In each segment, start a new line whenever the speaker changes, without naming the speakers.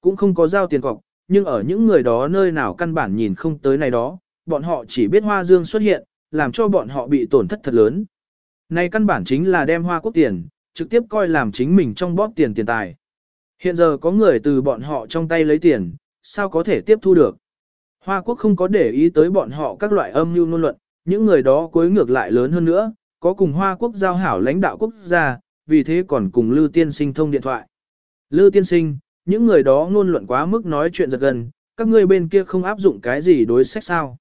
cũng không có giao tiền cọc, nhưng ở những người đó nơi nào căn bản nhìn không tới này đó, bọn họ chỉ biết Hoa Dương xuất hiện, làm cho bọn họ bị tổn thất thật lớn. Này căn bản chính là đem Hoa Quốc tiền, trực tiếp coi làm chính mình trong bóp tiền tiền tài. Hiện giờ có người từ bọn họ trong tay lấy tiền, sao có thể tiếp thu được. Hoa Quốc không có để ý tới bọn họ các loại âm mưu ngôn luận, những người đó cuối ngược lại lớn hơn nữa, có cùng Hoa Quốc giao hảo lãnh đạo quốc gia, vì thế còn cùng Lư Tiên Sinh thông điện thoại. Lư Tiên Sinh, những người đó ngôn luận quá mức nói chuyện giật gần, các ngươi bên kia không áp dụng cái gì đối sách sao.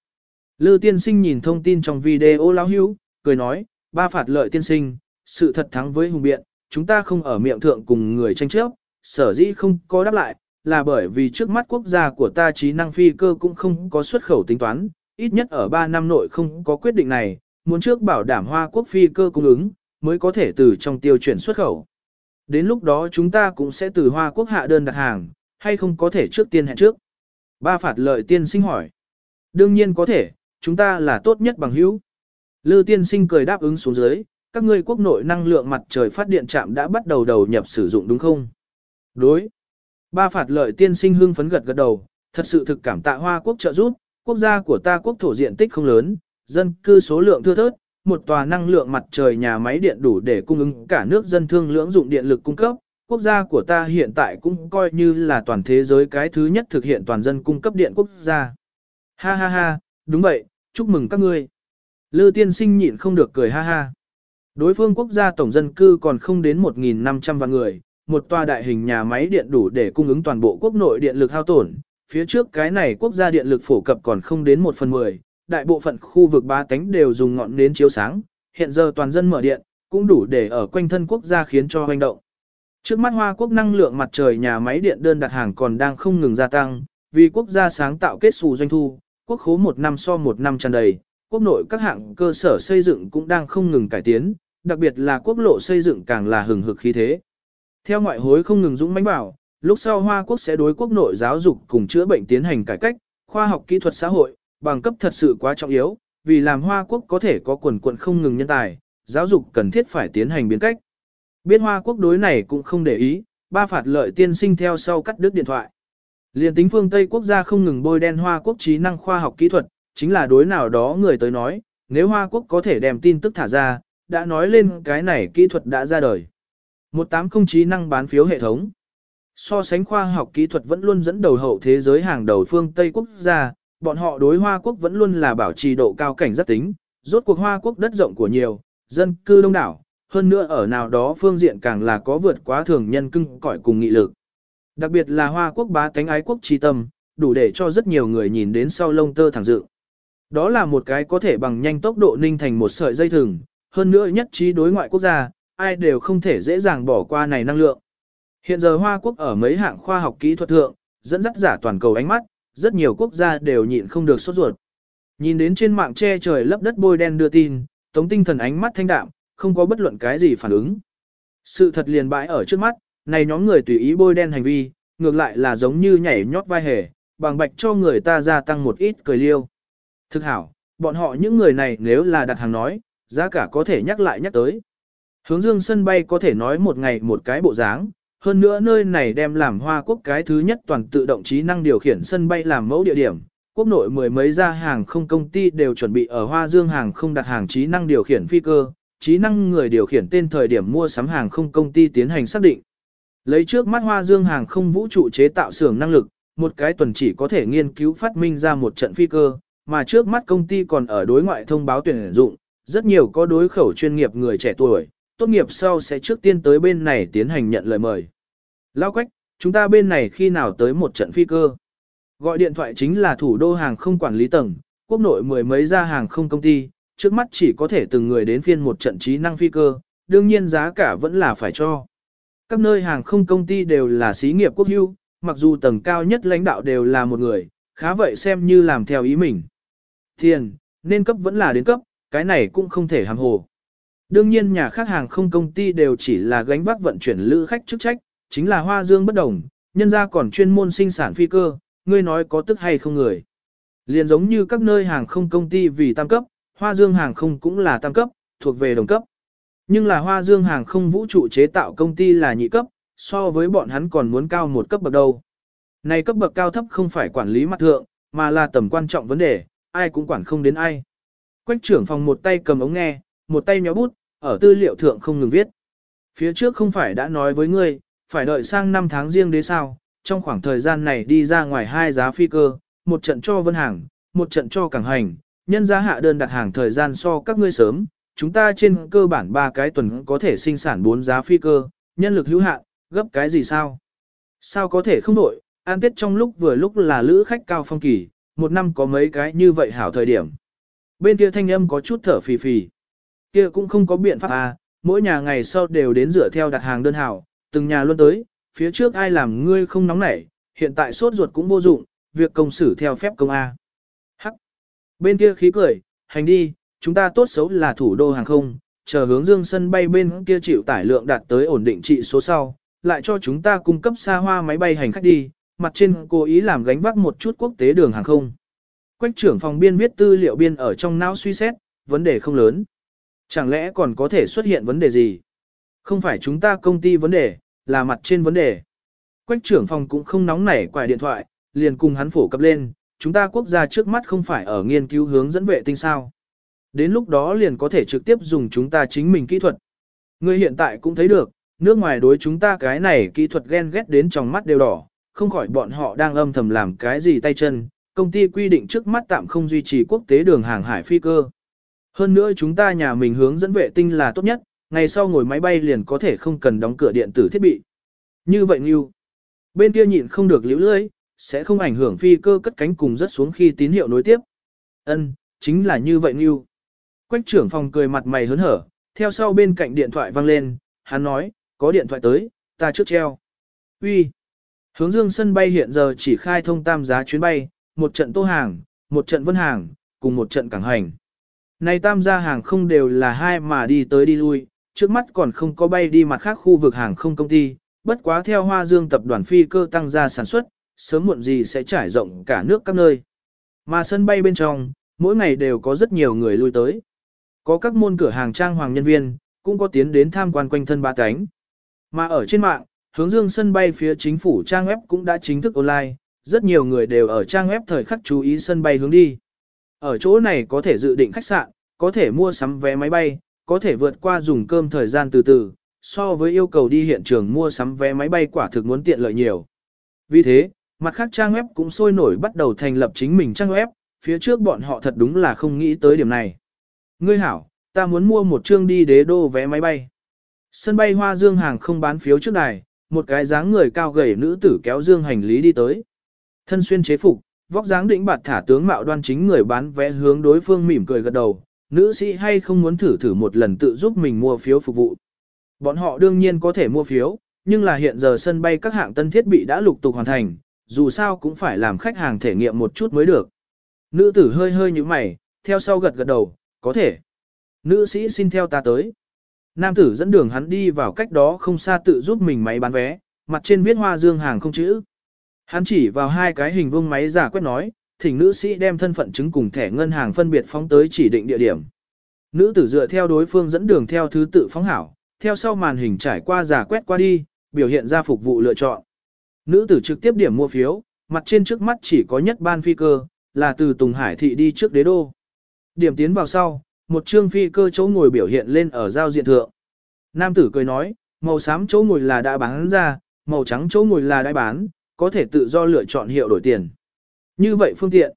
Lư Tiên Sinh nhìn thông tin trong video lão hữu, cười nói, ba phạt lợi tiên sinh, sự thật thắng với hùng biện, chúng ta không ở miệng thượng cùng người tranh chấp, sở dĩ không có đáp lại, là bởi vì trước mắt quốc gia của ta trí năng phi cơ cũng không có xuất khẩu tính toán, ít nhất ở 3 năm nội không có quyết định này, muốn trước bảo đảm Hoa Quốc phi cơ cung ứng, mới có thể từ trong tiêu chuyển xuất khẩu. Đến lúc đó chúng ta cũng sẽ từ Hoa Quốc hạ đơn đặt hàng, hay không có thể trước tiên hẹn trước. Ba phạt lợi tiên sinh hỏi. Đương nhiên có thể, chúng ta là tốt nhất bằng hữu. Lư tiên sinh cười đáp ứng xuống dưới, các ngươi quốc nội năng lượng mặt trời phát điện trạm đã bắt đầu đầu nhập sử dụng đúng không? Đối. Ba phạt lợi tiên sinh hưng phấn gật gật đầu, thật sự thực cảm tạ Hoa Quốc trợ giúp, quốc gia của ta quốc thổ diện tích không lớn, dân cư số lượng thưa thớt, một tòa năng lượng mặt trời nhà máy điện đủ để cung ứng cả nước dân thương lưỡng dụng điện lực cung cấp. Quốc gia của ta hiện tại cũng coi như là toàn thế giới cái thứ nhất thực hiện toàn dân cung cấp điện quốc gia. Ha ha ha, đúng vậy, chúc mừng các ngươi. Lư tiên sinh nhịn không được cười ha ha. Đối phương quốc gia tổng dân cư còn không đến 1.500 vạn người, một tòa đại hình nhà máy điện đủ để cung ứng toàn bộ quốc nội điện lực hao tổn. Phía trước cái này quốc gia điện lực phổ cập còn không đến 1 phần 10, đại bộ phận khu vực ba tánh đều dùng ngọn nến chiếu sáng, hiện giờ toàn dân mở điện, cũng đủ để ở quanh thân quốc gia khiến cho hoành động. Trước mắt Hoa Quốc năng lượng mặt trời nhà máy điện đơn đặt hàng còn đang không ngừng gia tăng, vì quốc gia sáng tạo kết xù doanh thu, quốc khố một năm so một năm tràn đầy, quốc nội các hạng cơ sở xây dựng cũng đang không ngừng cải tiến, đặc biệt là quốc lộ xây dựng càng là hừng hực khí thế. Theo ngoại hối không ngừng dũng mãnh bảo, lúc sau Hoa Quốc sẽ đối quốc nội giáo dục cùng chữa bệnh tiến hành cải cách, khoa học kỹ thuật xã hội, bằng cấp thật sự quá trọng yếu, vì làm Hoa Quốc có thể có quần quận không ngừng nhân tài, giáo dục cần thiết phải tiến hành biến cách. Biết Hoa Quốc đối này cũng không để ý, ba phạt lợi tiên sinh theo sau cắt đứt điện thoại. Liên tính phương Tây quốc gia không ngừng bôi đen Hoa Quốc trí năng khoa học kỹ thuật, chính là đối nào đó người tới nói, nếu Hoa Quốc có thể đem tin tức thả ra, đã nói lên cái này kỹ thuật đã ra đời. 180 trí năng bán phiếu hệ thống. So sánh khoa học kỹ thuật vẫn luôn dẫn đầu hậu thế giới hàng đầu phương Tây quốc gia, bọn họ đối Hoa Quốc vẫn luôn là bảo trì độ cao cảnh giác tính, rốt cuộc Hoa Quốc đất rộng của nhiều, dân cư đông đảo, hơn nữa ở nào đó phương diện càng là có vượt quá thường nhân cưng cõi cùng nghị lực. Đặc biệt là Hoa Quốc bá tánh ái quốc trí tâm, đủ để cho rất nhiều người nhìn đến sau lông tơ thẳng dự. Đó là một cái có thể bằng nhanh tốc độ ninh thành một sợi dây thừng, hơn nữa nhất trí đối ngoại quốc gia, ai đều không thể dễ dàng bỏ qua này năng lượng. Hiện giờ Hoa Quốc ở mấy hạng khoa học kỹ thuật thượng, dẫn dắt giả toàn cầu ánh mắt, rất nhiều quốc gia đều nhịn không được sốt ruột. Nhìn đến trên mạng che trời lấp đất bôi đen đưa tin, tống tinh thần ánh mắt thanh đạm, không có bất luận cái gì phản ứng. Sự thật liền bãi ở trước mắt, này nhóm người tùy ý bôi đen hành vi, ngược lại là giống như nhảy nhót vai hề, bằng bạch cho người ta gia tăng một ít cười liêu. Thực hảo, bọn họ những người này nếu là đặt hàng nói, giá cả có thể nhắc lại nhắc tới. Hướng dương sân bay có thể nói một ngày một cái bộ dáng, hơn nữa nơi này đem làm Hoa Quốc cái thứ nhất toàn tự động trí năng điều khiển sân bay làm mẫu địa điểm. Quốc nội mười mấy gia hàng không công ty đều chuẩn bị ở Hoa Dương hàng không đặt hàng trí năng điều khiển phi cơ, trí năng người điều khiển tên thời điểm mua sắm hàng không công ty tiến hành xác định. Lấy trước mắt Hoa Dương hàng không vũ trụ chế tạo xưởng năng lực, một cái tuần chỉ có thể nghiên cứu phát minh ra một trận phi cơ, mà trước mắt công ty còn ở đối ngoại thông báo tuyển dụng, rất nhiều có đối khẩu chuyên nghiệp người trẻ tuổi, tốt nghiệp sau sẽ trước tiên tới bên này tiến hành nhận lời mời. Lao quách, chúng ta bên này khi nào tới một trận phi cơ? Gọi điện thoại chính là thủ đô hàng không quản lý tầng, quốc nội mười mấy gia hàng không công ty, trước mắt chỉ có thể từng người đến phiên một trận trí năng phi cơ, đương nhiên giá cả vẫn là phải cho. Các nơi hàng không công ty đều là xí nghiệp quốc hưu, mặc dù tầng cao nhất lãnh đạo đều là một người, khá vậy xem như làm theo ý mình. Tiền, nên cấp vẫn là đến cấp, cái này cũng không thể hàm hồ. Đương nhiên nhà khác hàng không công ty đều chỉ là gánh vác vận chuyển lữ khách chức trách, chính là hoa dương bất đồng, nhân ra còn chuyên môn sinh sản phi cơ, ngươi nói có tức hay không người. Liền giống như các nơi hàng không công ty vì tam cấp, hoa dương hàng không cũng là tam cấp, thuộc về đồng cấp. Nhưng là hoa dương hàng không vũ trụ chế tạo công ty là nhị cấp, so với bọn hắn còn muốn cao một cấp bậc đâu. Này cấp bậc cao thấp không phải quản lý mặt thượng, mà là tầm quan trọng vấn đề, ai cũng quản không đến ai. Quách trưởng phòng một tay cầm ống nghe, một tay nhéo bút, ở tư liệu thượng không ngừng viết. Phía trước không phải đã nói với ngươi, phải đợi sang năm tháng riêng đế sao, trong khoảng thời gian này đi ra ngoài hai giá phi cơ, một trận cho vân hàng, một trận cho cảng hành, nhân giá hạ đơn đặt hàng thời gian so các ngươi sớm, chúng ta trên cơ bản ba cái tuần có thể sinh sản bốn giá phi cơ, nhân lực hữu hạn, gấp cái gì sao? Sao có thể không đổi, an tết trong lúc vừa lúc là lữ khách cao phong kỳ, một năm có mấy cái như vậy hảo thời điểm. Bên kia thanh âm có chút thở phì phì. Kia cũng không có biện pháp à, mỗi nhà ngày sau đều đến dựa theo đặt hàng đơn hảo, từng nhà luôn tới, phía trước ai làm ngươi không nóng nảy, hiện tại sốt ruột cũng vô dụng, việc công xử theo phép công A. Hắc. Bên kia khí cười, hành đi, chúng ta tốt xấu là thủ đô hàng không, chờ hướng dương sân bay bên kia chịu tải lượng đạt tới ổn định trị số sau, lại cho chúng ta cung cấp xa hoa máy bay hành khách đi, mặt trên cố ý làm gánh vác một chút quốc tế đường hàng không. Quách trưởng phòng biên viết tư liệu biên ở trong não suy xét, vấn đề không lớn. Chẳng lẽ còn có thể xuất hiện vấn đề gì? Không phải chúng ta công ty vấn đề, là mặt trên vấn đề. Quách trưởng phòng cũng không nóng nảy quài điện thoại, liền cùng hắn phổ cập lên, chúng ta quốc gia trước mắt không phải ở nghiên cứu hướng dẫn vệ tinh sao. Đến lúc đó liền có thể trực tiếp dùng chúng ta chính mình kỹ thuật. Người hiện tại cũng thấy được, nước ngoài đối chúng ta cái này kỹ thuật ghen ghét đến trong mắt đều đỏ, không khỏi bọn họ đang âm thầm làm cái gì tay chân, công ty quy định trước mắt tạm không duy trì quốc tế đường hàng hải phi cơ. Hơn nữa chúng ta nhà mình hướng dẫn vệ tinh là tốt nhất, ngày sau ngồi máy bay liền có thể không cần đóng cửa điện tử thiết bị. Như vậy Ngưu, bên kia nhịn không được liễu lưỡi, sẽ không ảnh hưởng phi cơ cất cánh cùng rất xuống khi tín hiệu nối tiếp. Ân, chính là như vậy Ngưu. Quách trưởng phòng cười mặt mày hớn hở, theo sau bên cạnh điện thoại vang lên, hắn nói, có điện thoại tới, ta trước treo. Uy. Hướng dương sân bay hiện giờ chỉ khai thông tam giá chuyến bay, một trận tô hàng, một trận vân hàng, cùng một trận cảng hành. Này tam gia hàng không đều là hai mà đi tới đi lui, trước mắt còn không có bay đi mặt khác khu vực hàng không công ty, bất quá theo Hoa Dương tập đoàn phi cơ tăng gia sản xuất, sớm muộn gì sẽ trải rộng cả nước các nơi. Mà sân bay bên trong, mỗi ngày đều có rất nhiều người lui tới. Có các môn cửa hàng trang hoàng nhân viên, cũng có tiến đến tham quan quanh thân ba cánh. Mà ở trên mạng, hướng dương sân bay phía chính phủ trang web cũng đã chính thức online, rất nhiều người đều ở trang web thời khắc chú ý sân bay hướng đi. Ở chỗ này có thể dự định khách sạn, có thể mua sắm vé máy bay, có thể vượt qua dùng cơm thời gian từ từ, so với yêu cầu đi hiện trường mua sắm vé máy bay quả thực muốn tiện lợi nhiều. Vì thế, mặt khác trang web cũng sôi nổi bắt đầu thành lập chính mình trang web, phía trước bọn họ thật đúng là không nghĩ tới điểm này. Ngươi hảo, ta muốn mua một chương đi đế đô vé máy bay. Sân bay Hoa Dương hàng không bán phiếu trước đài, một cái dáng người cao gầy nữ tử kéo dương hành lý đi tới. Thân xuyên chế phục, vóc dáng đĩnh bạt thả tướng mạo đoan chính người bán vé hướng đối phương mỉm cười gật đầu, nữ sĩ hay không muốn thử thử một lần tự giúp mình mua phiếu phục vụ. Bọn họ đương nhiên có thể mua phiếu, nhưng là hiện giờ sân bay các hạng tân thiết bị đã lục tục hoàn thành, dù sao cũng phải làm khách hàng thể nghiệm một chút mới được. Nữ tử hơi hơi như mày, theo sau gật gật đầu, có thể. Nữ sĩ xin theo ta tới. Nam tử dẫn đường hắn đi vào cách đó không xa tự giúp mình máy bán vé, mặt trên viết hoa dương hàng không chữ. Hắn chỉ vào hai cái hình vuông máy giả quét nói, thỉnh nữ sĩ đem thân phận chứng cùng thẻ ngân hàng phân biệt phóng tới chỉ định địa điểm. Nữ tử dựa theo đối phương dẫn đường theo thứ tự phóng hảo, theo sau màn hình trải qua giả quét qua đi, biểu hiện ra phục vụ lựa chọn. Nữ tử trực tiếp điểm mua phiếu, mặt trên trước mắt chỉ có nhất ban phi cơ, là từ Tùng Hải thị đi trước đế đô. Điểm tiến vào sau, một trương phi cơ chỗ ngồi biểu hiện lên ở giao diện thượng. Nam tử cười nói, màu xám chỗ ngồi là đã bán ra, màu trắng chỗ ngồi là đã bán, có thể tự do lựa chọn hiệu đổi tiền. Như vậy phương tiện.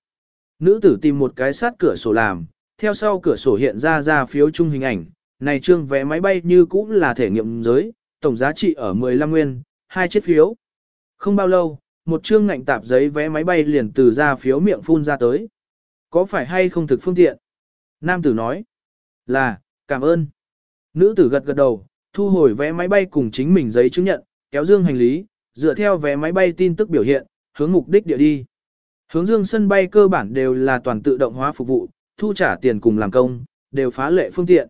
Nữ tử tìm một cái sát cửa sổ làm, theo sau cửa sổ hiện ra ra phiếu chung hình ảnh, này trương vé máy bay như cũng là thể nghiệm giới, tổng giá trị ở 15 nguyên, hai chiếc phiếu. Không bao lâu, một trương ngạnh tạp giấy vé máy bay liền từ ra phiếu miệng phun ra tới. Có phải hay không thực phương tiện? Nam tử nói. Là, cảm ơn. Nữ tử gật gật đầu, thu hồi vé máy bay cùng chính mình giấy chứng nhận, kéo dương hành lý, dựa theo vé máy bay tin tức biểu hiện, hướng mục đích địa đi. Hướng dương sân bay cơ bản đều là toàn tự động hóa phục vụ, thu trả tiền cùng làm công, đều phá lệ phương tiện.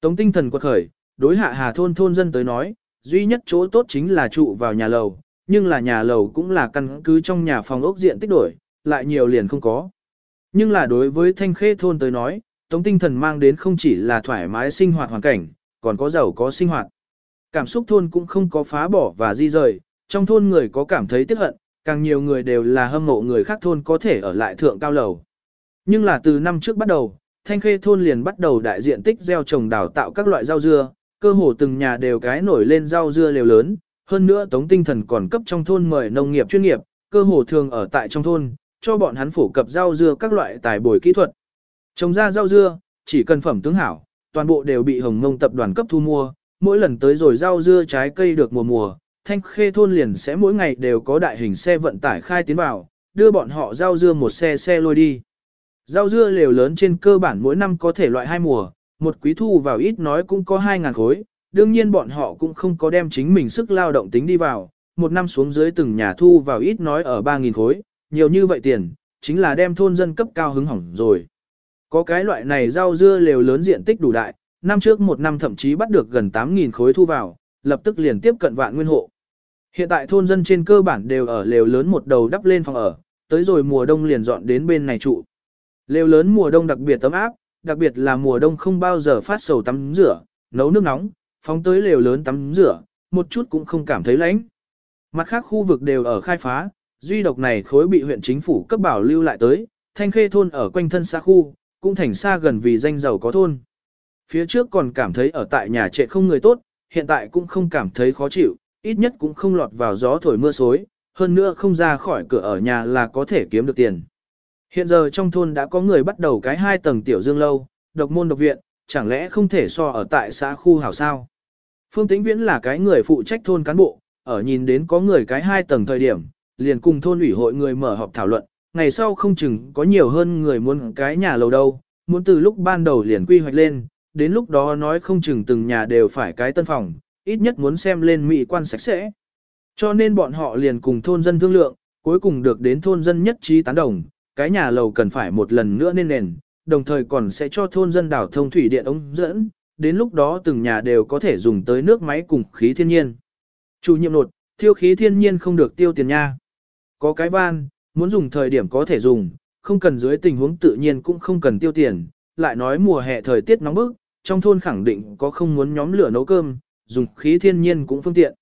Tống tinh thần quật khởi, đối hạ hà thôn thôn dân tới nói, duy nhất chỗ tốt chính là trụ vào nhà lầu, nhưng là nhà lầu cũng là căn cứ trong nhà phòng ốc diện tích đổi, lại nhiều liền không có. Nhưng là đối với thanh khê thôn tới nói, tống tinh thần mang đến không chỉ là thoải mái sinh hoạt hoàn cảnh, còn có giàu có sinh hoạt. Cảm xúc thôn cũng không có phá bỏ và di rời, trong thôn người có cảm thấy tiếc hận, Càng nhiều người đều là hâm mộ người khác thôn có thể ở lại thượng cao lầu. Nhưng là từ năm trước bắt đầu, Thanh Khê thôn liền bắt đầu đại diện tích gieo trồng đào tạo các loại rau dưa, cơ hồ từng nhà đều cái nổi lên rau dưa liều lớn, hơn nữa Tống Tinh Thần còn cấp trong thôn mời nông nghiệp chuyên nghiệp, cơ hồ thường ở tại trong thôn, cho bọn hắn phổ cập rau dưa các loại tài bồi kỹ thuật. Trồng ra rau dưa, chỉ cần phẩm tướng hảo, toàn bộ đều bị Hồng Ngông tập đoàn cấp thu mua, mỗi lần tới rồi rau dưa trái cây được mùa mùa, Thanh Khê thôn liền sẽ mỗi ngày đều có đại hình xe vận tải khai tiến vào, đưa bọn họ rau dưa một xe xe lôi đi. Rau dưa lều lớn trên cơ bản mỗi năm có thể loại hai mùa, một quý thu vào ít nói cũng có 2.000 khối, đương nhiên bọn họ cũng không có đem chính mình sức lao động tính đi vào, một năm xuống dưới từng nhà thu vào ít nói ở 3.000 khối, nhiều như vậy tiền, chính là đem thôn dân cấp cao hứng hỏng rồi. Có cái loại này rau dưa lều lớn diện tích đủ đại, năm trước một năm thậm chí bắt được gần 8.000 khối thu vào, lập tức liền tiếp cận vạn nguyên hộ. Hiện tại thôn dân trên cơ bản đều ở lều lớn một đầu đắp lên phòng ở, tới rồi mùa đông liền dọn đến bên này trụ. Lều lớn mùa đông đặc biệt tấm áp, đặc biệt là mùa đông không bao giờ phát sầu tắm rửa, nấu nước nóng, phóng tới lều lớn tắm rửa, một chút cũng không cảm thấy lạnh. Mặt khác khu vực đều ở khai phá, duy độc này khối bị huyện chính phủ cấp bảo lưu lại tới, thanh khê thôn ở quanh thân xa khu, cũng thành xa gần vì danh giàu có thôn. Phía trước còn cảm thấy ở tại nhà trệ không người tốt, hiện tại cũng không cảm thấy khó chịu, ít nhất cũng không lọt vào gió thổi mưa xối, hơn nữa không ra khỏi cửa ở nhà là có thể kiếm được tiền. Hiện giờ trong thôn đã có người bắt đầu cái hai tầng tiểu dương lâu, độc môn độc viện, chẳng lẽ không thể so ở tại xã khu hảo sao? Phương Tĩnh Viễn là cái người phụ trách thôn cán bộ, ở nhìn đến có người cái hai tầng thời điểm, liền cùng thôn ủy hội người mở họp thảo luận, ngày sau không chừng có nhiều hơn người muốn cái nhà lầu đâu, muốn từ lúc ban đầu liền quy hoạch lên, đến lúc đó nói không chừng từng nhà đều phải cái tân phòng, ít nhất muốn xem lên mỹ quan sạch sẽ. Cho nên bọn họ liền cùng thôn dân thương lượng, cuối cùng được đến thôn dân nhất trí tán đồng, cái nhà lầu cần phải một lần nữa nên nền, đồng thời còn sẽ cho thôn dân đảo thông thủy điện ống dẫn, đến lúc đó từng nhà đều có thể dùng tới nước máy cùng khí thiên nhiên. Chủ nhiệm nột, thiêu khí thiên nhiên không được tiêu tiền nha. Có cái van, muốn dùng thời điểm có thể dùng, không cần dưới tình huống tự nhiên cũng không cần tiêu tiền, lại nói mùa hè thời tiết nóng bức, trong thôn khẳng định có không muốn nhóm lửa nấu cơm, dùng khí thiên nhiên cũng phương tiện.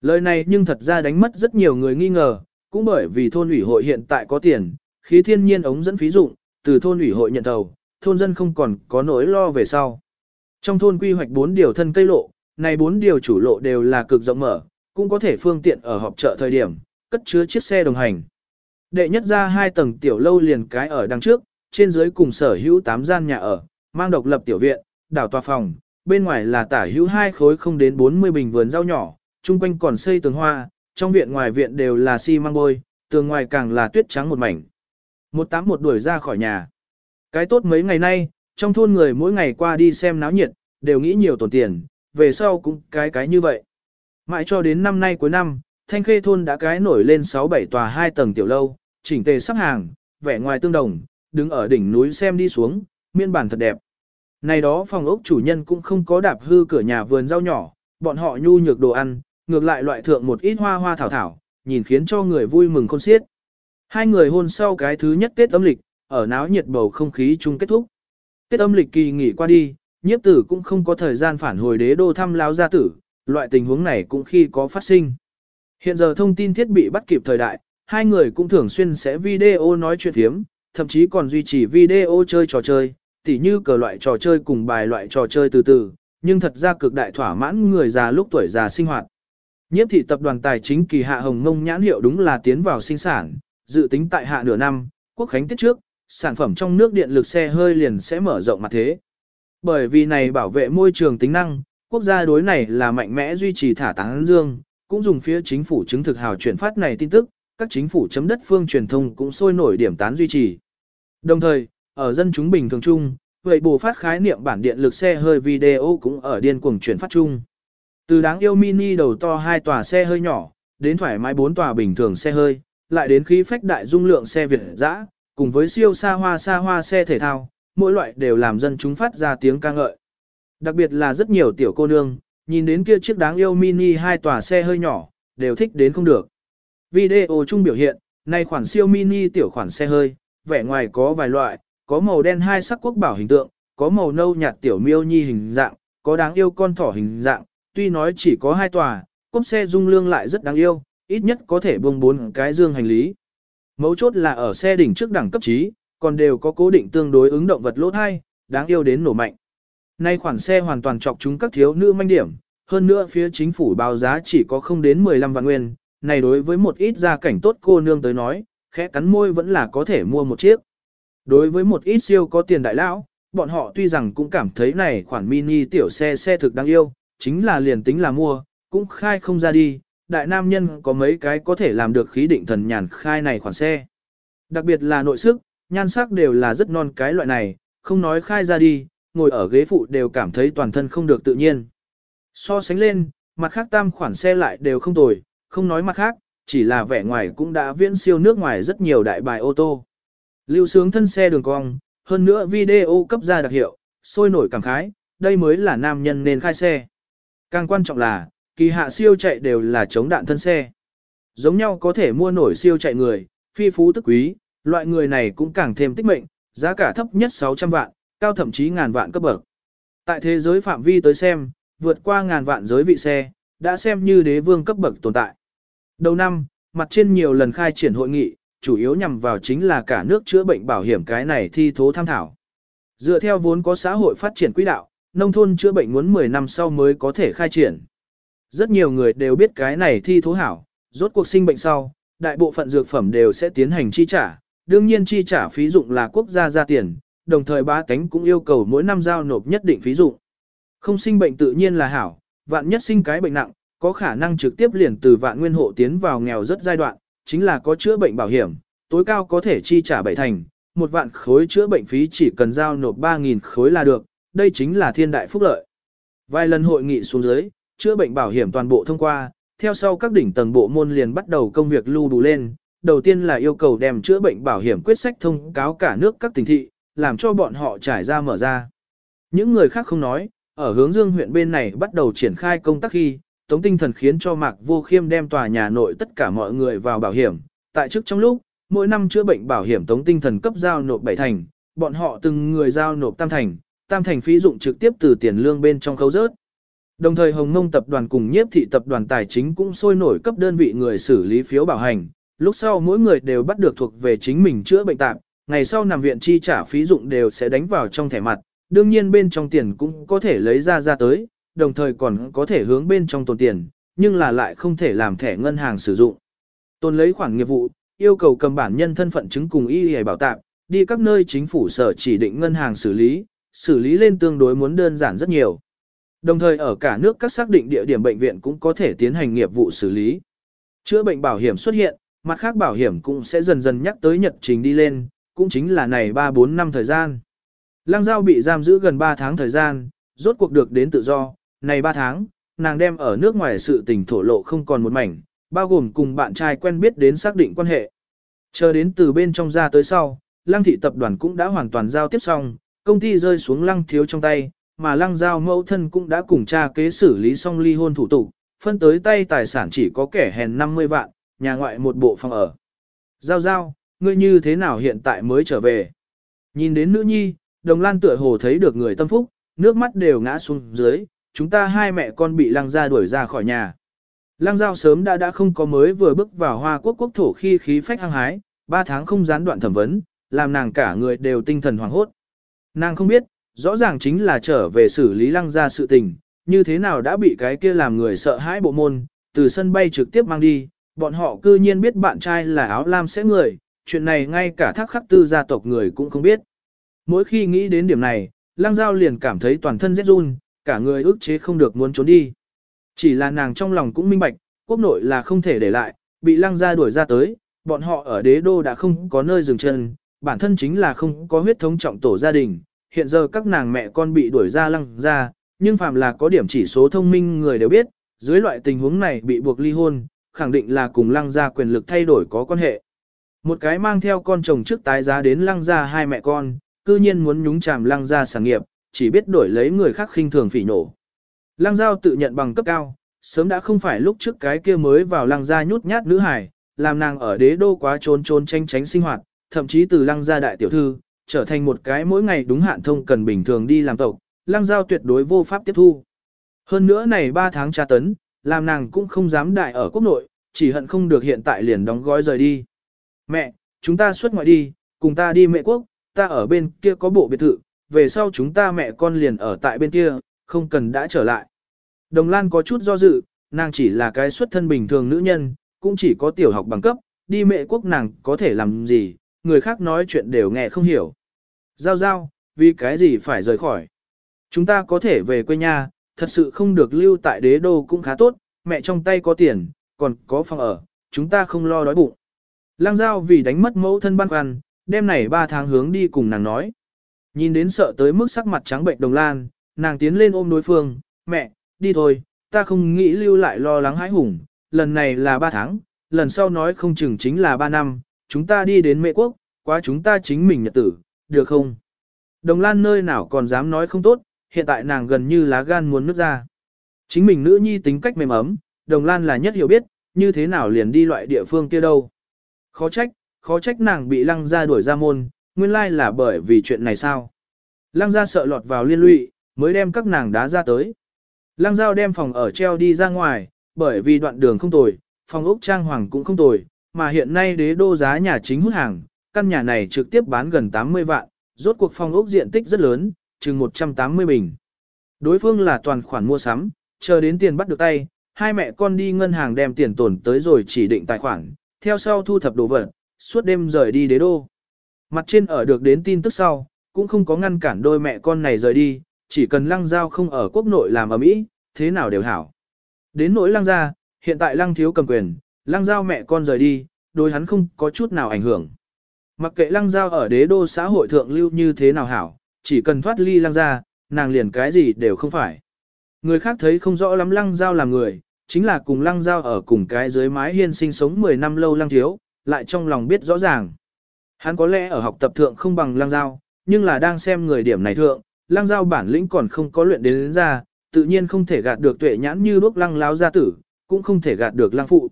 Lời này nhưng thật ra đánh mất rất nhiều người nghi ngờ, cũng bởi vì thôn ủy hội hiện tại có tiền, khí thiên nhiên ống dẫn phí dụng, từ thôn ủy hội nhận đầu, thôn dân không còn có nỗi lo về sau. Trong thôn quy hoạch 4 điều thân cây lộ, này 4 điều chủ lộ đều là cực rộng mở, cũng có thể phương tiện ở họp chợ thời điểm, cất chứa chiếc xe đồng hành. Đệ nhất ra hai tầng tiểu lâu liền cái ở đằng trước, trên dưới cùng sở hữu 8 gian nhà ở, mang độc lập tiểu viện, đảo tòa phòng, bên ngoài là tả hữu hai khối không đến 40 bình vườn rau nhỏ, chung quanh còn xây tường hoa, trong viện ngoài viện đều là xi măng bôi, tường ngoài càng là tuyết trắng một mảnh. Một tám một đuổi ra khỏi nhà. Cái tốt mấy ngày nay, trong thôn người mỗi ngày qua đi xem náo nhiệt, đều nghĩ nhiều tổn tiền, về sau cũng cái cái như vậy. Mãi cho đến năm nay cuối năm, Thanh Khê thôn đã cái nổi lên 6-7 tòa 2 tầng tiểu lâu, chỉnh tề sắp hàng, vẻ ngoài tương đồng, đứng ở đỉnh núi xem đi xuống, miên bản thật đẹp. Này đó phòng ốc chủ nhân cũng không có đạp hư cửa nhà vườn rau nhỏ, bọn họ nhu nhược đồ ăn, ngược lại loại thượng một ít hoa hoa thảo thảo, nhìn khiến cho người vui mừng khôn xiết. Hai người hôn sau cái thứ nhất Tết âm lịch, ở náo nhiệt bầu không khí chung kết thúc. Tết âm lịch kỳ nghỉ qua đi, nhiếp tử cũng không có thời gian phản hồi đế đô thăm lao gia tử, loại tình huống này cũng khi có phát sinh. Hiện giờ thông tin thiết bị bắt kịp thời đại, hai người cũng thường xuyên sẽ video nói chuyện thiếm, thậm chí còn duy trì video chơi trò chơi, tỉ như cờ loại trò chơi cùng bài loại trò chơi từ từ, nhưng thật ra cực đại thỏa mãn người già lúc tuổi già sinh hoạt. Nhiếp thị tập đoàn tài chính kỳ hạ hồng ngông nhãn hiệu đúng là tiến vào sinh sản, dự tính tại hạ nửa năm, quốc khánh tiết trước, sản phẩm trong nước điện lực xe hơi liền sẽ mở rộng mặt thế. Bởi vì này bảo vệ môi trường tính năng, quốc gia đối này là mạnh mẽ duy trì thả táng dương, cũng dùng phía chính phủ chứng thực hào chuyển phát này tin tức, các chính phủ chấm đất phương truyền thông cũng sôi nổi điểm tán duy trì. Đồng thời, ở dân chúng bình thường chung, vậy bù phát khái niệm bản điện lực xe hơi video cũng ở điên cuồng chuyển phát chung. Từ đáng yêu mini đầu to hai tòa xe hơi nhỏ, đến thoải mái bốn tòa bình thường xe hơi, lại đến khí phách đại dung lượng xe Việt dã, cùng với siêu xa hoa xa hoa xe thể thao, mỗi loại đều làm dân chúng phát ra tiếng ca ngợi. Đặc biệt là rất nhiều tiểu cô nương, nhìn đến kia chiếc đáng yêu mini hai tòa xe hơi nhỏ, đều thích đến không được. Video chung biểu hiện, nay khoản siêu mini tiểu khoản xe hơi, vẻ ngoài có vài loại, có màu đen hai sắc quốc bảo hình tượng, có màu nâu nhạt tiểu miêu nhi hình dạng, có đáng yêu con thỏ hình dạng, tuy nói chỉ có hai tòa, cốp xe dung lương lại rất đáng yêu, ít nhất có thể buông bốn cái dương hành lý. Mấu chốt là ở xe đỉnh trước đẳng cấp trí, còn đều có cố định tương đối ứng động vật lỗ thai, đáng yêu đến nổ mạnh. Nay khoản xe hoàn toàn chọc chúng các thiếu nữ manh điểm, hơn nữa phía chính phủ báo giá chỉ có không đến 15 vạn nguyên, này đối với một ít gia cảnh tốt cô nương tới nói, khẽ cắn môi vẫn là có thể mua một chiếc. Đối với một ít siêu có tiền đại lão, bọn họ tuy rằng cũng cảm thấy này khoản mini tiểu xe xe thực đáng yêu, chính là liền tính là mua, cũng khai không ra đi, đại nam nhân có mấy cái có thể làm được khí định thần nhàn khai này khoản xe. Đặc biệt là nội sức, nhan sắc đều là rất non cái loại này, không nói khai ra đi, ngồi ở ghế phụ đều cảm thấy toàn thân không được tự nhiên. So sánh lên, mặt khác tam khoản xe lại đều không tồi, không nói mặt khác, chỉ là vẻ ngoài cũng đã viễn siêu nước ngoài rất nhiều đại bài ô tô. Lưu sướng thân xe đường cong, hơn nữa video cấp ra đặc hiệu, sôi nổi cảm khái, đây mới là nam nhân nên khai xe. Càng quan trọng là, kỳ hạ siêu chạy đều là chống đạn thân xe. Giống nhau có thể mua nổi siêu chạy người, phi phú tức quý, loại người này cũng càng thêm tích mệnh, giá cả thấp nhất 600 vạn, cao thậm chí ngàn vạn cấp bậc. Tại thế giới phạm vi tới xem, vượt qua ngàn vạn giới vị xe, đã xem như đế vương cấp bậc tồn tại. Đầu năm, mặt trên nhiều lần khai triển hội nghị, chủ yếu nhằm vào chính là cả nước chữa bệnh bảo hiểm cái này thi thố tham thảo. Dựa theo vốn có xã hội phát triển quỹ đạo, nông thôn chữa bệnh muốn 10 năm sau mới có thể khai triển. Rất nhiều người đều biết cái này thi thố hảo, rốt cuộc sinh bệnh sau, đại bộ phận dược phẩm đều sẽ tiến hành chi trả, đương nhiên chi trả phí dụng là quốc gia ra tiền, đồng thời bá tánh cũng yêu cầu mỗi năm giao nộp nhất định phí dụng. Không sinh bệnh tự nhiên là hảo, vạn nhất sinh cái bệnh nặng, có khả năng trực tiếp liền từ vạn nguyên hộ tiến vào nghèo rất giai đoạn, chính là có chữa bệnh bảo hiểm, tối cao có thể chi trả bảy thành, một vạn khối chữa bệnh phí chỉ cần giao nộp 3.000 khối là được, đây chính là thiên đại phúc lợi. Vài lần hội nghị xuống dưới, chữa bệnh bảo hiểm toàn bộ thông qua, theo sau các đỉnh tầng bộ môn liền bắt đầu công việc lưu đủ lên, đầu tiên là yêu cầu đem chữa bệnh bảo hiểm quyết sách thông cáo cả nước các tỉnh thị, làm cho bọn họ trải ra mở ra. Những người khác không nói, ở hướng dương huyện bên này bắt đầu triển khai công tác khi, Tống Tinh Thần khiến cho Mạc Vô Khiêm đem tòa nhà nội tất cả mọi người vào bảo hiểm, tại trước trong lúc, mỗi năm chữa bệnh bảo hiểm Tống Tinh Thần cấp giao nộp bảy thành, bọn họ từng người giao nộp tam thành, tam thành phí dụng trực tiếp từ tiền lương bên trong khấu rớt. Đồng thời Hồng Nông tập đoàn cùng nhiếp thị tập đoàn tài chính cũng sôi nổi cấp đơn vị người xử lý phiếu bảo hành, lúc sau mỗi người đều bắt được thuộc về chính mình chữa bệnh tạm, ngày sau nằm viện chi trả phí dụng đều sẽ đánh vào trong thẻ mặt, đương nhiên bên trong tiền cũng có thể lấy ra ra tới, đồng thời còn có thể hướng bên trong tồn tiền, nhưng là lại không thể làm thẻ ngân hàng sử dụng. Tồn lấy khoản nghiệp vụ, yêu cầu cầm bản nhân thân phận chứng cùng y y bảo tạm, đi các nơi chính phủ sở chỉ định ngân hàng xử lý, xử lý lên tương đối muốn đơn giản rất nhiều. Đồng thời ở cả nước các xác định địa điểm bệnh viện cũng có thể tiến hành nghiệp vụ xử lý. Chữa bệnh bảo hiểm xuất hiện, mặt khác bảo hiểm cũng sẽ dần dần nhắc tới nhật trình đi lên, cũng chính là này 3-4 năm thời gian. Lăng Giao bị giam giữ gần 3 tháng thời gian, rốt cuộc được đến tự do, này 3 tháng, nàng đem ở nước ngoài sự tình thổ lộ không còn một mảnh, bao gồm cùng bạn trai quen biết đến xác định quan hệ. Chờ đến từ bên trong ra tới sau, Lăng thị tập đoàn cũng đã hoàn toàn giao tiếp xong, công ty rơi xuống Lăng thiếu trong tay, mà Lăng Giao mẫu thân cũng đã cùng cha kế xử lý xong ly hôn thủ tục, phân tới tay tài sản chỉ có kẻ hèn 50 vạn, nhà ngoại một bộ phòng ở. Giao giao, ngươi như thế nào hiện tại mới trở về? Nhìn đến nữ nhi, đồng lan tựa hồ thấy được người tâm phúc, nước mắt đều ngã xuống dưới, chúng ta hai mẹ con bị lăng Gia đuổi ra khỏi nhà. Lăng giao sớm đã đã không có mới vừa bước vào hoa quốc quốc thổ khi khí phách hăng hái, ba tháng không gián đoạn thẩm vấn, làm nàng cả người đều tinh thần hoảng hốt. Nàng không biết, rõ ràng chính là trở về xử lý lăng Gia sự tình, như thế nào đã bị cái kia làm người sợ hãi bộ môn, từ sân bay trực tiếp mang đi, bọn họ cư nhiên biết bạn trai là áo lam sẽ người, chuyện này ngay cả thác khắc tư gia tộc người cũng không biết. Mỗi khi nghĩ đến điểm này, lăng giao liền cảm thấy toàn thân rét run, cả người ức chế không được muốn trốn đi. Chỉ là nàng trong lòng cũng minh bạch, quốc nội là không thể để lại, bị lăng gia đuổi ra tới, bọn họ ở đế đô đã không có nơi dừng chân, bản thân chính là không có huyết thống trọng tổ gia đình, hiện giờ các nàng mẹ con bị đuổi ra lăng gia, nhưng phàm là có điểm chỉ số thông minh người đều biết, dưới loại tình huống này bị buộc ly hôn, khẳng định là cùng lăng gia quyền lực thay đổi có quan hệ. Một cái mang theo con chồng trước tái giá đến lăng gia hai mẹ con, cư nhiên muốn nhúng chàm lăng gia sản nghiệp, chỉ biết đổi lấy người khác khinh thường phỉ nổ. Lăng giao tự nhận bằng cấp cao, sớm đã không phải lúc trước cái kia mới vào lăng gia nhút nhát nữ hải, làm nàng ở đế đô quá trốn trốn tranh tránh sinh hoạt, thậm chí từ lăng gia đại tiểu thư, trở thành một cái mỗi ngày đúng hạn thông cần bình thường đi làm tộc, lăng giao tuyệt đối vô pháp tiếp thu. Hơn nữa này 3 tháng tra tấn, làm nàng cũng không dám đại ở quốc nội, chỉ hận không được hiện tại liền đóng gói rời đi. Mẹ, chúng ta xuất ngoại đi, cùng ta đi mẹ quốc, ta ở bên kia có bộ biệt thự, về sau chúng ta mẹ con liền ở tại bên kia, không cần đã trở lại. Đồng Lan có chút do dự, nàng chỉ là cái xuất thân bình thường nữ nhân, cũng chỉ có tiểu học bằng cấp, đi mẹ quốc nàng có thể làm gì, người khác nói chuyện đều nghe không hiểu. Giao giao, vì cái gì phải rời khỏi. Chúng ta có thể về quê nhà, thật sự không được lưu tại đế đô cũng khá tốt, mẹ trong tay có tiền, còn có phòng ở, chúng ta không lo đói bụng. Lăng giao vì đánh mất mẫu thân băn khoăn, đêm này 3 tháng hướng đi cùng nàng nói. Nhìn đến sợ tới mức sắc mặt trắng bệnh đồng lan, nàng tiến lên ôm đối phương, mẹ, đi thôi, ta không nghĩ lưu lại lo lắng hãi hùng, lần này là 3 tháng, lần sau nói không chừng chính là 3 năm, chúng ta đi đến mẹ quốc, quá chúng ta chính mình nhật tử, được không? Đồng Lan nơi nào còn dám nói không tốt, hiện tại nàng gần như lá gan muốn nứt ra. Chính mình nữ nhi tính cách mềm ấm, Đồng Lan là nhất hiểu biết, như thế nào liền đi loại địa phương kia đâu. Khó trách, khó trách nàng bị lăng ra đuổi ra môn, nguyên lai là bởi vì chuyện này sao. Lăng ra sợ lọt vào liên lụy, mới đem các nàng đá ra tới. Lăng giao đem phòng ở treo đi ra ngoài, bởi vì đoạn đường không tồi, phòng ốc trang hoàng cũng không tồi, mà hiện nay đế đô giá nhà chính hút hàng, căn nhà này trực tiếp bán gần 80 vạn, rốt cuộc phòng ốc diện tích rất lớn, chừng 180 bình. Đối phương là toàn khoản mua sắm, chờ đến tiền bắt được tay, hai mẹ con đi ngân hàng đem tiền tồn tới rồi chỉ định tài khoản, theo sau thu thập đồ vật, suốt đêm rời đi đế đô. Mặt trên ở được đến tin tức sau, cũng không có ngăn cản đôi mẹ con này rời đi, chỉ cần lăng giao không ở quốc nội làm ở mỹ, thế nào đều hảo. Đến nỗi lăng gia, hiện tại lăng thiếu cầm quyền, lăng giao mẹ con rời đi, đối hắn không có chút nào ảnh hưởng. Mặc kệ lăng giao ở đế đô xã hội thượng lưu như thế nào hảo, chỉ cần thoát ly lăng gia, nàng liền cái gì đều không phải. Người khác thấy không rõ lắm lăng giao làm người, chính là cùng lăng giao ở cùng cái dưới mái hiên sinh sống 10 năm lâu lăng thiếu, lại trong lòng biết rõ ràng. Hắn có lẽ ở học tập thượng không bằng Lang giao, nhưng là đang xem người điểm này thượng, Lang giao bản lĩnh còn không có luyện đến, đến ra, tự nhiên không thể gạt được tuệ nhãn như đuốc lăng láo gia tử, cũng không thể gạt được Lang phụ.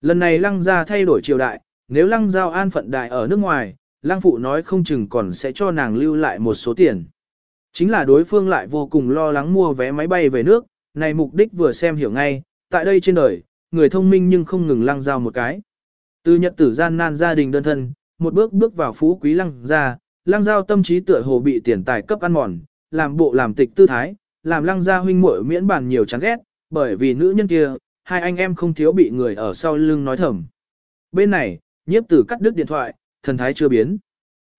Lần này lăng gia thay đổi triều đại, nếu lăng giao an phận đại ở nước ngoài, lăng phụ nói không chừng còn sẽ cho nàng lưu lại một số tiền. Chính là đối phương lại vô cùng lo lắng mua vé máy bay về nước, này mục đích vừa xem hiểu ngay, tại đây trên đời, người thông minh nhưng không ngừng lăng giao một cái. Từ nhật tử gian nan gia đình đơn thân, một bước bước vào phú quý lăng gia, lăng giao tâm trí tựa hồ bị tiền tài cấp ăn mòn, làm bộ làm tịch tư thái, làm lăng gia huynh muội miễn bàn nhiều chán ghét, bởi vì nữ nhân kia, hai anh em không thiếu bị người ở sau lưng nói thầm. Bên này, nhiếp tử cắt đứt điện thoại, thần thái chưa biến.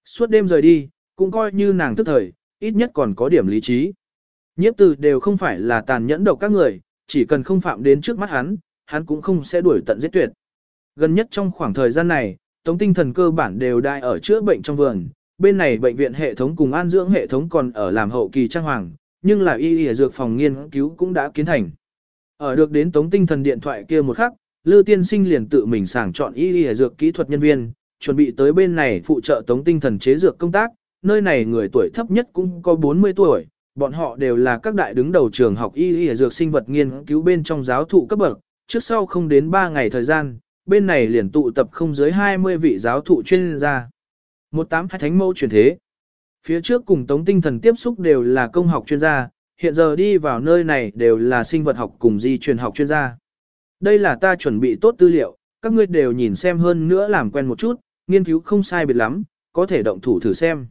Suốt đêm rời đi, cũng coi như nàng tức thời, ít nhất còn có điểm lý trí. Nhiếp tử đều không phải là tàn nhẫn độc các người, chỉ cần không phạm đến trước mắt hắn, hắn cũng không sẽ đuổi tận giết tuyệt. Gần nhất trong khoảng thời gian này, tống tinh thần cơ bản đều đại ở chữa bệnh trong vườn, bên này bệnh viện hệ thống cùng an dưỡng hệ thống còn ở làm hậu kỳ trang hoàng, nhưng là y y dược phòng nghiên cứu cũng đã kiến thành. Ở được đến tống tinh thần điện thoại kia một khắc, Lư Tiên Sinh liền tự mình sàng chọn y y dược kỹ thuật nhân viên, chuẩn bị tới bên này phụ trợ tống tinh thần chế dược công tác, nơi này người tuổi thấp nhất cũng có 40 tuổi, bọn họ đều là các đại đứng đầu trường học y y dược sinh vật nghiên cứu bên trong giáo thụ cấp bậc, trước sau không đến 3 ngày thời gian, bên này liền tụ tập không dưới 20 vị giáo thụ chuyên gia. Một tám hai thánh mẫu chuyển thế. Phía trước cùng tống tinh thần tiếp xúc đều là công học chuyên gia, hiện giờ đi vào nơi này đều là sinh vật học cùng di truyền học chuyên gia. Đây là ta chuẩn bị tốt tư liệu, các ngươi đều nhìn xem hơn nữa làm quen một chút, nghiên cứu không sai biệt lắm, có thể động thủ thử xem.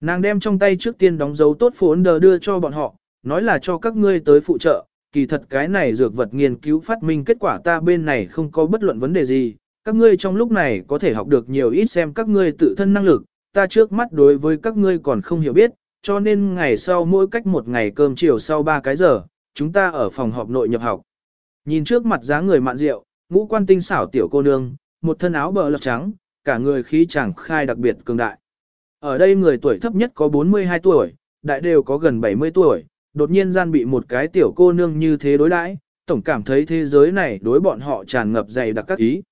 Nàng đem trong tay trước tiên đóng dấu tốt phố đờ đưa cho bọn họ, nói là cho các ngươi tới phụ trợ, kỳ thật cái này dược vật nghiên cứu phát minh kết quả ta bên này không có bất luận vấn đề gì, các ngươi trong lúc này có thể học được nhiều ít xem các ngươi tự thân năng lực, ta trước mắt đối với các ngươi còn không hiểu biết, cho nên ngày sau mỗi cách một ngày cơm chiều sau 3 cái giờ, chúng ta ở phòng họp nội nhập học. Nhìn trước mặt dáng người mạn rượu, ngũ quan tinh xảo tiểu cô nương, một thân áo bờ lọc trắng, cả người khí chẳng khai đặc biệt cường đại. Ở đây người tuổi thấp nhất có 42 tuổi, đại đều có gần 70 tuổi, đột nhiên gian bị một cái tiểu cô nương như thế đối đãi, tổng cảm thấy thế giới này đối bọn họ tràn ngập dày đặc các ý.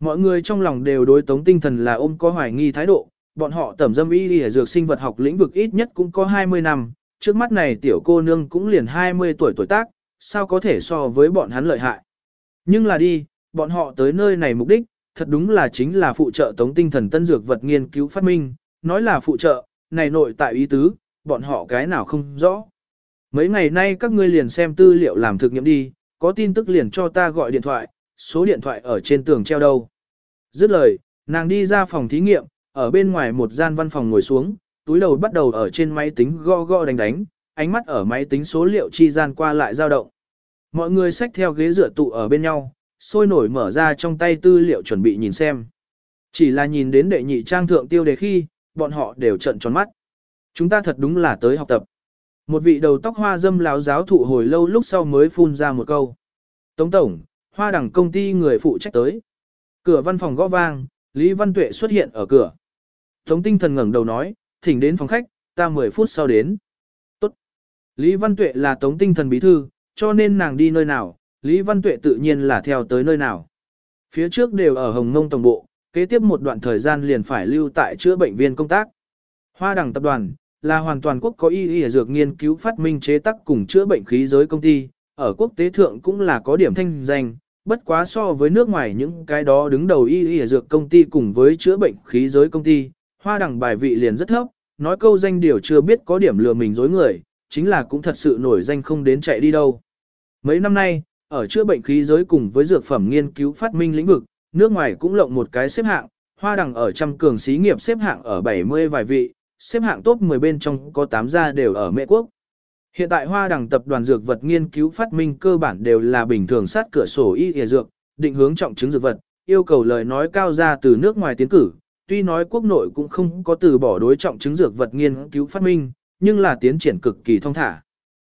Mọi người trong lòng đều đối tống tinh thần là ôm có hoài nghi thái độ, bọn họ tẩm dâm y đi dược sinh vật học lĩnh vực ít nhất cũng có 20 năm, trước mắt này tiểu cô nương cũng liền 20 tuổi tuổi tác, sao có thể so với bọn hắn lợi hại. Nhưng là đi, bọn họ tới nơi này mục đích, thật đúng là chính là phụ trợ tống tinh thần tân dược vật nghiên cứu phát minh, nói là phụ trợ, này nội tại ý tứ, bọn họ cái nào không rõ. Mấy ngày nay các ngươi liền xem tư liệu làm thực nghiệm đi, có tin tức liền cho ta gọi điện thoại, số điện thoại ở trên tường treo đâu. Dứt lời, nàng đi ra phòng thí nghiệm, ở bên ngoài một gian văn phòng ngồi xuống, túi đầu bắt đầu ở trên máy tính go go đánh đánh, ánh mắt ở máy tính số liệu chi gian qua lại dao động. Mọi người xách theo ghế dựa tụ ở bên nhau, sôi nổi mở ra trong tay tư liệu chuẩn bị nhìn xem. Chỉ là nhìn đến đệ nhị trang thượng tiêu đề khi, bọn họ đều trận tròn mắt. Chúng ta thật đúng là tới học tập. Một vị đầu tóc hoa dâm láo giáo thụ hồi lâu lúc sau mới phun ra một câu. Tống Tổng, hoa đẳng công ty người phụ trách tới. Cửa văn phòng gõ vang, Lý Văn Tuệ xuất hiện ở cửa. Tống tinh thần ngẩng đầu nói, thỉnh đến phòng khách, ta 10 phút sau đến. Tốt. Lý Văn Tuệ là tống tinh thần bí thư, cho nên nàng đi nơi nào, Lý Văn Tuệ tự nhiên là theo tới nơi nào. Phía trước đều ở Hồng Ngông Tổng Bộ, kế tiếp một đoạn thời gian liền phải lưu tại chữa bệnh viên công tác. Hoa đẳng tập đoàn, là hoàn toàn quốc có y y dược nghiên cứu phát minh chế tác cùng chữa bệnh khí giới công ty, ở quốc tế thượng cũng là có điểm thanh danh, bất quá so với nước ngoài những cái đó đứng đầu y y dược công ty cùng với chữa bệnh khí giới công ty, hoa đẳng bài vị liền rất thấp, nói câu danh điều chưa biết có điểm lừa mình dối người, chính là cũng thật sự nổi danh không đến chạy đi đâu. Mấy năm nay, ở chữa bệnh khí giới cùng với dược phẩm nghiên cứu phát minh lĩnh vực, nước ngoài cũng lộng một cái xếp hạng, hoa đẳng ở trăm cường xí nghiệp xếp hạng ở 70 vài vị, xếp hạng top 10 bên trong có 8 gia đều ở Mỹ Quốc. Hiện tại hoa Đằng tập đoàn dược vật nghiên cứu phát minh cơ bản đều là bình thường sát cửa sổ y y dược, định hướng trọng chứng dược vật, yêu cầu lời nói cao ra từ nước ngoài tiến cử. Tuy nói quốc nội cũng không có từ bỏ đối trọng chứng dược vật nghiên cứu phát minh, nhưng là tiến triển cực kỳ thông thả.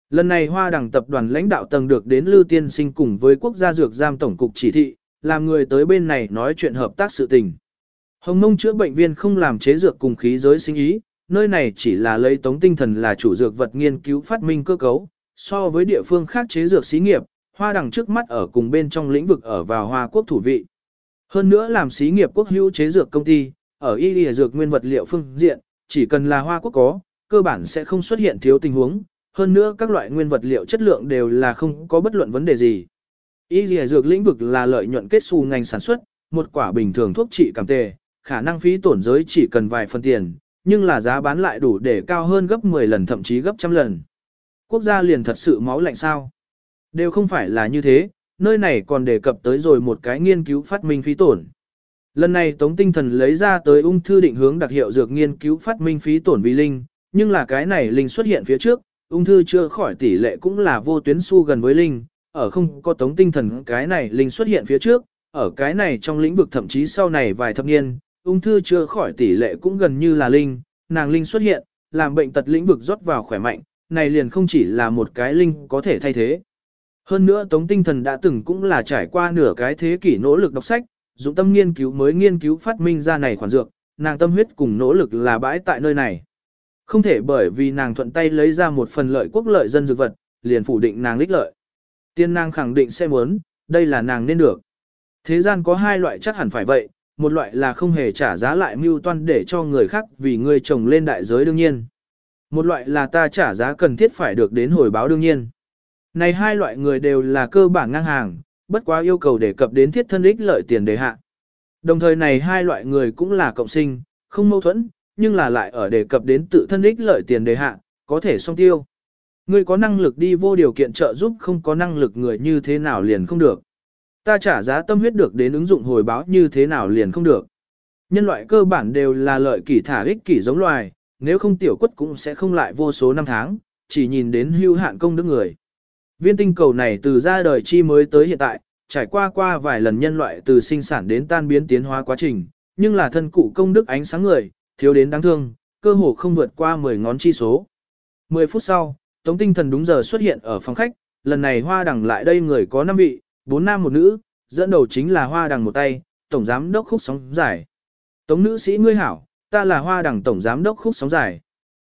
Lần này hoa Đằng tập đoàn lãnh đạo tầng được đến Lưu Tiên Sinh cùng với quốc gia dược giam tổng cục chỉ thị, làm người tới bên này nói chuyện hợp tác sự tình. Hồng Mông chữa bệnh viên không làm chế dược cùng khí giới sinh ý, nơi này chỉ là lấy tống tinh thần là chủ dược vật nghiên cứu phát minh cơ cấu, so với địa phương khác chế dược xí nghiệp, hoa đằng trước mắt ở cùng bên trong lĩnh vực ở vào hoa quốc thủ vị. Hơn nữa làm xí nghiệp quốc hữu chế dược công ty, ở y lìa dược nguyên vật liệu phương diện, chỉ cần là hoa quốc có, cơ bản sẽ không xuất hiện thiếu tình huống, hơn nữa các loại nguyên vật liệu chất lượng đều là không có bất luận vấn đề gì. Y lìa dược lĩnh vực là lợi nhuận kết xu ngành sản xuất, một quả bình thường thuốc trị cảm tề, khả năng phí tổn giới chỉ cần vài phần tiền, nhưng là giá bán lại đủ để cao hơn gấp 10 lần thậm chí gấp trăm lần. Quốc gia liền thật sự máu lạnh sao? Đều không phải là như thế, nơi này còn đề cập tới rồi một cái nghiên cứu phát minh phí tổn. Lần này Tống Tinh Thần lấy ra tới ung thư định hướng đặc hiệu dược nghiên cứu phát minh phí tổn vì linh, nhưng là cái này linh xuất hiện phía trước, ung thư chưa khỏi tỷ lệ cũng là vô tuyến su gần với linh, ở không có Tống Tinh Thần cái này linh xuất hiện phía trước, ở cái này trong lĩnh vực thậm chí sau này vài thập niên, ung thư chưa khỏi tỷ lệ cũng gần như là linh, nàng linh xuất hiện, làm bệnh tật lĩnh vực rót vào khỏe mạnh, này liền không chỉ là một cái linh có thể thay thế. Hơn nữa Tống Tinh Thần đã từng cũng là trải qua nửa cái thế kỷ nỗ lực đọc sách, dụng tâm nghiên cứu mới nghiên cứu phát minh ra này khoản dược, nàng tâm huyết cùng nỗ lực là bãi tại nơi này. Không thể bởi vì nàng thuận tay lấy ra một phần lợi quốc lợi dân dược vật, liền phủ định nàng lích lợi. Tiên nàng khẳng định sẽ muốn, đây là nàng nên được. Thế gian có hai loại chắc hẳn phải vậy, một loại là không hề trả giá lại mưu toan để cho người khác vì người chồng lên đại giới đương nhiên. Một loại là ta trả giá cần thiết phải được đến hồi báo đương nhiên. Này hai loại người đều là cơ bản ngang hàng, bất quá yêu cầu đề cập đến thiết thân ích lợi tiền đề hạ. Đồng thời này hai loại người cũng là cộng sinh, không mâu thuẫn, nhưng là lại ở đề cập đến tự thân ích lợi tiền đề hạ, có thể song tiêu. Người có năng lực đi vô điều kiện trợ giúp không có năng lực người như thế nào liền không được. Ta trả giá tâm huyết được đến ứng dụng hồi báo như thế nào liền không được. Nhân loại cơ bản đều là lợi kỷ thả ích kỷ giống loài, nếu không tiểu quất cũng sẽ không lại vô số năm tháng, chỉ nhìn đến hưu hạn công đức người. Viên tinh cầu này từ ra đời chi mới tới hiện tại, trải qua qua vài lần nhân loại từ sinh sản đến tan biến tiến hóa quá trình, nhưng là thân cụ công đức ánh sáng người, thiếu đến đáng thương, cơ hồ không vượt qua 10 ngón chi số. 10 phút sau, Tống Tinh Thần đúng giờ xuất hiện ở phòng khách, lần này hoa đẳng lại đây người có 5 vị, bốn nam một nữ, dẫn đầu chính là hoa đằng một tay, tổng giám đốc khúc sóng dài. Tống nữ sĩ ngươi hảo, ta là hoa đằng tổng giám đốc khúc sóng dài.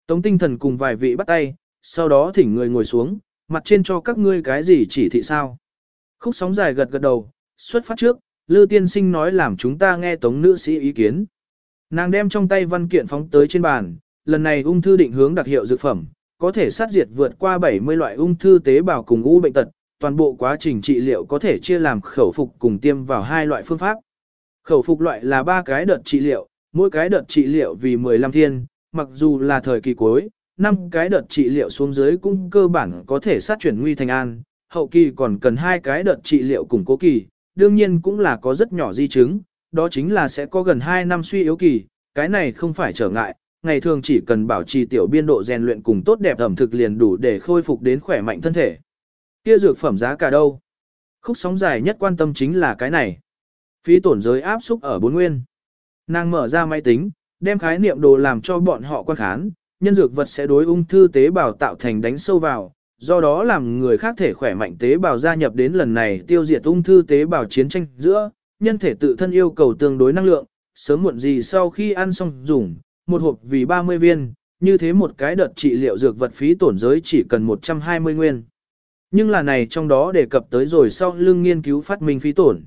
Tống tinh thần cùng vài vị bắt tay, sau đó thỉnh người ngồi xuống, mặt trên cho các ngươi cái gì chỉ thị sao. Khúc sóng dài gật gật đầu, xuất phát trước, Lư tiên sinh nói làm chúng ta nghe tống nữ sĩ ý kiến. Nàng đem trong tay văn kiện phóng tới trên bàn, lần này ung thư định hướng đặc hiệu dược phẩm, có thể sát diệt vượt qua 70 loại ung thư tế bào cùng u bệnh tật, toàn bộ quá trình trị liệu có thể chia làm khẩu phục cùng tiêm vào hai loại phương pháp. Khẩu phục loại là ba cái đợt trị liệu, mỗi cái đợt trị liệu vì 15 thiên, mặc dù là thời kỳ cuối, năm cái đợt trị liệu xuống dưới cũng cơ bản có thể sát chuyển nguy thành an, hậu kỳ còn cần hai cái đợt trị liệu cùng cố kỳ, đương nhiên cũng là có rất nhỏ di chứng, đó chính là sẽ có gần 2 năm suy yếu kỳ, cái này không phải trở ngại, ngày thường chỉ cần bảo trì tiểu biên độ rèn luyện cùng tốt đẹp ẩm thực liền đủ để khôi phục đến khỏe mạnh thân thể. Kia dược phẩm giá cả đâu? Khúc sóng dài nhất quan tâm chính là cái này. Phí tổn giới áp xúc ở bốn nguyên. Nàng mở ra máy tính, đem khái niệm đồ làm cho bọn họ quan khán, nhân dược vật sẽ đối ung thư tế bào tạo thành đánh sâu vào, do đó làm người khác thể khỏe mạnh tế bào gia nhập đến lần này tiêu diệt ung thư tế bào chiến tranh giữa, nhân thể tự thân yêu cầu tương đối năng lượng, sớm muộn gì sau khi ăn xong dùng, một hộp vì 30 viên, như thế một cái đợt trị liệu dược vật phí tổn giới chỉ cần 120 nguyên. Nhưng là này trong đó đề cập tới rồi sau lưng nghiên cứu phát minh phí tổn.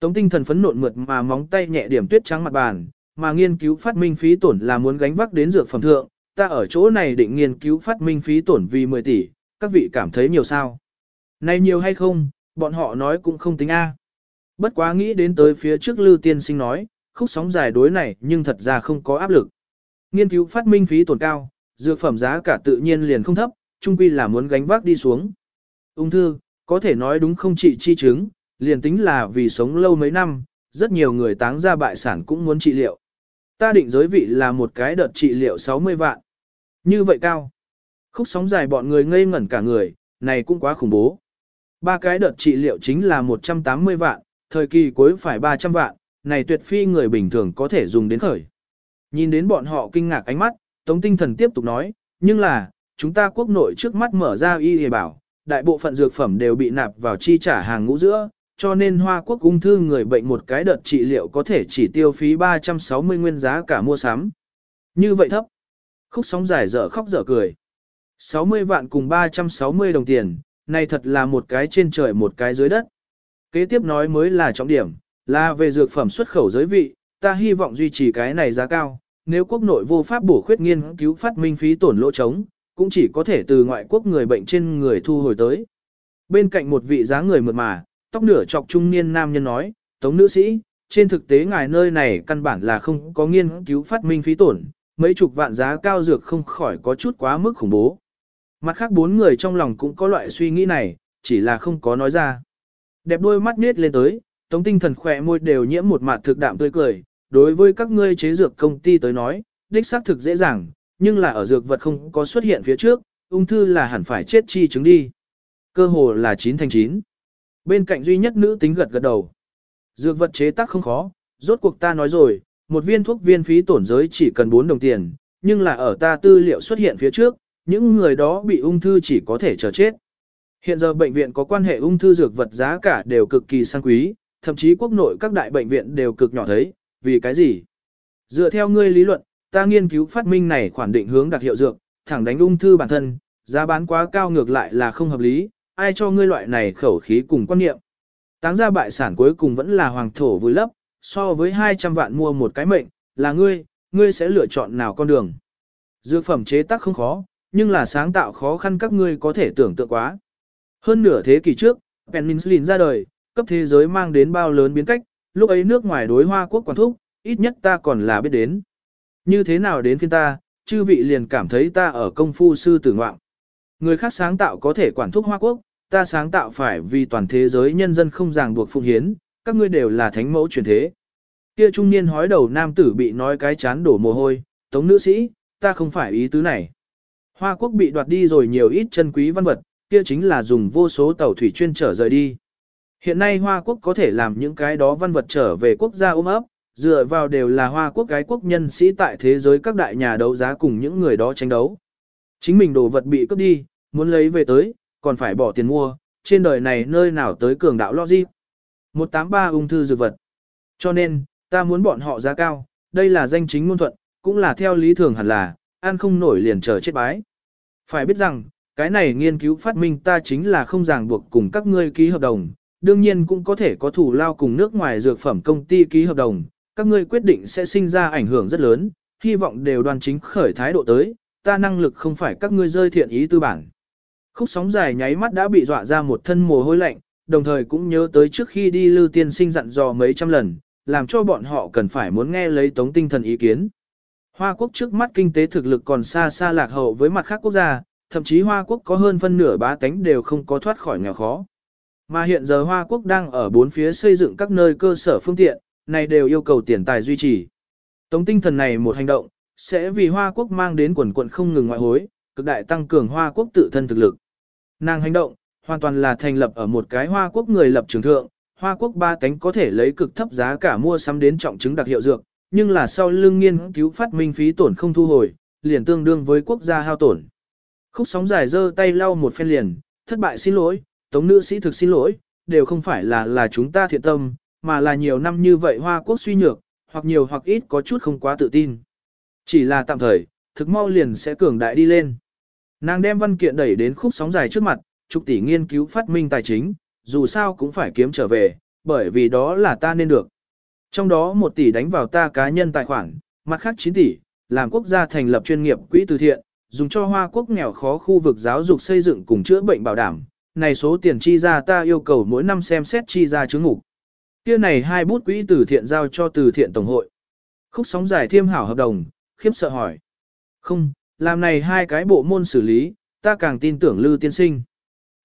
Tống tinh thần phấn nộn mượt mà móng tay nhẹ điểm tuyết trắng mặt bàn, mà nghiên cứu phát minh phí tổn là muốn gánh vác đến dược phẩm thượng, ta ở chỗ này định nghiên cứu phát minh phí tổn vì 10 tỷ, các vị cảm thấy nhiều sao? Này nhiều hay không, bọn họ nói cũng không tính A. Bất quá nghĩ đến tới phía trước Lư Tiên Sinh nói, khúc sóng dài đối này nhưng thật ra không có áp lực. Nghiên cứu phát minh phí tổn cao, dược phẩm giá cả tự nhiên liền không thấp, chung quy là muốn gánh vác đi xuống. Ung thư, có thể nói đúng không trị chi chứng, liền tính là vì sống lâu mấy năm, rất nhiều người táng ra bại sản cũng muốn trị liệu. Ta định giới vị là một cái đợt trị liệu 60 vạn. Như vậy cao. Khúc sóng dài bọn người ngây ngẩn cả người, này cũng quá khủng bố. Ba cái đợt trị liệu chính là 180 vạn, thời kỳ cuối phải 300 vạn, này tuyệt phi người bình thường có thể dùng đến khởi. Nhìn đến bọn họ kinh ngạc ánh mắt, Tống Tinh Thần tiếp tục nói, nhưng là, chúng ta quốc nội trước mắt mở ra y hề bảo, đại bộ phận dược phẩm đều bị nạp vào chi trả hàng ngũ giữa, cho nên Hoa Quốc ung thư người bệnh một cái đợt trị liệu có thể chỉ tiêu phí 360 nguyên giá cả mua sắm. Như vậy thấp. Khúc sóng dài dở khóc dở cười. 60 vạn cùng 360 đồng tiền, này thật là một cái trên trời một cái dưới đất. Kế tiếp nói mới là trọng điểm, là về dược phẩm xuất khẩu giới vị, ta hy vọng duy trì cái này giá cao, nếu quốc nội vô pháp bổ khuyết nghiên cứu phát minh phí tổn lỗ trống, cũng chỉ có thể từ ngoại quốc người bệnh trên người thu hồi tới. Bên cạnh một vị dáng người mượt mà, tóc nửa chọc trung niên nam nhân nói, tống nữ sĩ, trên thực tế ngài nơi này căn bản là không có nghiên cứu phát minh phí tổn, mấy chục vạn giá cao dược không khỏi có chút quá mức khủng bố. Mặt khác bốn người trong lòng cũng có loại suy nghĩ này, chỉ là không có nói ra. Đẹp đôi mắt nết lên tới, tống tinh thần khỏe môi đều nhiễm một mặt thực đạm tươi cười, đối với các ngươi chế dược công ty tới nói, đích xác thực dễ dàng, nhưng là ở dược vật không có xuất hiện phía trước, ung thư là hẳn phải chết chi chứng đi. Cơ hồ là 9 thành 9. Bên cạnh duy nhất nữ tính gật gật đầu. Dược vật chế tác không khó, rốt cuộc ta nói rồi, một viên thuốc viên phí tổn giới chỉ cần 4 đồng tiền, nhưng là ở ta tư liệu xuất hiện phía trước, những người đó bị ung thư chỉ có thể chờ chết. Hiện giờ bệnh viện có quan hệ ung thư dược vật giá cả đều cực kỳ sang quý, thậm chí quốc nội các đại bệnh viện đều cực nhỏ thấy, vì cái gì? Dựa theo ngươi lý luận, ta nghiên cứu phát minh này khoản định hướng đặc hiệu dược, thẳng đánh ung thư bản thân, giá bán quá cao ngược lại là không hợp lý, ai cho ngươi loại này khẩu khí cùng quan niệm. Táng ra bại sản cuối cùng vẫn là hoàng thổ vui lấp, so với 200 vạn mua một cái mệnh, là ngươi, ngươi sẽ lựa chọn nào con đường. Dược phẩm chế tác không khó, nhưng là sáng tạo khó khăn các ngươi có thể tưởng tượng quá. Hơn nửa thế kỷ trước, Penicillin ra đời, cấp thế giới mang đến bao lớn biến cách, lúc ấy nước ngoài đối hoa quốc quản thúc, ít nhất ta còn là biết đến. Như thế nào đến phiên ta, chư vị liền cảm thấy ta ở công phu sư tử ngoạm. Người khác sáng tạo có thể quản thúc hoa quốc, ta sáng tạo phải vì toàn thế giới nhân dân không ràng buộc phụng hiến, các ngươi đều là thánh mẫu truyền thế. Kia trung niên hói đầu nam tử bị nói cái chán đổ mồ hôi, tống nữ sĩ, ta không phải ý tứ này. Hoa quốc bị đoạt đi rồi nhiều ít chân quý văn vật, kia chính là dùng vô số tàu thủy chuyên trở rời đi. Hiện nay Hoa quốc có thể làm những cái đó văn vật trở về quốc gia ôm ấp, dựa vào đều là Hoa quốc cái quốc nhân sĩ tại thế giới các đại nhà đấu giá cùng những người đó tranh đấu. Chính mình đồ vật bị cướp đi, muốn lấy về tới, còn phải bỏ tiền mua, trên đời này nơi nào tới cường đạo logic. 183 ung thư dược vật. Cho nên, ta muốn bọn họ giá cao, đây là danh chính ngôn thuận, cũng là theo lý thường hẳn là, ăn không nổi liền chờ chết bái. Phải biết rằng, cái này nghiên cứu phát minh ta chính là không ràng buộc cùng các ngươi ký hợp đồng, đương nhiên cũng có thể có thủ lao cùng nước ngoài dược phẩm công ty ký hợp đồng, các ngươi quyết định sẽ sinh ra ảnh hưởng rất lớn, hy vọng đều đoàn chính khởi thái độ tới, ta năng lực không phải các ngươi rơi thiện ý tư bản. Khúc sóng dài nháy mắt đã bị dọa ra một thân mồ hôi lạnh, đồng thời cũng nhớ tới trước khi đi lưu tiên sinh dặn dò mấy trăm lần, làm cho bọn họ cần phải muốn nghe lấy tống tinh thần ý kiến. Hoa quốc trước mắt kinh tế thực lực còn xa xa lạc hậu với mặt khác quốc gia, thậm chí Hoa quốc có hơn phân nửa bá tánh đều không có thoát khỏi nghèo khó. Mà hiện giờ Hoa Quốc đang ở bốn phía xây dựng các nơi cơ sở phương tiện, này đều yêu cầu tiền tài duy trì. Tống tinh thần này một hành động, sẽ vì Hoa Quốc mang đến quần quận không ngừng ngoại hối, cực đại tăng cường Hoa Quốc tự thân thực lực. Nàng hành động, hoàn toàn là thành lập ở một cái Hoa Quốc người lập trường thượng, Hoa Quốc ba cánh có thể lấy cực thấp giá cả mua sắm đến trọng chứng đặc hiệu dược, nhưng là sau lưng nghiên cứu phát minh phí tổn không thu hồi, liền tương đương với quốc gia hao tổn. Khúc sóng dài dơ tay lau một phen liền, thất bại xin lỗi, tống nữ sĩ thực xin lỗi, đều không phải là là chúng ta thiện tâm, mà là nhiều năm như vậy Hoa Quốc suy nhược, hoặc nhiều hoặc ít có chút không quá tự tin. Chỉ là tạm thời, thực mau liền sẽ cường đại đi lên. Nàng đem văn kiện đẩy đến khúc sóng dài trước mặt, trục tỷ nghiên cứu phát minh tài chính, dù sao cũng phải kiếm trở về, bởi vì đó là ta nên được. Trong đó 1 tỷ đánh vào ta cá nhân tài khoản, mặt khác 9 tỷ, làm quốc gia thành lập chuyên nghiệp quỹ từ thiện, dùng cho Hoa Quốc nghèo khó khu vực giáo dục xây dựng cùng chữa bệnh bảo đảm. Này số tiền chi ra ta yêu cầu mỗi năm xem xét chi ra chứng ngục. Kia này hai bút quỹ từ thiện giao cho từ thiện tổng hội. Khúc sóng giải thiêm hảo hợp đồng, khiếp sợ hỏi. Không, làm này hai cái bộ môn xử lý, ta càng tin tưởng Lư tiên sinh.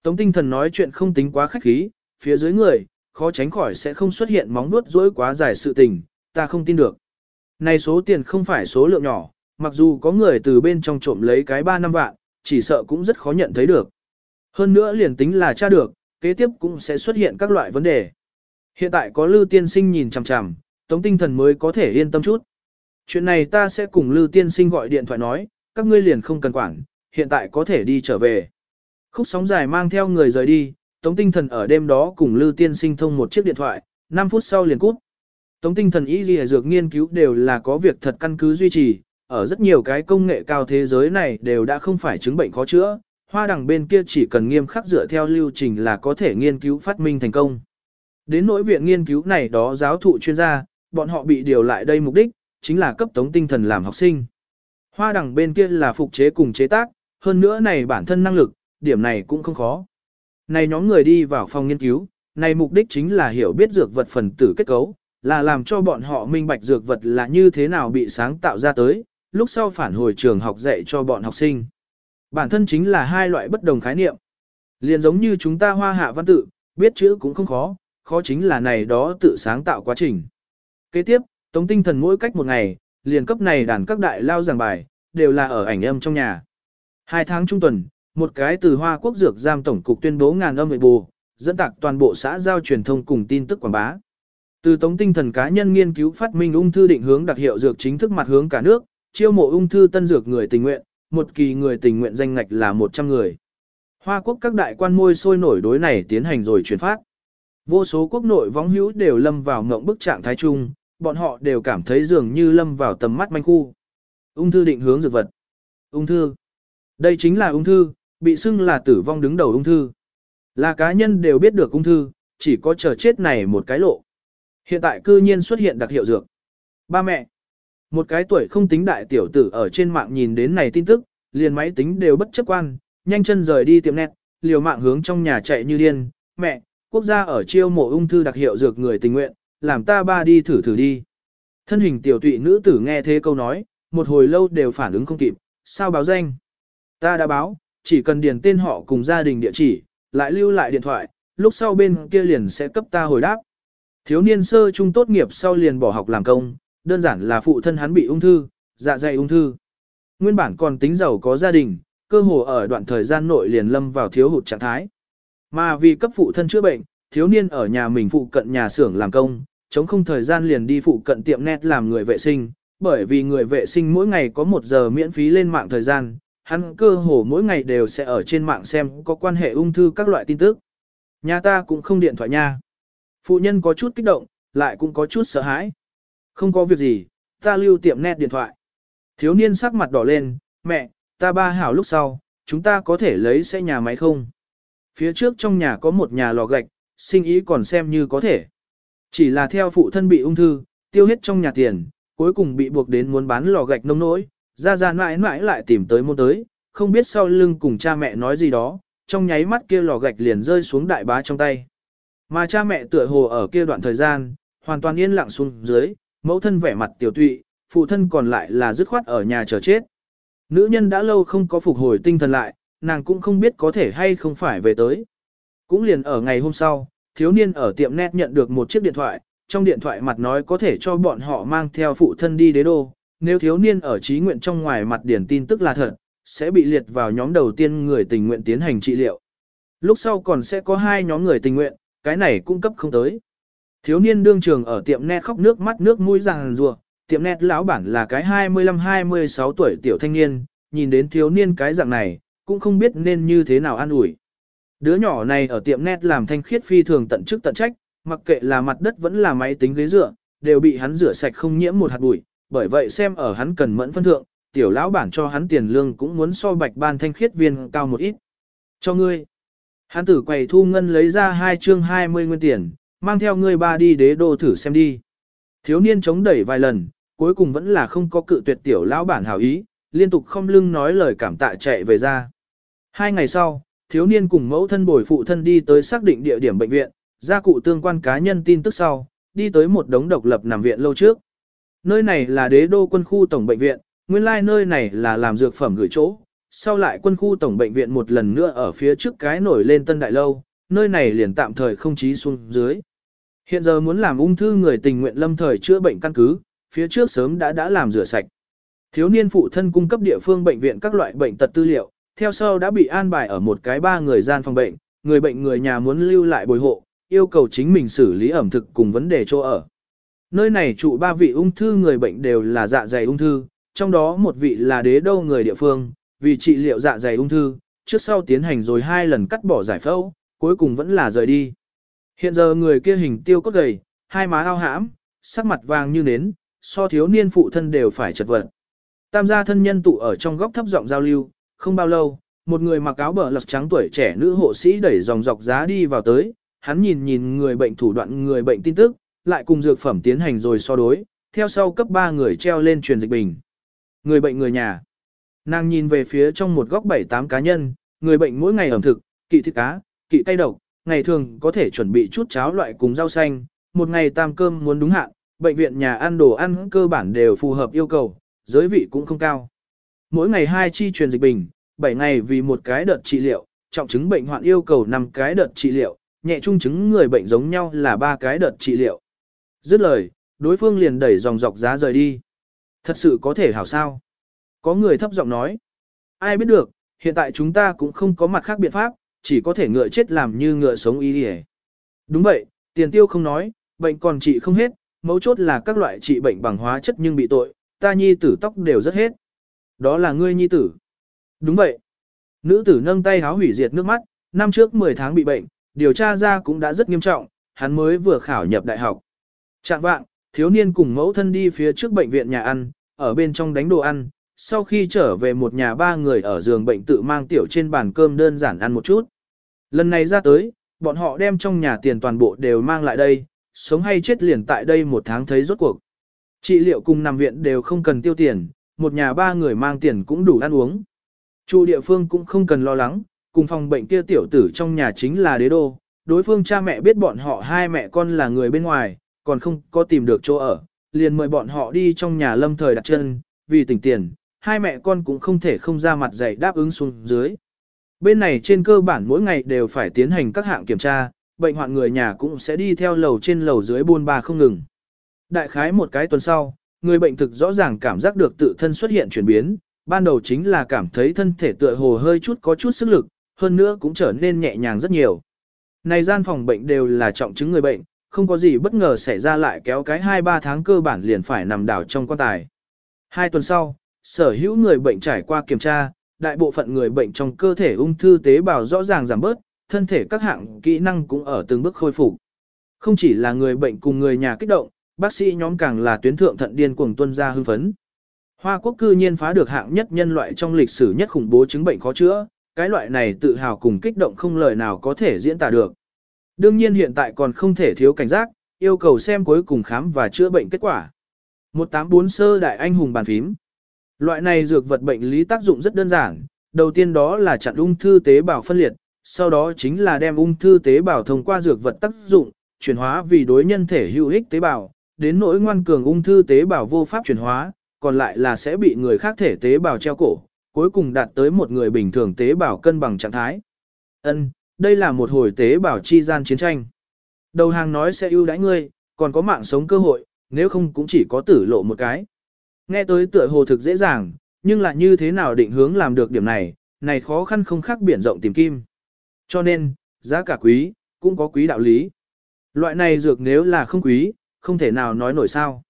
Tống tinh thần nói chuyện không tính quá khách khí, phía dưới người, khó tránh khỏi sẽ không xuất hiện móng nuốt dối quá dài sự tình, ta không tin được. Này số tiền không phải số lượng nhỏ, mặc dù có người từ bên trong trộm lấy cái 3 năm vạn, chỉ sợ cũng rất khó nhận thấy được. Hơn nữa liền tính là tra được, kế tiếp cũng sẽ xuất hiện các loại vấn đề. Hiện tại có Lư tiên sinh nhìn chằm chằm, Tống tinh thần mới có thể yên tâm chút. Chuyện này ta sẽ cùng Lư tiên sinh gọi điện thoại nói, các ngươi liền không cần quản, hiện tại có thể đi trở về. Khúc sóng dài mang theo người rời đi, Tống tinh thần ở đêm đó cùng Lư tiên sinh thông một chiếc điện thoại, 5 phút sau liền cút. Tống tinh thần y gì dược nghiên cứu đều là có việc thật căn cứ duy trì, ở rất nhiều cái công nghệ cao thế giới này đều đã không phải chứng bệnh khó chữa, hoa đằng bên kia chỉ cần nghiêm khắc dựa theo lưu trình là có thể nghiên cứu phát minh thành công. Đến nỗi viện nghiên cứu này đó giáo thụ chuyên gia, bọn họ bị điều lại đây mục đích, chính là cấp tống tinh thần làm học sinh. Hoa đằng bên kia là phục chế cùng chế tác, hơn nữa này bản thân năng lực, điểm này cũng không khó. Này nhóm người đi vào phòng nghiên cứu, này mục đích chính là hiểu biết dược vật phần tử kết cấu, là làm cho bọn họ minh bạch dược vật là như thế nào bị sáng tạo ra tới, lúc sau phản hồi trường học dạy cho bọn học sinh. Bản thân chính là hai loại bất đồng khái niệm. Liền giống như chúng ta hoa hạ văn tự, biết chữ cũng không khó, khó chính là này đó tự sáng tạo quá trình. Kế tiếp, Tống Tinh Thần mỗi cách một ngày, liền cấp này đàn các đại lao giảng bài, đều là ở ảnh âm trong nhà. Hai tháng trung tuần, một cái từ Hoa Quốc Dược Giam Tổng cục tuyên bố ngàn âm vệ bù, dẫn tạc toàn bộ xã giao truyền thông cùng tin tức quảng bá. Từ Tống Tinh Thần cá nhân nghiên cứu phát minh ung thư định hướng đặc hiệu dược chính thức mặt hướng cả nước, chiêu mộ ung thư tân dược người tình nguyện, một kỳ người tình nguyện danh ngạch là 100 người. Hoa quốc các đại quan môi sôi nổi đối này tiến hành rồi truyền phát. Vô số quốc nội vong hữu đều lâm vào ngộng bức trạng thái chung, bọn họ đều cảm thấy dường như lâm vào tầm mắt manh khu. Ung thư định hướng dược vật. Ung thư. Đây chính là ung thư, bị xưng là tử vong đứng đầu ung thư. Là cá nhân đều biết được ung thư, chỉ có chờ chết này một cái lộ. Hiện tại cư nhiên xuất hiện đặc hiệu dược. Ba mẹ. Một cái tuổi không tính đại tiểu tử ở trên mạng nhìn đến này tin tức, liền máy tính đều bất chấp quan, nhanh chân rời đi tiệm nét, liều mạng hướng trong nhà chạy như điên. Mẹ, quốc gia ở chiêu mộ ung thư đặc hiệu dược người tình nguyện, làm ta ba đi thử thử đi. Thân hình tiểu tụy nữ tử nghe thế câu nói, một hồi lâu đều phản ứng không kịp, sao báo danh? Ta đã báo, chỉ cần điền tên họ cùng gia đình địa chỉ, lại lưu lại điện thoại, lúc sau bên kia liền sẽ cấp ta hồi đáp. Thiếu niên sơ trung tốt nghiệp sau liền bỏ học làm công, đơn giản là phụ thân hắn bị ung thư, dạ dày ung thư. Nguyên bản còn tính giàu có gia đình, cơ hồ ở đoạn thời gian nội liền lâm vào thiếu hụt trạng thái. Mà vì cấp phụ thân chữa bệnh, thiếu niên ở nhà mình phụ cận nhà xưởng làm công, chống không thời gian liền đi phụ cận tiệm net làm người vệ sinh, bởi vì người vệ sinh mỗi ngày có một giờ miễn phí lên mạng thời gian, hắn cơ hồ mỗi ngày đều sẽ ở trên mạng xem có quan hệ ung thư các loại tin tức. Nhà ta cũng không điện thoại nha. Phụ nhân có chút kích động, lại cũng có chút sợ hãi. Không có việc gì, ta lưu tiệm net điện thoại. Thiếu niên sắc mặt đỏ lên, mẹ, ta ba hảo lúc sau, chúng ta có thể lấy xe nhà máy không? Phía trước trong nhà có một nhà lò gạch, sinh ý còn xem như có thể. Chỉ là theo phụ thân bị ung thư, tiêu hết trong nhà tiền, cuối cùng bị buộc đến muốn bán lò gạch nông nỗi, ra ra mãi mãi lại tìm tới môn tới, không biết sau lưng cùng cha mẹ nói gì đó, trong nháy mắt kia lò gạch liền rơi xuống đại bá trong tay. Mà cha mẹ tựa hồ ở kia đoạn thời gian, hoàn toàn yên lặng xuống dưới, mẫu thân vẻ mặt tiểu tụy, phụ thân còn lại là dứt khoát ở nhà chờ chết. Nữ nhân đã lâu không có phục hồi tinh thần lại, nàng cũng không biết có thể hay không phải về tới. Cũng liền ở ngày hôm sau, thiếu niên ở tiệm net nhận được một chiếc điện thoại, trong điện thoại mặt nói có thể cho bọn họ mang theo phụ thân đi đế đô, nếu thiếu niên ở trí nguyện trong ngoài mặt điển tin tức là thật, sẽ bị liệt vào nhóm đầu tiên người tình nguyện tiến hành trị liệu. Lúc sau còn sẽ có hai nhóm người tình nguyện, cái này cung cấp không tới. Thiếu niên đương trường ở tiệm net khóc nước mắt nước mũi ràng rùa, tiệm net lão bản là cái 25-26 tuổi tiểu thanh niên, nhìn đến thiếu niên cái dạng này, cũng không biết nên như thế nào an ủi. Đứa nhỏ này ở tiệm net làm thanh khiết phi thường tận chức tận trách, mặc kệ là mặt đất vẫn là máy tính ghế dựa, đều bị hắn rửa sạch không nhiễm một hạt bụi, bởi vậy xem ở hắn cần mẫn phân thượng, tiểu lão bản cho hắn tiền lương cũng muốn so bạch ban thanh khiết viên cao một ít. Cho ngươi. Hắn tử quầy thu ngân lấy ra hai chương 20 nguyên tiền, mang theo ngươi ba đi đế đô thử xem đi. Thiếu niên chống đẩy vài lần, cuối cùng vẫn là không có cự tuyệt tiểu lão bản hảo ý, liên tục không lưng nói lời cảm tạ chạy về ra. Hai ngày sau, thiếu niên cùng mẫu thân bồi phụ thân đi tới xác định địa điểm bệnh viện, gia cụ tương quan cá nhân tin tức sau, đi tới một đống độc lập nằm viện lâu trước. Nơi này là đế đô quân khu tổng bệnh viện, nguyên lai like nơi này là làm dược phẩm gửi chỗ, sau lại quân khu tổng bệnh viện một lần nữa ở phía trước cái nổi lên tân đại lâu, nơi này liền tạm thời không chí xuống dưới. Hiện giờ muốn làm ung thư người tình nguyện lâm thời chữa bệnh căn cứ, phía trước sớm đã đã làm rửa sạch. Thiếu niên phụ thân cung cấp địa phương bệnh viện các loại bệnh tật tư liệu, theo sau đã bị an bài ở một cái ba người gian phòng bệnh, người bệnh người nhà muốn lưu lại bồi hộ, yêu cầu chính mình xử lý ẩm thực cùng vấn đề chỗ ở. Nơi này trụ ba vị ung thư người bệnh đều là dạ dày ung thư, trong đó một vị là đế đô người địa phương, vì trị liệu dạ dày ung thư, trước sau tiến hành rồi hai lần cắt bỏ giải phẫu, cuối cùng vẫn là rời đi. Hiện giờ người kia hình tiêu cốt gầy, hai má ao hãm, sắc mặt vàng như nến, so thiếu niên phụ thân đều phải chật vật. Tam gia thân nhân tụ ở trong góc thấp giọng giao lưu, không bao lâu, một người mặc áo bờ lật trắng tuổi trẻ nữ hộ sĩ đẩy dòng dọc giá đi vào tới, hắn nhìn nhìn người bệnh thủ đoạn người bệnh tin tức, lại cùng dược phẩm tiến hành rồi so đối, theo sau cấp 3 người treo lên truyền dịch bình. Người bệnh người nhà. Nàng nhìn về phía trong một góc 7-8 cá nhân, người bệnh mỗi ngày ẩm thực, kỵ thịt cá, kỵ cay độc, ngày thường có thể chuẩn bị chút cháo loại cùng rau xanh, một ngày tam cơm muốn đúng hạn, bệnh viện nhà ăn đồ ăn cơ bản đều phù hợp yêu cầu, giới vị cũng không cao. Mỗi ngày hai chi truyền dịch bình, 7 ngày vì một cái đợt trị liệu, trọng chứng bệnh hoạn yêu cầu 5 cái đợt trị liệu, nhẹ trung chứng người bệnh giống nhau là ba cái đợt trị liệu. Dứt lời, đối phương liền đẩy dòng dọc giá rời đi. Thật sự có thể hảo sao? Có người thấp giọng nói. Ai biết được, hiện tại chúng ta cũng không có mặt khác biện pháp, chỉ có thể ngựa chết làm như ngựa sống ý đi Đúng vậy, tiền tiêu không nói, bệnh còn trị không hết, mấu chốt là các loại trị bệnh bằng hóa chất nhưng bị tội, ta nhi tử tóc đều rất hết. Đó là ngươi nhi tử. Đúng vậy. Nữ tử nâng tay háo hủy diệt nước mắt, năm trước 10 tháng bị bệnh, điều tra ra cũng đã rất nghiêm trọng, hắn mới vừa khảo nhập đại học. Trạng vạng, thiếu niên cùng mẫu thân đi phía trước bệnh viện nhà ăn, ở bên trong đánh đồ ăn, sau khi trở về một nhà ba người ở giường bệnh tự mang tiểu trên bàn cơm đơn giản ăn một chút. Lần này ra tới, bọn họ đem trong nhà tiền toàn bộ đều mang lại đây, sống hay chết liền tại đây một tháng thấy rốt cuộc. Trị liệu cùng nằm viện đều không cần tiêu tiền, một nhà ba người mang tiền cũng đủ ăn uống. Chủ địa phương cũng không cần lo lắng, cùng phòng bệnh kia tiểu tử trong nhà chính là đế đô, đối phương cha mẹ biết bọn họ hai mẹ con là người bên ngoài, còn không có tìm được chỗ ở, liền mời bọn họ đi trong nhà lâm thời đặt chân, vì tỉnh tiền, hai mẹ con cũng không thể không ra mặt dạy đáp ứng xuống dưới. Bên này trên cơ bản mỗi ngày đều phải tiến hành các hạng kiểm tra, bệnh hoạn người nhà cũng sẽ đi theo lầu trên lầu dưới buôn ba không ngừng. Đại khái một cái tuần sau, người bệnh thực rõ ràng cảm giác được tự thân xuất hiện chuyển biến, ban đầu chính là cảm thấy thân thể tựa hồ hơi chút có chút sức lực, hơn nữa cũng trở nên nhẹ nhàng rất nhiều. Này gian phòng bệnh đều là trọng chứng người bệnh, không có gì bất ngờ xảy ra lại kéo cái 2-3 tháng cơ bản liền phải nằm đảo trong quan tài. Hai tuần sau, sở hữu người bệnh trải qua kiểm tra, đại bộ phận người bệnh trong cơ thể ung thư tế bào rõ ràng giảm bớt, thân thể các hạng kỹ năng cũng ở từng bước khôi phục. Không chỉ là người bệnh cùng người nhà kích động, bác sĩ nhóm càng là tuyến thượng thận điên cuồng tuân ra hưng phấn. Hoa quốc cư nhiên phá được hạng nhất nhân loại trong lịch sử nhất khủng bố chứng bệnh khó chữa, cái loại này tự hào cùng kích động không lời nào có thể diễn tả được. Đương nhiên hiện tại còn không thể thiếu cảnh giác, yêu cầu xem cuối cùng khám và chữa bệnh kết quả. 184 sơ đại anh hùng bàn phím. Loại này dược vật bệnh lý tác dụng rất đơn giản, đầu tiên đó là chặn ung thư tế bào phân liệt, sau đó chính là đem ung thư tế bào thông qua dược vật tác dụng, chuyển hóa vì đối nhân thể hữu ích tế bào, đến nỗi ngoan cường ung thư tế bào vô pháp chuyển hóa, còn lại là sẽ bị người khác thể tế bào treo cổ, cuối cùng đạt tới một người bình thường tế bào cân bằng trạng thái. Ân, đây là một hồi tế bào chi gian chiến tranh. Đầu hàng nói sẽ ưu đãi ngươi, còn có mạng sống cơ hội, nếu không cũng chỉ có tử lộ một cái. Nghe tới tựa hồ thực dễ dàng, nhưng là như thế nào định hướng làm được điểm này, này khó khăn không khác biển rộng tìm kim. Cho nên, giá cả quý, cũng có quý đạo lý. Loại này dược nếu là không quý, không thể nào nói nổi sao.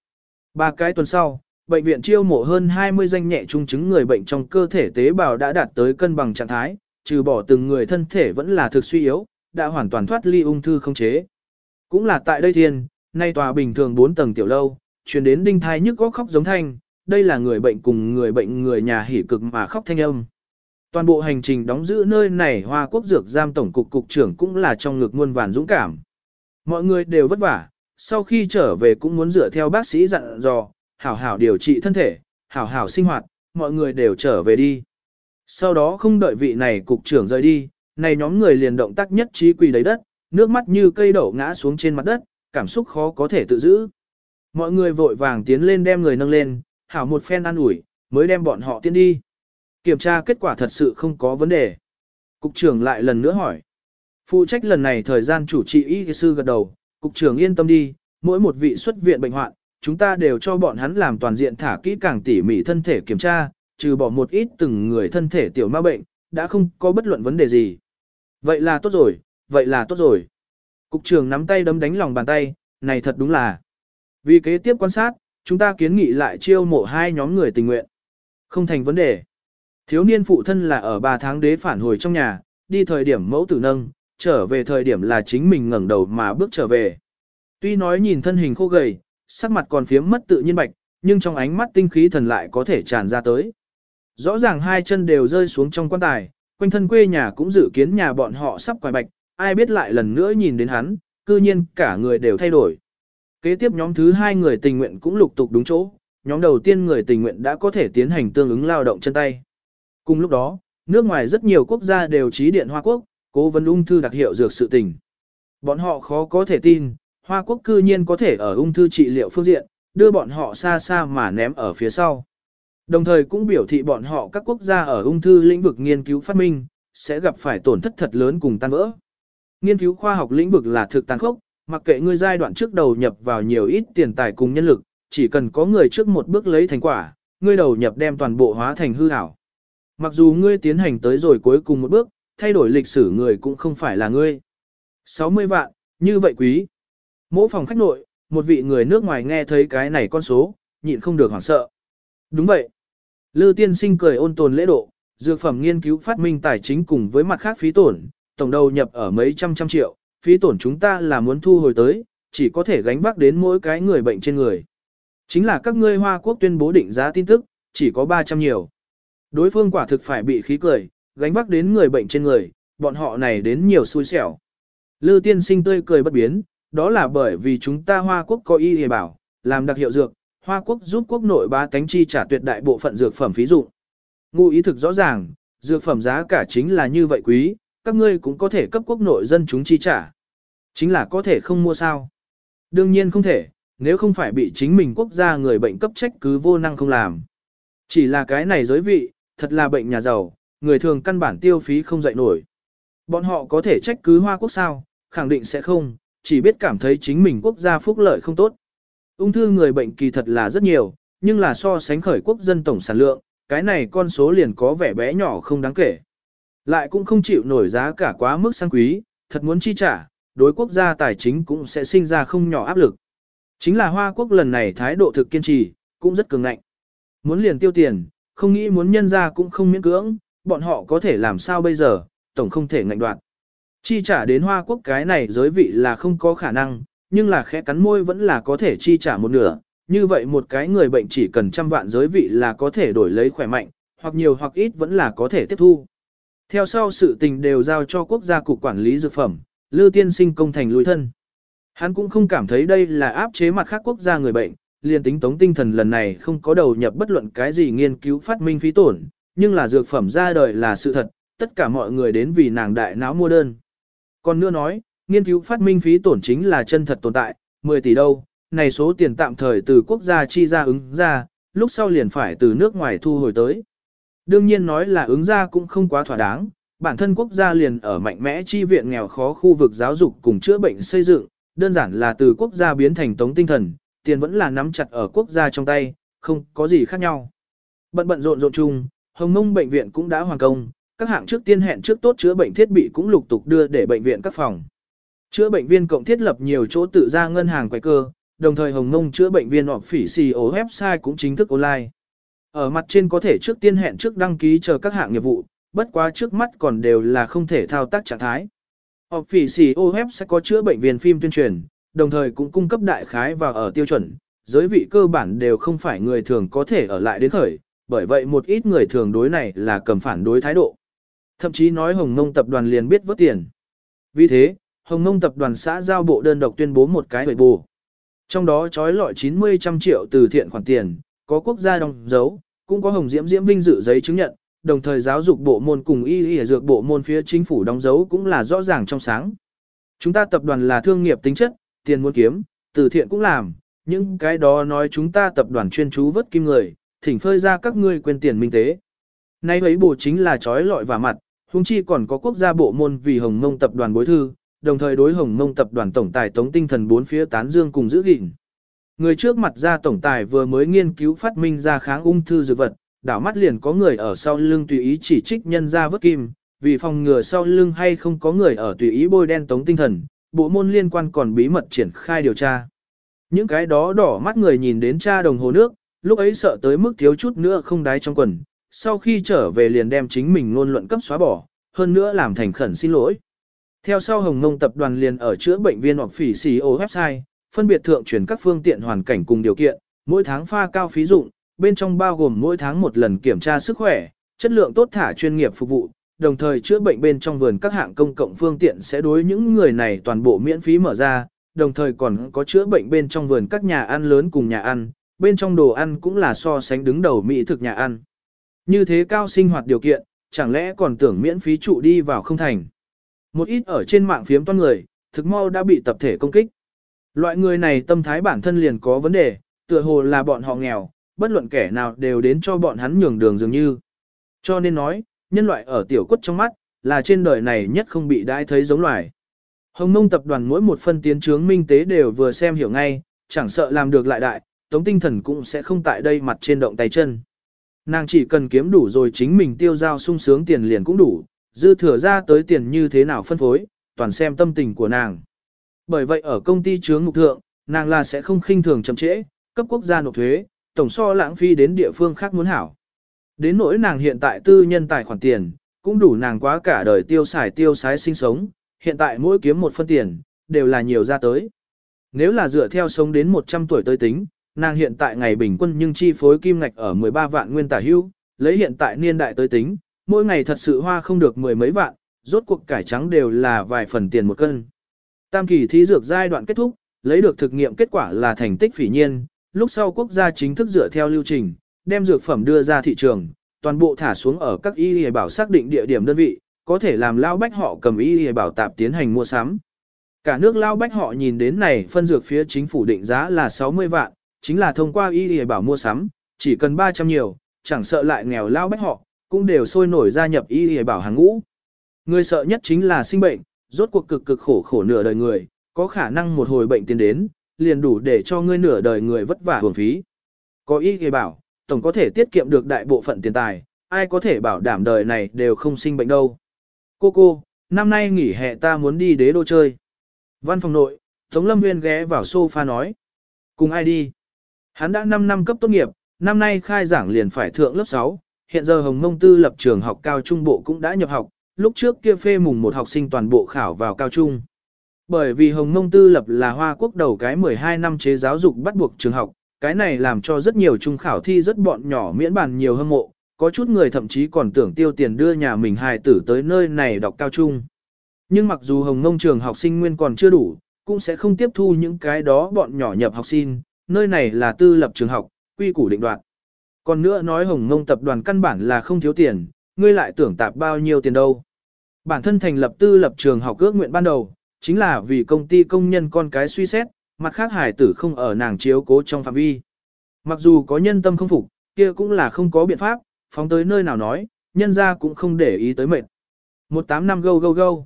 Ba cái tuần sau, bệnh viện chiêu mộ hơn 20 danh nhẹ trung chứng người bệnh trong cơ thể tế bào đã đạt tới cân bằng trạng thái, trừ bỏ từng người thân thể vẫn là thực suy yếu, đã hoàn toàn thoát ly ung thư không chế. Cũng là tại đây thiên, nay tòa bình thường 4 tầng tiểu lâu, truyền đến đinh thai nhức góc khóc giống thanh, đây là người bệnh cùng người bệnh người nhà hỉ cực mà khóc thanh âm. Toàn bộ hành trình đóng giữ nơi này Hoa Quốc Dược Giam Tổng cục Cục trưởng cũng là trong ngực muôn vàn dũng cảm. Mọi người đều vất vả, sau khi trở về cũng muốn dựa theo bác sĩ dặn dò, hảo hảo điều trị thân thể, hảo hảo sinh hoạt, mọi người đều trở về đi. Sau đó không đợi vị này cục trưởng rời đi, này nhóm người liền động tác nhất trí quỳ đầy đất, nước mắt như cây đổ ngã xuống trên mặt đất, cảm xúc khó có thể tự giữ. Mọi người vội vàng tiến lên đem người nâng lên, hảo một phen ăn ủi, mới đem bọn họ tiến đi. Kiểm tra kết quả thật sự không có vấn đề. Cục trưởng lại lần nữa hỏi. Phụ trách lần này thời gian chủ trị y sư gật đầu, cục trưởng yên tâm đi, mỗi một vị xuất viện bệnh hoạn, chúng ta đều cho bọn hắn làm toàn diện thả kỹ càng tỉ mỉ thân thể kiểm tra, trừ bỏ một ít từng người thân thể tiểu ma bệnh, đã không có bất luận vấn đề gì. Vậy là tốt rồi, vậy là tốt rồi. Cục trưởng nắm tay đấm đánh lòng bàn tay, này thật đúng là. Vì kế tiếp quan sát, chúng ta kiến nghị lại chiêu mộ hai nhóm người tình nguyện. Không thành vấn đề. Thiếu niên phụ thân là ở 3 tháng đế phản hồi trong nhà, đi thời điểm mẫu tử nâng, trở về thời điểm là chính mình ngẩng đầu mà bước trở về. Tuy nói nhìn thân hình khô gầy, sắc mặt còn phiếm mất tự nhiên bạch, nhưng trong ánh mắt tinh khí thần lại có thể tràn ra tới. Rõ ràng hai chân đều rơi xuống trong quan tài, quanh thân quê nhà cũng dự kiến nhà bọn họ sắp quài bạch, ai biết lại lần nữa nhìn đến hắn, cư nhiên cả người đều thay đổi. Kế tiếp nhóm thứ hai người tình nguyện cũng lục tục đúng chỗ, nhóm đầu tiên người tình nguyện đã có thể tiến hành tương ứng lao động chân tay. Cùng lúc đó, nước ngoài rất nhiều quốc gia đều trí điện Hoa Quốc, cố vấn ung thư đặc hiệu dược sự tình. Bọn họ khó có thể tin, Hoa Quốc cư nhiên có thể ở ung thư trị liệu phương diện, đưa bọn họ xa xa mà ném ở phía sau. Đồng thời cũng biểu thị bọn họ các quốc gia ở ung thư lĩnh vực nghiên cứu phát minh, sẽ gặp phải tổn thất thật lớn cùng tan vỡ. Nghiên cứu khoa học lĩnh vực là thực tàn khốc, mặc kệ ngươi giai đoạn trước đầu nhập vào nhiều ít tiền tài cùng nhân lực, chỉ cần có người trước một bước lấy thành quả, ngươi đầu nhập đem toàn bộ hóa thành hư ảo. Mặc dù ngươi tiến hành tới rồi cuối cùng một bước, thay đổi lịch sử người cũng không phải là ngươi. 60 vạn, như vậy quý. Mỗi phòng khách nội, một vị người nước ngoài nghe thấy cái này con số, nhịn không được hoảng sợ. Đúng vậy. Lư tiên sinh cười ôn tồn lễ độ, dược phẩm nghiên cứu phát minh tài chính cùng với mặt khác phí tổn, tổng đầu nhập ở mấy trăm trăm triệu, phí tổn chúng ta là muốn thu hồi tới, chỉ có thể gánh vác đến mỗi cái người bệnh trên người. Chính là các ngươi Hoa Quốc tuyên bố định giá tin tức, chỉ có 300 nhiều. Đối phương quả thực phải bị khí cười, gánh vác đến người bệnh trên người, bọn họ này đến nhiều xui xẻo. Lư tiên sinh tươi cười bất biến, đó là bởi vì chúng ta Hoa Quốc có y hề bảo, làm đặc hiệu dược, Hoa Quốc giúp quốc nội ba cánh chi trả tuyệt đại bộ phận dược phẩm phí dụng. Ngụ ý thực rõ ràng, dược phẩm giá cả chính là như vậy quý, các ngươi cũng có thể cấp quốc nội dân chúng chi trả. Chính là có thể không mua sao. Đương nhiên không thể, nếu không phải bị chính mình quốc gia người bệnh cấp trách cứ vô năng không làm. Chỉ là cái này giới vị, thật là bệnh nhà giàu, người thường căn bản tiêu phí không dậy nổi. Bọn họ có thể trách cứ Hoa Quốc sao, khẳng định sẽ không, chỉ biết cảm thấy chính mình quốc gia phúc lợi không tốt. Ung thư người bệnh kỳ thật là rất nhiều, nhưng là so sánh khởi quốc dân tổng sản lượng, cái này con số liền có vẻ bé nhỏ không đáng kể. Lại cũng không chịu nổi giá cả quá mức sang quý, thật muốn chi trả, đối quốc gia tài chính cũng sẽ sinh ra không nhỏ áp lực. Chính là Hoa Quốc lần này thái độ thực kiên trì, cũng rất cường ngạnh. Muốn liền tiêu tiền, không nghĩ muốn nhân ra cũng không miễn cưỡng, bọn họ có thể làm sao bây giờ, tổng không thể ngạnh đoạn Chi trả đến Hoa Quốc cái này giới vị là không có khả năng, nhưng là khẽ cắn môi vẫn là có thể chi trả một nửa. Như vậy một cái người bệnh chỉ cần trăm vạn giới vị là có thể đổi lấy khỏe mạnh, hoặc nhiều hoặc ít vẫn là có thể tiếp thu. Theo sau sự tình đều giao cho quốc gia cục quản lý dược phẩm, Lư Tiên Sinh công thành lùi thân. Hắn cũng không cảm thấy đây là áp chế mặt khác quốc gia người bệnh, liền tính tống tinh thần lần này không có đầu nhập bất luận cái gì nghiên cứu phát minh phí tổn, nhưng là dược phẩm ra đời là sự thật, tất cả mọi người đến vì nàng đại não mua đơn. Còn nữa nói, nghiên cứu phát minh phí tổn chính là chân thật tồn tại, 10 tỷ đâu, này số tiền tạm thời từ quốc gia chi ra ứng ra, lúc sau liền phải từ nước ngoài thu hồi tới. Đương nhiên nói là ứng ra cũng không quá thỏa đáng, bản thân quốc gia liền ở mạnh mẽ chi viện nghèo khó khu vực giáo dục cùng chữa bệnh xây dựng, đơn giản là từ quốc gia biến thành tống tinh thần, tiền vẫn là nắm chặt ở quốc gia trong tay, không có gì khác nhau. Bận bận rộn rộn chung, Hồng Mông bệnh viện cũng đã hoàn công, các hạng trước tiên hẹn trước tốt chữa bệnh thiết bị cũng lục tục đưa để bệnh viện các phòng. Chữa bệnh viên cộng thiết lập nhiều chỗ tự ra ngân hàng quay cơ, đồng thời Hồng Mông chữa bệnh viên họp phỉ CEO website cũng chính thức online. Ở mặt trên có thể trước tiên hẹn trước đăng ký chờ các hạng nghiệp vụ, bất quá trước mắt còn đều là không thể thao tác trạng thái. Họp phỉ CEO sẽ có chữa bệnh viên phim tuyên truyền, đồng thời cũng cung cấp đại khái và ở tiêu chuẩn, giới vị cơ bản đều không phải người thường có thể ở lại đến khởi, bởi vậy một ít người thường đối này là cầm phản đối thái độ. Thậm chí nói Hồng Mông tập đoàn liền biết vớt tiền. Vì thế, Hồng Mông tập đoàn xã giao bộ đơn độc tuyên bố một cái hội bù. Trong đó trói lọi 90 trăm triệu từ thiện khoản tiền, có quốc gia đóng dấu, cũng có Hồng Diễm Diễm vinh dự giấy chứng nhận, đồng thời giáo dục bộ môn cùng y y dược bộ môn phía chính phủ đóng dấu cũng là rõ ràng trong sáng. Chúng ta tập đoàn là thương nghiệp tính chất, tiền muốn kiếm, từ thiện cũng làm, những cái đó nói chúng ta tập đoàn chuyên chú vớt kim người, thỉnh phơi ra các ngươi quên tiền minh tế. Nay ấy bổ chính là trói lọi và mặt, huống chi còn có quốc gia bộ môn vì Hồng Mông tập đoàn bối thư, đồng thời đối Hồng Mông tập đoàn tổng tài tống tinh thần bốn phía tán dương cùng giữ gìn. Người trước mặt ra tổng tài vừa mới nghiên cứu phát minh ra kháng ung thư dược vật, đảo mắt liền có người ở sau lưng tùy ý chỉ trích nhân ra vớt kim, vì phòng ngừa sau lưng hay không có người ở tùy ý bôi đen tống tinh thần, bộ môn liên quan còn bí mật triển khai điều tra. Những cái đó đỏ mắt người nhìn đến cha đồng hồ nước, lúc ấy sợ tới mức thiếu chút nữa không đái trong quần, sau khi trở về liền đem chính mình ngôn luận cấp xóa bỏ, hơn nữa làm thành khẩn xin lỗi. Theo sau Hồng Ngông tập đoàn liền ở chữa bệnh viên hoặc phỉ xì ô website, phân biệt thượng truyền các phương tiện hoàn cảnh cùng điều kiện, mỗi tháng pha cao phí dụng, bên trong bao gồm mỗi tháng một lần kiểm tra sức khỏe, chất lượng tốt thả chuyên nghiệp phục vụ, đồng thời chữa bệnh bên trong vườn các hạng công cộng phương tiện sẽ đối những người này toàn bộ miễn phí mở ra, đồng thời còn có chữa bệnh bên trong vườn các nhà ăn lớn cùng nhà ăn, bên trong đồ ăn cũng là so sánh đứng đầu mỹ thực nhà ăn. Như thế cao sinh hoạt điều kiện, chẳng lẽ còn tưởng miễn phí trụ đi vào không thành. Một ít ở trên mạng phiếm toan người, thực mau đã bị tập thể công kích. Loại người này tâm thái bản thân liền có vấn đề, tựa hồ là bọn họ nghèo, bất luận kẻ nào đều đến cho bọn hắn nhường đường dường như. Cho nên nói, nhân loại ở tiểu quất trong mắt, là trên đời này nhất không bị đãi thấy giống loài. Hồng Mông tập đoàn mỗi một phân tiến trướng minh tế đều vừa xem hiểu ngay, chẳng sợ làm được lại đại, tống tinh thần cũng sẽ không tại đây mặt trên động tay chân. Nàng chỉ cần kiếm đủ rồi chính mình tiêu giao sung sướng tiền liền cũng đủ, dư thừa ra tới tiền như thế nào phân phối, toàn xem tâm tình của nàng. Bởi vậy ở công ty chướng mục thượng, nàng là sẽ không khinh thường chậm trễ, cấp quốc gia nộp thuế, tổng so lãng phí đến địa phương khác muốn hảo. Đến nỗi nàng hiện tại tư nhân tài khoản tiền, cũng đủ nàng quá cả đời tiêu xài tiêu xái sinh sống, hiện tại mỗi kiếm một phân tiền, đều là nhiều ra tới. Nếu là dựa theo sống đến 100 tuổi tới tính, nàng hiện tại ngày bình quân nhưng chi phối kim ngạch ở 13 vạn nguyên tả hưu, lấy hiện tại niên đại tới tính, mỗi ngày thật sự hoa không được mười mấy vạn, rốt cuộc cải trắng đều là vài phần tiền một cân. Tam kỳ thí dược giai đoạn kết thúc, lấy được thực nghiệm kết quả là thành tích phỉ nhiên, lúc sau quốc gia chính thức dựa theo lưu trình, đem dược phẩm đưa ra thị trường, toàn bộ thả xuống ở các y y bảo xác định địa điểm đơn vị, có thể làm lao bách họ cầm y y bảo tạp tiến hành mua sắm. Cả nước lao bách họ nhìn đến này phân dược phía chính phủ định giá là 60 vạn, chính là thông qua y y bảo mua sắm, chỉ cần 300 nhiều, chẳng sợ lại nghèo lao bách họ, cũng đều sôi nổi gia nhập y y bảo hàng ngũ. Người sợ nhất chính là sinh bệnh, rốt cuộc cực cực khổ khổ nửa đời người, có khả năng một hồi bệnh tiến đến, liền đủ để cho ngươi nửa đời người vất vả hưởng phí. Có y ghê bảo, tổng có thể tiết kiệm được đại bộ phận tiền tài, ai có thể bảo đảm đời này đều không sinh bệnh đâu. Cô cô, năm nay nghỉ hè ta muốn đi đế đô chơi. Văn phòng nội, Tống Lâm Nguyên ghé vào sofa nói. Cùng ai đi? Hắn đã 5 năm cấp tốt nghiệp, năm nay khai giảng liền phải thượng lớp 6, hiện giờ Hồng Mông Tư lập trường học cao trung bộ cũng đã nhập học, lúc trước kia phê mùng một học sinh toàn bộ khảo vào cao trung. Bởi vì Hồng Mông Tư lập là Hoa Quốc đầu cái 12 năm chế giáo dục bắt buộc trường học, cái này làm cho rất nhiều trung khảo thi rất bọn nhỏ miễn bàn nhiều hâm mộ, có chút người thậm chí còn tưởng tiêu tiền đưa nhà mình hài tử tới nơi này đọc cao trung. Nhưng mặc dù Hồng Mông trường học sinh nguyên còn chưa đủ, cũng sẽ không tiếp thu những cái đó bọn nhỏ nhập học sinh, nơi này là tư lập trường học, quy củ định đoạt. Còn nữa nói Hồng ngông tập đoàn căn bản là không thiếu tiền, ngươi lại tưởng tạp bao nhiêu tiền đâu. Bản thân thành lập tư lập trường học ước nguyện ban đầu, chính là vì công ty công nhân con cái suy xét, mặt khác hải tử không ở nàng chiếu cố trong phạm vi. Mặc dù có nhân tâm không phục, kia cũng là không có biện pháp, phóng tới nơi nào nói, nhân ra cũng không để ý tới mệt. 18 năm go go go.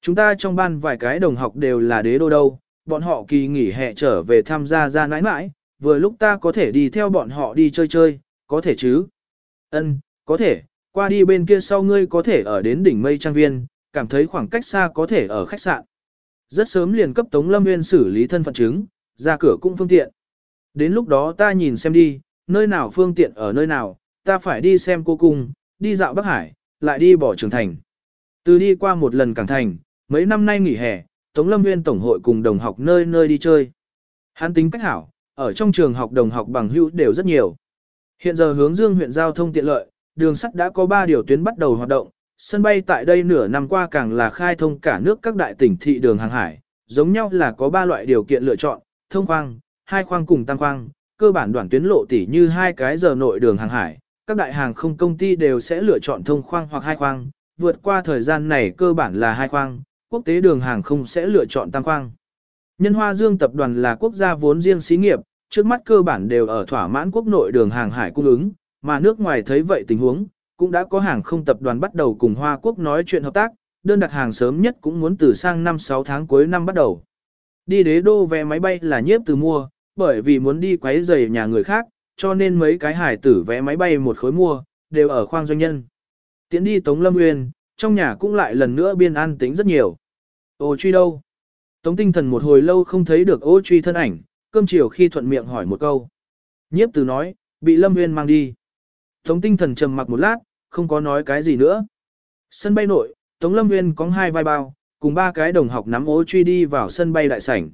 Chúng ta trong ban vài cái đồng học đều là đế đô đâu, bọn họ kỳ nghỉ hè trở về tham gia ra nãi nãi, vừa lúc ta có thể đi theo bọn họ đi chơi chơi, có thể chứ? Ân, có thể, qua đi bên kia sau ngươi có thể ở đến đỉnh mây trang viên, cảm thấy khoảng cách xa có thể ở khách sạn. Rất sớm liền cấp Tống Lâm Nguyên xử lý thân phận chứng, ra cửa cũng phương tiện. Đến lúc đó ta nhìn xem đi, nơi nào phương tiện ở nơi nào, ta phải đi xem cô cung, đi dạo Bắc Hải, lại đi bỏ trường thành. Từ đi qua một lần cảng thành, mấy năm nay nghỉ hè, Tống Lâm Nguyên Tổng hội cùng đồng học nơi nơi đi chơi. Hắn tính cách hảo, ở trong trường học đồng học bằng hữu đều rất nhiều. Hiện giờ hướng dương huyện giao thông tiện lợi, đường sắt đã có 3 điều tuyến bắt đầu hoạt động, sân bay tại đây nửa năm qua càng là khai thông cả nước các đại tỉnh thị đường hàng hải, giống nhau là có 3 loại điều kiện lựa chọn, thông khoang, hai khoang cùng tăng khoang, cơ bản đoạn tuyến lộ tỷ như hai cái giờ nội đường hàng hải, các đại hàng không công ty đều sẽ lựa chọn thông khoang hoặc hai khoang, vượt qua thời gian này cơ bản là hai khoang, quốc tế đường hàng không sẽ lựa chọn tăng khoang. Nhân Hoa Dương tập đoàn là quốc gia vốn riêng xí nghiệp, trước mắt cơ bản đều ở thỏa mãn quốc nội đường hàng hải cung ứng, mà nước ngoài thấy vậy tình huống, cũng đã có hàng không tập đoàn bắt đầu cùng Hoa Quốc nói chuyện hợp tác, đơn đặt hàng sớm nhất cũng muốn từ sang năm 6 tháng cuối năm bắt đầu. Đi đế đô vé máy bay là nhiếp từ mua, bởi vì muốn đi quấy rầy nhà người khác, cho nên mấy cái hải tử vé máy bay một khối mua, đều ở khoang doanh nhân. Tiến đi Tống Lâm Nguyên, trong nhà cũng lại lần nữa biên an tính rất nhiều. Ô truy đâu? Tống tinh thần một hồi lâu không thấy được ô truy thân ảnh, cơm chiều khi thuận miệng hỏi một câu. Nhiếp từ nói, bị Lâm Nguyên mang đi. Tống tinh thần trầm mặc một lát, không có nói cái gì nữa. Sân bay nội, Tống Lâm Nguyên có hai vai bao, cùng ba cái đồng học nắm ô truy đi vào sân bay đại sảnh.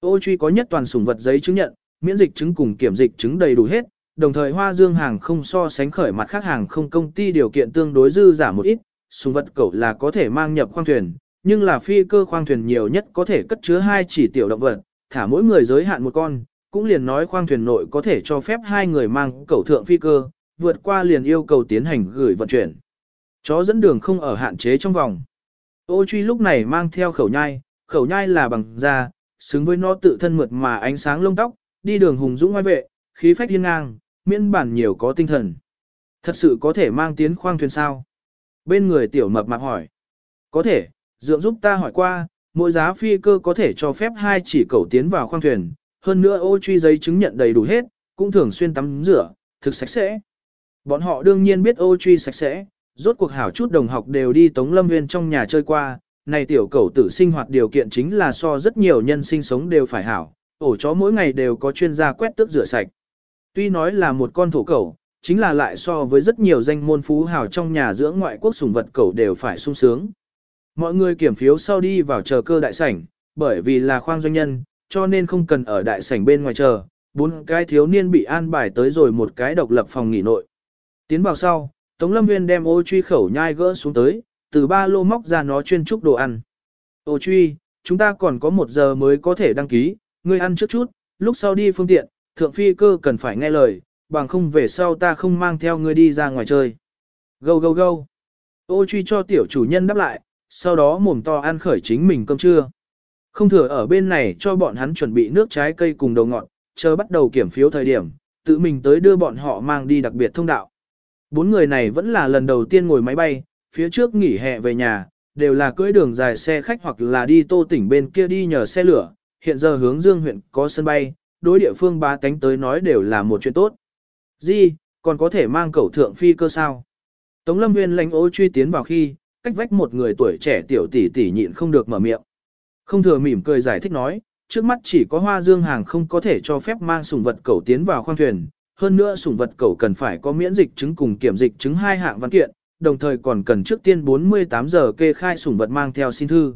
Ô truy có nhất toàn sủng vật giấy chứng nhận, miễn dịch chứng cùng kiểm dịch chứng đầy đủ hết, đồng thời Hoa Dương hàng không so sánh khởi mặt khác hàng không công ty điều kiện tương đối dư giả một ít, sùng vật cẩu là có thể mang nhập khoang thuyền, nhưng là phi cơ khoang thuyền nhiều nhất có thể cất chứa hai chỉ tiểu động vật, thả mỗi người giới hạn một con, cũng liền nói khoang thuyền nội có thể cho phép hai người mang cẩu thượng phi cơ, vượt qua liền yêu cầu tiến hành gửi vận chuyển. Chó dẫn đường không ở hạn chế trong vòng. Ô truy lúc này mang theo khẩu nhai, khẩu nhai là bằng da, xứng với nó tự thân mượt mà ánh sáng lông tóc, đi đường hùng dũng ngoài vệ, khí phách hiên ngang, miễn bản nhiều có tinh thần. Thật sự có thể mang tiến khoang thuyền sao? Bên người tiểu mập mạp hỏi. Có thể, dưỡng giúp ta hỏi qua, mỗi giá phi cơ có thể cho phép hai chỉ cầu tiến vào khoang thuyền, hơn nữa ô truy giấy chứng nhận đầy đủ hết, cũng thường xuyên tắm rửa, thực sạch sẽ. Bọn họ đương nhiên biết ô truy sạch sẽ, rốt cuộc hảo chút đồng học đều đi Tống Lâm Nguyên trong nhà chơi qua, này tiểu cầu tử sinh hoạt điều kiện chính là so rất nhiều nhân sinh sống đều phải hảo, ổ chó mỗi ngày đều có chuyên gia quét tước rửa sạch. Tuy nói là một con thổ cầu chính là lại so với rất nhiều danh môn phú hào trong nhà dưỡng ngoại quốc sùng vật cẩu đều phải sung sướng. Mọi người kiểm phiếu sau đi vào chờ cơ đại sảnh, bởi vì là khoang doanh nhân, cho nên không cần ở đại sảnh bên ngoài chờ, bốn cái thiếu niên bị an bài tới rồi một cái độc lập phòng nghỉ nội. Tiến vào sau, Tống Lâm Nguyên đem ô truy khẩu nhai gỡ xuống tới, từ ba lô móc ra nó chuyên trúc đồ ăn. Ô truy, chúng ta còn có một giờ mới có thể đăng ký, ngươi ăn trước chút, lúc sau đi phương tiện, thượng phi cơ cần phải nghe lời, bằng không về sau ta không mang theo ngươi đi ra ngoài chơi. Gâu gâu gâu. Ô truy cho tiểu chủ nhân đáp lại, sau đó mồm to ăn khởi chính mình cơm trưa. Không thừa ở bên này cho bọn hắn chuẩn bị nước trái cây cùng đầu ngọn, chờ bắt đầu kiểm phiếu thời điểm, tự mình tới đưa bọn họ mang đi đặc biệt thông đạo. Bốn người này vẫn là lần đầu tiên ngồi máy bay, phía trước nghỉ hè về nhà, đều là cưỡi đường dài xe khách hoặc là đi tô tỉnh bên kia đi nhờ xe lửa, hiện giờ hướng dương huyện có sân bay, đối địa phương ba tánh tới nói đều là một chuyện tốt. Di, còn có thể mang cẩu thượng phi cơ sao? Tống lâm nguyên lãnh ô truy tiến vào khi, cách vách một người tuổi trẻ tiểu tỷ tỷ nhịn không được mở miệng. Không thừa mỉm cười giải thích nói, trước mắt chỉ có hoa dương hàng không có thể cho phép mang sủng vật cẩu tiến vào khoang thuyền, hơn nữa sủng vật cẩu cần phải có miễn dịch chứng cùng kiểm dịch chứng hai hạng văn kiện, đồng thời còn cần trước tiên 48 giờ kê khai sủng vật mang theo xin thư.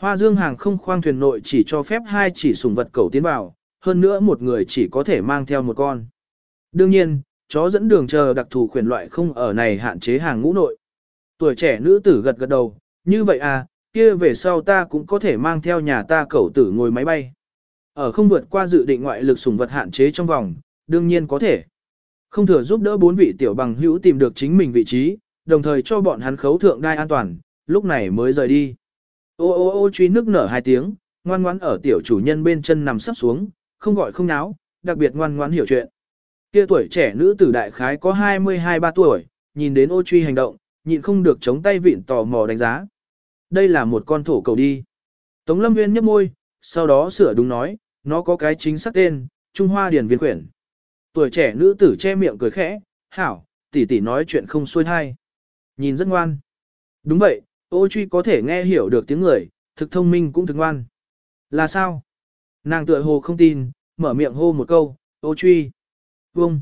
Hoa dương hàng không khoang thuyền nội chỉ cho phép hai chỉ sủng vật cẩu tiến vào, hơn nữa một người chỉ có thể mang theo một con. Đương nhiên, chó dẫn đường chờ đặc thù khuyển loại không ở này hạn chế hàng ngũ nội. Tuổi trẻ nữ tử gật gật đầu, như vậy à, kia về sau ta cũng có thể mang theo nhà ta cẩu tử ngồi máy bay. Ở không vượt qua dự định ngoại lực sủng vật hạn chế trong vòng, đương nhiên có thể. Không thừa giúp đỡ bốn vị tiểu bằng hữu tìm được chính mình vị trí, đồng thời cho bọn hắn khấu thượng đai an toàn, lúc này mới rời đi. Ô ô ô truy nước nở hai tiếng, ngoan ngoãn ở tiểu chủ nhân bên chân nằm sắp xuống, không gọi không náo, đặc biệt ngoan ngoãn hiểu chuyện. Kia tuổi trẻ nữ tử đại khái có 22-3 tuổi, nhìn đến ô truy hành động, nhịn không được chống tay vịn tò mò đánh giá. Đây là một con thổ cầu đi. Tống Lâm Nguyên nhấp môi, sau đó sửa đúng nói, nó có cái chính xác tên, Trung Hoa Điền Viên Quyển. Tuổi trẻ nữ tử che miệng cười khẽ, hảo, tỷ tỷ nói chuyện không xuôi thai. Nhìn rất ngoan. Đúng vậy, ô truy có thể nghe hiểu được tiếng người, thực thông minh cũng thực ngoan. Là sao? Nàng tựa hồ không tin, mở miệng hô một câu, ô truy. Vông.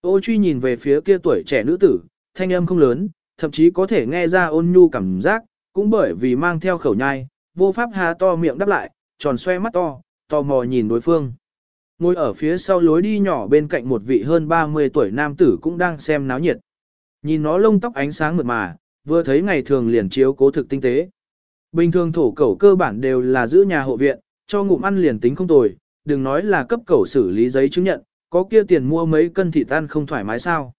Ô truy nhìn về phía kia tuổi trẻ nữ tử, thanh âm không lớn, thậm chí có thể nghe ra ôn nhu cảm giác, cũng bởi vì mang theo khẩu nhai, vô pháp há to miệng đáp lại, tròn xoe mắt to, tò mò nhìn đối phương. Ngồi ở phía sau lối đi nhỏ bên cạnh một vị hơn 30 tuổi nam tử cũng đang xem náo nhiệt. Nhìn nó lông tóc ánh sáng mượt mà, vừa thấy ngày thường liền chiếu cố thực tinh tế. Bình thường thổ cẩu cơ bản đều là giữ nhà hộ viện, cho ngụm ăn liền tính không tồi, đừng nói là cấp cẩu xử lý giấy chứng nhận, có kia tiền mua mấy cân thịt tan không thoải mái sao.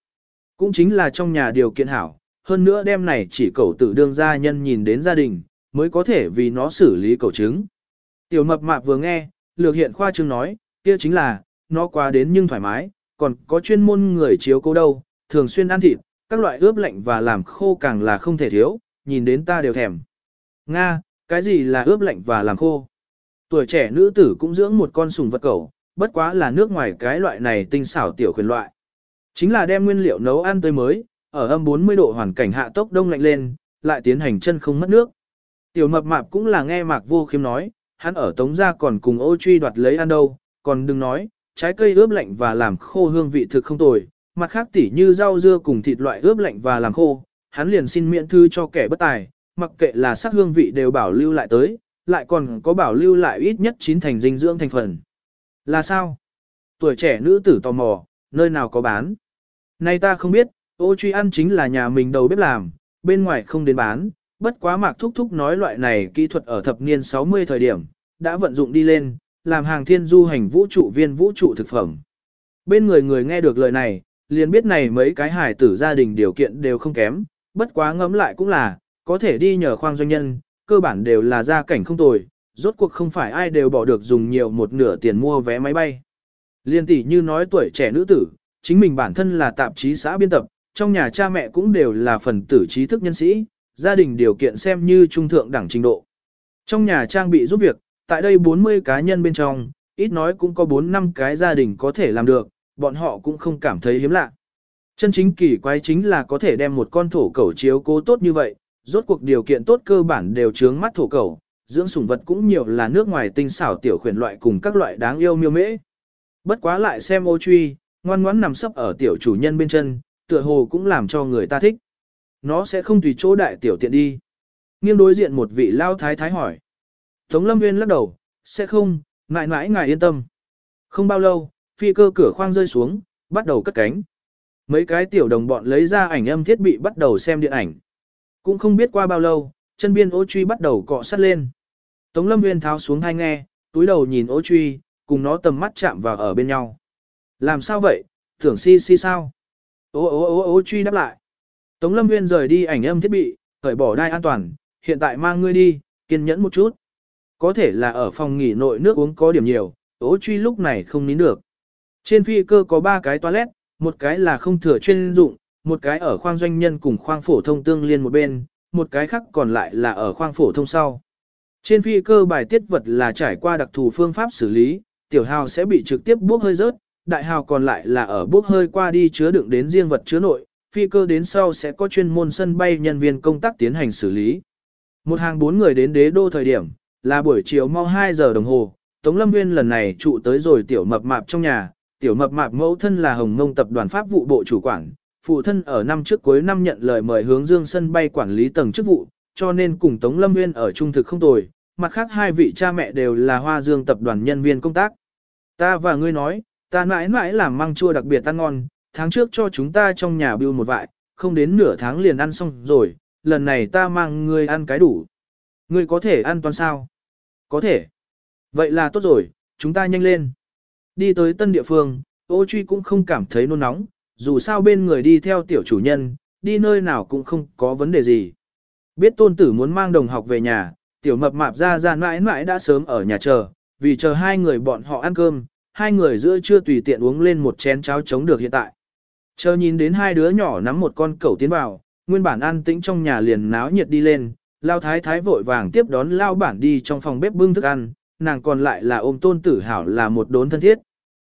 Cũng chính là trong nhà điều kiện hảo, hơn nữa đêm này chỉ cậu tử đương gia nhân nhìn đến gia đình, mới có thể vì nó xử lý cậu trứng. Tiểu mập mạp vừa nghe, lược hiện khoa trương nói, kia chính là, nó quá đến nhưng thoải mái, còn có chuyên môn người chiếu cố đâu, thường xuyên ăn thịt, các loại ướp lạnh và làm khô càng là không thể thiếu, nhìn đến ta đều thèm. Nga, cái gì là ướp lạnh và làm khô? Tuổi trẻ nữ tử cũng dưỡng một con sùng vật cẩu, bất quá là nước ngoài cái loại này tinh xảo tiểu khuyến loại. Chính là đem nguyên liệu nấu ăn tươi mới, ở âm 40 độ hoàn cảnh hạ tốc đông lạnh lên, lại tiến hành chân không mất nước. Tiểu mập mạp cũng là nghe mạc vô khiêm nói, hắn ở tống gia còn cùng ô truy đoạt lấy ăn đâu, còn đừng nói, trái cây ướp lạnh và làm khô hương vị thực không tồi, mặt khác tỉ như rau dưa cùng thịt loại ướp lạnh và làm khô, hắn liền xin miễn thư cho kẻ bất tài, mặc kệ là sắc hương vị đều bảo lưu lại tới, lại còn có bảo lưu lại ít nhất chín thành dinh dưỡng thành phần. Là sao? Tuổi trẻ nữ tử tò mò, nơi nào có bán? Nay ta không biết, ô truy ăn chính là nhà mình đầu bếp làm, bên ngoài không đến bán, bất quá mạc thúc thúc nói loại này kỹ thuật ở thập niên 60 thời điểm, đã vận dụng đi lên, làm hàng thiên du hành vũ trụ viên vũ trụ thực phẩm. Bên người người nghe được lời này, liền biết này mấy cái hải tử gia đình điều kiện đều không kém, bất quá ngẫm lại cũng là, có thể đi nhờ khoang doanh nhân, cơ bản đều là gia cảnh không tồi, rốt cuộc không phải ai đều bỏ được dùng nhiều một nửa tiền mua vé máy bay. Liên tỷ như nói tuổi trẻ nữ tử, chính mình bản thân là tạp chí xã biên tập, trong nhà cha mẹ cũng đều là phần tử trí thức nhân sĩ, gia đình điều kiện xem như trung thượng đẳng trình độ. Trong nhà trang bị giúp việc, tại đây 40 cá nhân bên trong, ít nói cũng có 4 năm cái gia đình có thể làm được, bọn họ cũng không cảm thấy hiếm lạ. Chân chính kỳ quái chính là có thể đem một con thổ cẩu chiếu cố tốt như vậy, rốt cuộc điều kiện tốt cơ bản đều chướng mắt thổ cẩu, dưỡng sủng vật cũng nhiều là nước ngoài tinh xảo tiểu khuyển loại cùng các loại đáng yêu miêu mễ. Bất quá lại xem ô truy, ngoan ngoãn nằm sấp ở tiểu chủ nhân bên chân, tựa hồ cũng làm cho người ta thích. Nó sẽ không tùy chỗ đại tiểu tiện đi. Nghiêng đối diện một vị lao thái thái hỏi. Tống Lâm Nguyên lắc đầu, sẽ không, ngại ngại ngài yên tâm. Không bao lâu, phi cơ cửa khoang rơi xuống, bắt đầu cất cánh. Mấy cái tiểu đồng bọn lấy ra ảnh âm thiết bị bắt đầu xem điện ảnh. Cũng không biết qua bao lâu, chân biên ô truy bắt đầu cọ sắt lên. Tống Lâm Nguyên tháo xuống hai nghe, túi đầu nhìn ô truy, cùng nó tầm mắt chạm vào ở bên nhau. Làm sao vậy, tưởng si si sao? Ô ô ô ô truy đáp lại. Tống Lâm Nguyên rời đi ảnh âm thiết bị, khởi bỏ đai an toàn, hiện tại mang ngươi đi, kiên nhẫn một chút. Có thể là ở phòng nghỉ nội nước uống có điểm nhiều, ô truy lúc này không nín được. Trên phi cơ có ba cái toilet, một cái là không thừa chuyên dụng, một cái ở khoang doanh nhân cùng khoang phổ thông tương liên một bên, một cái khác còn lại là ở khoang phổ thông sau. Trên phi cơ bài tiết vật là trải qua đặc thù phương pháp xử lý, tiểu hào sẽ bị trực tiếp bốc hơi rớt, đại hào còn lại là ở bốc hơi qua đi chứa đựng đến riêng vật chứa nội, phi cơ đến sau sẽ có chuyên môn sân bay nhân viên công tác tiến hành xử lý. Một hàng bốn người đến đế đô thời điểm, là buổi chiều mau 2 giờ đồng hồ, Tống Lâm Nguyên lần này trụ tới rồi tiểu mập mạp trong nhà, tiểu mập mạp mẫu thân là Hồng Ngông tập đoàn pháp vụ bộ chủ quản, phụ thân ở năm trước cuối năm nhận lời mời hướng dương sân bay quản lý tầng chức vụ, cho nên cùng Tống Lâm Nguyên ở trung thực không tồi, mặt khác hai vị cha mẹ đều là hoa dương tập đoàn nhân viên công tác. Ta và ngươi nói, ta mãi mãi làm măng chua đặc biệt ăn ngon, tháng trước cho chúng ta trong nhà bưu một vại, không đến nửa tháng liền ăn xong rồi, lần này ta mang ngươi ăn cái đủ. Ngươi có thể ăn toàn sao? Có thể. Vậy là tốt rồi, chúng ta nhanh lên. Đi tới tân địa phương, ô truy cũng không cảm thấy nôn nóng, dù sao bên người đi theo tiểu chủ nhân, đi nơi nào cũng không có vấn đề gì. Biết tôn tử muốn mang đồng học về nhà, tiểu mập mạp ra ra mãi mãi đã sớm ở nhà chờ, vì chờ hai người bọn họ ăn cơm, hai người giữa trưa tùy tiện uống lên một chén cháo chống được hiện tại. Chờ nhìn đến hai đứa nhỏ nắm một con cẩu tiến vào, nguyên bản an tĩnh trong nhà liền náo nhiệt đi lên, lao thái thái vội vàng tiếp đón lao bản đi trong phòng bếp bưng thức ăn, nàng còn lại là ôm tôn tử hảo là một đốn thân thiết.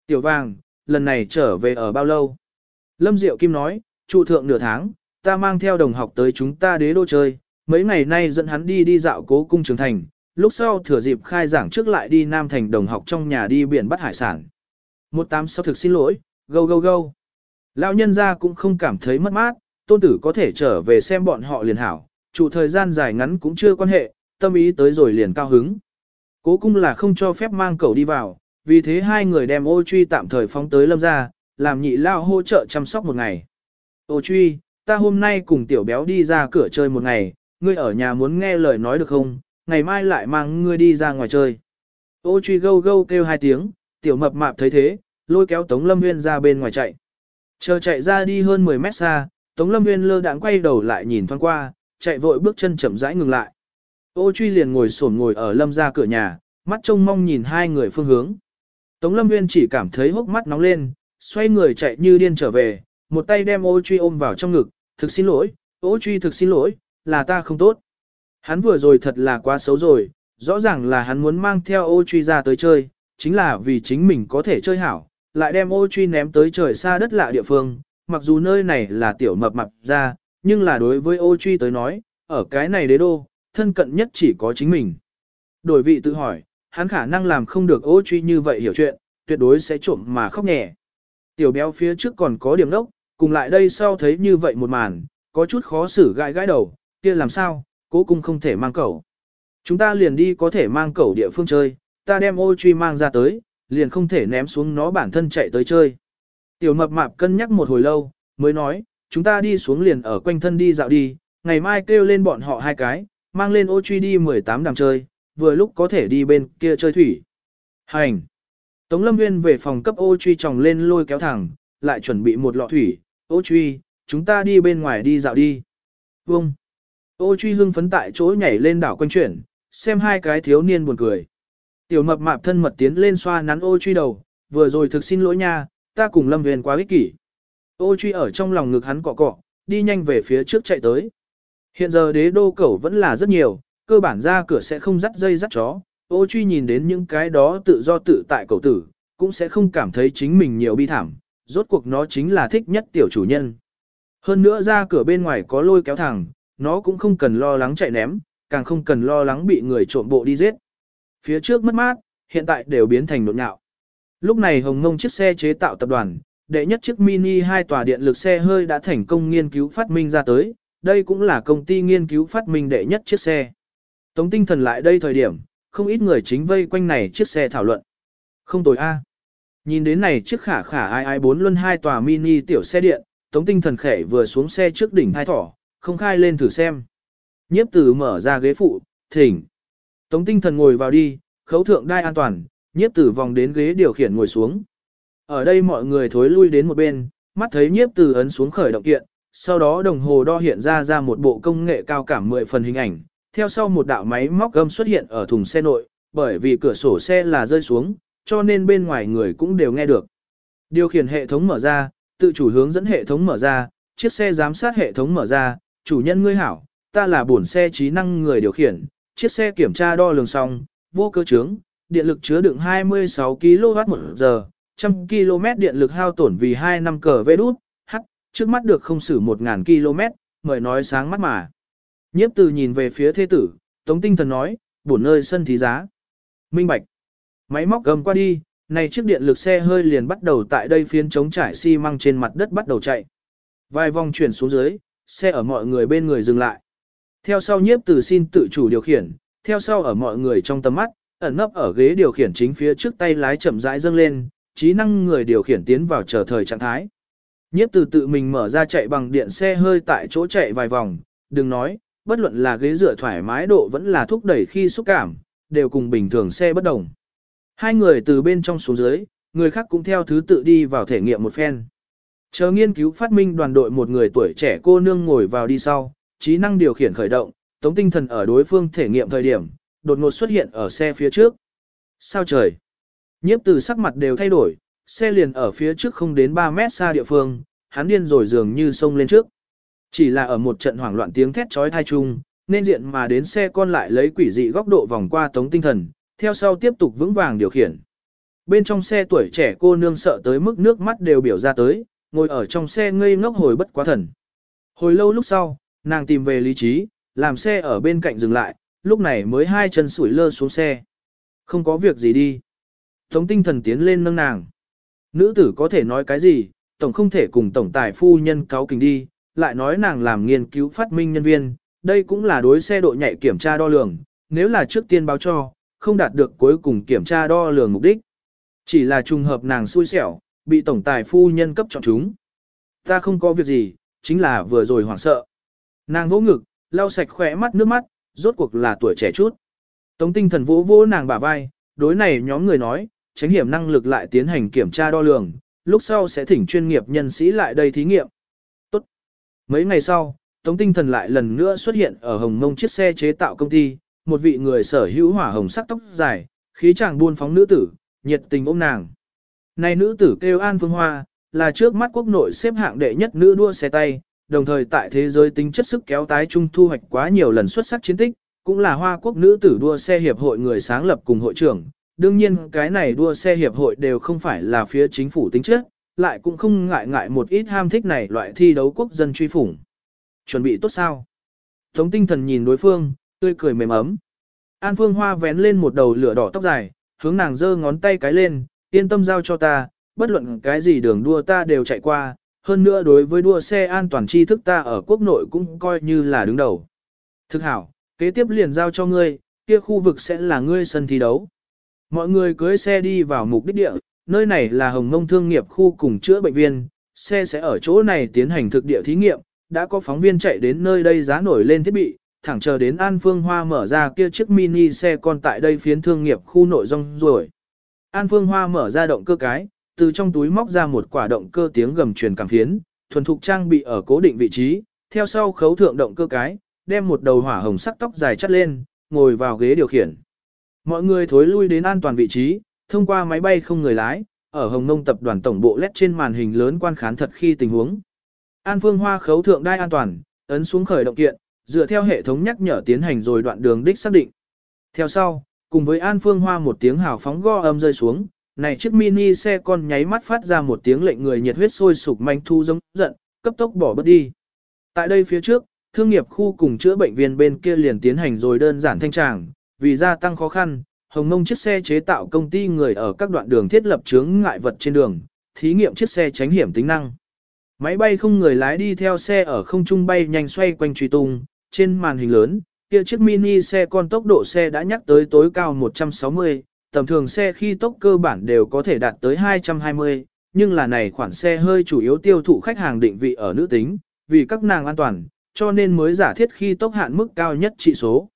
Tiểu vàng, lần này trở về ở bao lâu? Lâm Diệu Kim nói, trụ thượng nửa tháng, ta mang theo đồng học tới chúng ta đế đô chơi, mấy ngày nay dẫn hắn đi đi dạo cố cung trường thành, lúc sau thừa dịp khai giảng trước lại đi Nam Thành đồng học trong nhà đi biển bắt hải sản. Một tám sau thực xin lỗi, gâu gâu gâu. Lão nhân gia cũng không cảm thấy mất mát, tôn tử có thể trở về xem bọn họ liền hảo, trụ thời gian dài ngắn cũng chưa quan hệ, tâm ý tới rồi liền cao hứng. Cố cung là không cho phép mang cậu đi vào, vì thế hai người đem ô truy tạm thời phóng tới lâm gia làm nhị lao hỗ trợ chăm sóc một ngày. Ô truy, ta hôm nay cùng tiểu béo đi ra cửa chơi một ngày, ngươi ở nhà muốn nghe lời nói được không, ngày mai lại mang ngươi đi ra ngoài chơi. Ô truy gâu gâu kêu hai tiếng, tiểu mập mạp thấy thế, lôi kéo Tống Lâm Nguyên ra bên ngoài chạy. Chờ chạy ra đi hơn 10 mét xa, Tống Lâm Nguyên lơ đãng quay đầu lại nhìn thoáng qua, chạy vội bước chân chậm rãi ngừng lại. Ô truy liền ngồi xổm ngồi ở lâm ra cửa nhà, mắt trông mong nhìn hai người phương hướng. Tống Lâm Nguyên chỉ cảm thấy hốc mắt nóng lên, xoay người chạy như điên trở về, một tay đem ô truy ôm vào trong ngực, thực xin lỗi, ô truy thực xin lỗi, là ta không tốt. Hắn vừa rồi thật là quá xấu rồi, rõ ràng là hắn muốn mang theo ô truy ra tới chơi, chính là vì chính mình có thể chơi hảo, lại đem ô truy ném tới trời xa đất lạ địa phương, mặc dù nơi này là tiểu mập mập ra, nhưng là đối với ô truy tới nói, ở cái này đế đô, thân cận nhất chỉ có chính mình. Đổi vị tự hỏi, hắn khả năng làm không được ô truy như vậy hiểu chuyện, tuyệt đối sẽ trộm mà khóc nhẹ. Tiểu béo phía trước còn có điểm đốc, cùng lại đây sau thấy như vậy một màn, có chút khó xử gãi gãi đầu, kia làm sao, cố cung không thể mang cẩu. Chúng ta liền đi có thể mang cẩu địa phương chơi, ta đem ô truy mang ra tới, liền không thể ném xuống nó bản thân chạy tới chơi. Tiểu mập mạp cân nhắc một hồi lâu, mới nói, chúng ta đi xuống liền ở quanh thân đi dạo đi, ngày mai kêu lên bọn họ hai cái, mang lên ô truy đi 18 đàm chơi, vừa lúc có thể đi bên kia chơi thủy. Hành! Tống lâm viên về phòng cấp ô truy tròng lên lôi kéo thẳng, lại chuẩn bị một lọ thủy, ô truy, chúng ta đi bên ngoài đi dạo đi. Vông! Ô truy hưng phấn tại chỗ nhảy lên đảo quanh chuyển, xem hai cái thiếu niên buồn cười. Tiểu mập mạp thân mật tiến lên xoa nắn ô truy đầu, vừa rồi thực xin lỗi nha, ta cùng lâm viên quá ích kỷ. Ô truy ở trong lòng ngực hắn cọ cọ, đi nhanh về phía trước chạy tới. Hiện giờ đế đô cẩu vẫn là rất nhiều, cơ bản ra cửa sẽ không dắt dây dắt chó, ô truy nhìn đến những cái đó tự do tự tại cậu tử, cũng sẽ không cảm thấy chính mình nhiều bi thảm, rốt cuộc nó chính là thích nhất tiểu chủ nhân. Hơn nữa ra cửa bên ngoài có lôi kéo thẳng, nó cũng không cần lo lắng chạy ném, càng không cần lo lắng bị người trộm bộ đi giết. Phía trước mất mát, hiện tại đều biến thành nộn nhạo. Lúc này Hồng Ngông chiếc xe chế tạo tập đoàn, đệ nhất chiếc mini hai tòa điện lực xe hơi đã thành công nghiên cứu phát minh ra tới, đây cũng là công ty nghiên cứu phát minh đệ nhất chiếc xe. Tống tinh thần lại đây thời điểm, không ít người chính vây quanh này chiếc xe thảo luận. Không tồi A. Nhìn đến này chiếc khả khả ai ai bốn luân hai tòa mini tiểu xe điện, tống tinh thần khẽ vừa xuống xe trước đỉnh thai thỏ, không khai lên thử xem. Nhiếp tử mở ra ghế phụ, thỉnh. Tống tinh thần ngồi vào đi, khấu thượng đai an toàn, nhiếp tử vòng đến ghế điều khiển ngồi xuống. Ở đây mọi người thối lui đến một bên, mắt thấy nhiếp tử ấn xuống khởi động kiện, sau đó đồng hồ đo hiện ra ra một bộ công nghệ cao cảm 10 phần hình ảnh, theo sau một đạo máy móc gâm xuất hiện ở thùng xe nội, bởi vì cửa sổ xe là rơi xuống, cho nên bên ngoài người cũng đều nghe được. Điều khiển hệ thống mở ra, tự chủ hướng dẫn hệ thống mở ra, chiếc xe giám sát hệ thống mở ra, chủ nhân ngươi hảo, ta là bổn xe trí năng người điều khiển, chiếc xe kiểm tra đo lường xong, vô cơ chướng, điện lực chứa đựng 26 kW một giờ, trăm km điện lực hao tổn vì 2 năm cờ vê đút, h, trước mắt được không xử 1.000 km, mời nói sáng mắt mà. Nhiếp từ nhìn về phía thế tử, tống tinh thần nói, bổn nơi sân thí giá. Minh bạch. Máy móc gầm qua đi, này chiếc điện lực xe hơi liền bắt đầu tại đây phiến chống trải xi măng trên mặt đất bắt đầu chạy. Vài vòng chuyển xuống dưới, xe ở mọi người bên người dừng lại. Theo sau nhiếp từ xin tự chủ điều khiển, theo sau ở mọi người trong tầm mắt, ẩn nấp ở ghế điều khiển chính phía trước tay lái chậm rãi dâng lên, trí năng người điều khiển tiến vào chờ thời trạng thái. Nhiếp từ tự mình mở ra chạy bằng điện xe hơi tại chỗ chạy vài vòng, đừng nói, bất luận là ghế dựa thoải mái độ vẫn là thúc đẩy khi xúc cảm, đều cùng bình thường xe bất đồng. Hai người từ bên trong xuống dưới, người khác cũng theo thứ tự đi vào thể nghiệm một phen. Chờ nghiên cứu phát minh đoàn đội một người tuổi trẻ cô nương ngồi vào đi sau, trí năng điều khiển khởi động, tống tinh thần ở đối phương thể nghiệm thời điểm, đột ngột xuất hiện ở xe phía trước. Sao trời? Nhiếp từ sắc mặt đều thay đổi, xe liền ở phía trước không đến 3 mét xa địa phương, hắn điên rồi dường như sông lên trước. Chỉ là ở một trận hoảng loạn tiếng thét trói thai chung, nên diện mà đến xe con lại lấy quỷ dị góc độ vòng qua tống tinh thần, theo sau tiếp tục vững vàng điều khiển. Bên trong xe tuổi trẻ cô nương sợ tới mức nước mắt đều biểu ra tới, ngồi ở trong xe ngây ngốc hồi bất quá thần. Hồi lâu lúc sau, nàng tìm về lý trí, làm xe ở bên cạnh dừng lại, lúc này mới hai chân sủi lơ xuống xe. Không có việc gì đi. Tống tinh thần tiến lên nâng nàng. Nữ tử có thể nói cái gì, tổng không thể cùng tổng tài phu nhân cáo kình đi, lại nói nàng làm nghiên cứu phát minh nhân viên, đây cũng là đối xe độ nhạy kiểm tra đo lường, nếu là trước tiên báo cho, không đạt được cuối cùng kiểm tra đo lường mục đích. Chỉ là trùng hợp nàng xui xẻo, bị tổng tài phu nhân cấp chọn chúng. Ta không có việc gì, chính là vừa rồi hoảng sợ. Nàng vỗ ngực, lau sạch khỏe mắt nước mắt, rốt cuộc là tuổi trẻ chút. Tống tinh thần vỗ vỗ nàng bả vai, đối này nhóm người nói, tránh hiểm năng lực lại tiến hành kiểm tra đo lường, lúc sau sẽ thỉnh chuyên nghiệp nhân sĩ lại đây thí nghiệm. Mấy ngày sau, Tống tinh thần lại lần nữa xuất hiện ở Hồng Mông chiếc xe chế tạo công ty, một vị người sở hữu hỏa hồng sắc tóc dài, khí chàng buôn phóng nữ tử, nhiệt tình ôm nàng. Này nữ tử kêu An Phương Hoa, là trước mắt quốc nội xếp hạng đệ nhất nữ đua xe tay, đồng thời tại thế giới tính chất sức kéo tái trung thu hoạch quá nhiều lần xuất sắc chiến tích, cũng là Hoa Quốc nữ tử đua xe hiệp hội người sáng lập cùng hội trưởng. Đương nhiên cái này đua xe hiệp hội đều không phải là phía chính phủ tính chất, lại cũng không ngại ngại một ít ham thích này loại thi đấu quốc dân truy phủng. Chuẩn bị tốt sao? Tống tinh thần nhìn đối phương, tươi cười mềm ấm. An Phương Hoa vén lên một đầu lửa đỏ tóc dài, hướng nàng giơ ngón tay cái lên, yên tâm giao cho ta, bất luận cái gì đường đua ta đều chạy qua, hơn nữa đối với đua xe an toàn tri thức ta ở quốc nội cũng coi như là đứng đầu. Thực hảo, kế tiếp liền giao cho ngươi, kia khu vực sẽ là ngươi sân thi đấu. Mọi người cưới xe đi vào mục đích địa, nơi này là Hồng Mông Thương nghiệp khu cùng chữa bệnh viên, xe sẽ ở chỗ này tiến hành thực địa thí nghiệm, đã có phóng viên chạy đến nơi đây giá nổi lên thiết bị, thẳng chờ đến An Phương Hoa mở ra kia chiếc mini xe con tại đây phiến thương nghiệp khu nội rong rồi. An Phương Hoa mở ra động cơ cái, từ trong túi móc ra một quả động cơ tiếng gầm truyền cảm phiến, thuần thục trang bị ở cố định vị trí, theo sau khấu thượng động cơ cái, đem một đầu hỏa hồng sắc tóc dài chắt lên, ngồi vào ghế điều khiển. Mọi người thối lui đến an toàn vị trí, thông qua máy bay không người lái, ở Hồng Nông tập đoàn tổng bộ led trên màn hình lớn quan khán thật khi tình huống. An Phương Hoa khấu thượng đai an toàn, ấn xuống khởi động kiện, dựa theo hệ thống nhắc nhở tiến hành rồi đoạn đường đích xác định. Theo sau, cùng với An Phương Hoa một tiếng hào phóng go âm rơi xuống, này chiếc mini xe con nháy mắt phát ra một tiếng lệnh người nhiệt huyết sôi sục manh thu giống giận, cấp tốc bỏ bớt đi. Tại đây phía trước, thương nghiệp khu cùng chữa bệnh viên bên kia liền tiến hành rồi đơn giản thanh tràng, vì gia tăng khó khăn, Hồng Nông chiếc xe chế tạo công ty người ở các đoạn đường thiết lập chướng ngại vật trên đường, thí nghiệm chiếc xe tránh hiểm tính năng. Máy bay không người lái đi theo xe ở không trung bay nhanh xoay quanh truy tung, trên màn hình lớn, kia chiếc mini xe con tốc độ xe đã nhắc tới tối cao 160, tầm thường xe khi tốc cơ bản đều có thể đạt tới 220, nhưng là này khoản xe hơi chủ yếu tiêu thụ khách hàng định vị ở nữ tính, vì các nàng an toàn, cho nên mới giả thiết khi tốc hạn mức cao nhất trị số.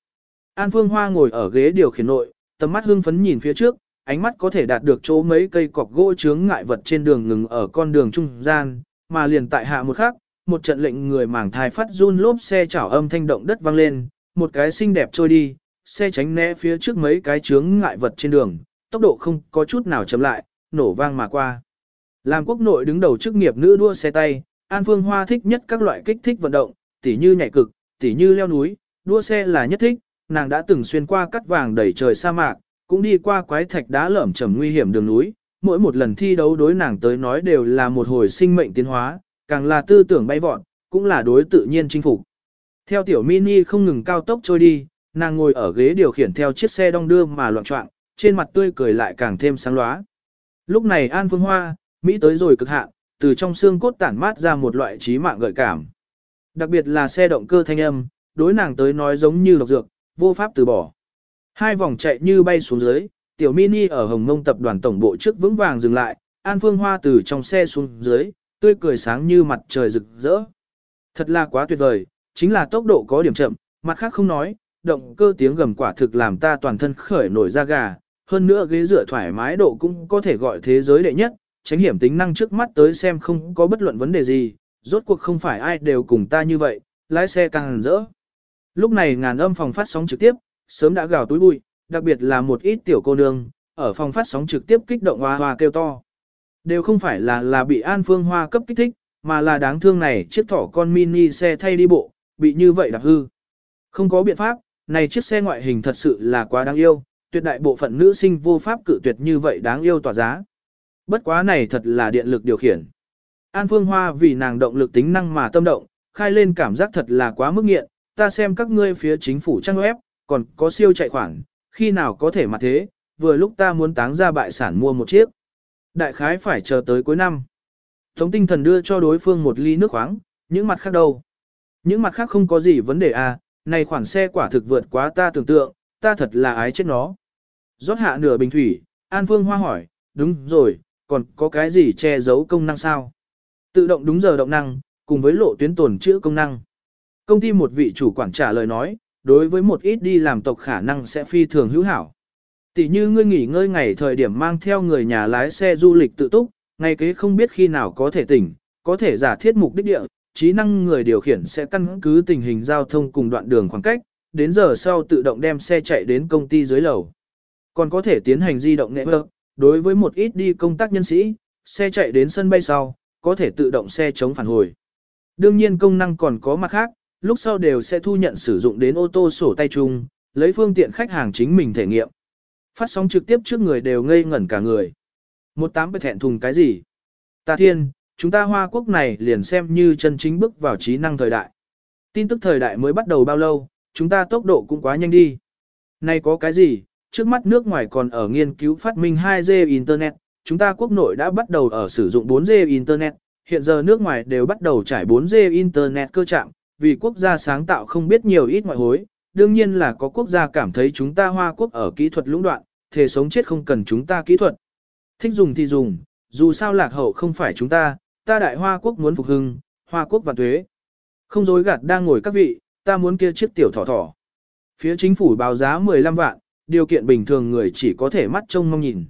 An Phương Hoa ngồi ở ghế điều khiển nội, tầm mắt hưng phấn nhìn phía trước, ánh mắt có thể đạt được chỗ mấy cây cọc gỗ chướng ngại vật trên đường ngừng ở con đường trung gian, mà liền tại hạ một khắc, một trận lệnh người mảng thai phát run lốp xe chảo âm thanh động đất vang lên, một cái xinh đẹp trôi đi, xe tránh né phía trước mấy cái chướng ngại vật trên đường, tốc độ không có chút nào chậm lại, nổ vang mà qua. Làm quốc nội đứng đầu chức nghiệp nữ đua xe tay, An Phương Hoa thích nhất các loại kích thích vận động, tỉ như nhảy cực, tỉ như leo núi, đua xe là nhất thích, nàng đã từng xuyên qua cắt vàng đầy trời sa mạc, cũng đi qua quái thạch đá lởm chầm nguy hiểm đường núi, mỗi một lần thi đấu đối nàng tới nói đều là một hồi sinh mệnh tiến hóa, càng là tư tưởng bay vọt, cũng là đối tự nhiên chinh phục. Theo tiểu mini không ngừng cao tốc trôi đi, nàng ngồi ở ghế điều khiển theo chiếc xe đong đưa mà loạn trọng, trên mặt tươi cười lại càng thêm sáng lóa. Lúc này An Phương Hoa, Mỹ tới rồi cực hạn, từ trong xương cốt tản mát ra một loại trí mạng gợi cảm. Đặc biệt là xe động cơ thanh âm, đối nàng tới nói giống như độc dược, vô pháp từ bỏ. Hai vòng chạy như bay xuống dưới, tiểu mini ở Hồng Ngông tập đoàn tổng bộ trước vững vàng dừng lại, An Phương Hoa từ trong xe xuống dưới, tươi cười sáng như mặt trời rực rỡ. Thật là quá tuyệt vời, chính là tốc độ có điểm chậm, mặt khác không nói, động cơ tiếng gầm quả thực làm ta toàn thân khởi nổi da gà, hơn nữa ghế dựa thoải mái độ cũng có thể gọi thế giới đệ nhất, tránh hiểm tính năng trước mắt tới xem không có bất luận vấn đề gì, rốt cuộc không phải ai đều cùng ta như vậy, lái xe càng hẳn rỡ. Lúc này ngàn âm phòng phát sóng trực tiếp, sớm đã gào túi bụi, đặc biệt là một ít tiểu cô nương, ở phòng phát sóng trực tiếp kích động hoa hoa kêu to. Đều không phải là là bị An Phương Hoa cấp kích thích, mà là đáng thương này chiếc thỏ con mini xe thay đi bộ, bị như vậy đạp hư. Không có biện pháp, này chiếc xe ngoại hình thật sự là quá đáng yêu, tuyệt đại bộ phận nữ sinh vô pháp cự tuyệt như vậy đáng yêu tỏa giá. Bất quá này thật là điện lực điều khiển. An Phương Hoa vì nàng động lực tính năng mà tâm động, khai lên cảm giác thật là quá mức nghiện, ta xem các ngươi phía chính phủ trang web, còn có siêu chạy khoản, khi nào có thể mà thế, vừa lúc ta muốn táng ra bại sản mua một chiếc. Đại khái phải chờ tới cuối năm. Tống tinh thần đưa cho đối phương một ly nước khoáng, những mặt khác đâu. Những mặt khác không có gì vấn đề à, này khoản xe quả thực vượt quá ta tưởng tượng, ta thật là ái chết nó. Rót hạ nửa bình thủy, An Phương Hoa hỏi, đúng rồi, còn có cái gì che giấu công năng sao? Tự động đúng giờ động năng, cùng với lộ tuyến tồn chữa công năng. Công ty một vị chủ quản trả lời nói, đối với một ít đi làm tộc khả năng sẽ phi thường hữu hảo. Tỷ như ngươi nghỉ ngơi ngày thời điểm mang theo người nhà lái xe du lịch tự túc, ngày kế không biết khi nào có thể tỉnh, có thể giả thiết mục đích địa, trí năng người điều khiển sẽ căn cứ tình hình giao thông cùng đoạn đường khoảng cách, đến giờ sau tự động đem xe chạy đến công ty dưới lầu. Còn có thể tiến hành di động nghệ vợ, đối với một ít đi công tác nhân sĩ, xe chạy đến sân bay sau, có thể tự động xe chống phản hồi. Đương nhiên công năng còn có mặt khác, lúc sau đều sẽ thu nhận sử dụng đến ô tô sổ tay chung, lấy phương tiện khách hàng chính mình thể nghiệm. Phát sóng trực tiếp trước người đều ngây ngẩn cả người. Một tám phải thẹn thùng cái gì? Ta thiên, chúng ta Hoa Quốc này liền xem như chân chính bước vào trí năng thời đại. Tin tức thời đại mới bắt đầu bao lâu, chúng ta tốc độ cũng quá nhanh đi. Này có cái gì, trước mắt nước ngoài còn ở nghiên cứu phát minh 2G Internet, chúng ta quốc nội đã bắt đầu ở sử dụng 4G Internet, hiện giờ nước ngoài đều bắt đầu trải 4G Internet cơ trạng, vì quốc gia sáng tạo không biết nhiều ít ngoại hối, đương nhiên là có quốc gia cảm thấy chúng ta Hoa Quốc ở kỹ thuật lũng đoạn, thể sống chết không cần chúng ta kỹ thuật. Thích dùng thì dùng, dù sao lạc hậu không phải chúng ta, ta đại Hoa Quốc muốn phục hưng, Hoa Quốc và thuế. Không dối gạt đang ngồi các vị, ta muốn kia chiếc tiểu thỏ thỏ. Phía chính phủ báo giá 15 vạn, điều kiện bình thường người chỉ có thể mắt trông mong nhìn.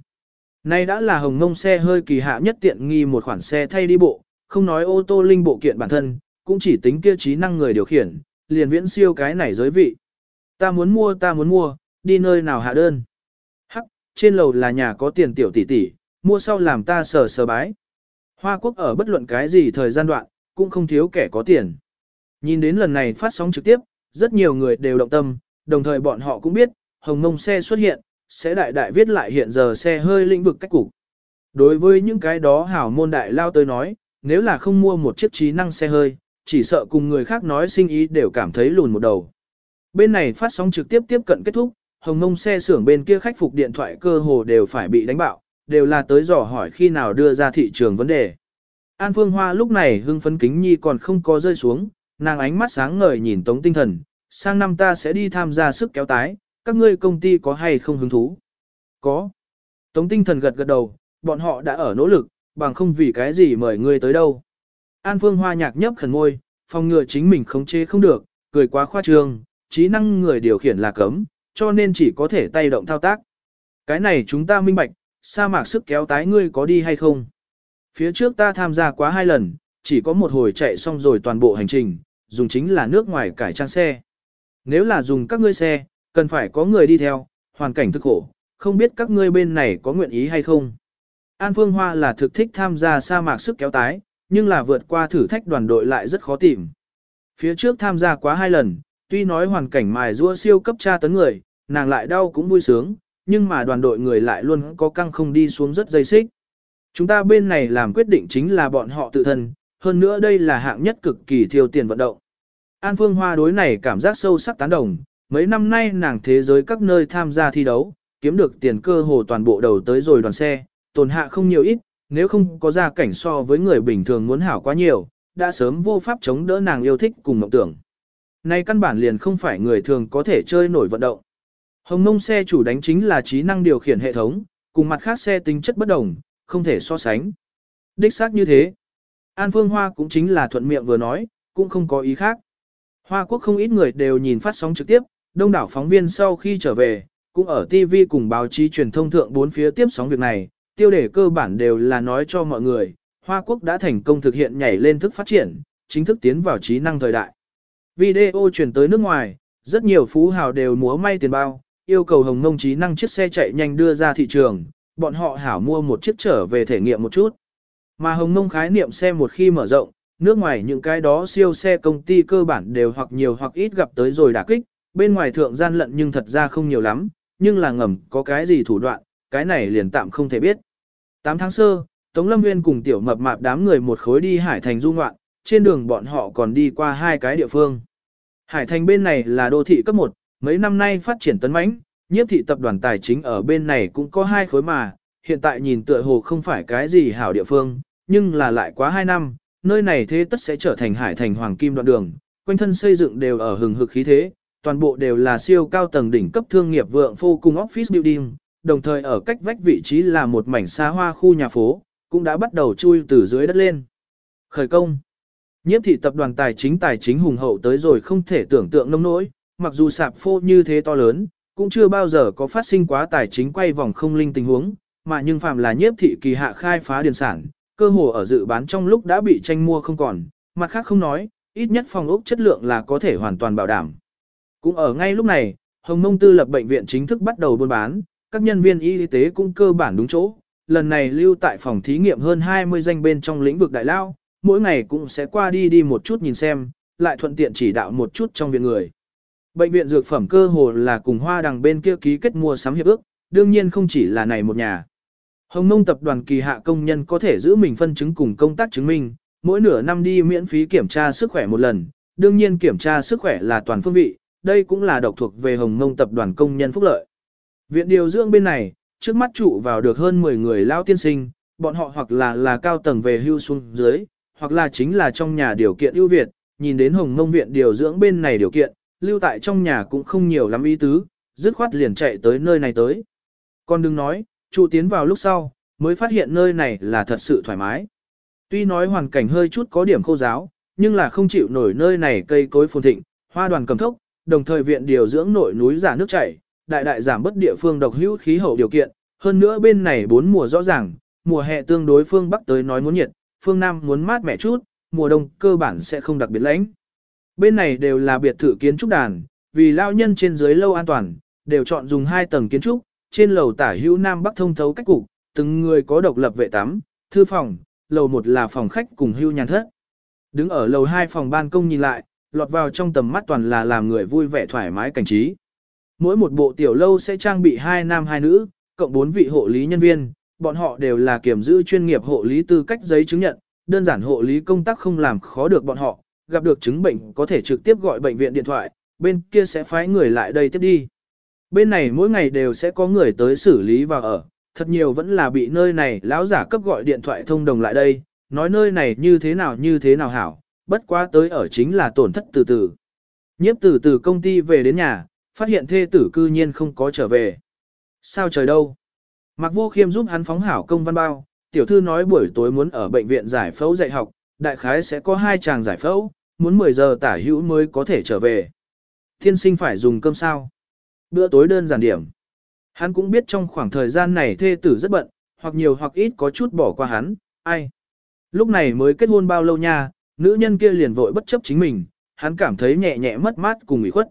Nay đã là hồng ngông xe hơi kỳ hạ nhất tiện nghi một khoản xe thay đi bộ, không nói ô tô linh bộ kiện bản thân, cũng chỉ tính kia trí năng người điều khiển, liền viễn siêu cái này giới vị. Ta muốn mua ta muốn mua, đi nơi nào hạ đơn. Hắc, trên lầu là nhà có tiền tiểu tỷ tỷ, mua sau làm ta sờ sờ bái. Hoa quốc ở bất luận cái gì thời gian đoạn, cũng không thiếu kẻ có tiền. Nhìn đến lần này phát sóng trực tiếp, rất nhiều người đều động tâm, đồng thời bọn họ cũng biết, hồng mông xe xuất hiện, sẽ đại đại viết lại hiện giờ xe hơi lĩnh vực cách cục. Đối với những cái đó hảo môn đại lao tới nói, nếu là không mua một chiếc trí năng xe hơi, chỉ sợ cùng người khác nói sinh ý đều cảm thấy lùn một đầu. Bên này phát sóng trực tiếp tiếp cận kết thúc, hồng mông xe xưởng bên kia khách phục điện thoại cơ hồ đều phải bị đánh bạo, đều là tới dò hỏi khi nào đưa ra thị trường vấn đề. An Phương Hoa lúc này hưng phấn kính nhi còn không có rơi xuống, nàng ánh mắt sáng ngời nhìn tống tinh thần, sang năm ta sẽ đi tham gia sức kéo tái, các ngươi công ty có hay không hứng thú? Có. Tống tinh thần gật gật đầu, bọn họ đã ở nỗ lực, bằng không vì cái gì mời ngươi tới đâu. An Phương Hoa nhạc nhấp khẩn môi, phòng ngừa chính mình khống chế không được, cười quá khoa trương, trí năng người điều khiển là cấm, cho nên chỉ có thể tay động thao tác. Cái này chúng ta minh bạch, sa mạc sức kéo tái ngươi có đi hay không? Phía trước ta tham gia quá hai lần, chỉ có một hồi chạy xong rồi toàn bộ hành trình, dùng chính là nước ngoài cải trang xe. Nếu là dùng các ngươi xe, cần phải có người đi theo, hoàn cảnh thực khổ, không biết các ngươi bên này có nguyện ý hay không. An Phương Hoa là thực thích tham gia sa mạc sức kéo tái, nhưng là vượt qua thử thách đoàn đội lại rất khó tìm. Phía trước tham gia quá hai lần, tuy nói hoàn cảnh mài rua siêu cấp tra tấn người, nàng lại đau cũng vui sướng, nhưng mà đoàn đội người lại luôn có căng không đi xuống rất dây xích. Chúng ta bên này làm quyết định chính là bọn họ tự thân, hơn nữa đây là hạng nhất cực kỳ thiêu tiền vận động. An Phương Hoa đối này cảm giác sâu sắc tán đồng, mấy năm nay nàng thế giới các nơi tham gia thi đấu, kiếm được tiền cơ hồ toàn bộ đầu tới rồi đoàn xe, tồn hạ không nhiều ít, nếu không có gia cảnh so với người bình thường muốn hảo quá nhiều, đã sớm vô pháp chống đỡ nàng yêu thích cùng mộng tưởng. Nay căn bản liền không phải người thường có thể chơi nổi vận động. Hồng mông xe chủ đánh chính là trí năng điều khiển hệ thống, cùng mặt khác xe tính chất bất đồng, không thể so sánh. Đích xác như thế. An Phương Hoa cũng chính là thuận miệng vừa nói, cũng không có ý khác. Hoa quốc không ít người đều nhìn phát sóng trực tiếp, đông đảo phóng viên sau khi trở về, cũng ở TV cùng báo chí truyền thông thượng bốn phía tiếp sóng việc này, tiêu đề cơ bản đều là nói cho mọi người, Hoa Quốc đã thành công thực hiện nhảy lên thức phát triển, chính thức tiến vào trí năng thời đại. Video truyền tới nước ngoài, rất nhiều phú hào đều múa may tiền bao, yêu cầu hồng mông trí năng chiếc xe chạy nhanh đưa ra thị trường, bọn họ hảo mua một chiếc trở về thể nghiệm một chút. Mà hồng mông khái niệm xe một khi mở rộng, nước ngoài những cái đó siêu xe công ty cơ bản đều hoặc nhiều hoặc ít gặp tới rồi đả kích, bên ngoài thượng gian lận nhưng thật ra không nhiều lắm, nhưng là ngầm có cái gì thủ đoạn, cái này liền tạm không thể biết. 8 tháng sơ, Tống Lâm Nguyên cùng tiểu mập mạp đám người một khối đi Hải Thành du ngoạn, trên đường bọn họ còn đi qua hai cái địa phương. Hải Thành bên này là đô thị cấp 1, mấy năm nay phát triển tấn mãnh, nhiếp thị tập đoàn tài chính ở bên này cũng có hai khối mà, hiện tại nhìn tựa hồ không phải cái gì hảo địa phương, nhưng là lại quá hai năm, nơi này thế tất sẽ trở thành Hải Thành hoàng kim đoạn đường, quanh thân xây dựng đều ở hừng hực khí thế, toàn bộ đều là siêu cao tầng đỉnh cấp thương nghiệp vượng phô cùng office building, đồng thời ở cách vách vị trí là một mảnh xa hoa khu nhà phố, cũng đã bắt đầu chui từ dưới đất lên. Khởi công Nhiếp thị tập đoàn tài chính tài chính hùng hậu tới rồi không thể tưởng tượng nông nỗi, mặc dù sạp phô như thế to lớn, cũng chưa bao giờ có phát sinh quá tài chính quay vòng không linh tình huống, mà nhưng phạm là nhiếp thị kỳ hạ khai phá điền sản, cơ hồ ở dự bán trong lúc đã bị tranh mua không còn, mặt khác không nói, ít nhất phòng ốc chất lượng là có thể hoàn toàn bảo đảm. Cũng ở ngay lúc này, Hồng Mông Tư lập bệnh viện chính thức bắt đầu buôn bán, các nhân viên y tế cũng cơ bản đúng chỗ. Lần này lưu tại phòng thí nghiệm hơn 20 danh bên trong lĩnh vực đại lao, mỗi ngày cũng sẽ qua đi đi một chút nhìn xem, lại thuận tiện chỉ đạo một chút trong viện người. Bệnh viện dược phẩm cơ hồ là cùng hoa đằng bên kia ký kết mua sắm hiệp ước, đương nhiên không chỉ là này một nhà. Hồng Nông tập đoàn kỳ hạ công nhân có thể giữ mình phân chứng cùng công tác chứng minh, mỗi nửa năm đi miễn phí kiểm tra sức khỏe một lần, đương nhiên kiểm tra sức khỏe là toàn phương vị, đây cũng là độc thuộc về Hồng Nông tập đoàn công nhân phúc lợi. Viện điều dưỡng bên này, trước mắt trụ vào được hơn 10 người lao tiên sinh, bọn họ hoặc là là cao tầng về hưu xuống dưới, hoặc là chính là trong nhà điều kiện ưu việt, nhìn đến Hồng Nông viện điều dưỡng bên này điều kiện, lưu tại trong nhà cũng không nhiều lắm ý tứ, dứt khoát liền chạy tới nơi này tới. Con đừng nói, trụ tiến vào lúc sau, mới phát hiện nơi này là thật sự thoải mái. Tuy nói hoàn cảnh hơi chút có điểm khô giáo, nhưng là không chịu nổi nơi này cây cối phồn thịnh, hoa đoàn cầm thốc, đồng thời viện điều dưỡng nội núi giả nước chảy, đại đại giảm bất địa phương độc hữu khí hậu điều kiện, hơn nữa bên này bốn mùa rõ ràng, mùa hè tương đối phương Bắc tới nói muốn nhiệt, phương Nam muốn mát mẻ chút, mùa đông cơ bản sẽ không đặc biệt lạnh. Bên này đều là biệt thự kiến trúc đàn, vì lao nhân trên dưới lâu an toàn, đều chọn dùng hai tầng kiến trúc, trên lầu tả hữu Nam Bắc thông thấu cách cục, từng người có độc lập vệ tắm, thư phòng, lầu một là phòng khách cùng hưu nhàn thất. Đứng ở lầu hai phòng ban công nhìn lại, lọt vào trong tầm mắt toàn là làm người vui vẻ thoải mái cảnh trí. Mỗi một bộ tiểu lâu sẽ trang bị hai nam hai nữ, cộng bốn vị hộ lý nhân viên, bọn họ đều là kiểm giữ chuyên nghiệp hộ lý tư cách giấy chứng nhận, đơn giản hộ lý công tác không làm khó được bọn họ, gặp được chứng bệnh có thể trực tiếp gọi bệnh viện điện thoại, bên kia sẽ phái người lại đây tiếp đi. Bên này mỗi ngày đều sẽ có người tới xử lý và ở, thật nhiều vẫn là bị nơi này lão giả cấp gọi điện thoại thông đồng lại đây, nói nơi này như thế nào như thế nào hảo, bất quá tới ở chính là tổn thất từ từ. Nhiếp từ từ công ty về đến nhà, phát hiện thê tử cư nhiên không có trở về. Sao trời đâu? Mạc Vô Khiêm giúp hắn phóng hảo công văn bao, tiểu thư nói buổi tối muốn ở bệnh viện giải phẫu dạy học, đại khái sẽ có hai chàng giải phẫu, muốn 10 giờ tả hữu mới có thể trở về. Thiên sinh phải dùng cơm sao? Bữa tối đơn giản điểm. Hắn cũng biết trong khoảng thời gian này thê tử rất bận, hoặc nhiều hoặc ít có chút bỏ qua hắn, ai. Lúc này mới kết hôn bao lâu nha, nữ nhân kia liền vội bất chấp chính mình, hắn cảm thấy nhẹ nhẹ mất mát cùng ủy khuất.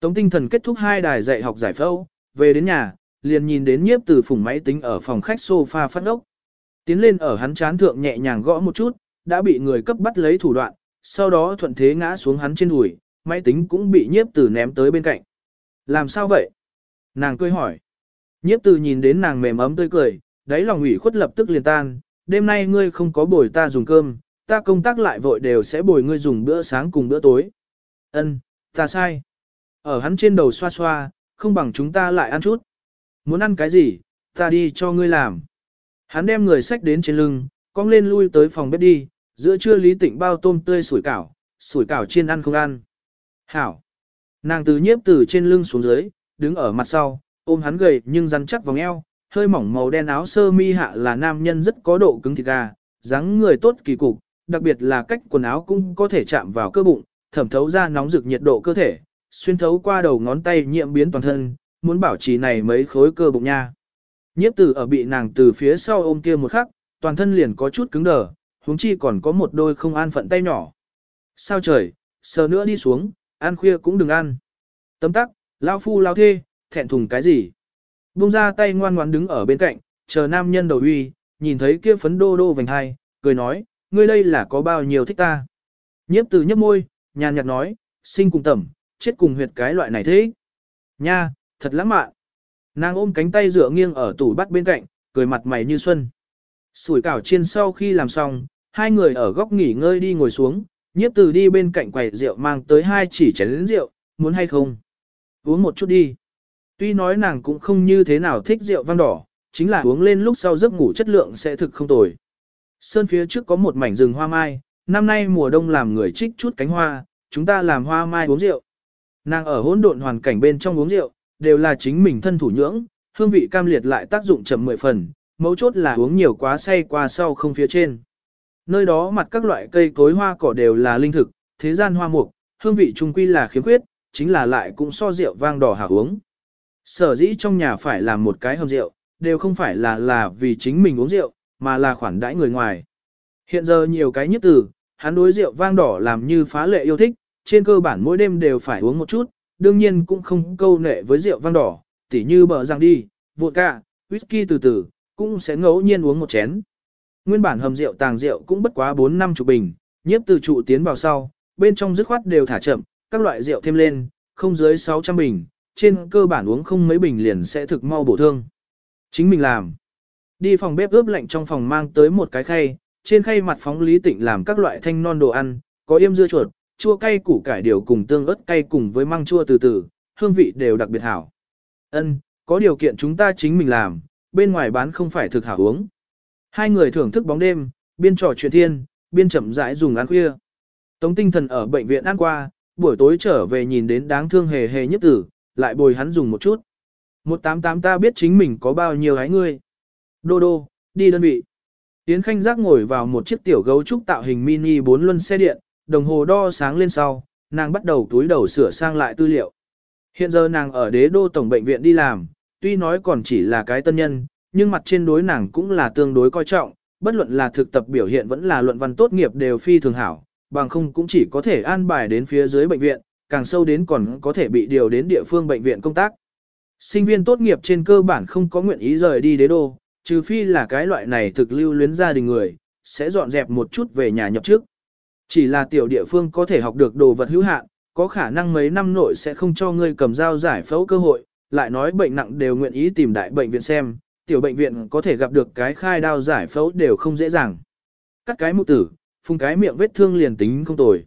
Tống tinh thần kết thúc hai đài dạy học giải phẫu, về đến nhà, liền nhìn đến nhiếp từ phùng máy tính ở phòng khách sofa phát ốc. Tiến lên ở hắn chán thượng nhẹ nhàng gõ một chút, đã bị người cấp bắt lấy thủ đoạn, sau đó thuận thế ngã xuống hắn trên đùi, máy tính cũng bị nhiếp từ ném tới bên cạnh. Làm sao vậy? Nàng cười hỏi. Nhiếp từ nhìn đến nàng mềm ấm tươi cười, đáy lòng ủy khuất lập tức liền tan, đêm nay ngươi không có bồi ta dùng cơm, ta công tác lại vội đều sẽ bồi ngươi dùng bữa sáng cùng bữa tối. Ân, ta sai. Ở hắn trên đầu xoa xoa, không bằng chúng ta lại ăn chút. Muốn ăn cái gì, ta đi cho ngươi làm. Hắn đem người sách đến trên lưng, cong lên lui tới phòng bếp đi, giữa trưa lý tịnh bao tôm tươi sủi cảo, sủi cảo chiên ăn không ăn. Hảo. Nàng từ nhiếp từ trên lưng xuống dưới, đứng ở mặt sau, ôm hắn gầy nhưng rắn chắc vòng eo, hơi mỏng màu đen áo sơ mi hạ là nam nhân rất có độ cứng thịt gà, dáng người tốt kỳ cục, đặc biệt là cách quần áo cũng có thể chạm vào cơ bụng, thẩm thấu ra nóng rực nhiệt độ cơ thể, xuyên thấu qua đầu ngón tay nhiễm biến toàn thân, muốn bảo trì này mấy khối cơ bụng nha. Nhiếp tử ở bị nàng từ phía sau ôm kia một khắc, toàn thân liền có chút cứng đờ, huống chi còn có một đôi không an phận tay nhỏ. Sao trời, sờ nữa đi xuống, ăn khuya cũng đừng ăn. Tấm tắc, lao phu lao thê, thẹn thùng cái gì. Bung ra tay ngoan ngoãn đứng ở bên cạnh, chờ nam nhân đầu uy, nhìn thấy kia phấn đô đô vành hai, cười nói, ngươi đây là có bao nhiêu thích ta. Nhiếp tử nhấp môi, nhàn nhạt nói, sinh cùng tẩm, chết cùng huyệt cái loại này thế. Nha, thật lãng mạn. Nàng ôm cánh tay dựa nghiêng ở tủ bắt bên cạnh, cười mặt mày như xuân. Sủi cảo chiên sau khi làm xong, hai người ở góc nghỉ ngơi đi ngồi xuống, nhiếp từ đi bên cạnh quầy rượu mang tới hai chỉ chén rượu, muốn hay không? Uống một chút đi. Tuy nói nàng cũng không như thế nào thích rượu vang đỏ, chính là uống lên lúc sau giấc ngủ chất lượng sẽ thực không tồi. Sơn phía trước có một mảnh rừng hoa mai, năm nay mùa đông làm người trích chút cánh hoa, chúng ta làm hoa mai uống rượu. Nàng ở hỗn độn hoàn cảnh bên trong uống rượu, đều là chính mình thân thủ nhưỡng, hương vị cam liệt lại tác dụng chậm mười phần, mấu chốt là uống nhiều quá say qua sau không phía trên. Nơi đó mặt các loại cây cối hoa cỏ đều là linh thực, thế gian hoa mục, hương vị trung quy là khiếm khuyết, chính là lại cũng so rượu vang đỏ hạ uống. Sở dĩ trong nhà phải làm một cái hầm rượu, đều không phải là là vì chính mình uống rượu, mà là khoản đãi người ngoài. Hiện giờ nhiều cái nhất từ, hắn đối rượu vang đỏ làm như phá lệ yêu thích, trên cơ bản mỗi đêm đều phải uống một chút, đương nhiên cũng không câu nệ với rượu vang đỏ, tỉ như bờ răng đi, vodka, whisky từ từ, cũng sẽ ngẫu nhiên uống một chén. Nguyên bản hầm rượu tàng rượu cũng bất quá 4 năm chục bình, nhiếp từ trụ tiến vào sau, bên trong dứt khoát đều thả chậm, các loại rượu thêm lên, không dưới 600 bình, trên cơ bản uống không mấy bình liền sẽ thực mau bổ thương. Chính mình làm. Đi phòng bếp ướp lạnh trong phòng mang tới một cái khay, trên khay mặt phóng lý tịnh làm các loại thanh non đồ ăn, có yêm dưa chuột, chua cay củ cải điều cùng tương ớt cay cùng với măng chua từ từ, hương vị đều đặc biệt hảo. Ân, có điều kiện chúng ta chính mình làm, bên ngoài bán không phải thực hảo uống. Hai người thưởng thức bóng đêm, biên trò chuyện thiên, biên chậm rãi dùng ăn khuya. Tống tinh thần ở bệnh viện ăn qua, buổi tối trở về nhìn đến đáng thương hề hề nhất tử, lại bồi hắn dùng một chút. Một tám tám ta biết chính mình có bao nhiêu hái ngươi. Đô đô, đi đơn vị. Yến Khanh Giác ngồi vào một chiếc tiểu gấu trúc tạo hình mini bốn luân xe điện, đồng hồ đo sáng lên sau, nàng bắt đầu túi đầu sửa sang lại tư liệu. Hiện giờ nàng ở đế đô tổng bệnh viện đi làm, tuy nói còn chỉ là cái tân nhân, nhưng mặt trên đối nàng cũng là tương đối coi trọng, bất luận là thực tập biểu hiện vẫn là luận văn tốt nghiệp đều phi thường hảo, bằng không cũng chỉ có thể an bài đến phía dưới bệnh viện, càng sâu đến còn có thể bị điều đến địa phương bệnh viện công tác. Sinh viên tốt nghiệp trên cơ bản không có nguyện ý rời đi đế đô, trừ phi là cái loại này thực lưu luyến gia đình người, sẽ dọn dẹp một chút về nhà nhập trước. Chỉ là tiểu địa phương có thể học được đồ vật hữu hạn, có khả năng mấy năm nội sẽ không cho ngươi cầm dao giải phẫu cơ hội, lại nói bệnh nặng đều nguyện ý tìm đại bệnh viện xem, tiểu bệnh viện có thể gặp được cái khai đao giải phẫu đều không dễ dàng. Cắt cái mụ tử, phun cái miệng vết thương liền tính không tồi.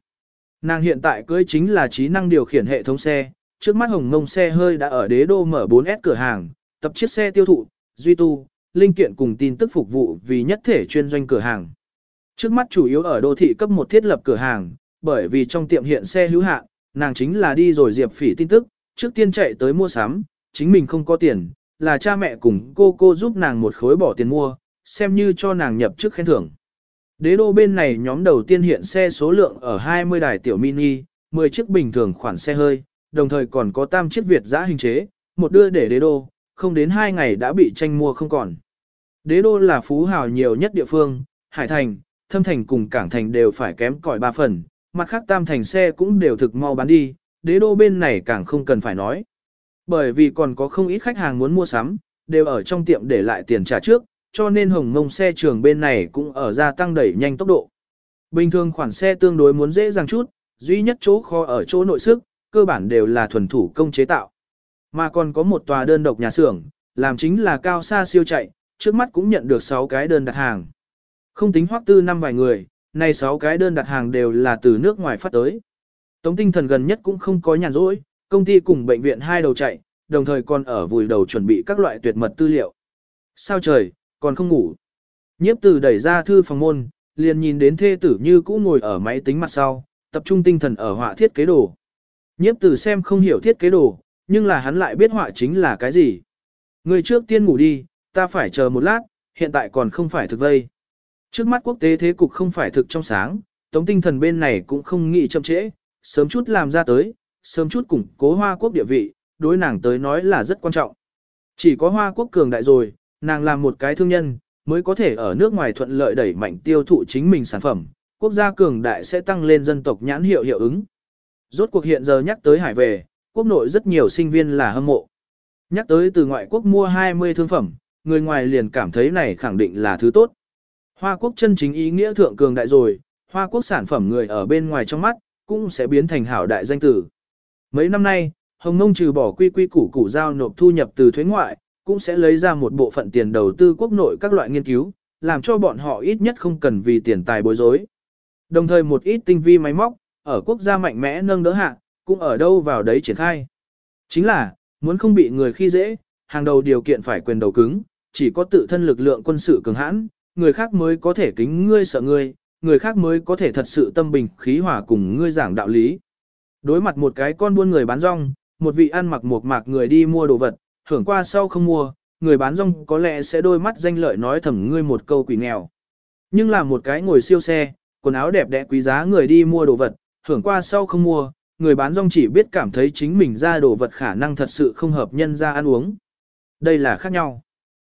Nàng hiện tại cưới chính là trí năng điều khiển hệ thống xe, trước mắt hồng ngông xe hơi đã ở đế đô mở 4S cửa hàng, tập chiếc xe tiêu thụ, duy tu, linh kiện cùng tin tức phục vụ vì nhất thể chuyên doanh cửa hàng. Trước mắt chủ yếu ở đô thị cấp một thiết lập cửa hàng, bởi vì trong tiệm hiện xe hữu hạn, nàng chính là đi rồi diệp phỉ tin tức, trước tiên chạy tới mua sắm, chính mình không có tiền, là cha mẹ cùng cô cô giúp nàng một khối bỏ tiền mua, xem như cho nàng nhập chức khen thưởng. Đế đô bên này nhóm đầu tiên hiện xe số lượng ở 20 đài tiểu mini, 10 chiếc bình thường khoản xe hơi, đồng thời còn có tam chiếc Việt giã hình chế, một đưa để đế đô, không đến 2 ngày đã bị tranh mua không còn. Đế đô là phú hào nhiều nhất địa phương, Hải Thành, Thâm Thành cùng Cảng Thành đều phải kém cỏi ba phần, mặt khác tam thành xe cũng đều thực mau bán đi, đế đô bên này càng không cần phải nói. Bởi vì còn có không ít khách hàng muốn mua sắm, đều ở trong tiệm để lại tiền trả trước, cho nên hồng mông xe trường bên này cũng ở gia tăng đẩy nhanh tốc độ. Bình thường khoản xe tương đối muốn dễ dàng chút, duy nhất chỗ kho ở chỗ nội sức, cơ bản đều là thuần thủ công chế tạo. Mà còn có một tòa đơn độc nhà xưởng, làm chính là cao xa siêu chạy, trước mắt cũng nhận được 6 cái đơn đặt hàng. Không tính hoắc tư năm vài người, nay 6 cái đơn đặt hàng đều là từ nước ngoài phát tới. Tống tinh thần gần nhất cũng không có nhàn rỗi, công ty cùng bệnh viện hai đầu chạy, đồng thời còn ở vùi đầu chuẩn bị các loại tuyệt mật tư liệu. Sao trời, còn không ngủ. Nhiếp tử đẩy ra thư phòng môn, liền nhìn đến thê tử như cũ ngồi ở máy tính mặt sau, tập trung tinh thần ở họa thiết kế đồ. Nhiếp tử xem không hiểu thiết kế đồ, nhưng là hắn lại biết họa chính là cái gì. Người trước tiên ngủ đi, ta phải chờ một lát, hiện tại còn không phải thực vây. Trước mắt quốc tế thế cục không phải thực trong sáng, tống tinh thần bên này cũng không nghĩ chậm trễ, sớm chút làm ra tới, sớm chút củng cố Hoa Quốc địa vị, đối nàng tới nói là rất quan trọng. Chỉ có Hoa Quốc cường đại rồi, nàng làm một cái thương nhân, mới có thể ở nước ngoài thuận lợi đẩy mạnh tiêu thụ chính mình sản phẩm, quốc gia cường đại sẽ tăng lên dân tộc nhãn hiệu hiệu ứng. Rốt cuộc hiện giờ nhắc tới hải về, quốc nội rất nhiều sinh viên là hâm mộ. Nhắc tới từ ngoại quốc mua 20 thương phẩm, người ngoài liền cảm thấy này khẳng định là thứ tốt. Hoa quốc chân chính ý nghĩa thượng cường đại rồi, Hoa quốc sản phẩm người ở bên ngoài trong mắt, cũng sẽ biến thành hảo đại danh tử. Mấy năm nay, Hồng Nông trừ bỏ quy quy củ củ giao nộp thu nhập từ thuế ngoại, cũng sẽ lấy ra một bộ phận tiền đầu tư quốc nội các loại nghiên cứu, làm cho bọn họ ít nhất không cần vì tiền tài bối rối. Đồng thời một ít tinh vi máy móc, ở quốc gia mạnh mẽ nâng đỡ hạ, cũng ở đâu vào đấy triển khai. Chính là, muốn không bị người khi dễ, hàng đầu điều kiện phải quyền đầu cứng, chỉ có tự thân lực lượng quân sự cường hãn, người khác mới có thể kính ngươi sợ ngươi, người khác mới có thể thật sự tâm bình khí hòa cùng ngươi giảng đạo lý. Đối mặt một cái con buôn người bán rong, một vị ăn mặc một mạc người đi mua đồ vật, hưởng qua sau không mua, người bán rong có lẽ sẽ đôi mắt danh lợi nói thầm ngươi một câu quỷ nghèo. Nhưng là một cái ngồi siêu xe, quần áo đẹp đẽ quý giá người đi mua đồ vật, hưởng qua sau không mua, người bán rong chỉ biết cảm thấy chính mình ra đồ vật khả năng thật sự không hợp nhân ra ăn uống. Đây là khác nhau.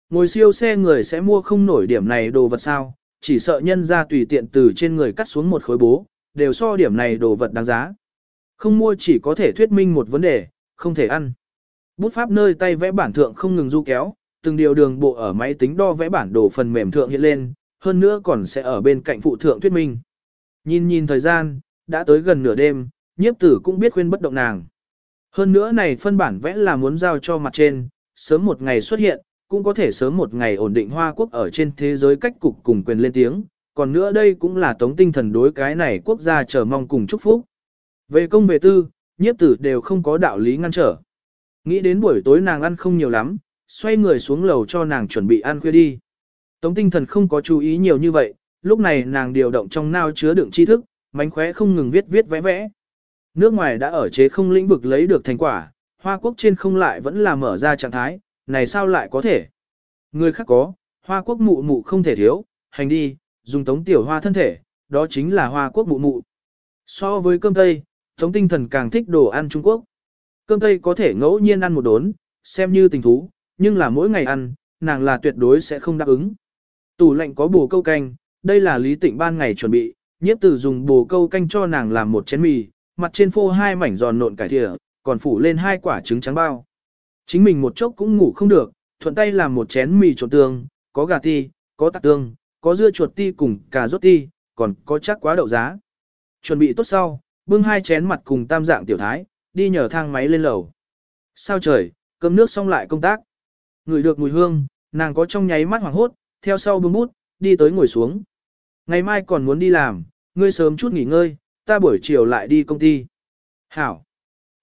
Ngồi siêu xe người sẽ mua không nổi điểm này đồ vật sao, chỉ sợ nhân ra tùy tiện từ trên người cắt xuống một khối bố, đều so điểm này đồ vật đáng giá. Không mua chỉ có thể thuyết minh một vấn đề, không thể ăn. Bút pháp nơi tay vẽ bản thượng không ngừng du kéo, từng điều đường bộ ở máy tính đo vẽ bản đồ phần mềm thượng hiện lên, hơn nữa còn sẽ ở bên cạnh phụ thượng thuyết minh. Nhìn nhìn thời gian, đã tới gần nửa đêm, nhiếp tử cũng biết khuyên bất động nàng. Hơn nữa này phân bản vẽ là muốn giao cho mặt trên, sớm một ngày xuất hiện, cũng có thể sớm một ngày ổn định Hoa Quốc ở trên thế giới cách cục cùng quyền lên tiếng, còn nữa đây cũng là tống tinh thần đối cái này quốc gia chờ mong cùng chúc phúc. Về công về tư, nhiếp tử đều không có đạo lý ngăn trở. Nghĩ đến buổi tối nàng ăn không nhiều lắm, xoay người xuống lầu cho nàng chuẩn bị ăn khuya đi. Tống tinh thần không có chú ý nhiều như vậy, lúc này nàng điều động trong nao chứa đựng tri thức, mánh khóe không ngừng viết viết vẽ vẽ. Nước ngoài đã ở chế không lĩnh vực lấy được thành quả, Hoa Quốc trên không lại vẫn là mở ra trạng thái, này sao lại có thể? Người khác có, Hoa Quốc mụ mụ không thể thiếu, hành đi, dùng tống tiểu hoa thân thể, đó chính là Hoa Quốc mụ mụ. So với cơm Tây, Tống tinh thần càng thích đồ ăn Trung Quốc. Cơm Tây có thể ngẫu nhiên ăn một đốn, xem như tình thú, nhưng là mỗi ngày ăn, nàng là tuyệt đối sẽ không đáp ứng. Tủ lạnh có bồ câu canh, đây là lý tịnh ban ngày chuẩn bị, nhiếp tử dùng bồ câu canh cho nàng làm một chén mì, mặt trên phô hai mảnh giòn nộn cải thịa, còn phủ lên hai quả trứng trắng bao. Chính mình một chốc cũng ngủ không được, thuận tay làm một chén mì trộn tương, có gà ti, có tạc tương, có dưa chuột ti cùng cà rốt ti, còn có chắc quá đậu giá. Chuẩn bị tốt sau, bưng hai chén mặt cùng tam dạng tiểu thái, đi nhờ thang máy lên lầu. Sao trời, cơm nước xong lại công tác. Ngửi được mùi hương, nàng có trong nháy mắt hoảng hốt, theo sau bưng bút, đi tới ngồi xuống. Ngày mai còn muốn đi làm, ngươi sớm chút nghỉ ngơi, ta buổi chiều lại đi công ty. Hảo.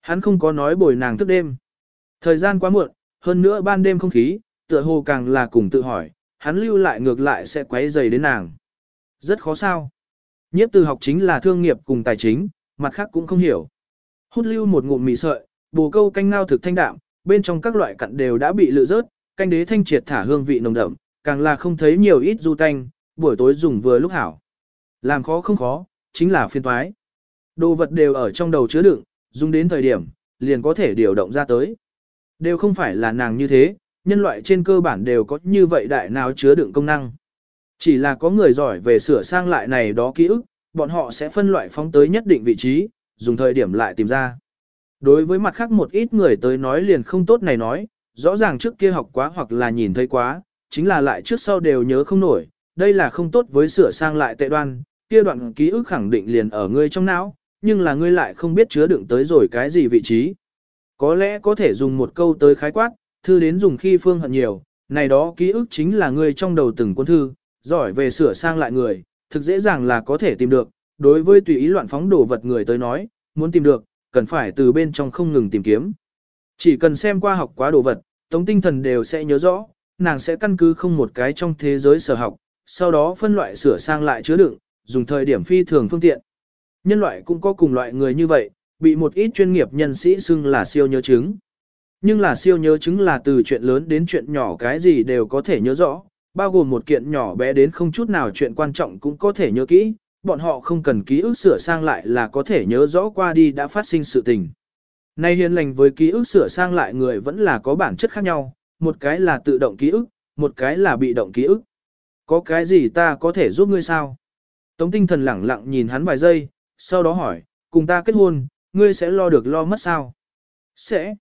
Hắn không có nói bồi nàng thức đêm. Thời gian quá muộn, hơn nữa ban đêm không khí, tựa hồ càng là cùng tự hỏi, hắn lưu lại ngược lại sẽ quấy dày đến nàng. Rất khó sao. Nhiếp từ học chính là thương nghiệp cùng tài chính, mặt khác cũng không hiểu. Hút lưu một ngụm mì sợi, bồ câu canh ngao thực thanh đạm, bên trong các loại cặn đều đã bị lựa rớt, canh đế thanh triệt thả hương vị nồng đậm, càng là không thấy nhiều ít du tanh, buổi tối dùng vừa lúc hảo. Làm khó không khó, chính là phiên toái. Đồ vật đều ở trong đầu chứa đựng, dùng đến thời điểm, liền có thể điều động ra tới. Đều không phải là nàng như thế, nhân loại trên cơ bản đều có như vậy đại nào chứa đựng công năng. Chỉ là có người giỏi về sửa sang lại này đó ký ức, bọn họ sẽ phân loại phóng tới nhất định vị trí, dùng thời điểm lại tìm ra. Đối với mặt khác một ít người tới nói liền không tốt này nói, rõ ràng trước kia học quá hoặc là nhìn thấy quá, chính là lại trước sau đều nhớ không nổi, đây là không tốt với sửa sang lại tệ đoan, kia đoạn ký ức khẳng định liền ở ngươi trong não, nhưng là ngươi lại không biết chứa đựng tới rồi cái gì vị trí. Có lẽ có thể dùng một câu tới khái quát, thư đến dùng khi phương hận nhiều, này đó ký ức chính là người trong đầu từng quân thư, giỏi về sửa sang lại người, thực dễ dàng là có thể tìm được, đối với tùy ý loạn phóng đồ vật người tới nói, muốn tìm được, cần phải từ bên trong không ngừng tìm kiếm. Chỉ cần xem qua học quá đồ vật, tống tinh thần đều sẽ nhớ rõ, nàng sẽ căn cứ không một cái trong thế giới sở học, sau đó phân loại sửa sang lại chứa đựng, dùng thời điểm phi thường phương tiện. Nhân loại cũng có cùng loại người như vậy, bị một ít chuyên nghiệp nhân sĩ xưng là siêu nhớ chứng. Nhưng là siêu nhớ chứng là từ chuyện lớn đến chuyện nhỏ cái gì đều có thể nhớ rõ, bao gồm một kiện nhỏ bé đến không chút nào chuyện quan trọng cũng có thể nhớ kỹ, bọn họ không cần ký ức sửa sang lại là có thể nhớ rõ qua đi đã phát sinh sự tình. Nay hiền lành với ký ức sửa sang lại người vẫn là có bản chất khác nhau, một cái là tự động ký ức, một cái là bị động ký ức. Có cái gì ta có thể giúp ngươi sao? Tống tinh thần lẳng lặng nhìn hắn vài giây, sau đó hỏi, cùng ta kết hôn, ngươi sẽ lo được lo mất sao? Sẽ.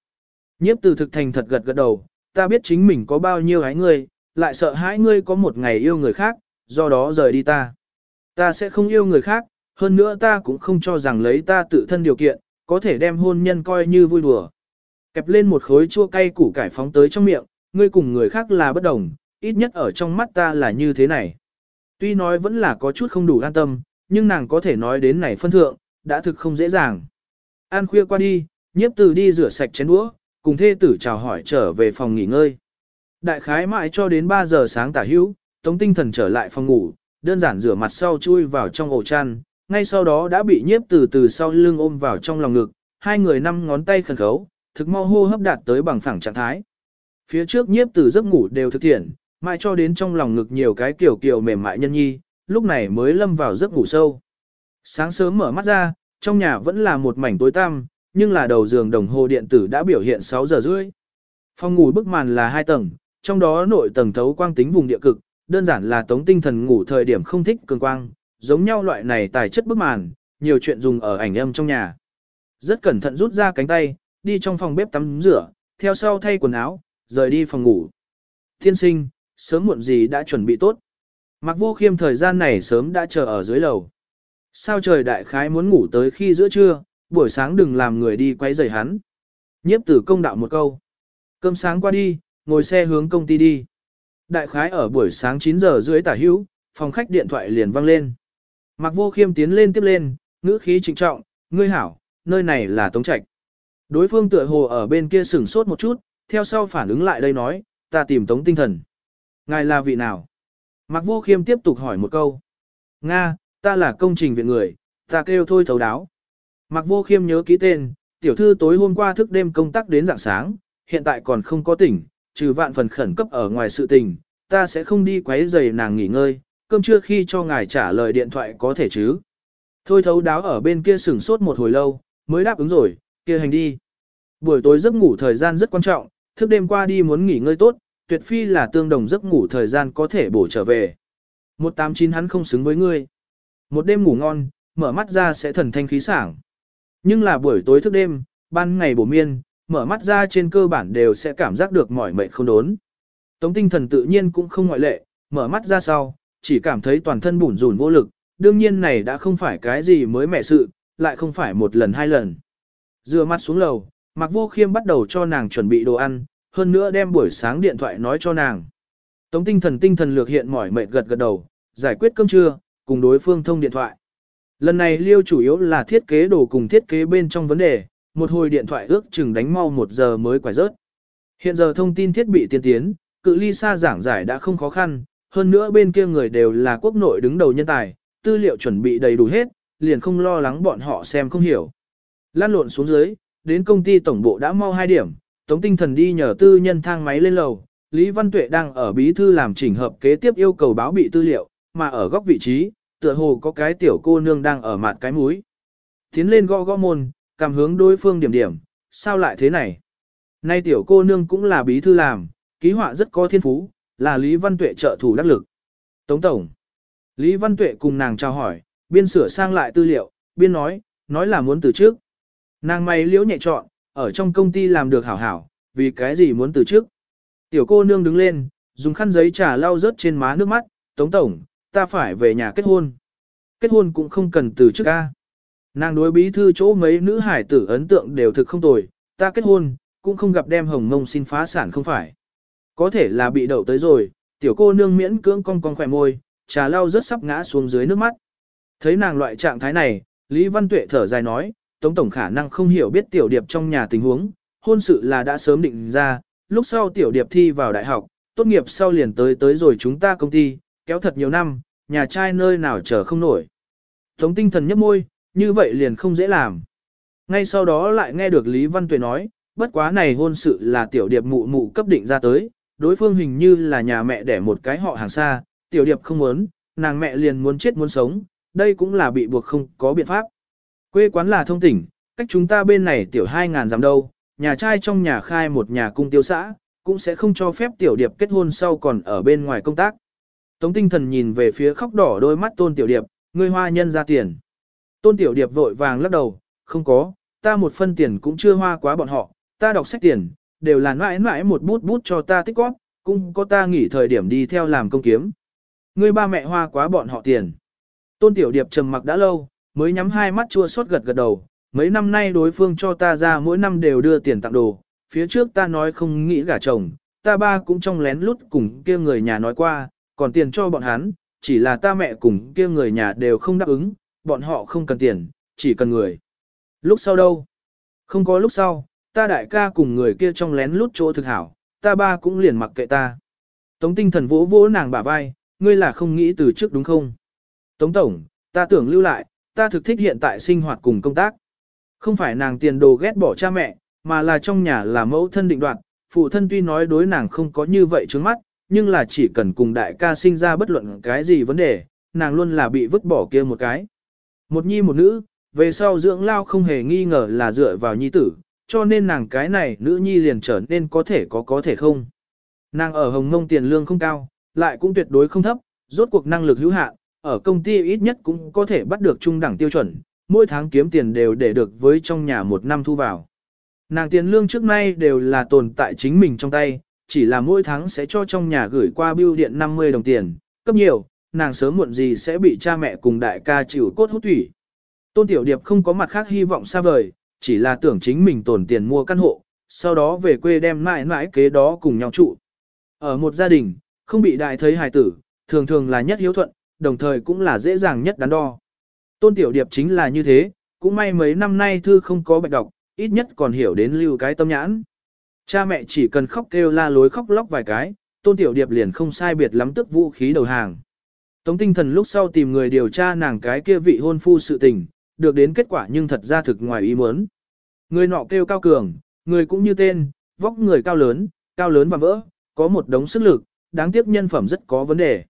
Nhiếp từ thực thành thật gật gật đầu, ta biết chính mình có bao nhiêu hái ngươi, lại sợ hãi ngươi có một ngày yêu người khác, do đó rời đi ta. Ta sẽ không yêu người khác, hơn nữa ta cũng không cho rằng lấy ta tự thân điều kiện, có thể đem hôn nhân coi như vui đùa. Kẹp lên một khối chua cay củ cải phóng tới trong miệng, ngươi cùng người khác là bất đồng, ít nhất ở trong mắt ta là như thế này. Tuy nói vẫn là có chút không đủ an tâm, nhưng nàng có thể nói đến này phân thượng, đã thực không dễ dàng. An khuya qua đi, nhiếp từ đi rửa sạch chén đũa, cùng thê tử chào hỏi trở về phòng nghỉ ngơi. Đại khái mãi cho đến 3 giờ sáng tả hữu, tống tinh thần trở lại phòng ngủ, đơn giản rửa mặt sau chui vào trong ổ chăn, ngay sau đó đã bị nhiếp từ từ sau lưng ôm vào trong lòng ngực, hai người năm ngón tay khẩn khấu, thực mau hô hấp đạt tới bằng phẳng trạng thái. Phía trước nhiếp từ giấc ngủ đều thực thiện, mãi cho đến trong lòng ngực nhiều cái kiểu kiểu mềm mại nhân nhi, lúc này mới lâm vào giấc ngủ sâu. Sáng sớm mở mắt ra, trong nhà vẫn là một mảnh tối tăm, nhưng là đầu giường đồng hồ điện tử đã biểu hiện 6 giờ rưỡi. Phòng ngủ bức màn là hai tầng, trong đó nội tầng thấu quang tính vùng địa cực, đơn giản là tống tinh thần ngủ thời điểm không thích cường quang, giống nhau loại này tài chất bức màn, nhiều chuyện dùng ở ảnh âm trong nhà. Rất cẩn thận rút ra cánh tay, đi trong phòng bếp tắm rửa, theo sau thay quần áo, rời đi phòng ngủ. Thiên sinh, sớm muộn gì đã chuẩn bị tốt. Mặc vô khiêm thời gian này sớm đã chờ ở dưới lầu. Sao trời đại khái muốn ngủ tới khi giữa trưa, buổi sáng đừng làm người đi quấy rầy hắn. Nhiếp tử công đạo một câu. Cơm sáng qua đi, ngồi xe hướng công ty đi. Đại khái ở buổi sáng 9 giờ dưới tả hữu, phòng khách điện thoại liền vang lên. Mặc vô khiêm tiến lên tiếp lên, ngữ khí trịnh trọng, ngươi hảo, nơi này là Tống Trạch. Đối phương tựa hồ ở bên kia sửng sốt một chút, theo sau phản ứng lại đây nói, ta tìm Tống tinh thần. Ngài là vị nào? Mặc vô khiêm tiếp tục hỏi một câu. Nga, ta là công trình viện người, ta kêu thôi thấu đáo. Mặc vô khiêm nhớ ký tên, tiểu thư tối hôm qua thức đêm công tác đến dạng sáng, hiện tại còn không có tỉnh, trừ vạn phần khẩn cấp ở ngoài sự tình, ta sẽ không đi quấy rầy nàng nghỉ ngơi, cơm trưa khi cho ngài trả lời điện thoại có thể chứ. Thôi thấu đáo ở bên kia sửng sốt một hồi lâu, mới đáp ứng rồi, kia hành đi. Buổi tối giấc ngủ thời gian rất quan trọng, thức đêm qua đi muốn nghỉ ngơi tốt, tuyệt phi là tương đồng giấc ngủ thời gian có thể bổ trở về. 189 hắn không xứng với ngươi. Một đêm ngủ ngon, mở mắt ra sẽ thần thanh khí sảng. Nhưng là buổi tối thức đêm, ban ngày bổ miên, mở mắt ra trên cơ bản đều sẽ cảm giác được mỏi mệt không đốn. Tống tinh thần tự nhiên cũng không ngoại lệ, mở mắt ra sau, chỉ cảm thấy toàn thân bủn rủn vô lực, đương nhiên này đã không phải cái gì mới mẻ sự, lại không phải một lần hai lần. Dựa mắt xuống lầu, Mạc Vô Khiêm bắt đầu cho nàng chuẩn bị đồ ăn, hơn nữa đem buổi sáng điện thoại nói cho nàng. Tống tinh thần tinh thần lược hiện mỏi mệt gật gật đầu, giải quyết cơm trưa, cùng đối phương thông điện thoại. Lần này liêu chủ yếu là thiết kế đồ cùng thiết kế bên trong vấn đề, một hồi điện thoại ước chừng đánh mau một giờ mới quải rớt. Hiện giờ thông tin thiết bị tiên tiến, cự ly xa giảng giải đã không khó khăn, hơn nữa bên kia người đều là quốc nội đứng đầu nhân tài, tư liệu chuẩn bị đầy đủ hết, liền không lo lắng bọn họ xem không hiểu. Lan lộn xuống dưới, đến công ty tổng bộ đã mau 2 điểm, Tống Tinh Thần đi nhờ tư nhân thang máy lên lầu, Lý Văn Tuệ đang ở bí thư làm chỉnh hợp kế tiếp yêu cầu báo bị tư liệu, mà ở góc vị trí, tựa hồ có cái tiểu cô nương đang ở mặt cái mũi. Tiến lên gõ gõ môn, cảm hướng đối phương điểm điểm, sao lại thế này? Nay tiểu cô nương cũng là bí thư làm, ký họa rất có thiên phú, là Lý Văn Tuệ trợ thủ đắc lực. Tống Tổng. Lý Văn Tuệ cùng nàng chào hỏi, biên sửa sang lại tư liệu, biên nói, nói là muốn từ trước. Nàng mày liễu nhẹ chọn, ở trong công ty làm được hảo hảo, vì cái gì muốn từ trước. Tiểu cô nương đứng lên, dùng khăn giấy trà lau rớt trên má nước mắt, Tống Tổng, ta phải về nhà kết hôn. Kết hôn cũng không cần từ trước ca. Nàng đối bí thư chỗ mấy nữ hải tử ấn tượng đều thực không tồi, ta kết hôn, cũng không gặp đem hồng mông xin phá sản không phải. Có thể là bị đậu tới rồi, tiểu cô nương miễn cưỡng cong cong khỏe môi, trà lau rớt sắp ngã xuống dưới nước mắt. Thấy nàng loại trạng thái này, Lý Văn Tuệ thở dài nói, Tống Tổng khả năng không hiểu biết tiểu điệp trong nhà tình huống, hôn sự là đã sớm định ra, lúc sau tiểu điệp thi vào đại học, tốt nghiệp sau liền tới tới rồi chúng ta công ty, kéo thật nhiều năm, nhà trai nơi nào chờ không nổi. Tống tinh thần nhấp môi, như vậy liền không dễ làm. Ngay sau đó lại nghe được Lý Văn Tuệ nói, bất quá này hôn sự là tiểu điệp mụ mụ cấp định ra tới, đối phương hình như là nhà mẹ đẻ một cái họ hàng xa, tiểu điệp không muốn, nàng mẹ liền muốn chết muốn sống, đây cũng là bị buộc không có biện pháp. Quê quán là thông tỉnh, cách chúng ta bên này tiểu 2.000 dặm đâu, nhà trai trong nhà khai một nhà cung tiêu xã, cũng sẽ không cho phép tiểu điệp kết hôn sau còn ở bên ngoài công tác. Tống tinh thần nhìn về phía khóc đỏ đôi mắt tôn tiểu điệp, người hoa nhân ra tiền. Tôn tiểu điệp vội vàng lắc đầu, không có, ta một phân tiền cũng chưa hoa quá bọn họ, ta đọc sách tiền, đều là mãi mãi một bút bút cho ta tích góp, cũng có ta nghỉ thời điểm đi theo làm công kiếm. Ngươi ba mẹ hoa quá bọn họ tiền. Tôn Tiểu Điệp trầm mặc đã lâu, mới nhắm hai mắt chua xót gật gật đầu. Mấy năm nay đối phương cho ta ra mỗi năm đều đưa tiền tặng đồ. Phía trước ta nói không nghĩ gả chồng, ta ba cũng trong lén lút cùng kia người nhà nói qua, còn tiền cho bọn hắn, chỉ là ta mẹ cùng kia người nhà đều không đáp ứng, bọn họ không cần tiền, chỉ cần người. Lúc sau đâu? Không có lúc sau, ta đại ca cùng người kia trong lén lút chỗ thực hảo, ta ba cũng liền mặc kệ ta. Tống tinh thần vỗ vỗ nàng bả vai, ngươi là không nghĩ từ trước đúng không? Tống tổng, ta tưởng lưu lại, ta thực thích hiện tại sinh hoạt cùng công tác. Không phải nàng tiền đồ ghét bỏ cha mẹ, mà là trong nhà là mẫu thân định đoạt, phụ thân tuy nói đối nàng không có như vậy trước mắt, nhưng là chỉ cần cùng đại ca sinh ra bất luận cái gì vấn đề, nàng luôn là bị vứt bỏ kia một cái. Một nhi một nữ, về sau dưỡng lao không hề nghi ngờ là dựa vào nhi tử, cho nên nàng cái này nữ nhi liền trở nên có thể có có thể không. Nàng ở Hồng Ngông tiền lương không cao, lại cũng tuyệt đối không thấp, rốt cuộc năng lực hữu hạn, ở công ty ít nhất cũng có thể bắt được trung đẳng tiêu chuẩn, mỗi tháng kiếm tiền đều để được với trong nhà một năm thu vào. Nàng tiền lương trước nay đều là tồn tại chính mình trong tay, chỉ là mỗi tháng sẽ cho trong nhà gửi qua bưu điện 50 đồng tiền, cấp nhiều, nàng sớm muộn gì sẽ bị cha mẹ cùng đại ca chịu cốt hút thủy. Tôn Tiểu Điệp không có mặt khác hy vọng xa vời, chỉ là tưởng chính mình tồn tiền mua căn hộ, sau đó về quê đem mãi mãi kế đó cùng nhau trụ. Ở một gia đình, không bị đại thấy hài tử, thường thường là nhất hiếu thuận, đồng thời cũng là dễ dàng nhất đắn đo. Tôn Tiểu Điệp chính là như thế, cũng may mấy năm nay thư không có bạch đọc, ít nhất còn hiểu đến lưu cái tâm nhãn. Cha mẹ chỉ cần khóc kêu la lối khóc lóc vài cái, Tôn Tiểu Điệp liền không sai biệt lắm tức vũ khí đầu hàng. Tống tinh thần lúc sau tìm người điều tra nàng cái kia vị hôn phu sự tình, được đến kết quả nhưng thật ra thực ngoài ý muốn. Người nọ kêu cao cường, người cũng như tên, vóc người cao lớn, cao lớn và vỡ, có một đống sức lực, đáng tiếc nhân phẩm rất có vấn đề.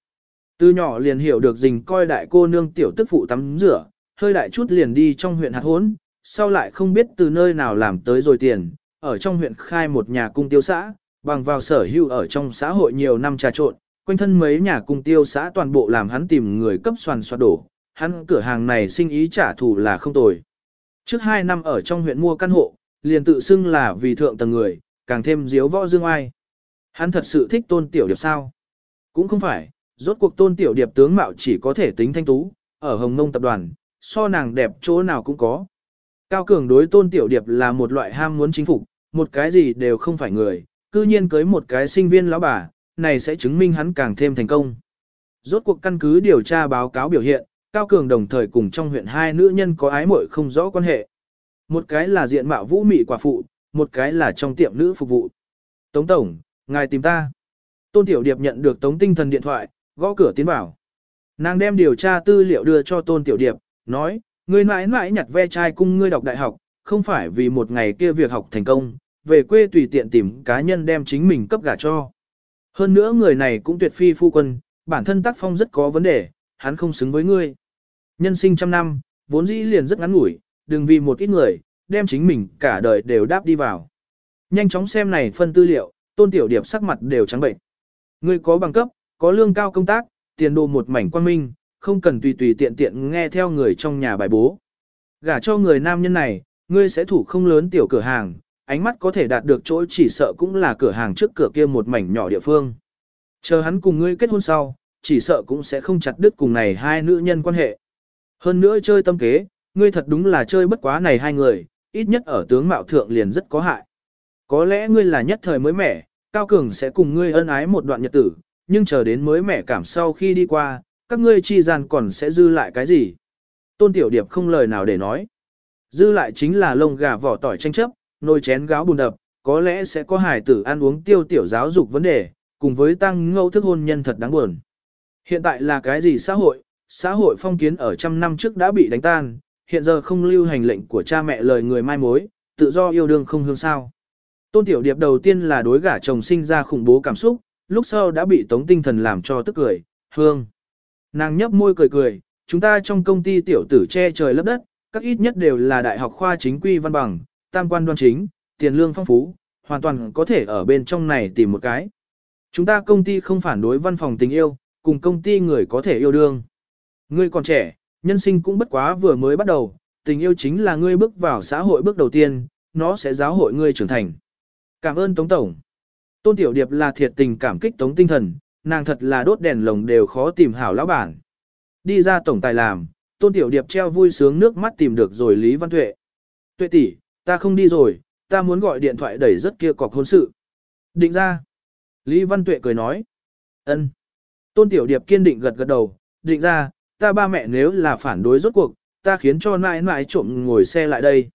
Từ nhỏ liền hiểu được dình coi đại cô nương tiểu tức phụ tắm rửa, hơi đại chút liền đi trong huyện hạt hốn, sau lại không biết từ nơi nào làm tới rồi tiền, ở trong huyện khai một nhà cung tiêu xã, bằng vào sở hữu ở trong xã hội nhiều năm trà trộn, quanh thân mấy nhà cung tiêu xã toàn bộ làm hắn tìm người cấp soàn soạt đổ, hắn cửa hàng này sinh ý trả thù là không tồi. Trước hai năm ở trong huyện mua căn hộ, liền tự xưng là vì thượng tầng người, càng thêm diếu võ dương ai. Hắn thật sự thích tôn tiểu điệp sao? Cũng không phải, rốt cuộc tôn tiểu điệp tướng mạo chỉ có thể tính thanh tú, ở Hồng Nông tập đoàn, so nàng đẹp chỗ nào cũng có. Cao Cường đối tôn tiểu điệp là một loại ham muốn chính phục, một cái gì đều không phải người, cư nhiên cưới một cái sinh viên lão bà, này sẽ chứng minh hắn càng thêm thành công. Rốt cuộc căn cứ điều tra báo cáo biểu hiện, Cao Cường đồng thời cùng trong huyện hai nữ nhân có ái muội không rõ quan hệ. Một cái là diện mạo vũ mị quả phụ, một cái là trong tiệm nữ phục vụ. Tống Tổng, ngài tìm ta. Tôn Tiểu Điệp nhận được Tống Tinh Thần điện thoại, gõ cửa tiến vào. Nàng đem điều tra tư liệu đưa cho Tôn Tiểu Điệp, nói, ngươi mãi mãi nhặt ve chai cung ngươi đọc đại học, không phải vì một ngày kia việc học thành công, về quê tùy tiện tìm cá nhân đem chính mình cấp gả cho. Hơn nữa người này cũng tuyệt phi phu quân, bản thân tác phong rất có vấn đề, hắn không xứng với ngươi. Nhân sinh trăm năm, vốn dĩ liền rất ngắn ngủi, đừng vì một ít người, đem chính mình cả đời đều đáp đi vào. Nhanh chóng xem này phân tư liệu, tôn tiểu điệp sắc mặt đều trắng bệnh. Ngươi có bằng cấp, có lương cao công tác, tiền đồ một mảnh quan minh, không cần tùy tùy tiện tiện nghe theo người trong nhà bài bố. Gả cho người nam nhân này, ngươi sẽ thủ không lớn tiểu cửa hàng, ánh mắt có thể đạt được chỗ chỉ sợ cũng là cửa hàng trước cửa kia một mảnh nhỏ địa phương. Chờ hắn cùng ngươi kết hôn sau, chỉ sợ cũng sẽ không chặt đứt cùng này hai nữ nhân quan hệ. Hơn nữa chơi tâm kế, ngươi thật đúng là chơi bất quá này hai người, ít nhất ở tướng mạo thượng liền rất có hại. Có lẽ ngươi là nhất thời mới mẻ, Cao Cường sẽ cùng ngươi ân ái một đoạn nhật tử, nhưng chờ đến mới mẻ cảm sau khi đi qua, các ngươi chi gian còn sẽ dư lại cái gì? Tôn Tiểu Điệp không lời nào để nói. Dư lại chính là lông gà vỏ tỏi tranh chấp, nồi chén gáo bùn đập, có lẽ sẽ có hài tử ăn uống tiêu tiểu giáo dục vấn đề, cùng với tăng ngẫu thức hôn nhân thật đáng buồn. Hiện tại là cái gì xã hội? Xã hội phong kiến ở trăm năm trước đã bị đánh tan, hiện giờ không lưu hành lệnh của cha mẹ lời người mai mối, tự do yêu đương không hương sao. Tôn Tiểu Điệp đầu tiên là đối gả chồng sinh ra khủng bố cảm xúc, lúc sau đã bị tống tinh thần làm cho tức cười, hương. Nàng nhấp môi cười cười, chúng ta trong công ty tiểu tử che trời lấp đất, các ít nhất đều là đại học khoa chính quy văn bằng, tam quan đoan chính, tiền lương phong phú, hoàn toàn có thể ở bên trong này tìm một cái. Chúng ta công ty không phản đối văn phòng tình yêu, cùng công ty người có thể yêu đương. Ngươi còn trẻ, nhân sinh cũng bất quá vừa mới bắt đầu, tình yêu chính là ngươi bước vào xã hội bước đầu tiên, nó sẽ giáo hội ngươi trưởng thành. Cảm ơn Tống Tổng. Tôn Tiểu Điệp là thiệt tình cảm kích Tống tinh thần, nàng thật là đốt đèn lồng đều khó tìm hảo lão bản. Đi ra tổng tài làm, tôn tiểu điệp treo vui sướng nước mắt tìm được rồi Lý Văn Tuệ. Tuệ tỷ, ta không đi rồi, ta muốn gọi điện thoại đẩy rất kia cọc hôn sự. Định ra. Lý Văn Tuệ cười nói. ân. Tôn tiểu điệp kiên định gật gật đầu, định ra, ta ba mẹ nếu là phản đối rốt cuộc, ta khiến cho nãi nãi trộm ngồi xe lại đây.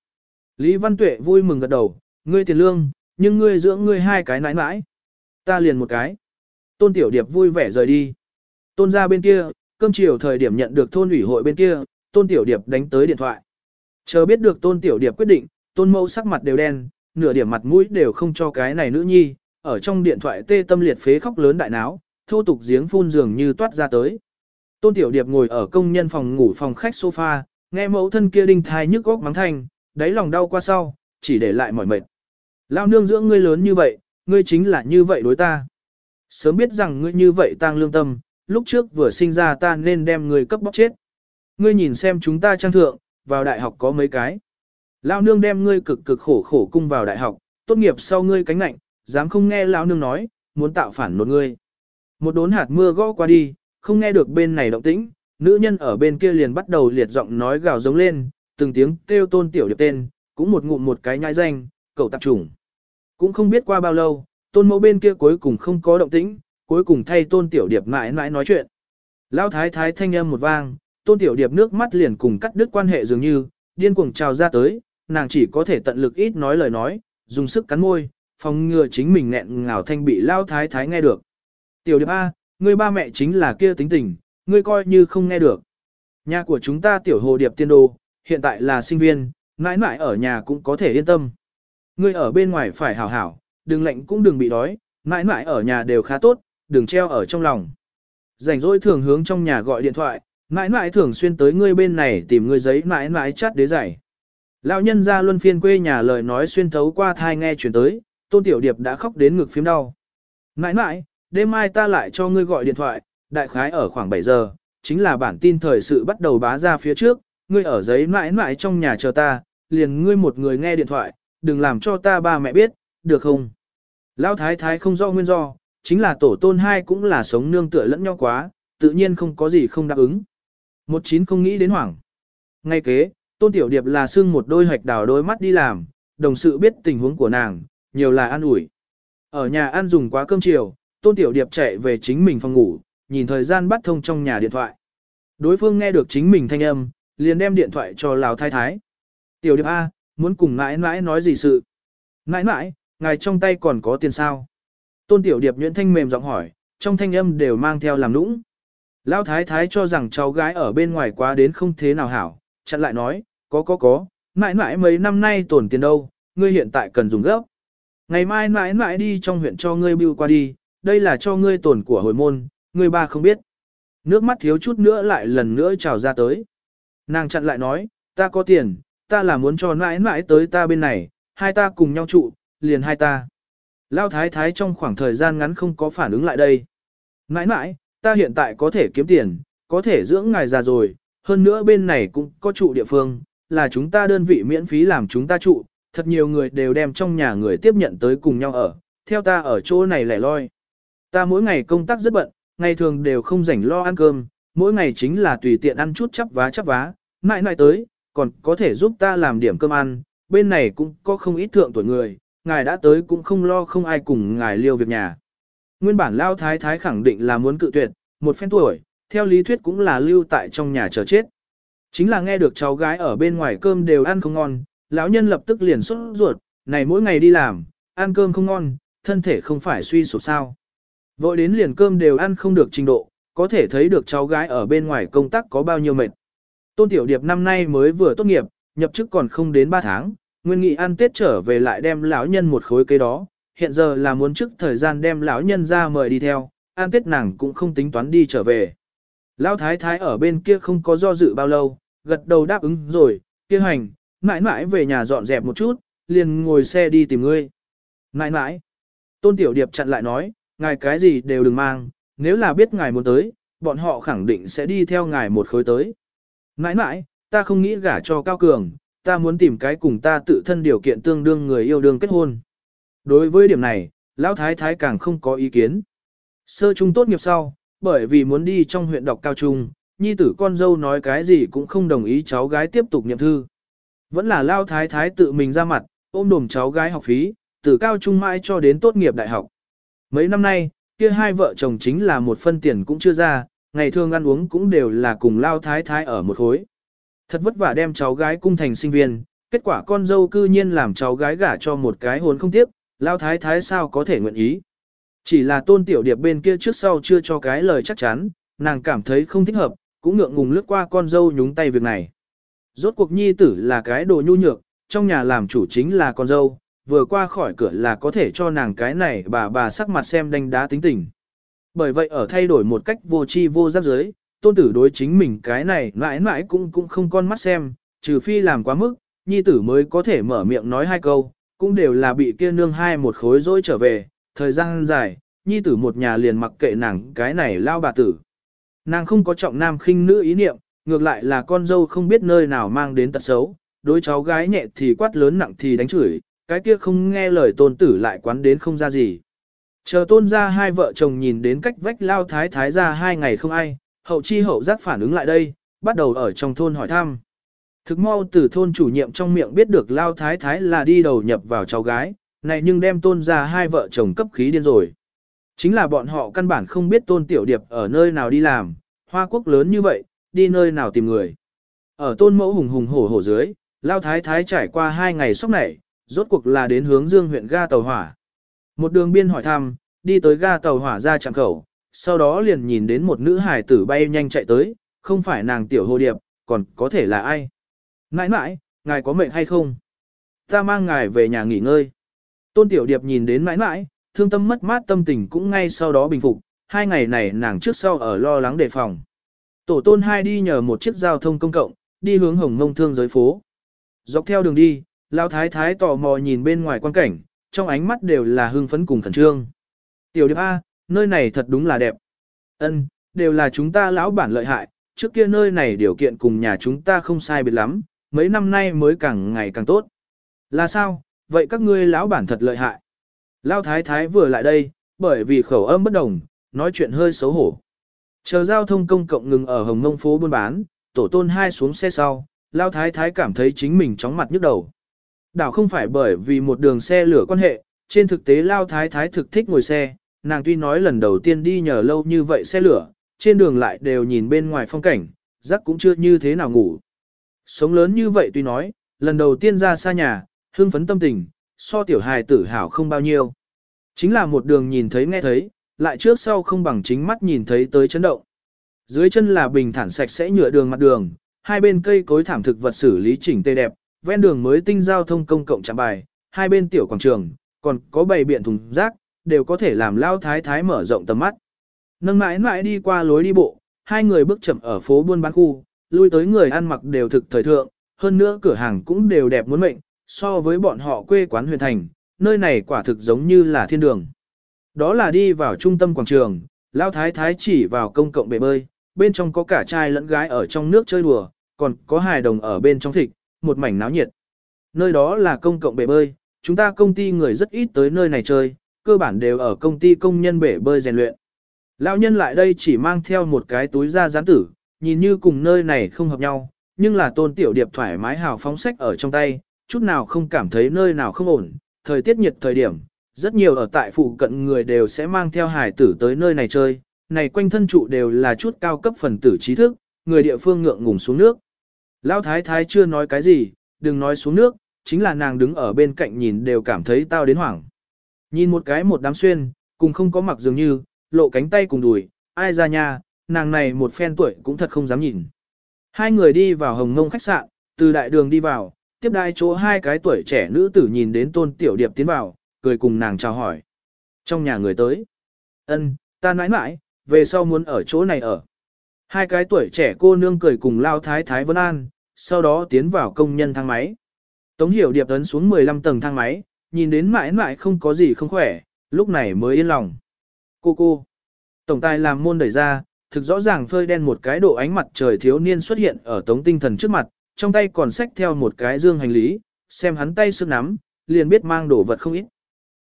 Lý Văn Tuệ vui mừng gật đầu, ngươi tiền lương, nhưng ngươi dưỡng ngươi hai cái nãi nãi. Ta liền một cái. Tôn Tiểu Điệp vui vẻ rời đi. Tôn ra bên kia, cơm chiều thời điểm nhận được thôn ủy hội bên kia, Tôn Tiểu Điệp đánh tới điện thoại. Chờ biết được Tôn Tiểu Điệp quyết định, Tôn Mẫu sắc mặt đều đen, nửa điểm mặt mũi đều không cho cái này nữ nhi, ở trong điện thoại tê tâm liệt phế khóc lớn đại náo, thô tục giếng phun dường như toát ra tới. Tôn Tiểu Điệp ngồi ở công nhân phòng ngủ phòng khách sofa, nghe mẫu thân kia đinh thai nhức góc mắng thanh, đáy lòng đau qua sau, chỉ để lại mỏi mệt. Lao nương dưỡng ngươi lớn như vậy, ngươi chính là như vậy đối ta. Sớm biết rằng ngươi như vậy tang lương tâm, lúc trước vừa sinh ra ta nên đem ngươi cấp bóc chết. Ngươi nhìn xem chúng ta trang thượng, vào đại học có mấy cái. Lao nương đem ngươi cực cực khổ khổ cung vào đại học, tốt nghiệp sau ngươi cánh lạnh, dám không nghe lão nương nói, muốn tạo phản nột ngươi. Một đốn hạt mưa gõ qua đi, không nghe được bên này động tĩnh, nữ nhân ở bên kia liền bắt đầu liệt giọng nói gào giống lên, từng tiếng kêu tôn tiểu điệp tên, cũng một ngụm một cái nhai danh, cậu tạp trùng. Cũng không biết qua bao lâu, tôn mẫu bên kia cuối cùng không có động tĩnh, cuối cùng thay tôn tiểu điệp mãi mãi nói chuyện. Lão thái thái thanh âm một vang, tôn tiểu điệp nước mắt liền cùng cắt đứt quan hệ dường như, điên cuồng trào ra tới, nàng chỉ có thể tận lực ít nói lời nói, dùng sức cắn môi, phòng ngừa chính mình nghẹn ngào thanh bị lao thái thái nghe được. Tiểu điệp A, ngươi ba mẹ chính là kia tính tình, ngươi coi như không nghe được. Nhà của chúng ta tiểu hồ điệp tiên đồ, hiện tại là sinh viên, mãi mãi ở nhà cũng có thể yên tâm. Ngươi ở bên ngoài phải hảo hảo, đừng lạnh cũng đừng bị đói, mãi mãi ở nhà đều khá tốt, đừng treo ở trong lòng. Rảnh rỗi thường hướng trong nhà gọi điện thoại, mãi mãi thường xuyên tới ngươi bên này tìm ngươi giấy mãi mãi chát đế giải. Lão nhân ra luân phiên quê nhà lời nói xuyên thấu qua thai nghe chuyển tới, tôn tiểu điệp đã khóc đến ngực phím đau. Nãi nãi, đêm mai ta lại cho ngươi gọi điện thoại, đại khái ở khoảng 7 giờ, chính là bản tin thời sự bắt đầu bá ra phía trước, ngươi ở giấy nãi nãi trong nhà chờ ta, liền ngươi một người nghe điện thoại, đừng làm cho ta ba mẹ biết, được không? Lão thái thái không rõ nguyên do, chính là tổ tôn hai cũng là sống nương tựa lẫn nhau quá, tự nhiên không có gì không đáp ứng. Một chín không nghĩ đến hoảng. Ngay kế, tôn tiểu điệp là xưng một đôi hoạch đào đôi mắt đi làm, đồng sự biết tình huống của nàng, nhiều là ăn ủi. Ở nhà ăn dùng quá cơm chiều, tôn tiểu điệp chạy về chính mình phòng ngủ, nhìn thời gian bắt thông trong nhà điện thoại. Đối phương nghe được chính mình thanh âm, liền đem điện thoại cho Lào Thái Thái. Tiểu điệp A, muốn cùng mãi mãi nói gì sự? Mãi mãi, ngài trong tay còn có tiền sao? Tôn tiểu điệp nhuyễn thanh mềm giọng hỏi, trong thanh âm đều mang theo làm nũng. Lão Thái Thái cho rằng cháu gái ở bên ngoài quá đến không thế nào hảo, chặn lại nói, có có có, mãi mãi mấy năm nay tổn tiền đâu, ngươi hiện tại cần dùng gấp. Ngày mai mãi mãi đi trong huyện cho ngươi bưu qua đi, đây là cho ngươi tổn của hồi môn, ngươi ba không biết. Nước mắt thiếu chút nữa lại lần nữa trào ra tới. Nàng chặn lại nói, ta có tiền, ta là muốn cho mãi mãi tới ta bên này, hai ta cùng nhau trụ, liền hai ta. Lao thái thái trong khoảng thời gian ngắn không có phản ứng lại đây. Mãi mãi, ta hiện tại có thể kiếm tiền, có thể dưỡng ngài già rồi, hơn nữa bên này cũng có trụ địa phương, là chúng ta đơn vị miễn phí làm chúng ta trụ, thật nhiều người đều đem trong nhà người tiếp nhận tới cùng nhau ở, theo ta ở chỗ này lẻ loi. Ta mỗi ngày công tác rất bận, ngày thường đều không rảnh lo ăn cơm, mỗi ngày chính là tùy tiện ăn chút chắp vá chắp vá, mãi mãi tới, còn có thể giúp ta làm điểm cơm ăn, bên này cũng có không ít thượng tuổi người, ngài đã tới cũng không lo không ai cùng ngài liêu việc nhà. Nguyên bản Lao Thái Thái khẳng định là muốn cự tuyệt, một phen tuổi, theo lý thuyết cũng là lưu tại trong nhà chờ chết. Chính là nghe được cháu gái ở bên ngoài cơm đều ăn không ngon, lão nhân lập tức liền xuất ruột, này mỗi ngày đi làm, ăn cơm không ngon, thân thể không phải suy sụp sao. Vội đến liền cơm đều ăn không được trình độ, có thể thấy được cháu gái ở bên ngoài công tác có bao nhiêu mệt. Tôn Tiểu Điệp năm nay mới vừa tốt nghiệp, nhập chức còn không đến 3 tháng, nguyên nghị ăn Tết trở về lại đem lão nhân một khối cây đó, hiện giờ là muốn trước thời gian đem lão nhân ra mời đi theo, ăn Tết nàng cũng không tính toán đi trở về. Lão thái thái ở bên kia không có do dự bao lâu, gật đầu đáp ứng rồi, kia hành, mãi mãi về nhà dọn dẹp một chút, liền ngồi xe đi tìm ngươi. Mãi mãi, Tôn Tiểu Điệp chặn lại nói, ngài cái gì đều đừng mang, nếu là biết ngài muốn tới, bọn họ khẳng định sẽ đi theo ngài một khối tới. Mãi mãi, ta không nghĩ gả cho Cao Cường, ta muốn tìm cái cùng ta tự thân điều kiện tương đương người yêu đương kết hôn. Đối với điểm này, Lão Thái Thái càng không có ý kiến. Sơ trung tốt nghiệp sau, bởi vì muốn đi trong huyện đọc cao trung, nhi tử con dâu nói cái gì cũng không đồng ý cháu gái tiếp tục niệm thư. Vẫn là lao thái thái tự mình ra mặt, ôm đồm cháu gái học phí, từ cao trung mãi cho đến tốt nghiệp đại học. Mấy năm nay, kia hai vợ chồng chính là một phân tiền cũng chưa ra, ngày thường ăn uống cũng đều là cùng lao thái thái ở một khối. Thật vất vả đem cháu gái cung thành sinh viên, kết quả con dâu cư nhiên làm cháu gái gả cho một cái hồn không tiếp, lao thái thái sao có thể nguyện ý. Chỉ là tôn tiểu điệp bên kia trước sau chưa cho cái lời chắc chắn, nàng cảm thấy không thích hợp, cũng ngượng ngùng lướt qua con dâu nhúng tay việc này. Rốt cuộc nhi tử là cái đồ nhu nhược, trong nhà làm chủ chính là con dâu, vừa qua khỏi cửa là có thể cho nàng cái này bà bà sắc mặt xem đánh đá tính tình. Bởi vậy ở thay đổi một cách vô tri vô giác giới, tôn tử đối chính mình cái này mãi mãi cũng cũng không con mắt xem, trừ phi làm quá mức, nhi tử mới có thể mở miệng nói hai câu, cũng đều là bị kia nương hai một khối dối trở về, thời gian dài, nhi tử một nhà liền mặc kệ nàng cái này lao bà tử. Nàng không có trọng nam khinh nữ ý niệm, ngược lại là con dâu không biết nơi nào mang đến tật xấu, đối cháu gái nhẹ thì quát lớn nặng thì đánh chửi, cái kia không nghe lời tôn tử lại quán đến không ra gì. Chờ tôn ra hai vợ chồng nhìn đến cách vách lao thái thái ra hai ngày không ai, hậu chi hậu giác phản ứng lại đây, bắt đầu ở trong thôn hỏi thăm. Thực mau từ thôn chủ nhiệm trong miệng biết được lao thái thái là đi đầu nhập vào cháu gái, này nhưng đem tôn ra hai vợ chồng cấp khí điên rồi. Chính là bọn họ căn bản không biết tôn tiểu điệp ở nơi nào đi làm, hoa quốc lớn như vậy, đi nơi nào tìm người. Ở tôn mẫu hùng hùng hổ hổ dưới, lao thái thái trải qua hai ngày sốc nảy, rốt cuộc là đến hướng dương huyện ga tàu hỏa. Một đường biên hỏi thăm, đi tới ga tàu hỏa ra trạm khẩu, sau đó liền nhìn đến một nữ hải tử bay nhanh chạy tới, không phải nàng tiểu hồ điệp, còn có thể là ai. Nãi nãi, ngài có mệnh hay không? Ta mang ngài về nhà nghỉ ngơi. Tôn tiểu điệp nhìn đến mãi mãi, thương tâm mất mát tâm tình cũng ngay sau đó bình phục, hai ngày này nàng trước sau ở lo lắng đề phòng. Tổ tôn hai đi nhờ một chiếc giao thông công cộng, đi hướng hồng mông thương giới phố. Dọc theo đường đi, Lão thái thái tò mò nhìn bên ngoài quan cảnh, trong ánh mắt đều là hưng phấn cùng khẩn trương. Tiểu điệp A, nơi này thật đúng là đẹp. Ân, đều là chúng ta lão bản lợi hại, trước kia nơi này điều kiện cùng nhà chúng ta không sai biệt lắm, mấy năm nay mới càng ngày càng tốt. Là sao, vậy các ngươi lão bản thật lợi hại. Lão thái thái vừa lại đây, bởi vì khẩu âm bất đồng, nói chuyện hơi xấu hổ. Chờ giao thông công cộng ngừng ở Hồng Ngông phố buôn bán, tổ tôn hai xuống xe sau, Lão thái thái cảm thấy chính mình chóng mặt nhức đầu. Đảo không phải bởi vì một đường xe lửa quan hệ, trên thực tế Lao Thái Thái thực thích ngồi xe, nàng tuy nói lần đầu tiên đi nhờ lâu như vậy xe lửa, trên đường lại đều nhìn bên ngoài phong cảnh, giấc cũng chưa như thế nào ngủ. Sống lớn như vậy tuy nói, lần đầu tiên ra xa nhà, hương phấn tâm tình, so tiểu hài tử hảo không bao nhiêu. Chính là một đường nhìn thấy nghe thấy, lại trước sau không bằng chính mắt nhìn thấy tới chấn động. Dưới chân là bình thản sạch sẽ nhựa đường mặt đường, hai bên cây cối thảm thực vật xử lý chỉnh tê đẹp, ven đường mới tinh giao thông công cộng trạm bài, hai bên tiểu quảng trường, còn có bầy biện thùng rác, đều có thể làm lao thái thái mở rộng tầm mắt. Nâng mãi mãi đi qua lối đi bộ, hai người bước chậm ở phố buôn bán khu, lui tới người ăn mặc đều thực thời thượng, hơn nữa cửa hàng cũng đều đẹp muốn mệnh, so với bọn họ quê quán huyền thành, nơi này quả thực giống như là thiên đường. Đó là đi vào trung tâm quảng trường, Lão thái thái chỉ vào công cộng bể bơi, bên trong có cả trai lẫn gái ở trong nước chơi đùa, còn có hài đồng ở bên trong thịt, một mảnh náo nhiệt. Nơi đó là công cộng bể bơi, chúng ta công ty người rất ít tới nơi này chơi, cơ bản đều ở công ty công nhân bể bơi rèn luyện. Lão nhân lại đây chỉ mang theo một cái túi da gián tử, nhìn như cùng nơi này không hợp nhau, nhưng là tôn tiểu điệp thoải mái hào phóng sách ở trong tay, chút nào không cảm thấy nơi nào không ổn, thời tiết nhiệt thời điểm, rất nhiều ở tại phụ cận người đều sẽ mang theo hải tử tới nơi này chơi, này quanh thân trụ đều là chút cao cấp phần tử trí thức, người địa phương ngượng ngùng xuống nước. Lão thái thái chưa nói cái gì, đừng nói xuống nước, chính là nàng đứng ở bên cạnh nhìn đều cảm thấy tao đến hoảng. Nhìn một cái một đám xuyên, cùng không có mặc dường như, lộ cánh tay cùng đùi, ai ra nha, nàng này một phen tuổi cũng thật không dám nhìn. Hai người đi vào hồng ngông khách sạn, từ đại đường đi vào, tiếp đai chỗ hai cái tuổi trẻ nữ tử nhìn đến tôn tiểu điệp tiến vào, cười cùng nàng chào hỏi. Trong nhà người tới, ân, ta nãi nãi, về sau muốn ở chỗ này ở. Hai cái tuổi trẻ cô nương cười cùng lao thái thái vân an, sau đó tiến vào công nhân thang máy. Tống hiểu điệp ấn xuống 15 tầng thang máy, nhìn đến mãi mãi không có gì không khỏe, lúc này mới yên lòng. Cô cô. Tổng tài làm môn đẩy ra, thực rõ ràng phơi đen một cái độ ánh mặt trời thiếu niên xuất hiện ở tống tinh thần trước mặt, trong tay còn xách theo một cái dương hành lý, xem hắn tay sức nắm, liền biết mang đồ vật không ít.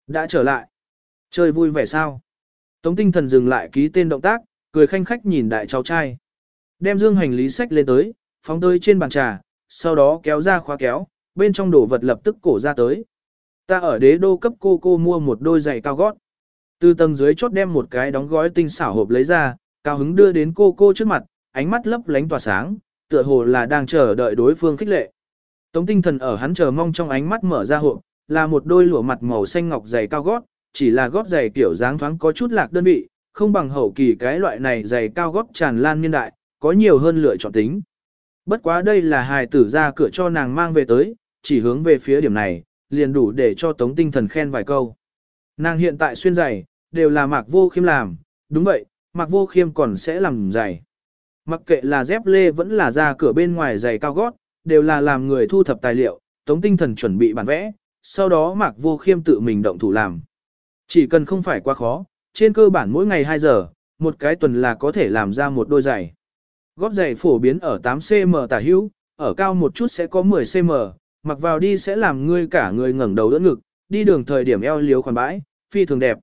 Đã trở lại. Chơi vui vẻ sao? Tống tinh thần dừng lại ký tên động tác, cười khanh khách nhìn đại cháu trai. Đem dương hành lý sách lên tới, phóng tới trên bàn trà, sau đó kéo ra khóa kéo, bên trong đồ vật lập tức cổ ra tới. Ta ở đế đô cấp cô cô mua một đôi giày cao gót. Từ tầng dưới chốt đem một cái đóng gói tinh xảo hộp lấy ra, cao hứng đưa đến cô cô trước mặt, ánh mắt lấp lánh tỏa sáng, tựa hồ là đang chờ đợi đối phương khích lệ. Tống tinh thần ở hắn chờ mong trong ánh mắt mở ra hộp, là một đôi lụa mặt màu xanh ngọc dày cao gót, chỉ là gót giày kiểu dáng thoáng có chút lạc đơn vị, không bằng hậu kỳ cái loại này giày cao gót tràn lan niên đại, có nhiều hơn lựa chọn tính. Bất quá đây là hài tử ra cửa cho nàng mang về tới, chỉ hướng về phía điểm này, liền đủ để cho tống tinh thần khen vài câu. Nàng hiện tại xuyên giày, đều là mạc vô khiêm làm, đúng vậy, mạc vô khiêm còn sẽ làm giày. Mặc kệ là dép lê vẫn là ra cửa bên ngoài giày cao gót, đều là làm người thu thập tài liệu, tống tinh thần chuẩn bị bản vẽ, sau đó mạc vô khiêm tự mình động thủ làm. Chỉ cần không phải quá khó, trên cơ bản mỗi ngày 2 giờ, một cái tuần là có thể làm ra một đôi giày. Gót giày phổ biến ở 8cm tả hữu, ở cao một chút sẽ có 10cm, mặc vào đi sẽ làm ngươi cả người ngẩng đầu đỡ ngực, đi đường thời điểm eo liếu khoản bãi, phi thường đẹp.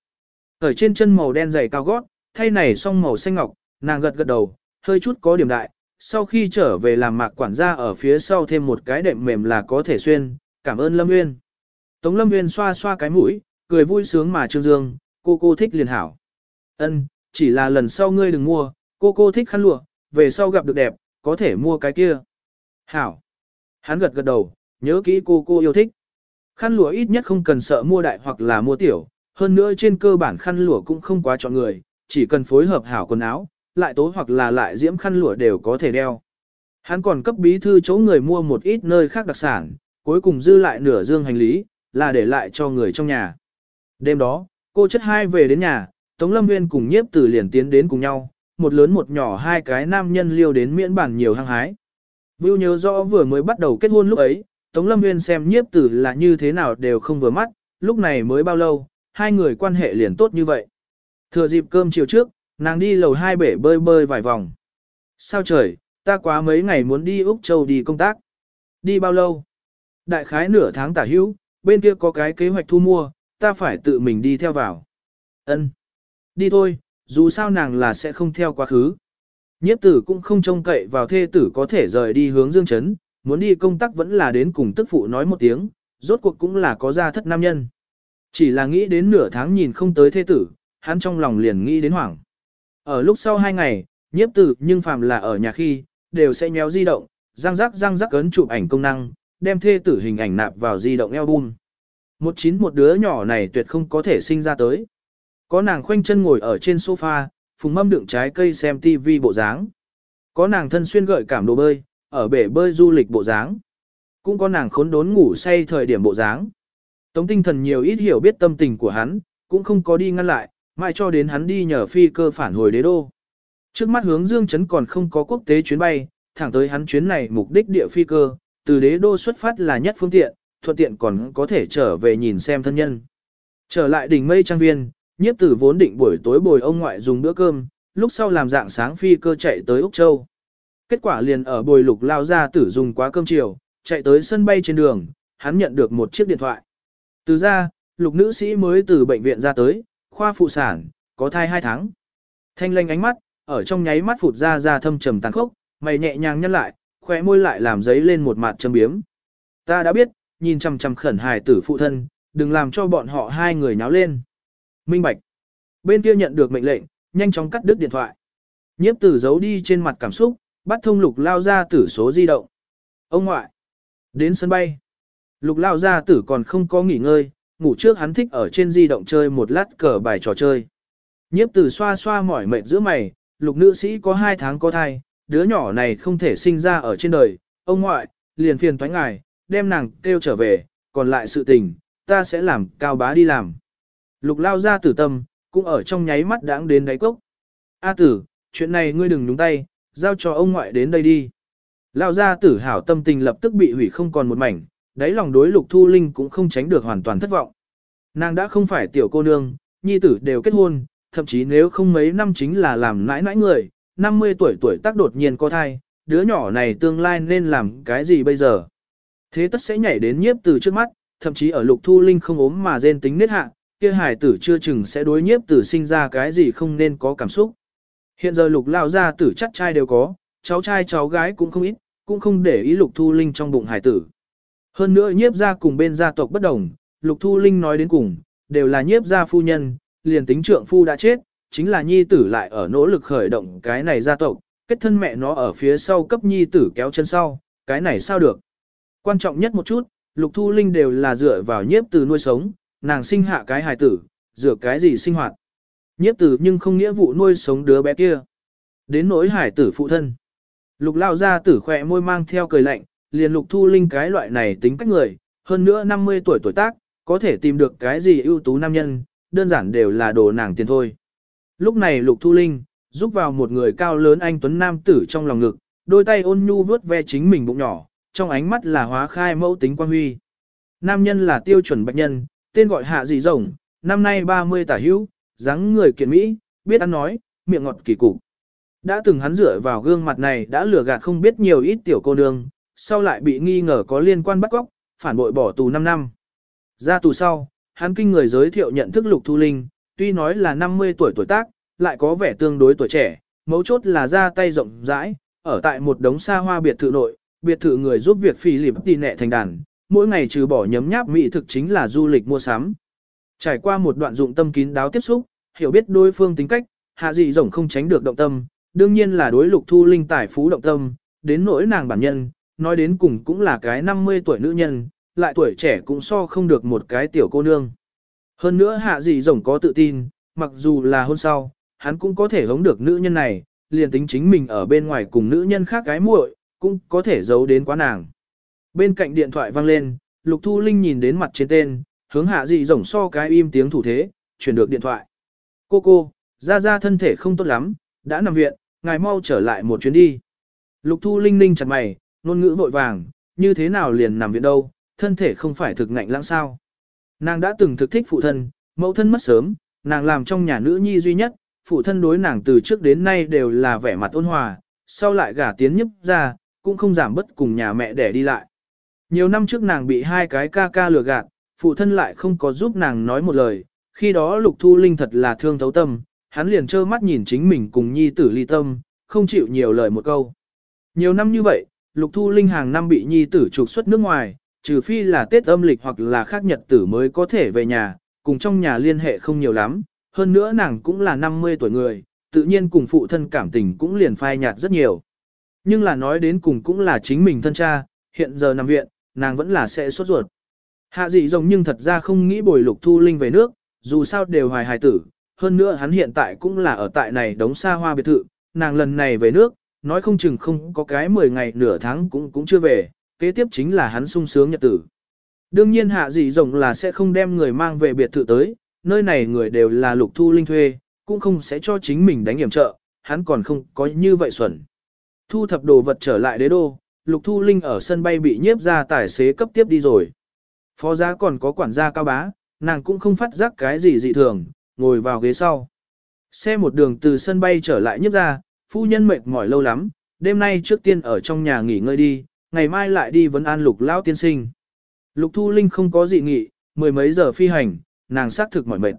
Ở trên chân màu đen giày cao gót, thay này xong màu xanh ngọc, nàng gật gật đầu, hơi chút có điểm đại, sau khi trở về làm mạc quản gia ở phía sau thêm một cái đệm mềm là có thể xuyên, cảm ơn Lâm Nguyên. Tống Lâm Nguyên xoa xoa cái mũi, cười vui sướng mà trương dương, cô cô thích liền hảo. Ân, chỉ là lần sau ngươi đừng mua, cô cô thích khăn lụa, về sau gặp được đẹp, có thể mua cái kia. Hảo. Hắn gật gật đầu, nhớ kỹ cô cô yêu thích. Khăn lụa ít nhất không cần sợ mua đại hoặc là mua tiểu, hơn nữa trên cơ bản khăn lụa cũng không quá chọn người, chỉ cần phối hợp hảo quần áo, lại tố hoặc là lại diễm khăn lụa đều có thể đeo. Hắn còn cấp bí thư chỗ người mua một ít nơi khác đặc sản, cuối cùng dư lại nửa dương hành lý, là để lại cho người trong nhà. Đêm đó, cô chất hai về đến nhà, Tống Lâm Nguyên cùng nhiếp tử liền tiến đến cùng nhau, một lớn một nhỏ hai cái nam nhân liêu đến miễn bản nhiều hăng hái. Vưu nhớ rõ vừa mới bắt đầu kết hôn lúc ấy, Tống Lâm Nguyên xem nhiếp tử là như thế nào đều không vừa mắt, lúc này mới bao lâu, hai người quan hệ liền tốt như vậy. Thừa dịp cơm chiều trước, nàng đi lầu hai bể bơi bơi vài vòng. Sao trời, ta quá mấy ngày muốn đi Úc Châu đi công tác. Đi bao lâu? Đại khái nửa tháng tả hữu, bên kia có cái kế hoạch thu mua, ta phải tự mình đi theo vào. Ân, Đi thôi, dù sao nàng là sẽ không theo quá khứ. Nhiếp tử cũng không trông cậy vào thê tử có thể rời đi hướng dương chấn, muốn đi công tác vẫn là đến cùng tức phụ nói một tiếng, rốt cuộc cũng là có gia thất nam nhân. Chỉ là nghĩ đến nửa tháng nhìn không tới thê tử, hắn trong lòng liền nghĩ đến hoảng. Ở lúc sau hai ngày, nhiếp tử nhưng phàm là ở nhà khi, đều sẽ nhéo di động, răng rắc răng rắc ấn chụp ảnh công năng, đem thê tử hình ảnh nạp vào di động album. Một chín một đứa nhỏ này tuyệt không có thể sinh ra tới. Có nàng khoanh chân ngồi ở trên sofa, phùng mâm đựng trái cây xem TV bộ dáng. Có nàng thân xuyên gợi cảm đồ bơi, ở bể bơi du lịch bộ dáng. Cũng có nàng khốn đốn ngủ say thời điểm bộ dáng. Tống tinh thần nhiều ít hiểu biết tâm tình của hắn, cũng không có đi ngăn lại, mãi cho đến hắn đi nhờ phi cơ phản hồi đế đô. Trước mắt hướng Dương Trấn còn không có quốc tế chuyến bay, thẳng tới hắn chuyến này mục đích địa phi cơ, từ đế đô xuất phát là nhất phương tiện, thuận tiện còn có thể trở về nhìn xem thân nhân. Trở lại đỉnh mây trang viên, nhiếp tử vốn định buổi tối bồi ông ngoại dùng bữa cơm, lúc sau làm dạng sáng phi cơ chạy tới Úc Châu. Kết quả liền ở bồi lục lao ra tử dùng quá cơm chiều, chạy tới sân bay trên đường, hắn nhận được một chiếc điện thoại. Từ ra, lục nữ sĩ mới từ bệnh viện ra tới, khoa phụ sản, có thai 2 tháng. Thanh lanh ánh mắt, ở trong nháy mắt phụt ra ra thâm trầm tàn khốc, mày nhẹ nhàng nhăn lại, khóe môi lại làm giấy lên một mặt châm biếm. Ta đã biết, nhìn chằm chằm khẩn hài tử phụ thân, đừng làm cho bọn họ hai người nháo lên. Minh Bạch. Bên kia nhận được mệnh lệnh, nhanh chóng cắt đứt điện thoại. Nhiếp tử giấu đi trên mặt cảm xúc, bắt thông lục lao ra tử số di động. Ông ngoại. Đến sân bay. Lục lao ra tử còn không có nghỉ ngơi, ngủ trước hắn thích ở trên di động chơi một lát cờ bài trò chơi. Nhiếp tử xoa xoa mỏi mệt giữa mày, lục nữ sĩ có hai tháng có thai, đứa nhỏ này không thể sinh ra ở trên đời, ông ngoại, liền phiền toái ngài, đem nàng kêu trở về, còn lại sự tình, ta sẽ làm cao bá đi làm. Lục lao ra tử tâm, cũng ở trong nháy mắt đáng đến đáy cốc. A tử, chuyện này ngươi đừng nhúng tay, giao cho ông ngoại đến đây đi. Lao ra tử hảo tâm tình lập tức bị hủy không còn một mảnh, đáy lòng đối lục thu linh cũng không tránh được hoàn toàn thất vọng. Nàng đã không phải tiểu cô nương, nhi tử đều kết hôn, thậm chí nếu không mấy năm chính là làm nãi nãi người, 50 tuổi tuổi tác đột nhiên có thai, đứa nhỏ này tương lai nên làm cái gì bây giờ. Thế tất sẽ nhảy đến nhiếp từ trước mắt, thậm chí ở lục thu linh không ốm mà rên tính nết hạ, kia hải tử chưa chừng sẽ đối nhiếp tử sinh ra cái gì không nên có cảm xúc. Hiện giờ lục lao gia tử chắc trai đều có, cháu trai cháu gái cũng không ít, cũng không để ý lục thu linh trong bụng hải tử. Hơn nữa nhiếp gia cùng bên gia tộc bất đồng, lục thu linh nói đến cùng, đều là nhiếp gia phu nhân, liền tính trượng phu đã chết, chính là nhi tử lại ở nỗ lực khởi động cái này gia tộc, kết thân mẹ nó ở phía sau cấp nhi tử kéo chân sau, cái này sao được. Quan trọng nhất một chút, lục thu linh đều là dựa vào nhiếp từ nuôi sống, nàng sinh hạ cái hài tử, dựa cái gì sinh hoạt. Nhiếp tử nhưng không nghĩa vụ nuôi sống đứa bé kia. Đến nỗi hải tử phụ thân. Lục lao ra tử khỏe môi mang theo cười lạnh, liền lục thu linh cái loại này tính cách người, hơn nữa 50 tuổi tuổi tác, có thể tìm được cái gì ưu tú nam nhân, đơn giản đều là đồ nàng tiền thôi. Lúc này lục thu linh, giúp vào một người cao lớn anh tuấn nam tử trong lòng ngực, đôi tay ôn nhu vuốt ve chính mình bụng nhỏ, trong ánh mắt là hóa khai mẫu tính quan huy. Nam nhân là tiêu chuẩn bạch nhân, tên gọi hạ dị rồng, năm nay 30 tả hữu, dáng người kiện Mỹ, biết ăn nói, miệng ngọt kỳ cục. Đã từng hắn dựa vào gương mặt này đã lừa gạt không biết nhiều ít tiểu cô nương, sau lại bị nghi ngờ có liên quan bắt cóc, phản bội bỏ tù 5 năm. Ra tù sau, hắn kinh người giới thiệu nhận thức Lục Thu Linh, tuy nói là 50 tuổi tuổi tác, lại có vẻ tương đối tuổi trẻ, mấu chốt là ra tay rộng rãi, ở tại một đống xa hoa biệt thự nội, biệt thự người giúp việc phi lịp tì nẹ thành đàn, mỗi ngày trừ bỏ nhấm nháp mỹ thực chính là du lịch mua sắm. Trải qua một đoạn dụng tâm kín đáo tiếp xúc, hiểu biết đối phương tính cách, hạ dị rộng không tránh được động tâm, đương nhiên là đối lục thu linh tài phú động tâm, đến nỗi nàng bản nhân, nói đến cùng cũng là cái 50 tuổi nữ nhân, lại tuổi trẻ cũng so không được một cái tiểu cô nương. Hơn nữa hạ dị rồng có tự tin, mặc dù là hôn sau, hắn cũng có thể hống được nữ nhân này, liền tính chính mình ở bên ngoài cùng nữ nhân khác gái muội, cũng có thể giấu đến quá nàng. Bên cạnh điện thoại vang lên, Lục Thu Linh nhìn đến mặt trên tên, hướng hạ dị rồng so cái im tiếng thủ thế, chuyển được điện thoại. Cô cô, ra ra thân thể không tốt lắm, đã nằm viện, ngài mau trở lại một chuyến đi. Lục Thu Linh ninh chặt mày, ngôn ngữ vội vàng, như thế nào liền nằm viện đâu, thân thể không phải thực ngạnh lãng sao. Nàng đã từng thực thích phụ thân, mẫu thân mất sớm, nàng làm trong nhà nữ nhi duy nhất, phụ thân đối nàng từ trước đến nay đều là vẻ mặt ôn hòa, sau lại gả tiến nhấp ra, cũng không giảm bất cùng nhà mẹ để đi lại. Nhiều năm trước nàng bị hai cái ca ca lừa gạt, phụ thân lại không có giúp nàng nói một lời, khi đó Lục Thu Linh thật là thương thấu tâm, hắn liền trơ mắt nhìn chính mình cùng nhi tử ly tâm, không chịu nhiều lời một câu. Nhiều năm như vậy, Lục Thu Linh hàng năm bị nhi tử trục xuất nước ngoài, trừ phi là Tết âm lịch hoặc là khác nhật tử mới có thể về nhà, cùng trong nhà liên hệ không nhiều lắm, hơn nữa nàng cũng là 50 tuổi người, tự nhiên cùng phụ thân cảm tình cũng liền phai nhạt rất nhiều. Nhưng là nói đến cùng cũng là chính mình thân cha, hiện giờ nằm viện, nàng vẫn là sẽ sốt ruột. Hạ dị rồng nhưng thật ra không nghĩ bồi lục thu linh về nước, dù sao đều hoài hài tử, hơn nữa hắn hiện tại cũng là ở tại này đống xa hoa biệt thự, nàng lần này về nước, nói không chừng không có cái 10 ngày nửa tháng cũng cũng chưa về, kế tiếp chính là hắn sung sướng nhật tử. Đương nhiên hạ dị rồng là sẽ không đem người mang về biệt thự tới, nơi này người đều là lục thu linh thuê, cũng không sẽ cho chính mình đánh hiểm trợ, hắn còn không có như vậy xuẩn. Thu thập đồ vật trở lại đế đô, lục thu linh ở sân bay bị nhiếp ra tài xế cấp tiếp đi rồi. Phó giá còn có quản gia cao bá, nàng cũng không phát giác cái gì dị thường, ngồi vào ghế sau. Xe một đường từ sân bay trở lại nhiếp ra, phu nhân mệt mỏi lâu lắm, đêm nay trước tiên ở trong nhà nghỉ ngơi đi, ngày mai lại đi vấn an lục lão tiên sinh. Lục thu linh không có dị nghị, mười mấy giờ phi hành, nàng xác thực mỏi mệt.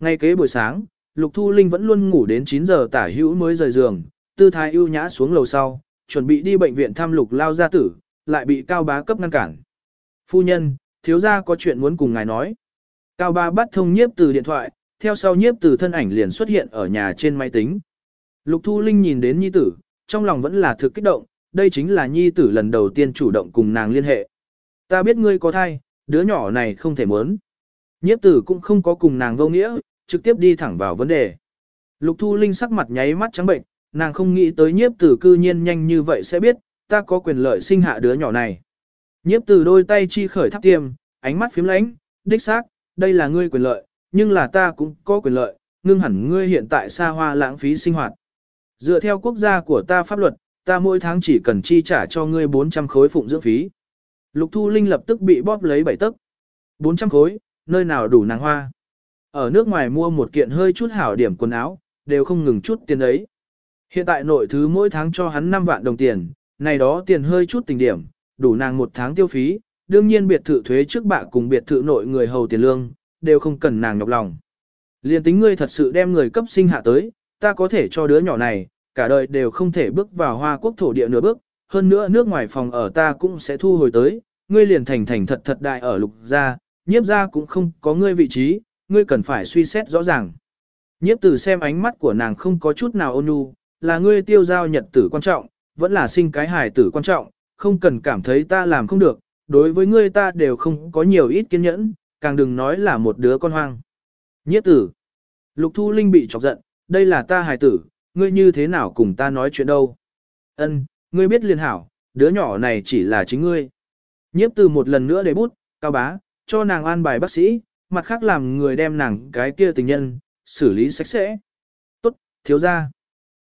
Ngay kế buổi sáng, lục thu linh vẫn luôn ngủ đến 9 giờ tả hữu mới rời giường, tư thái ưu nhã xuống lầu sau, chuẩn bị đi bệnh viện thăm lục lao gia tử, lại bị cao bá cấp ngăn cản. Phu nhân, thiếu gia có chuyện muốn cùng ngài nói. Cao bá bắt thông nhiếp từ điện thoại, theo sau nhiếp từ thân ảnh liền xuất hiện ở nhà trên máy tính. Lục Thu Linh nhìn đến nhi tử, trong lòng vẫn là thực kích động, đây chính là nhi tử lần đầu tiên chủ động cùng nàng liên hệ. Ta biết ngươi có thai, đứa nhỏ này không thể muốn. Nhiếp tử cũng không có cùng nàng vô nghĩa, trực tiếp đi thẳng vào vấn đề. Lục Thu Linh sắc mặt nháy mắt trắng bệnh, nàng không nghĩ tới nhiếp tử cư nhiên nhanh như vậy sẽ biết, ta có quyền lợi sinh hạ đứa nhỏ này. Nhiếp tử đôi tay chi khởi thắp tiêm, ánh mắt phím lánh, đích xác, đây là ngươi quyền lợi, nhưng là ta cũng có quyền lợi, ngưng hẳn ngươi hiện tại xa hoa lãng phí sinh hoạt. Dựa theo quốc gia của ta pháp luật, ta mỗi tháng chỉ cần chi trả cho ngươi 400 khối phụng dưỡng phí. Lục Thu Linh lập tức bị bóp lấy bảy tấc. 400 khối, nơi nào đủ nàng hoa. Ở nước ngoài mua một kiện hơi chút hảo điểm quần áo, đều không ngừng chút tiền ấy. Hiện tại nội thứ mỗi tháng cho hắn 5 vạn đồng tiền, này đó tiền hơi chút tình điểm, đủ nàng một tháng tiêu phí, đương nhiên biệt thự thuế trước bạ cùng biệt thự nội người hầu tiền lương, đều không cần nàng nhọc lòng. Liên tính ngươi thật sự đem người cấp sinh hạ tới, ta có thể cho đứa nhỏ này, cả đời đều không thể bước vào hoa quốc thổ địa nửa bước, hơn nữa nước ngoài phòng ở ta cũng sẽ thu hồi tới, ngươi liền thành thành thật thật đại ở lục gia, nhiếp gia cũng không có ngươi vị trí, ngươi cần phải suy xét rõ ràng. Nhiếp tử xem ánh mắt của nàng không có chút nào ôn nhu, là ngươi tiêu giao nhật tử quan trọng, vẫn là sinh cái hài tử quan trọng, không cần cảm thấy ta làm không được, đối với ngươi ta đều không có nhiều ít kiên nhẫn, càng đừng nói là một đứa con hoang. Nhiếp tử. Lục Thu Linh bị chọc giận, đây là ta hài tử, ngươi như thế nào cùng ta nói chuyện đâu. Ân, ngươi biết liền hảo, đứa nhỏ này chỉ là chính ngươi. Nhiếp từ một lần nữa để bút, cao bá, cho nàng an bài bác sĩ, mặt khác làm người đem nàng cái kia tình nhân, xử lý sạch sẽ. Tốt, thiếu ra.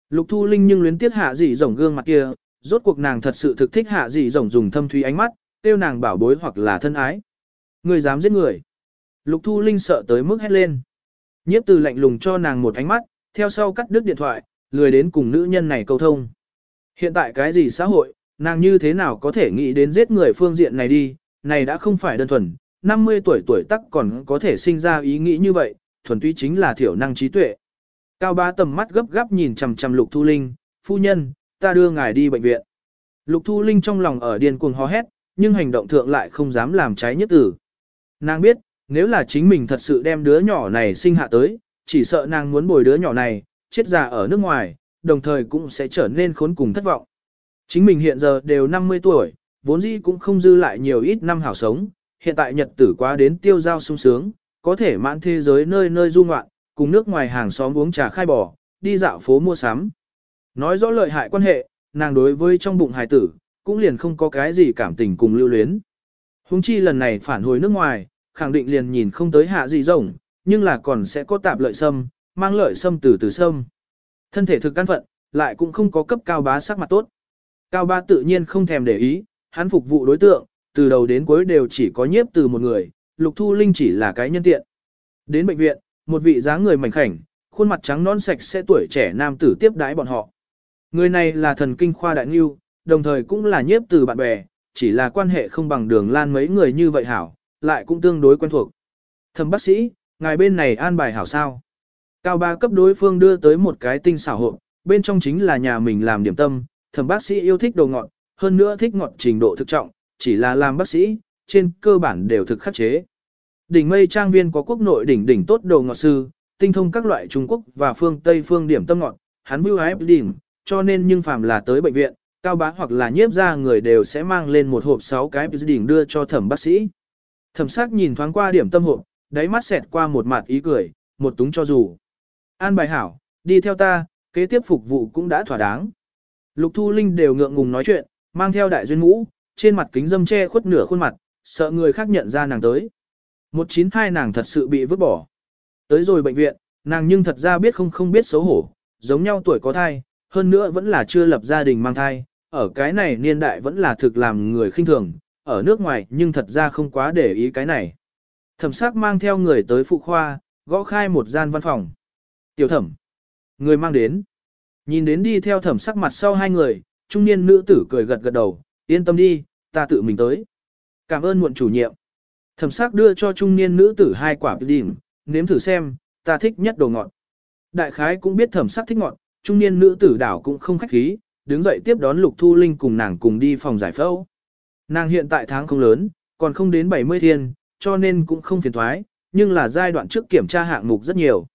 Lục Thu Linh nhưng luyến tiếc hạ dị rồng gương mặt kia, rốt cuộc nàng thật sự thực thích hạ dị rồng dùng thâm thúy ánh mắt, tiêu nàng bảo bối hoặc là thân ái. Người dám giết người. Lục Thu Linh sợ tới mức hét lên. Nhiếp từ lạnh lùng cho nàng một ánh mắt, theo sau cắt đứt điện thoại, lười đến cùng nữ nhân này câu thông. Hiện tại cái gì xã hội, nàng như thế nào có thể nghĩ đến giết người phương diện này đi, này đã không phải đơn thuần, 50 tuổi tuổi tắc còn có thể sinh ra ý nghĩ như vậy, thuần túy chính là thiểu năng trí tuệ. Cao bá tầm mắt gấp gáp nhìn chằm chằm Lục Thu Linh, phu nhân, ta đưa ngài đi bệnh viện. Lục Thu Linh trong lòng ở điên cuồng hò hét, nhưng hành động thượng lại không dám làm trái nhất tử. Nàng biết, nếu là chính mình thật sự đem đứa nhỏ này sinh hạ tới, chỉ sợ nàng muốn bồi đứa nhỏ này, chết già ở nước ngoài, đồng thời cũng sẽ trở nên khốn cùng thất vọng. Chính mình hiện giờ đều 50 tuổi, vốn dĩ cũng không dư lại nhiều ít năm hảo sống, hiện tại nhật tử quá đến tiêu giao sung sướng, có thể mãn thế giới nơi nơi du ngoạn, cùng nước ngoài hàng xóm uống trà khai bò, đi dạo phố mua sắm. Nói rõ lợi hại quan hệ, nàng đối với trong bụng hài tử, cũng liền không có cái gì cảm tình cùng lưu luyến. Hùng chi lần này phản hồi nước ngoài, khẳng định liền nhìn không tới hạ gì rồng, nhưng là còn sẽ có tạp lợi sâm, mang lợi sâm từ từ sâm. Thân thể thực căn phận, lại cũng không có cấp cao bá sắc mặt tốt. Cao bá tự nhiên không thèm để ý, hắn phục vụ đối tượng, từ đầu đến cuối đều chỉ có nhiếp từ một người, Lục Thu Linh chỉ là cái nhân tiện. Đến bệnh viện, một vị dáng người mảnh khảnh, khuôn mặt trắng non sạch sẽ tuổi trẻ nam tử tiếp đái bọn họ. Người này là thần kinh khoa đại nghiêu, đồng thời cũng là nhiếp từ bạn bè, chỉ là quan hệ không bằng đường lan mấy người như vậy hảo, lại cũng tương đối quen thuộc. Thầm bác sĩ, ngài bên này an bài hảo sao. Cao ba cấp đối phương đưa tới một cái tinh xảo hộp, bên trong chính là nhà mình làm điểm tâm, thầm bác sĩ yêu thích đồ ngọt, hơn nữa thích ngọt trình độ thực trọng, chỉ là làm bác sĩ, trên cơ bản đều thực khắc chế. Đỉnh mây trang viên có quốc nội đỉnh đỉnh tốt đồ ngọt sư, tinh thông các loại Trung Quốc và phương Tây phương điểm tâm ngọt, hắn bưu ái đỉnh, cho nên nhưng phàm là tới bệnh viện, cao bá hoặc là nhiếp ra người đều sẽ mang lên một hộp 6 cái đỉnh đưa cho thẩm bác sĩ. Thẩm sắc nhìn thoáng qua điểm tâm hộp, đáy mắt xẹt qua một mặt ý cười, một túng cho dù. An bài hảo, đi theo ta, kế tiếp phục vụ cũng đã thỏa đáng. Lục Thu Linh đều ngượng ngùng nói chuyện, mang theo đại duyên mũ, trên mặt kính dâm che khuất nửa khuôn mặt, sợ người khác nhận ra nàng tới. 192 nàng thật sự bị vứt bỏ. Tới rồi bệnh viện, nàng nhưng thật ra biết không không biết xấu hổ, giống nhau tuổi có thai, hơn nữa vẫn là chưa lập gia đình mang thai, ở cái này niên đại vẫn là thực làm người khinh thường, ở nước ngoài nhưng thật ra không quá để ý cái này. Thẩm sắc mang theo người tới phụ khoa, gõ khai một gian văn phòng. Tiểu thẩm. Người mang đến. Nhìn đến đi theo thẩm sắc mặt sau hai người, trung niên nữ tử cười gật gật đầu, yên tâm đi, ta tự mình tới. Cảm ơn muộn chủ nhiệm. Thẩm sắc đưa cho trung niên nữ tử hai quả đỉnh, nếm thử xem, ta thích nhất đồ ngọt. Đại khái cũng biết thẩm sắc thích ngọt, trung niên nữ tử đảo cũng không khách khí, đứng dậy tiếp đón Lục Thu Linh cùng nàng cùng đi phòng giải phẫu. Nàng hiện tại tháng không lớn, còn không đến 70 thiên, cho nên cũng không phiền thoái, nhưng là giai đoạn trước kiểm tra hạng mục rất nhiều.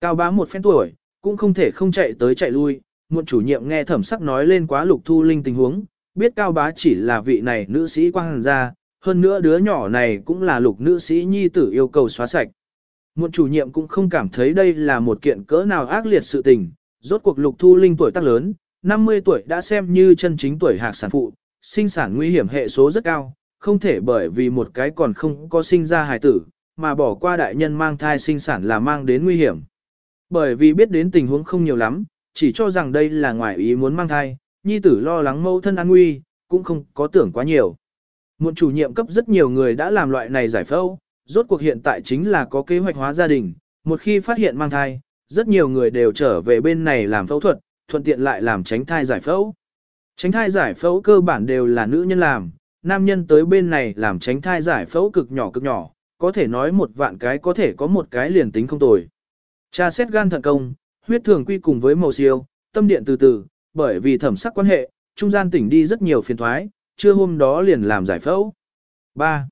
Cao bá một phen tuổi, cũng không thể không chạy tới chạy lui, một chủ nhiệm nghe thẩm sắc nói lên quá lục thu linh tình huống, biết cao bá chỉ là vị này nữ sĩ quang hàn gia, hơn nữa đứa nhỏ này cũng là lục nữ sĩ nhi tử yêu cầu xóa sạch. Một chủ nhiệm cũng không cảm thấy đây là một kiện cỡ nào ác liệt sự tình, rốt cuộc lục thu linh tuổi tác lớn, 50 tuổi đã xem như chân chính tuổi hạc sản phụ, sinh sản nguy hiểm hệ số rất cao, không thể bởi vì một cái còn không có sinh ra hài tử, mà bỏ qua đại nhân mang thai sinh sản là mang đến nguy hiểm. Bởi vì biết đến tình huống không nhiều lắm, chỉ cho rằng đây là ngoại ý muốn mang thai, nhi tử lo lắng mâu thân an nguy, cũng không có tưởng quá nhiều. Muộn chủ nhiệm cấp rất nhiều người đã làm loại này giải phẫu, rốt cuộc hiện tại chính là có kế hoạch hóa gia đình, một khi phát hiện mang thai, rất nhiều người đều trở về bên này làm phẫu thuật, thuận tiện lại làm tránh thai giải phẫu. Tránh thai giải phẫu cơ bản đều là nữ nhân làm, nam nhân tới bên này làm tránh thai giải phẫu cực nhỏ cực nhỏ, có thể nói một vạn cái có thể có một cái liền tính không tồi. Cha xét gan thận công, huyết thường quy cùng với màu siêu, tâm điện từ từ, bởi vì thẩm sắc quan hệ, trung gian tỉnh đi rất nhiều phiền thoái, trưa hôm đó liền làm giải phẫu. 3.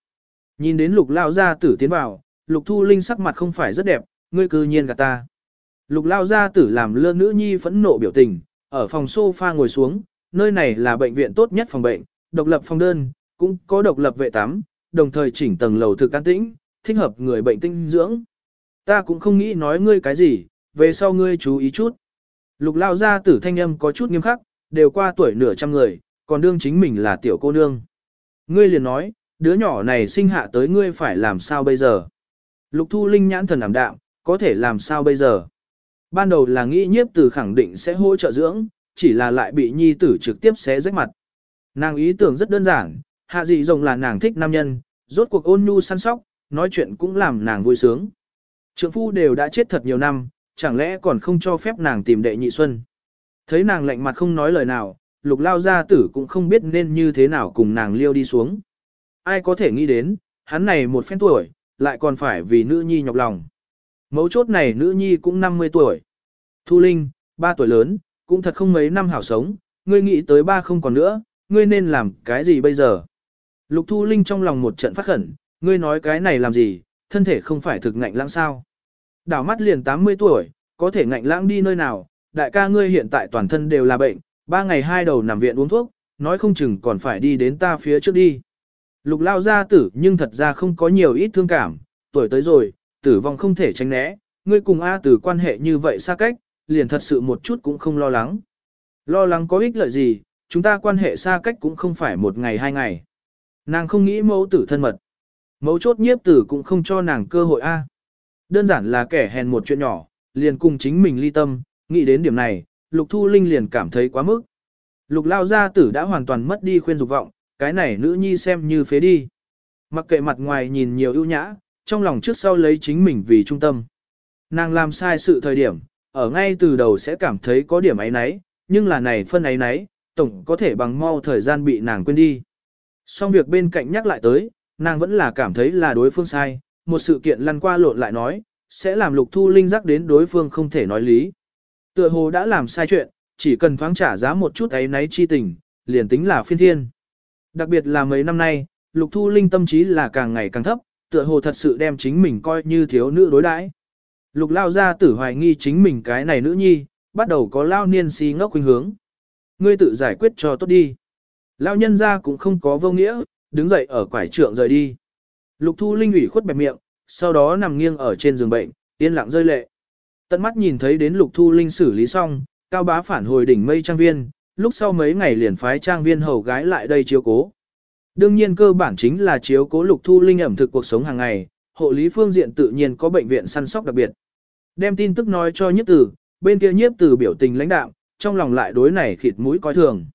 Nhìn đến lục lao gia tử tiến vào, lục thu linh sắc mặt không phải rất đẹp, ngươi cư nhiên gạt ta. Lục lao gia tử làm lơ nữ nhi phẫn nộ biểu tình, ở phòng sofa ngồi xuống, nơi này là bệnh viện tốt nhất phòng bệnh, độc lập phòng đơn, cũng có độc lập vệ tắm, đồng thời chỉnh tầng lầu thực an tĩnh, thích hợp người bệnh tinh dưỡng. Ta cũng không nghĩ nói ngươi cái gì, về sau ngươi chú ý chút. Lục lao gia tử thanh âm có chút nghiêm khắc, đều qua tuổi nửa trăm người, còn đương chính mình là tiểu cô nương. Ngươi liền nói, đứa nhỏ này sinh hạ tới ngươi phải làm sao bây giờ? Lục thu linh nhãn thần ảm đạm, có thể làm sao bây giờ? Ban đầu là nghĩ nhiếp tử khẳng định sẽ hỗ trợ dưỡng, chỉ là lại bị nhi tử trực tiếp xé rách mặt. Nàng ý tưởng rất đơn giản, hạ dị rồng là nàng thích nam nhân, rốt cuộc ôn nhu săn sóc, nói chuyện cũng làm nàng vui sướng. Trượng phu đều đã chết thật nhiều năm, chẳng lẽ còn không cho phép nàng tìm đệ nhị xuân. Thấy nàng lạnh mặt không nói lời nào, lục lao gia tử cũng không biết nên như thế nào cùng nàng liêu đi xuống. Ai có thể nghĩ đến, hắn này một phen tuổi, lại còn phải vì nữ nhi nhọc lòng. Mấu chốt này nữ nhi cũng 50 tuổi. Thu Linh, 3 tuổi lớn, cũng thật không mấy năm hảo sống, ngươi nghĩ tới ba không còn nữa, ngươi nên làm cái gì bây giờ? Lục Thu Linh trong lòng một trận phát khẩn, ngươi nói cái này làm gì, thân thể không phải thực ngạnh lãng sao? Đảo mắt liền 80 tuổi, có thể ngạnh lãng đi nơi nào, đại ca ngươi hiện tại toàn thân đều là bệnh, ba ngày hai đầu nằm viện uống thuốc, nói không chừng còn phải đi đến ta phía trước đi. Lục lao gia tử nhưng thật ra không có nhiều ít thương cảm, tuổi tới rồi, tử vong không thể tránh né, ngươi cùng A tử quan hệ như vậy xa cách, liền thật sự một chút cũng không lo lắng. Lo lắng có ích lợi gì, chúng ta quan hệ xa cách cũng không phải một ngày hai ngày. Nàng không nghĩ mẫu tử thân mật. Mẫu chốt nhiếp tử cũng không cho nàng cơ hội A. Đơn giản là kẻ hèn một chuyện nhỏ, liền cùng chính mình ly tâm, nghĩ đến điểm này, Lục Thu Linh liền cảm thấy quá mức. Lục Lao Gia Tử đã hoàn toàn mất đi khuyên dục vọng, cái này nữ nhi xem như phế đi. Mặc kệ mặt ngoài nhìn nhiều ưu nhã, trong lòng trước sau lấy chính mình vì trung tâm. Nàng làm sai sự thời điểm, ở ngay từ đầu sẽ cảm thấy có điểm ấy nấy, nhưng là này phân ấy nấy, tổng có thể bằng mau thời gian bị nàng quên đi. Xong việc bên cạnh nhắc lại tới, nàng vẫn là cảm thấy là đối phương sai, một sự kiện lăn qua lộn lại nói, sẽ làm lục thu linh giác đến đối phương không thể nói lý. Tựa hồ đã làm sai chuyện, chỉ cần thoáng trả giá một chút ấy nấy chi tình, liền tính là phiên thiên. Đặc biệt là mấy năm nay, lục thu linh tâm trí là càng ngày càng thấp, tựa hồ thật sự đem chính mình coi như thiếu nữ đối đãi. Lục lao ra tử hoài nghi chính mình cái này nữ nhi, bắt đầu có lao niên si ngốc khuynh hướng. Ngươi tự giải quyết cho tốt đi. Lao nhân ra cũng không có vô nghĩa, đứng dậy ở quải trượng rời đi. Lục thu linh ủy khuất bẹp miệng, sau đó nằm nghiêng ở trên giường bệnh, yên lặng rơi lệ. Tận mắt nhìn thấy đến lục thu linh xử lý xong, cao bá phản hồi đỉnh mây trang viên, lúc sau mấy ngày liền phái trang viên hầu gái lại đây chiếu cố. Đương nhiên cơ bản chính là chiếu cố lục thu linh ẩm thực cuộc sống hàng ngày, hộ lý phương diện tự nhiên có bệnh viện săn sóc đặc biệt. Đem tin tức nói cho nhiếp tử, bên kia nhiếp tử biểu tình lãnh đạm, trong lòng lại đối này khịt mũi coi thường.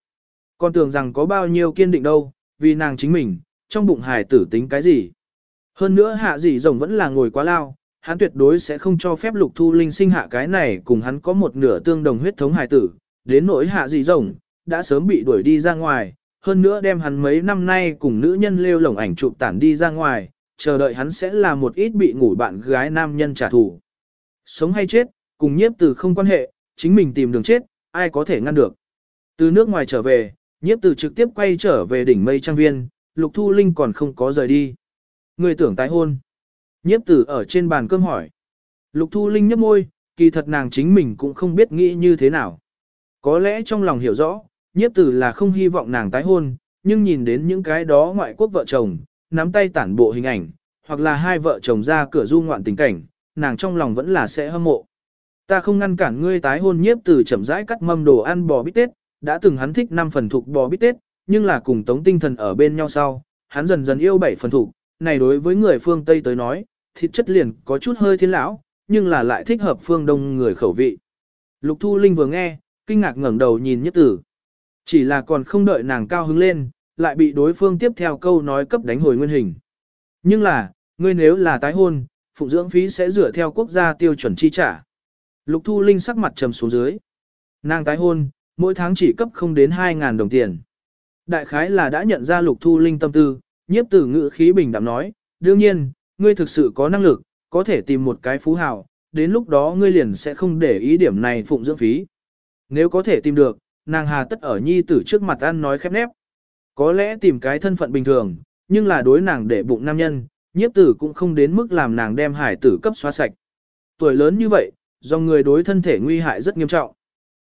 Còn tưởng rằng có bao nhiêu kiên định đâu, vì nàng chính mình, trong bụng hài tử tính cái gì. Hơn nữa hạ dị rồng vẫn là ngồi quá lao, hắn tuyệt đối sẽ không cho phép lục thu linh sinh hạ cái này cùng hắn có một nửa tương đồng huyết thống hài tử, đến nỗi hạ dị rồng, đã sớm bị đuổi đi ra ngoài, hơn nữa đem hắn mấy năm nay cùng nữ nhân lêu lồng ảnh chụp tản đi ra ngoài, chờ đợi hắn sẽ là một ít bị ngủ bạn gái nam nhân trả thù. Sống hay chết, cùng nhiếp từ không quan hệ, chính mình tìm đường chết, ai có thể ngăn được. Từ nước ngoài trở về, nhiếp từ trực tiếp quay trở về đỉnh mây trang viên, lục thu linh còn không có rời đi. Người tưởng tái hôn. Nhiếp tử ở trên bàn cơm hỏi. Lục Thu Linh nhấp môi, kỳ thật nàng chính mình cũng không biết nghĩ như thế nào. Có lẽ trong lòng hiểu rõ, nhiếp tử là không hy vọng nàng tái hôn, nhưng nhìn đến những cái đó ngoại quốc vợ chồng, nắm tay tản bộ hình ảnh, hoặc là hai vợ chồng ra cửa du ngoạn tình cảnh, nàng trong lòng vẫn là sẽ hâm mộ. Ta không ngăn cản ngươi tái hôn nhiếp tử chậm rãi cắt mâm đồ ăn bò bít tết, đã từng hắn thích 5 phần thuộc bò bít tết, nhưng là cùng tống tinh thần ở bên nhau sau, hắn dần dần yêu 7 phần thuộc, này đối với người phương Tây tới nói, thịt chất liền có chút hơi thiên lão, nhưng là lại thích hợp phương đông người khẩu vị. Lục Thu Linh vừa nghe, kinh ngạc ngẩng đầu nhìn nhất tử. Chỉ là còn không đợi nàng cao hứng lên, lại bị đối phương tiếp theo câu nói cấp đánh hồi nguyên hình. Nhưng là, ngươi nếu là tái hôn, phụng dưỡng phí sẽ dựa theo quốc gia tiêu chuẩn chi trả. Lục Thu Linh sắc mặt trầm xuống dưới. Nàng tái hôn, mỗi tháng chỉ cấp không đến 2.000 đồng tiền. Đại khái là đã nhận ra Lục Thu Linh tâm tư, nhiếp tử ngữ khí bình đạm nói, đương nhiên, ngươi thực sự có năng lực, có thể tìm một cái phú hào, đến lúc đó ngươi liền sẽ không để ý điểm này phụng dưỡng phí. Nếu có thể tìm được, nàng hà tất ở nhi tử trước mặt ăn nói khép nép. Có lẽ tìm cái thân phận bình thường, nhưng là đối nàng để bụng nam nhân, nhiếp tử cũng không đến mức làm nàng đem hải tử cấp xóa sạch. Tuổi lớn như vậy, do người đối thân thể nguy hại rất nghiêm trọng.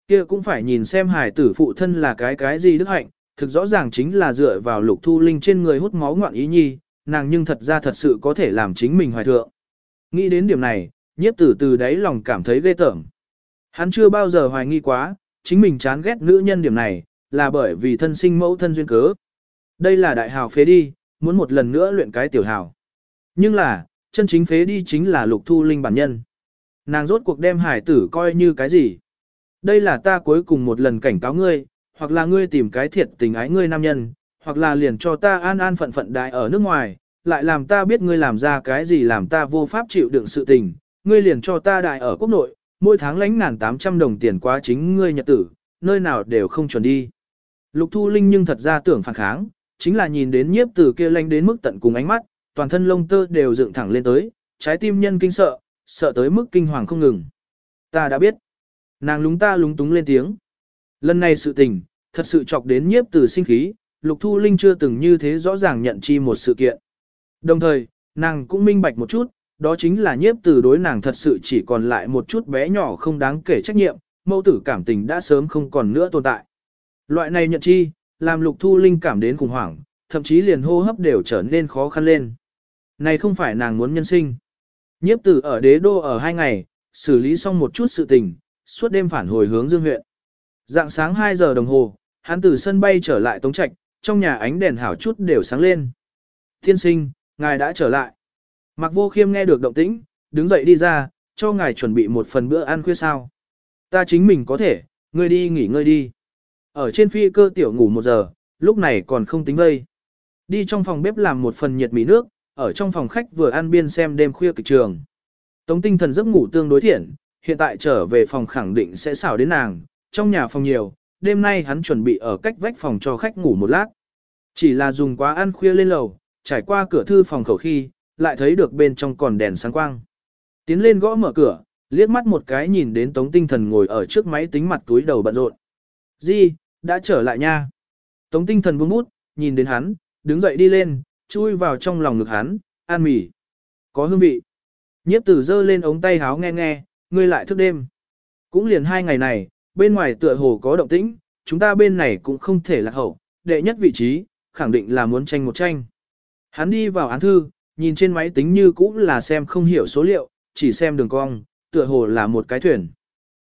kia cũng phải nhìn xem hải tử phụ thân là cái cái gì đức hạnh, thực rõ ràng chính là dựa vào lục thu linh trên người hút máu ngoạn ý nhi, nàng nhưng thật ra thật sự có thể làm chính mình hoài thượng. Nghĩ đến điểm này, nhiếp tử từ đáy lòng cảm thấy ghê tởm. Hắn chưa bao giờ hoài nghi quá, chính mình chán ghét nữ nhân điểm này, là bởi vì thân sinh mẫu thân duyên cớ. Đây là đại hào phế đi, muốn một lần nữa luyện cái tiểu hào. Nhưng là, chân chính phế đi chính là lục thu linh bản nhân. Nàng rốt cuộc đem hải tử coi như cái gì? Đây là ta cuối cùng một lần cảnh cáo ngươi, hoặc là ngươi tìm cái thiệt tình ái ngươi nam nhân, hoặc là liền cho ta an an phận phận đại ở nước ngoài, lại làm ta biết ngươi làm ra cái gì làm ta vô pháp chịu đựng sự tình, ngươi liền cho ta đại ở quốc nội, mỗi tháng lãnh ngàn tám trăm đồng tiền quá chính ngươi nhật tử, nơi nào đều không chuẩn đi. Lục Thu Linh nhưng thật ra tưởng phản kháng, chính là nhìn đến nhiếp tử kia lanh đến mức tận cùng ánh mắt, toàn thân lông tơ đều dựng thẳng lên tới, trái tim nhân kinh sợ, sợ tới mức kinh hoàng không ngừng. Ta đã biết. Nàng lúng ta lúng túng lên tiếng. Lần này sự tình, thật sự chọc đến nhiếp tử sinh khí, Lục Thu Linh chưa từng như thế rõ ràng nhận chi một sự kiện. Đồng thời, nàng cũng minh bạch một chút, đó chính là nhiếp tử đối nàng thật sự chỉ còn lại một chút bé nhỏ không đáng kể trách nhiệm, mẫu tử cảm tình đã sớm không còn nữa tồn tại. Loại này nhận chi, làm Lục Thu Linh cảm đến khủng hoảng, thậm chí liền hô hấp đều trở nên khó khăn lên. Này không phải nàng muốn nhân sinh. Nhiếp tử ở đế đô ở hai ngày, xử lý xong một chút sự tình, suốt đêm phản hồi hướng dương huyện. Dạng sáng 2 giờ đồng hồ, hắn từ sân bay trở lại Tống Trạch, trong nhà ánh đèn hảo chút đều sáng lên. Thiên sinh, ngài đã trở lại. Mạc Vô Khiêm nghe được động tĩnh, đứng dậy đi ra, cho ngài chuẩn bị một phần bữa ăn khuya sao. Ta chính mình có thể, ngươi đi nghỉ ngơi đi. Ở trên phi cơ tiểu ngủ một giờ, lúc này còn không tính vây. Đi trong phòng bếp làm một phần nhiệt mì nước, ở trong phòng khách vừa ăn biên xem đêm khuya kịch trường. Tống tinh thần giấc ngủ tương đối thiện, hiện tại trở về phòng khẳng định sẽ xảo đến nàng, trong nhà phòng nhiều, đêm nay hắn chuẩn bị ở cách vách phòng cho khách ngủ một lát. Chỉ là dùng quá ăn khuya lên lầu, trải qua cửa thư phòng khẩu khi, lại thấy được bên trong còn đèn sáng quang. Tiến lên gõ mở cửa, liếc mắt một cái nhìn đến Tống Tinh Thần ngồi ở trước máy tính mặt túi đầu bận rộn. Di, đã trở lại nha. Tống Tinh Thần buông bút, nhìn đến hắn, đứng dậy đi lên, chui vào trong lòng ngực hắn, an mỉ, Có hương vị. Nhiếp tử dơ lên ống tay háo nghe nghe, ngươi lại thức đêm. Cũng liền hai ngày này, bên ngoài tựa hồ có động tĩnh, chúng ta bên này cũng không thể lạc hậu, đệ nhất vị trí, khẳng định là muốn tranh một tranh. Hắn đi vào án thư, nhìn trên máy tính như cũng là xem không hiểu số liệu, chỉ xem đường cong, tựa hồ là một cái thuyền.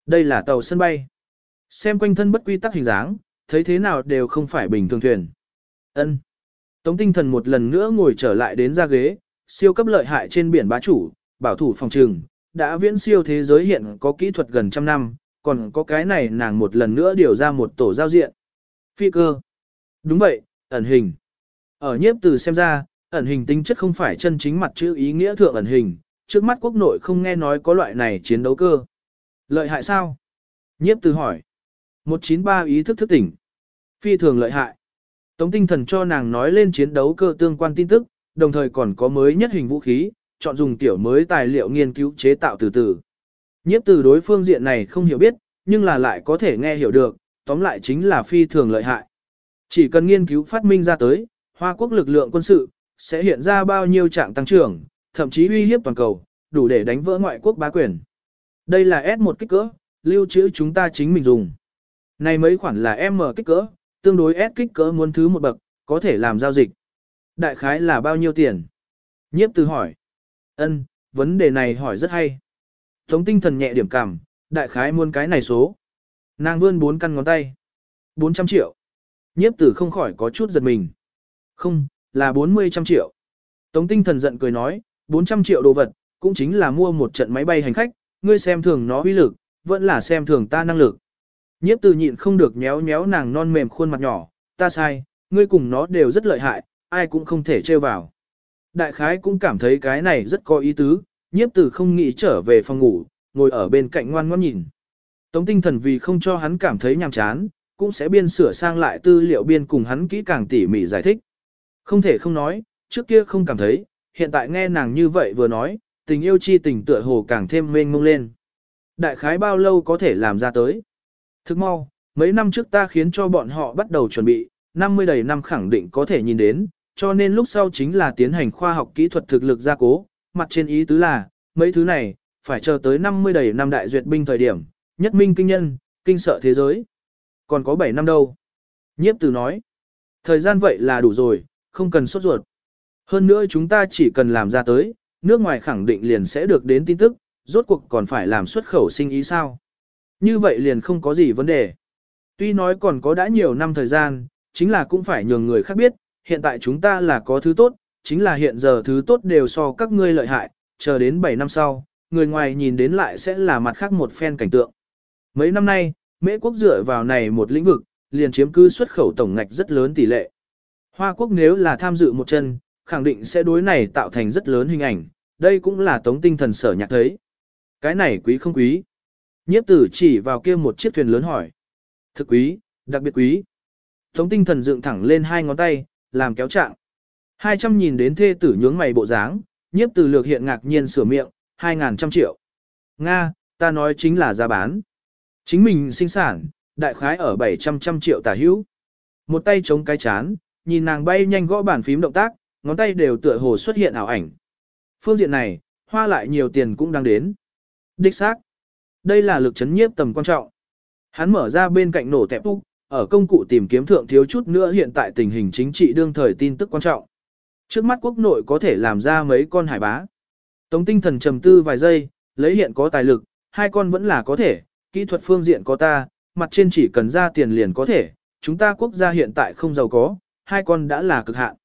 Đây là tàu sân bay. Xem quanh thân bất quy tắc hình dáng, thấy thế nào đều không phải bình thường thuyền. Ân. Tống tinh thần một lần nữa ngồi trở lại đến ra ghế, siêu cấp lợi hại trên biển bá chủ, bảo thủ phòng trừng, đã viễn siêu thế giới hiện có kỹ thuật gần trăm năm, còn có cái này nàng một lần nữa điều ra một tổ giao diện. Phi cơ. Đúng vậy, ẩn hình. Ở nhiếp từ xem ra, ẩn hình tính chất không phải chân chính mặt chữ ý nghĩa thượng ẩn hình, trước mắt quốc nội không nghe nói có loại này chiến đấu cơ. Lợi hại sao? Nhiếp từ hỏi. 193 ý thức thức tỉnh. Phi thường lợi hại. Tống tinh thần cho nàng nói lên chiến đấu cơ tương quan tin tức, đồng thời còn có mới nhất hình vũ khí, chọn dùng tiểu mới tài liệu nghiên cứu chế tạo từ từ. Nhiếp từ đối phương diện này không hiểu biết, nhưng là lại có thể nghe hiểu được, tóm lại chính là phi thường lợi hại. Chỉ cần nghiên cứu phát minh ra tới, Hoa quốc lực lượng quân sự, sẽ hiện ra bao nhiêu trạng tăng trưởng, thậm chí uy hiếp toàn cầu, đủ để đánh vỡ ngoại quốc bá quyền. Đây là S1 kích cỡ, lưu trữ chúng ta chính mình dùng. Này mấy khoản là M kích cỡ, tương đối S kích cỡ muốn thứ một bậc, có thể làm giao dịch. Đại khái là bao nhiêu tiền? Nhiếp từ hỏi. Ân, vấn đề này hỏi rất hay. Tống tinh thần nhẹ điểm cảm, đại khái muôn cái này số. Nàng vươn bốn căn ngón tay. 400 triệu. Nhiếp tử không khỏi có chút giật mình. Không, là 40 trăm triệu. Tống tinh thần giận cười nói, 400 triệu đồ vật, cũng chính là mua một trận máy bay hành khách, ngươi xem thường nó uy lực, vẫn là xem thường ta năng lực. Nhiếp tử nhịn không được nhéo nhéo nàng non mềm khuôn mặt nhỏ, ta sai, ngươi cùng nó đều rất lợi hại, ai cũng không thể trêu vào. Đại khái cũng cảm thấy cái này rất có ý tứ, nhiếp tử không nghĩ trở về phòng ngủ, ngồi ở bên cạnh ngoan ngoãn nhìn. Tống tinh thần vì không cho hắn cảm thấy nhàm chán, cũng sẽ biên sửa sang lại tư liệu biên cùng hắn kỹ càng tỉ mỉ giải thích. Không thể không nói, trước kia không cảm thấy, hiện tại nghe nàng như vậy vừa nói, tình yêu chi tình tựa hồ càng thêm mênh mông lên. Đại khái bao lâu có thể làm ra tới? Thức mau, mấy năm trước ta khiến cho bọn họ bắt đầu chuẩn bị, 50 đầy năm khẳng định có thể nhìn đến, cho nên lúc sau chính là tiến hành khoa học kỹ thuật thực lực gia cố, mặt trên ý tứ là, mấy thứ này, phải chờ tới 50 đầy năm đại duyệt binh thời điểm, nhất minh kinh nhân, kinh sợ thế giới. Còn có 7 năm đâu? Nhiếp tử nói, thời gian vậy là đủ rồi, không cần sốt ruột. Hơn nữa chúng ta chỉ cần làm ra tới, nước ngoài khẳng định liền sẽ được đến tin tức, rốt cuộc còn phải làm xuất khẩu sinh ý sao. Như vậy liền không có gì vấn đề. Tuy nói còn có đã nhiều năm thời gian, chính là cũng phải nhường người khác biết, hiện tại chúng ta là có thứ tốt, chính là hiện giờ thứ tốt đều so các ngươi lợi hại, chờ đến 7 năm sau, người ngoài nhìn đến lại sẽ là mặt khác một phen cảnh tượng. Mấy năm nay, Mễ quốc dựa vào này một lĩnh vực, liền chiếm cư xuất khẩu tổng ngạch rất lớn tỷ lệ. Hoa quốc nếu là tham dự một chân, khẳng định sẽ đối này tạo thành rất lớn hình ảnh, đây cũng là tống tinh thần sở nhạc thấy. Cái này quý không quý? Nhiếp tử chỉ vào kia một chiếc thuyền lớn hỏi. Thực quý, đặc biệt quý. Tống tinh thần dựng thẳng lên hai ngón tay, làm kéo trạng. Hai trăm nhìn đến thê tử nhướng mày bộ dáng, nhiếp tử lược hiện ngạc nhiên sửa miệng, hai ngàn trăm triệu. Nga, ta nói chính là giá bán. Chính mình sinh sản, đại khái ở 700 trăm triệu tả hữu. Một tay chống cái chán, nhìn nàng bay nhanh gõ bàn phím động tác, ngón tay đều tựa hồ xuất hiện ảo ảnh. Phương diện này, hoa lại nhiều tiền cũng đang đến. Đích xác. Đây là lực chấn nhiếp tầm quan trọng. Hắn mở ra bên cạnh nổ tẹp úc, ở công cụ tìm kiếm thượng thiếu chút nữa hiện tại tình hình chính trị đương thời tin tức quan trọng. Trước mắt quốc nội có thể làm ra mấy con hải bá. Tống tinh thần trầm tư vài giây, lấy hiện có tài lực, hai con vẫn là có thể, kỹ thuật phương diện có ta, mặt trên chỉ cần ra tiền liền có thể, chúng ta quốc gia hiện tại không giàu có, hai con đã là cực hạn.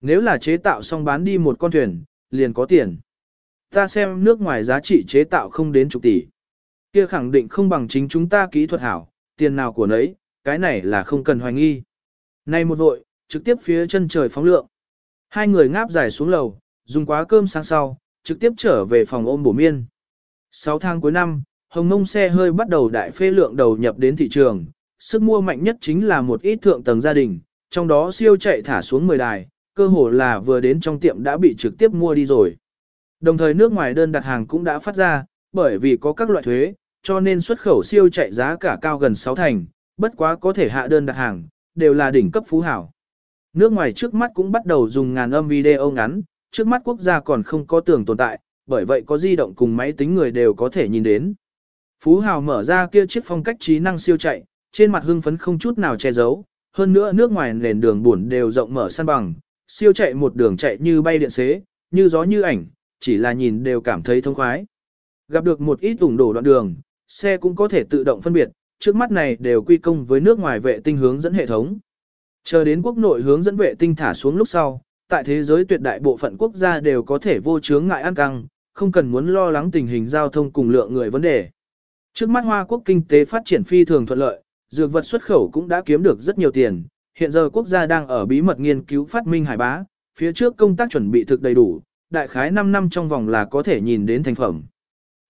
Nếu là chế tạo xong bán đi một con thuyền, liền có tiền. Ta xem nước ngoài giá trị chế tạo không đến chục tỷ. Kia khẳng định không bằng chính chúng ta kỹ thuật hảo, tiền nào của nấy, cái này là không cần hoài nghi. Nay một vội, trực tiếp phía chân trời phóng lượng. Hai người ngáp dài xuống lầu, dùng quá cơm sáng sau, trực tiếp trở về phòng ôm bổ miên. 6 tháng cuối năm, hồng mông xe hơi bắt đầu đại phê lượng đầu nhập đến thị trường, sức mua mạnh nhất chính là một ít thượng tầng gia đình, trong đó siêu chạy thả xuống 10 đài, cơ hồ là vừa đến trong tiệm đã bị trực tiếp mua đi rồi. Đồng thời nước ngoài đơn đặt hàng cũng đã phát ra, bởi vì có các loại thuế, cho nên xuất khẩu siêu chạy giá cả cao gần 6 thành, bất quá có thể hạ đơn đặt hàng, đều là đỉnh cấp phú hảo. Nước ngoài trước mắt cũng bắt đầu dùng ngàn âm video ngắn, trước mắt quốc gia còn không có tường tồn tại, bởi vậy có di động cùng máy tính người đều có thể nhìn đến. Phú Hào mở ra kia chiếc phong cách trí năng siêu chạy, trên mặt hưng phấn không chút nào che giấu, hơn nữa nước ngoài nền đường buồn đều rộng mở săn bằng, siêu chạy một đường chạy như bay điện xế, như gió như ảnh, chỉ là nhìn đều cảm thấy thông khoái. Gặp được một ít ủng đổ đoạn đường, xe cũng có thể tự động phân biệt, trước mắt này đều quy công với nước ngoài vệ tinh hướng dẫn hệ thống. Chờ đến quốc nội hướng dẫn vệ tinh thả xuống lúc sau, tại thế giới tuyệt đại bộ phận quốc gia đều có thể vô chướng ngại an căng, không cần muốn lo lắng tình hình giao thông cùng lượng người vấn đề. Trước mắt Hoa quốc kinh tế phát triển phi thường thuận lợi, dược vật xuất khẩu cũng đã kiếm được rất nhiều tiền, hiện giờ quốc gia đang ở bí mật nghiên cứu phát minh hải bá, phía trước công tác chuẩn bị thực đầy đủ, đại khái 5 năm trong vòng là có thể nhìn đến thành phẩm.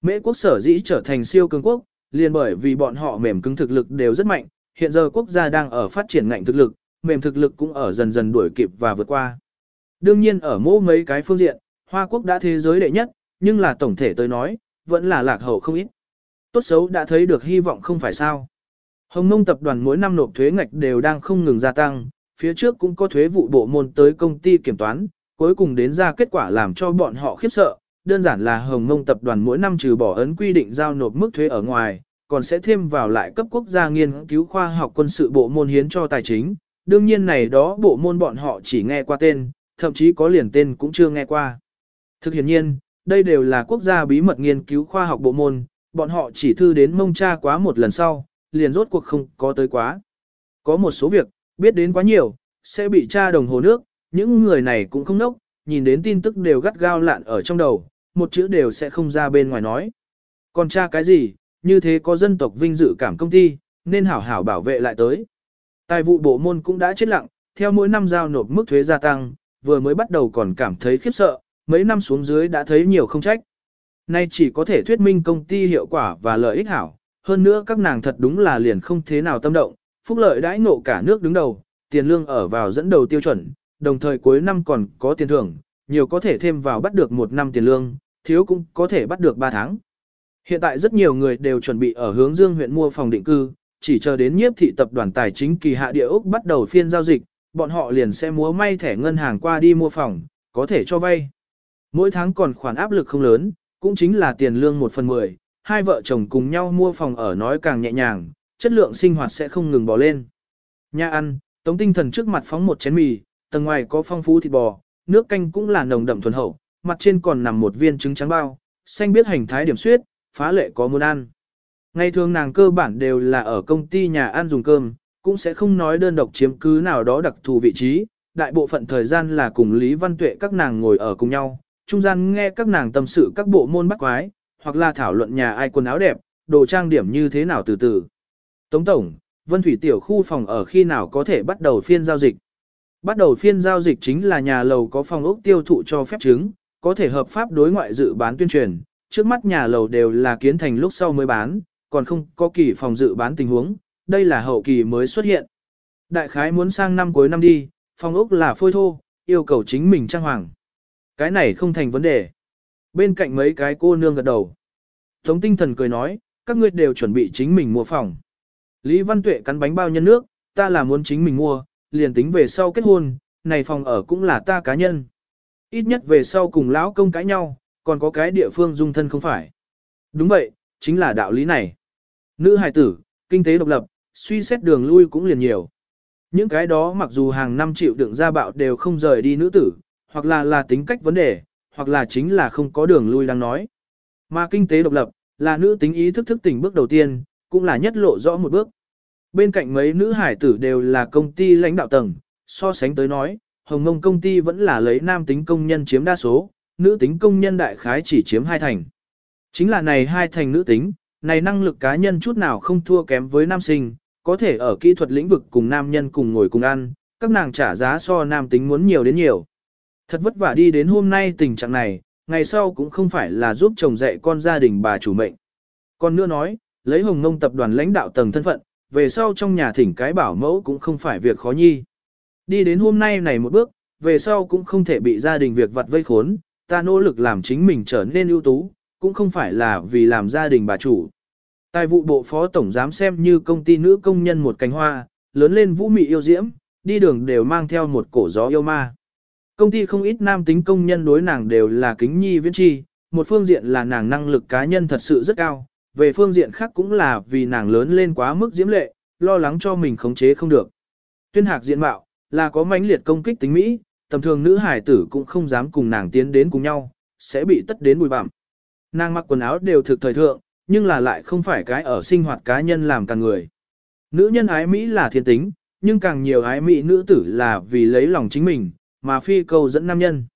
Mễ quốc sở dĩ trở thành siêu cường quốc, liền bởi vì bọn họ mềm cứng thực lực đều rất mạnh, hiện giờ quốc gia đang ở phát triển ngành thực lực, mềm thực lực cũng ở dần dần đuổi kịp và vượt qua. Đương nhiên ở mỗi mấy cái phương diện, Hoa quốc đã thế giới đệ nhất, nhưng là tổng thể tôi nói, vẫn là lạc hậu không ít. Tốt xấu đã thấy được hy vọng không phải sao. Hồng Nông tập đoàn mỗi năm nộp thuế ngạch đều đang không ngừng gia tăng, phía trước cũng có thuế vụ bộ môn tới công ty kiểm toán, cuối cùng đến ra kết quả làm cho bọn họ khiếp sợ. Đơn giản là Hồng Nông tập đoàn mỗi năm trừ bỏ ấn quy định giao nộp mức thuế ở ngoài, còn sẽ thêm vào lại cấp quốc gia nghiên cứu khoa học quân sự bộ môn hiến cho tài chính. Đương nhiên này đó bộ môn bọn họ chỉ nghe qua tên, thậm chí có liền tên cũng chưa nghe qua. Thực hiện nhiên, đây đều là quốc gia bí mật nghiên cứu khoa học bộ môn, bọn họ chỉ thư đến mông cha quá một lần sau, liền rốt cuộc không có tới quá. Có một số việc, biết đến quá nhiều, sẽ bị tra đồng hồ nước, những người này cũng không nốc, nhìn đến tin tức đều gắt gao lạn ở trong đầu, một chữ đều sẽ không ra bên ngoài nói. Còn tra cái gì, như thế có dân tộc vinh dự cảm công ty, nên hảo hảo bảo vệ lại tới. Tài vụ bộ môn cũng đã chết lặng, theo mỗi năm giao nộp mức thuế gia tăng, vừa mới bắt đầu còn cảm thấy khiếp sợ, mấy năm xuống dưới đã thấy nhiều không trách. Nay chỉ có thể thuyết minh công ty hiệu quả và lợi ích hảo, hơn nữa các nàng thật đúng là liền không thế nào tâm động, phúc lợi đãi ngộ cả nước đứng đầu, tiền lương ở vào dẫn đầu tiêu chuẩn, đồng thời cuối năm còn có tiền thưởng, nhiều có thể thêm vào bắt được một năm tiền lương, thiếu cũng có thể bắt được 3 tháng. Hiện tại rất nhiều người đều chuẩn bị ở hướng dương huyện mua phòng định cư, chỉ chờ đến nhiếp thị tập đoàn tài chính kỳ hạ địa ốc bắt đầu phiên giao dịch, bọn họ liền sẽ múa may thẻ ngân hàng qua đi mua phòng, có thể cho vay. Mỗi tháng còn khoản áp lực không lớn, cũng chính là tiền lương 1 phần 10, hai vợ chồng cùng nhau mua phòng ở nói càng nhẹ nhàng, chất lượng sinh hoạt sẽ không ngừng bỏ lên. Nhà ăn, tống tinh thần trước mặt phóng một chén mì, tầng ngoài có phong phú thịt bò, nước canh cũng là nồng đậm thuần hậu, mặt trên còn nằm một viên trứng trắng bao, xanh biết hành thái điểm suyết, phá lệ có muốn ăn. Ngày thường nàng cơ bản đều là ở công ty nhà ăn dùng cơm, cũng sẽ không nói đơn độc chiếm cứ nào đó đặc thù vị trí, đại bộ phận thời gian là cùng Lý Văn Tuệ các nàng ngồi ở cùng nhau, trung gian nghe các nàng tâm sự các bộ môn bắt quái, hoặc là thảo luận nhà ai quần áo đẹp, đồ trang điểm như thế nào từ từ. Tống Tổng, Vân Thủy Tiểu khu phòng ở khi nào có thể bắt đầu phiên giao dịch. Bắt đầu phiên giao dịch chính là nhà lầu có phòng ốc tiêu thụ cho phép chứng, có thể hợp pháp đối ngoại dự bán tuyên truyền, trước mắt nhà lầu đều là kiến thành lúc sau mới bán, còn không có kỳ phòng dự bán tình huống, đây là hậu kỳ mới xuất hiện. Đại khái muốn sang năm cuối năm đi, phòng ốc là phôi thô, yêu cầu chính mình trang hoàng. Cái này không thành vấn đề. Bên cạnh mấy cái cô nương gật đầu. Tống tinh thần cười nói, các ngươi đều chuẩn bị chính mình mua phòng. Lý Văn Tuệ cắn bánh bao nhân nước, ta là muốn chính mình mua, liền tính về sau kết hôn, này phòng ở cũng là ta cá nhân. Ít nhất về sau cùng lão công cãi nhau, còn có cái địa phương dung thân không phải. Đúng vậy, chính là đạo lý này. Nữ hài tử, kinh tế độc lập, suy xét đường lui cũng liền nhiều. Những cái đó mặc dù hàng năm chịu đựng ra bạo đều không rời đi nữ tử, hoặc là là tính cách vấn đề, hoặc là chính là không có đường lui đang nói. Mà kinh tế độc lập, là nữ tính ý thức thức tỉnh bước đầu tiên, cũng là nhất lộ rõ một bước. Bên cạnh mấy nữ hải tử đều là công ty lãnh đạo tầng, so sánh tới nói, Hồng Ngông công ty vẫn là lấy nam tính công nhân chiếm đa số, nữ tính công nhân đại khái chỉ chiếm hai thành. Chính là này hai thành nữ tính, này năng lực cá nhân chút nào không thua kém với nam sinh, có thể ở kỹ thuật lĩnh vực cùng nam nhân cùng ngồi cùng ăn, các nàng trả giá so nam tính muốn nhiều đến nhiều. Thật vất vả đi đến hôm nay tình trạng này, ngày sau cũng không phải là giúp chồng dạy con gia đình bà chủ mệnh. Còn nữa nói, lấy hồng ngông tập đoàn lãnh đạo tầng thân phận, về sau trong nhà thỉnh cái bảo mẫu cũng không phải việc khó nhi. Đi đến hôm nay này một bước, về sau cũng không thể bị gia đình việc vặt vây khốn, ta nỗ lực làm chính mình trở nên ưu tú, cũng không phải là vì làm gia đình bà chủ. Tài vụ bộ phó tổng giám xem như công ty nữ công nhân một cánh hoa, lớn lên vũ mị yêu diễm, đi đường đều mang theo một cổ gió yêu ma. Công ty không ít nam tính công nhân đối nàng đều là kính nhi viễn chi, một phương diện là nàng năng lực cá nhân thật sự rất cao, về phương diện khác cũng là vì nàng lớn lên quá mức diễm lệ, lo lắng cho mình khống chế không được. Tuyên hạc diện mạo, là có mãnh liệt công kích tính Mỹ, tầm thường nữ hải tử cũng không dám cùng nàng tiến đến cùng nhau, sẽ bị tất đến bùi bặm. Nàng mặc quần áo đều thực thời thượng, nhưng là lại không phải cái ở sinh hoạt cá nhân làm càng người. Nữ nhân ái Mỹ là thiên tính, nhưng càng nhiều ái Mỹ nữ tử là vì lấy lòng chính mình, mà phi câu dẫn nam nhân.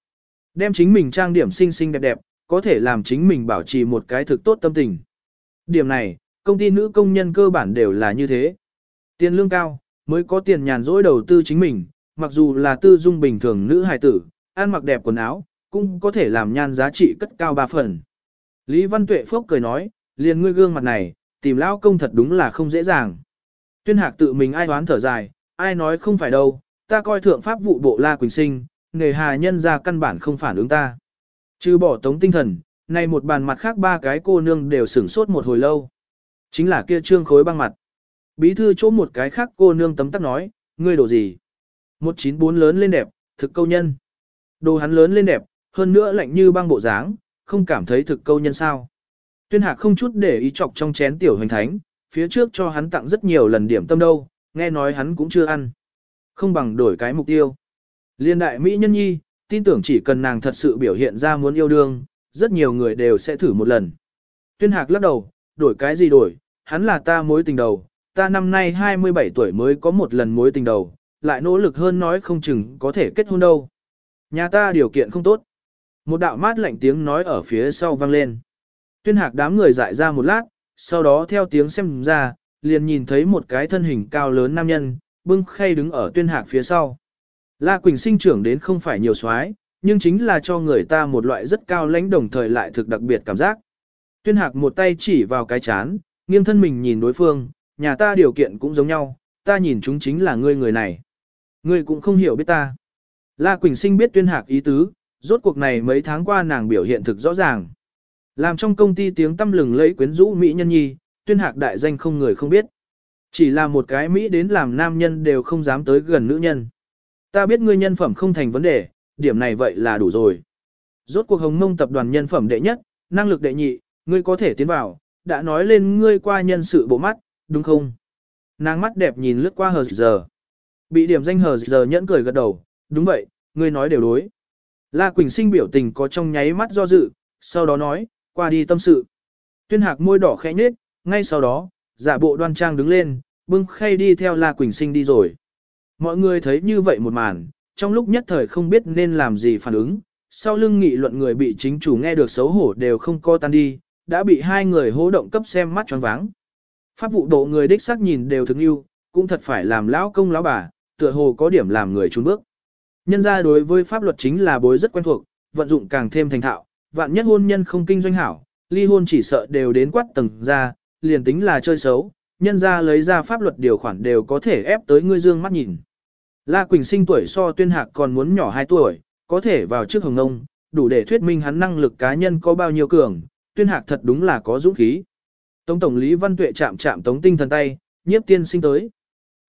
Đem chính mình trang điểm xinh xinh đẹp đẹp, có thể làm chính mình bảo trì một cái thực tốt tâm tình. Điểm này, công ty nữ công nhân cơ bản đều là như thế. Tiền lương cao, mới có tiền nhàn rỗi đầu tư chính mình, mặc dù là tư dung bình thường nữ hài tử, ăn mặc đẹp quần áo, cũng có thể làm nhan giá trị cất cao ba phần. Lý Văn Tuệ Phúc cười nói, liền ngươi gương mặt này, tìm lão công thật đúng là không dễ dàng. Tuyên hạc tự mình ai đoán thở dài, ai nói không phải đâu, ta coi thượng pháp vụ bộ La Quỳnh Sinh, nghề hà nhân ra căn bản không phản ứng ta. Trừ bỏ tống tinh thần, này một bàn mặt khác ba cái cô nương đều sửng sốt một hồi lâu. Chính là kia trương khối băng mặt. Bí thư chỗ một cái khác cô nương tấm tắc nói, ngươi đồ gì? Một chín bốn lớn lên đẹp, thực câu nhân. Đồ hắn lớn lên đẹp, hơn nữa lạnh như băng bộ dáng, không cảm thấy thực câu nhân sao. Tuyên hạc không chút để ý chọc trong chén tiểu hoành thánh, phía trước cho hắn tặng rất nhiều lần điểm tâm đâu, nghe nói hắn cũng chưa ăn. Không bằng đổi cái mục tiêu. Liên đại Mỹ nhân nhi, tin tưởng chỉ cần nàng thật sự biểu hiện ra muốn yêu đương, rất nhiều người đều sẽ thử một lần. Tuyên hạc lắc đầu, đổi cái gì đổi, hắn là ta mối tình đầu, ta năm nay 27 tuổi mới có một lần mối tình đầu, lại nỗ lực hơn nói không chừng có thể kết hôn đâu. Nhà ta điều kiện không tốt. Một đạo mát lạnh tiếng nói ở phía sau vang lên. Tuyên hạc đám người dại ra một lát, sau đó theo tiếng xem ra, liền nhìn thấy một cái thân hình cao lớn nam nhân, bưng khay đứng ở tuyên hạc phía sau. La Quỳnh sinh trưởng đến không phải nhiều soái nhưng chính là cho người ta một loại rất cao lãnh đồng thời lại thực đặc biệt cảm giác. Tuyên hạc một tay chỉ vào cái chán, nghiêng thân mình nhìn đối phương, nhà ta điều kiện cũng giống nhau, ta nhìn chúng chính là ngươi người này. Ngươi cũng không hiểu biết ta. La Quỳnh sinh biết tuyên hạc ý tứ, rốt cuộc này mấy tháng qua nàng biểu hiện thực rõ ràng. Làm trong công ty tiếng tâm lừng lấy quyến rũ Mỹ nhân nhi, tuyên hạc đại danh không người không biết. Chỉ là một cái Mỹ đến làm nam nhân đều không dám tới gần nữ nhân. Ta biết ngươi nhân phẩm không thành vấn đề, điểm này vậy là đủ rồi. Rốt cuộc hồng mông tập đoàn nhân phẩm đệ nhất, năng lực đệ nhị, ngươi có thể tiến vào, đã nói lên ngươi qua nhân sự bộ mắt, đúng không? Nàng mắt đẹp nhìn lướt qua hờ giờ. Bị điểm danh hờ giờ nhẫn cười gật đầu, đúng vậy, ngươi nói đều đối. La Quỳnh sinh biểu tình có trong nháy mắt do dự, sau đó nói, qua đi tâm sự. Tuyên hạc môi đỏ khẽ nhếch, ngay sau đó, giả bộ đoan trang đứng lên, bưng khay đi theo La Quỳnh sinh đi rồi. Mọi người thấy như vậy một màn, trong lúc nhất thời không biết nên làm gì phản ứng, sau lưng nghị luận người bị chính chủ nghe được xấu hổ đều không co tan đi, đã bị hai người hố động cấp xem mắt tròn váng. Pháp vụ độ người đích xác nhìn đều thương yêu, cũng thật phải làm lão công lão bà, tựa hồ có điểm làm người trốn bước. Nhân ra đối với pháp luật chính là bối rất quen thuộc, vận dụng càng thêm thành thạo, vạn nhất hôn nhân không kinh doanh hảo, ly hôn chỉ sợ đều đến quát tầng ra, liền tính là chơi xấu, nhân ra lấy ra pháp luật điều khoản đều có thể ép tới ngươi dương mắt nhìn. La Quỳnh sinh tuổi so tuyên hạc còn muốn nhỏ 2 tuổi, có thể vào trước hồng nông, đủ để thuyết minh hắn năng lực cá nhân có bao nhiêu cường, tuyên hạc thật đúng là có dũng khí. Tống Tổng lý Văn Tuệ chạm chạm Tống Tinh Thần tay, nhiếp tiên sinh tới.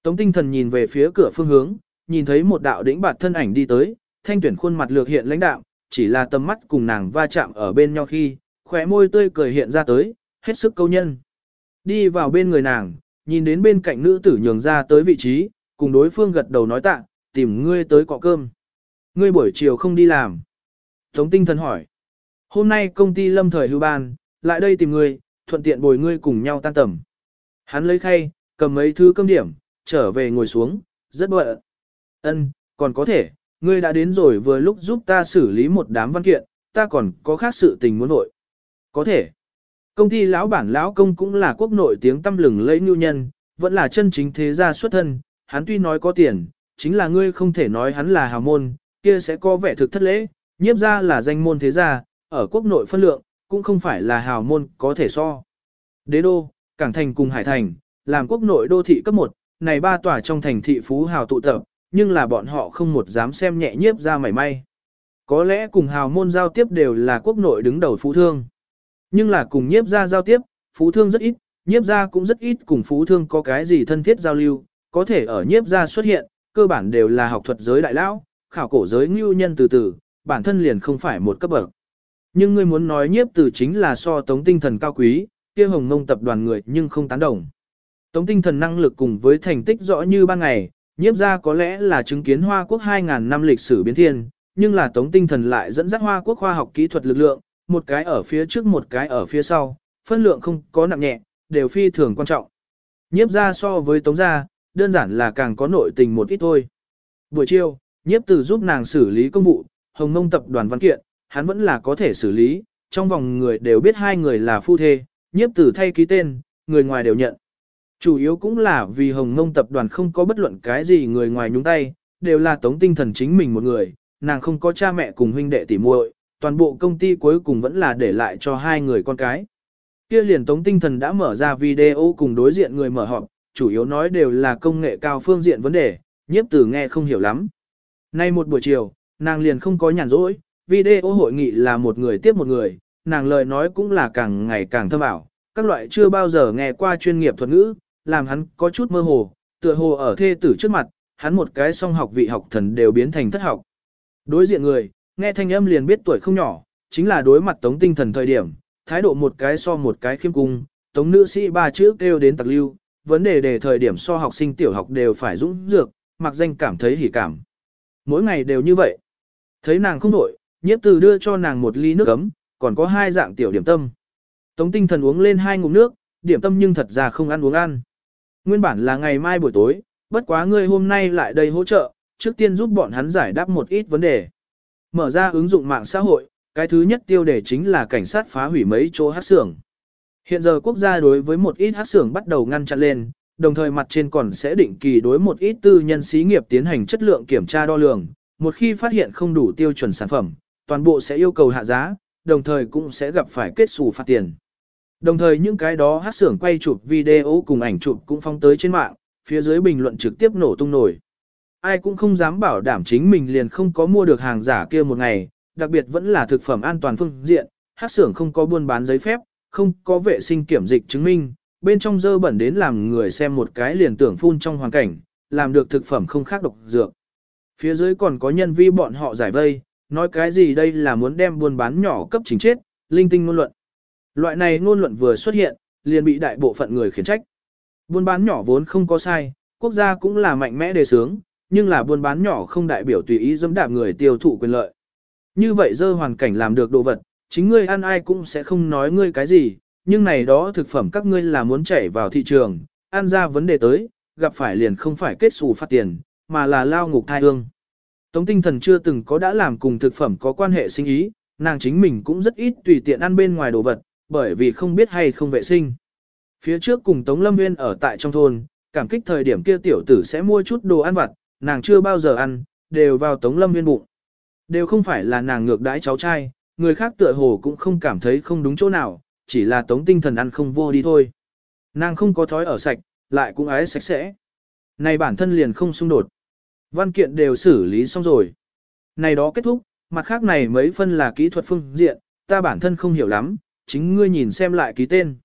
Tống Tinh Thần nhìn về phía cửa phương hướng, nhìn thấy một đạo đĩnh bạt thân ảnh đi tới, thanh tuyển khuôn mặt lược hiện lãnh đạo, chỉ là tầm mắt cùng nàng va chạm ở bên nhau khi, khóe môi tươi cười hiện ra tới, hết sức câu nhân. Đi vào bên người nàng, nhìn đến bên cạnh nữ tử nhường ra tới vị trí, cùng đối phương gật đầu nói tạ, tìm ngươi tới cọ cơm. Ngươi buổi chiều không đi làm. Tống tinh thần hỏi. Hôm nay công ty lâm thời hưu ban, lại đây tìm ngươi, thuận tiện bồi ngươi cùng nhau tan tầm. Hắn lấy khay, cầm mấy thứ cơm điểm, trở về ngồi xuống, rất bận. Ân, còn có thể, ngươi đã đến rồi vừa lúc giúp ta xử lý một đám văn kiện, ta còn có khác sự tình muốn nội. Có thể. Công ty lão bản lão công cũng là quốc nội tiếng tâm lừng lẫy nhu nhân, vẫn là chân chính thế gia xuất thân, hắn tuy nói có tiền, chính là ngươi không thể nói hắn là hào môn, kia sẽ có vẻ thực thất lễ, nhiếp ra là danh môn thế gia, ở quốc nội phân lượng, cũng không phải là hào môn có thể so. Đế đô, Cảng Thành cùng Hải Thành, làm quốc nội đô thị cấp 1, này ba tòa trong thành thị phú hào tụ tập, nhưng là bọn họ không một dám xem nhẹ nhiếp ra mảy may. Có lẽ cùng hào môn giao tiếp đều là quốc nội đứng đầu phú thương. Nhưng là cùng nhiếp ra giao tiếp, phú thương rất ít, nhiếp ra cũng rất ít cùng phú thương có cái gì thân thiết giao lưu, có thể ở nhiếp ra xuất hiện, cơ bản đều là học thuật giới đại lão, khảo cổ giới ngưu nhân từ từ, bản thân liền không phải một cấp bậc. Nhưng ngươi muốn nói nhiếp từ chính là so tống tinh thần cao quý, kia hồng mông tập đoàn người nhưng không tán đồng. Tống tinh thần năng lực cùng với thành tích rõ như ban ngày, nhiếp gia có lẽ là chứng kiến Hoa Quốc 2.000 năm lịch sử biến thiên, nhưng là tống tinh thần lại dẫn dắt Hoa Quốc khoa học kỹ thuật lực lượng, một cái ở phía trước một cái ở phía sau, phân lượng không có nặng nhẹ, đều phi thường quan trọng. Nhiếp gia so với tống gia, đơn giản là càng có nội tình một ít thôi. Buổi chiều, nhiếp Tử giúp nàng xử lý công vụ, hồng mông tập đoàn văn kiện, hắn vẫn là có thể xử lý, trong vòng người đều biết hai người là phu thê, nhiếp tử thay ký tên, người ngoài đều nhận. Chủ yếu cũng là vì hồng Ngông tập đoàn không có bất luận cái gì người ngoài nhúng tay, đều là tống tinh thần chính mình một người, nàng không có cha mẹ cùng huynh đệ tỉ muội, toàn bộ công ty cuối cùng vẫn là để lại cho hai người con cái. Kia liền tống tinh thần đã mở ra video cùng đối diện người mở họp, chủ yếu nói đều là công nghệ cao phương diện vấn đề, nhiếp tử nghe không hiểu lắm. Nay một buổi chiều, nàng liền không có nhàn rỗi, video hội nghị là một người tiếp một người, nàng lời nói cũng là càng ngày càng thâm ảo, các loại chưa bao giờ nghe qua chuyên nghiệp thuật ngữ, làm hắn có chút mơ hồ, tựa hồ ở thê tử trước mặt, hắn một cái song học vị học thần đều biến thành thất học. Đối diện người, nghe thanh âm liền biết tuổi không nhỏ, chính là đối mặt tống tinh thần thời điểm, thái độ một cái so một cái khiêm cung, tống nữ sĩ ba chữ kêu đến tặc lưu, vấn đề đề thời điểm so học sinh tiểu học đều phải dũng dược, mặc danh cảm thấy hỉ cảm. Mỗi ngày đều như vậy. Thấy nàng không đổi, nhiếp từ đưa cho nàng một ly nước ấm, còn có hai dạng tiểu điểm tâm. Tống tinh thần uống lên hai ngụm nước, điểm tâm nhưng thật ra không ăn uống ăn. Nguyên bản là ngày mai buổi tối, bất quá ngươi hôm nay lại đây hỗ trợ, trước tiên giúp bọn hắn giải đáp một ít vấn đề. Mở ra ứng dụng mạng xã hội, cái thứ nhất tiêu đề chính là cảnh sát phá hủy mấy chỗ hát xưởng. Hiện giờ quốc gia đối với một ít hát xưởng bắt đầu ngăn chặn lên, đồng thời mặt trên còn sẽ định kỳ đối một ít tư nhân xí nghiệp tiến hành chất lượng kiểm tra đo lường. Một khi phát hiện không đủ tiêu chuẩn sản phẩm, toàn bộ sẽ yêu cầu hạ giá, đồng thời cũng sẽ gặp phải kết xù phạt tiền. Đồng thời những cái đó hát xưởng quay chụp video cùng ảnh chụp cũng phong tới trên mạng, phía dưới bình luận trực tiếp nổ tung nổi. Ai cũng không dám bảo đảm chính mình liền không có mua được hàng giả kia một ngày, đặc biệt vẫn là thực phẩm an toàn phương diện, hát xưởng không có buôn bán giấy phép, không có vệ sinh kiểm dịch chứng minh, bên trong dơ bẩn đến làm người xem một cái liền tưởng phun trong hoàn cảnh, làm được thực phẩm không khác độc dược. Phía dưới còn có nhân vi bọn họ giải vây, nói cái gì đây là muốn đem buôn bán nhỏ cấp chính chết, linh tinh ngôn luận. Loại này ngôn luận vừa xuất hiện, liền bị đại bộ phận người khiển trách. Buôn bán nhỏ vốn không có sai, quốc gia cũng là mạnh mẽ đề sướng, nhưng là buôn bán nhỏ không đại biểu tùy ý dẫm đạp người tiêu thụ quyền lợi. Như vậy dơ hoàn cảnh làm được đồ vật, chính ngươi ăn ai cũng sẽ không nói ngươi cái gì, nhưng này đó thực phẩm các ngươi là muốn chảy vào thị trường, ăn ra vấn đề tới, gặp phải liền không phải kết xù phát tiền, mà là lao ngục thai hương. Tống tinh thần chưa từng có đã làm cùng thực phẩm có quan hệ sinh ý, nàng chính mình cũng rất ít tùy tiện ăn bên ngoài đồ vật, bởi vì không biết hay không vệ sinh. Phía trước cùng Tống Lâm Nguyên ở tại trong thôn, cảm kích thời điểm kia tiểu tử sẽ mua chút đồ ăn vặt, nàng chưa bao giờ ăn, đều vào Tống Lâm Nguyên bụng. Đều không phải là nàng ngược đãi cháu trai, người khác tựa hồ cũng không cảm thấy không đúng chỗ nào, chỉ là Tống tinh thần ăn không vô đi thôi. Nàng không có thói ở sạch, lại cũng ái sạch sẽ. Này bản thân liền không xung đột. Văn kiện đều xử lý xong rồi. Này đó kết thúc, mặt khác này mấy phân là kỹ thuật phương diện, ta bản thân không hiểu lắm, chính ngươi nhìn xem lại ký tên.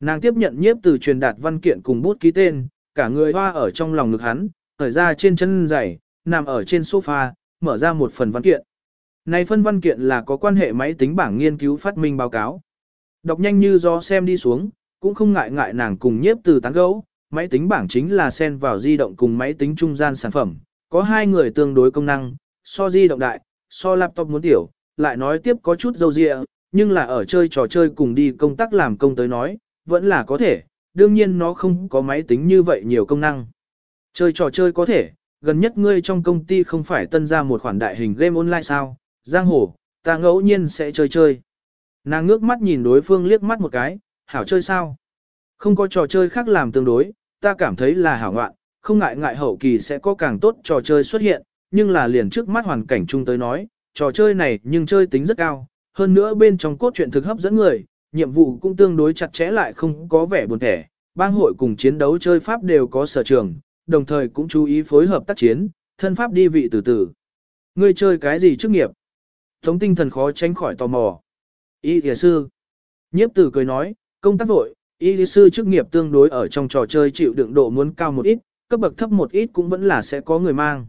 Nàng tiếp nhận nhiếp từ truyền đạt văn kiện cùng bút ký tên, cả người hoa ở trong lòng ngực hắn, thở ra trên chân giày, nằm ở trên sofa, mở ra một phần văn kiện. Này phân văn kiện là có quan hệ máy tính bảng nghiên cứu phát minh báo cáo. Đọc nhanh như do xem đi xuống, cũng không ngại ngại nàng cùng nhiếp từ tán gấu, máy tính bảng chính là xen vào di động cùng máy tính trung gian sản phẩm, có hai người tương đối công năng, so di động đại, so laptop muốn tiểu, lại nói tiếp có chút dâu dịa, nhưng là ở chơi trò chơi cùng đi công tác làm công tới nói, vẫn là có thể, đương nhiên nó không có máy tính như vậy nhiều công năng. Chơi trò chơi có thể, gần nhất ngươi trong công ty không phải tân ra một khoản đại hình game online sao, giang hồ, ta ngẫu nhiên sẽ chơi chơi. Nàng ngước mắt nhìn đối phương liếc mắt một cái, hảo chơi sao? Không có trò chơi khác làm tương đối, ta cảm thấy là hảo ngoạn, không ngại ngại hậu kỳ sẽ có càng tốt trò chơi xuất hiện, nhưng là liền trước mắt hoàn cảnh chung tới nói, trò chơi này nhưng chơi tính rất cao, hơn nữa bên trong cốt truyện thực hấp dẫn người, nhiệm vụ cũng tương đối chặt chẽ lại không có vẻ buồn thẻ, bang hội cùng chiến đấu chơi pháp đều có sở trường, đồng thời cũng chú ý phối hợp tác chiến, thân pháp đi vị từ từ. Ngươi chơi cái gì chức nghiệp? Tống tinh thần khó tránh khỏi tò mò. Y thịa sư. Nhiếp tử cười nói, công tác vội, y thịa sư chức nghiệp tương đối ở trong trò chơi chịu đựng độ muốn cao một ít, cấp bậc thấp một ít cũng vẫn là sẽ có người mang.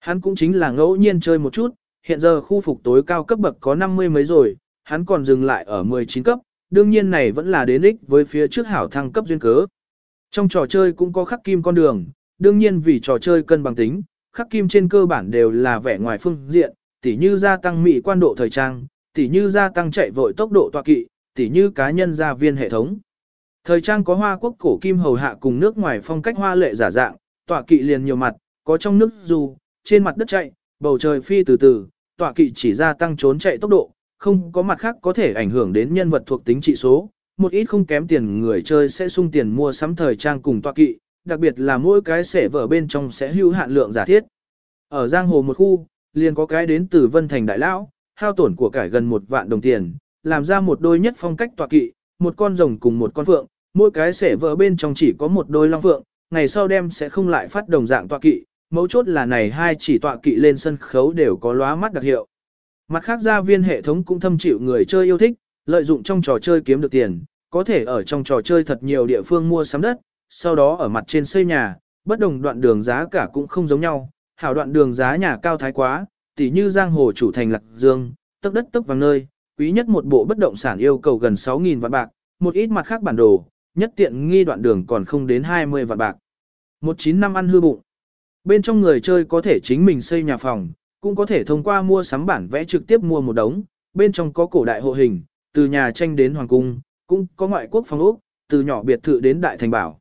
Hắn cũng chính là ngẫu nhiên chơi một chút, hiện giờ khu phục tối cao cấp bậc có 50 mấy rồi, hắn còn dừng lại ở 19 cấp, đương nhiên này vẫn là đến ích với phía trước hảo thăng cấp duyên cớ. Trong trò chơi cũng có khắc kim con đường, đương nhiên vì trò chơi cân bằng tính, khắc kim trên cơ bản đều là vẻ ngoài phương diện, tỉ như gia tăng mỹ quan độ thời trang, tỉ như gia tăng chạy vội tốc độ tọa kỵ, tỉ như cá nhân gia viên hệ thống. Thời trang có hoa quốc cổ kim hầu hạ cùng nước ngoài phong cách hoa lệ giả dạng, tọa kỵ liền nhiều mặt, có trong nước dù, trên mặt đất chạy, bầu trời phi từ từ, tọa kỵ chỉ gia tăng trốn chạy tốc độ, không có mặt khác có thể ảnh hưởng đến nhân vật thuộc tính trị số. Một ít không kém tiền người chơi sẽ sung tiền mua sắm thời trang cùng tọa kỵ, đặc biệt là mỗi cái sẻ vở bên trong sẽ hữu hạn lượng giả thiết. Ở Giang Hồ một khu, liền có cái đến từ Vân Thành Đại Lão, hao tổn của cải gần một vạn đồng tiền, làm ra một đôi nhất phong cách tọa kỵ, một con rồng cùng một con phượng, mỗi cái sẻ vở bên trong chỉ có một đôi long phượng, ngày sau đem sẽ không lại phát đồng dạng tọa kỵ, mấu chốt là này hai chỉ tọa kỵ lên sân khấu đều có lóa mắt đặc hiệu. Mặt khác gia viên hệ thống cũng thâm chịu người chơi yêu thích, lợi dụng trong trò chơi kiếm được tiền, có thể ở trong trò chơi thật nhiều địa phương mua sắm đất, sau đó ở mặt trên xây nhà, bất đồng đoạn đường giá cả cũng không giống nhau, hảo đoạn đường giá nhà cao thái quá, tỉ như giang hồ chủ thành lạc dương, tức đất tức vàng nơi, quý nhất một bộ bất động sản yêu cầu gần 6.000 vạn bạc, một ít mặt khác bản đồ, nhất tiện nghi đoạn đường còn không đến 20 vạn bạc. 19 năm ăn hư bụng. Bên trong người chơi có thể chính mình xây nhà phòng, cũng có thể thông qua mua sắm bản vẽ trực tiếp mua một đống, bên trong có cổ đại hộ hình, từ nhà tranh đến hoàng cung, cũng có ngoại quốc phòng ốc, từ nhỏ biệt thự đến đại thành bảo.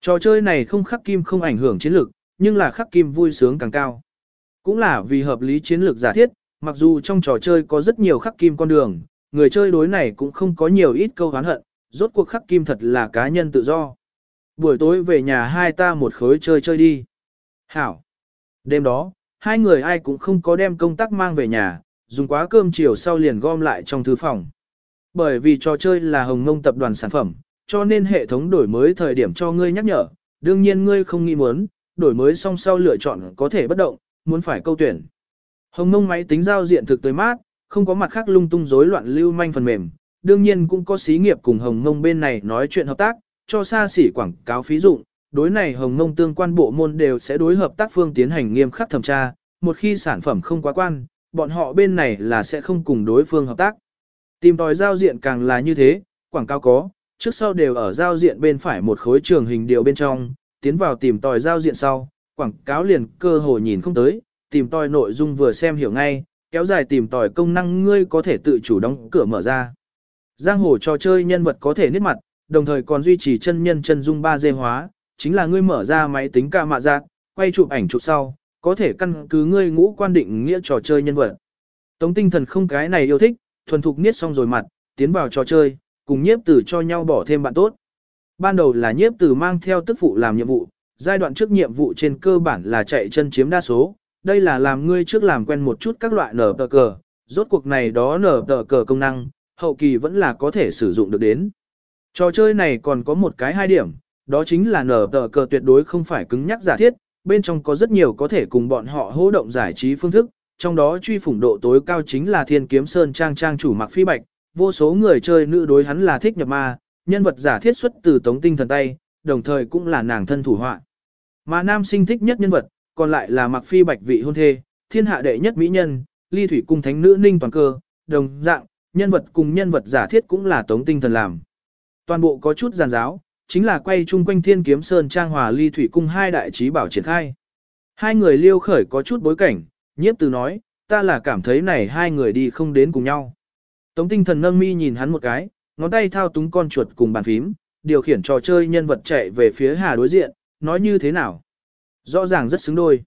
Trò chơi này không khắc kim không ảnh hưởng chiến lược, nhưng là khắc kim vui sướng càng cao. Cũng là vì hợp lý chiến lược giả thiết, mặc dù trong trò chơi có rất nhiều khắc kim con đường, người chơi đối này cũng không có nhiều ít câu hán hận, rốt cuộc khắc kim thật là cá nhân tự do. Buổi tối về nhà hai ta một khối chơi chơi đi. Hảo. Đêm đó, hai người ai cũng không có đem công tác mang về nhà, dùng quá cơm chiều sau liền gom lại trong thư phòng. Bởi vì trò chơi là hồng ngông tập đoàn sản phẩm, cho nên hệ thống đổi mới thời điểm cho ngươi nhắc nhở, đương nhiên ngươi không nghĩ muốn, đổi mới xong sau lựa chọn có thể bất động, muốn phải câu tuyển. Hồng ngông máy tính giao diện thực tới mát, không có mặt khác lung tung rối loạn lưu manh phần mềm, đương nhiên cũng có xí nghiệp cùng Hồng Ngông bên này nói chuyện hợp tác, cho xa xỉ quảng cáo phí dụng, đối này Hồng mông tương quan bộ môn đều sẽ đối hợp tác phương tiến hành nghiêm khắc thẩm tra, một khi sản phẩm không quá quan, bọn họ bên này là sẽ không cùng đối phương hợp tác. Tìm tòi giao diện càng là như thế, quảng cáo có, trước sau đều ở giao diện bên phải một khối trường hình điều bên trong, tiến vào tìm tòi giao diện sau, quảng cáo liền cơ hồ nhìn không tới, tìm tòi nội dung vừa xem hiểu ngay, kéo dài tìm tòi công năng ngươi có thể tự chủ đóng cửa mở ra. Giang hồ trò chơi nhân vật có thể niết mặt, đồng thời còn duy trì chân nhân chân dung 3D hóa, chính là ngươi mở ra máy tính ca mạ giác, quay chụp ảnh chụp sau, có thể căn cứ ngươi ngũ quan định nghĩa trò chơi nhân vật. Tống tinh thần không cái này yêu thích, thuần thục niết xong rồi mặt, tiến vào trò chơi, cùng nhiếp tử cho nhau bỏ thêm bạn tốt. Ban đầu là nhiếp tử mang theo tức phụ làm nhiệm vụ, giai đoạn trước nhiệm vụ trên cơ bản là chạy chân chiếm đa số, đây là làm ngươi trước làm quen một chút các loại nở tờ cờ, rốt cuộc này đó nở tờ cờ công năng, hậu kỳ vẫn là có thể sử dụng được đến. Trò chơi này còn có một cái hai điểm, đó chính là nở tờ cờ tuyệt đối không phải cứng nhắc giả thiết, bên trong có rất nhiều có thể cùng bọn họ hỗ động giải trí phương thức, trong đó truy phủng độ tối cao chính là thiên kiếm sơn trang trang chủ mặc phi bạch, vô số người chơi nữ đối hắn là thích nhập ma, nhân vật giả thiết xuất từ tống tinh thần tay, đồng thời cũng là nàng thân thủ họa. Mà nam sinh thích nhất nhân vật, còn lại là mặc phi bạch vị hôn thê, thiên hạ đệ nhất mỹ nhân, ly thủy cung thánh nữ ninh toàn cơ, đồng dạng, nhân vật cùng nhân vật giả thiết cũng là tống tinh thần làm. Toàn bộ có chút giàn giáo, chính là quay chung quanh thiên kiếm sơn trang hòa ly thủy cung hai đại trí bảo triển khai. Hai người liêu khởi có chút bối cảnh, nhiếp từ nói, ta là cảm thấy này hai người đi không đến cùng nhau. Tống tinh thần nâng mi nhìn hắn một cái, ngón tay thao túng con chuột cùng bàn phím, điều khiển trò chơi nhân vật chạy về phía hà đối diện, nói như thế nào. Rõ ràng rất xứng đôi.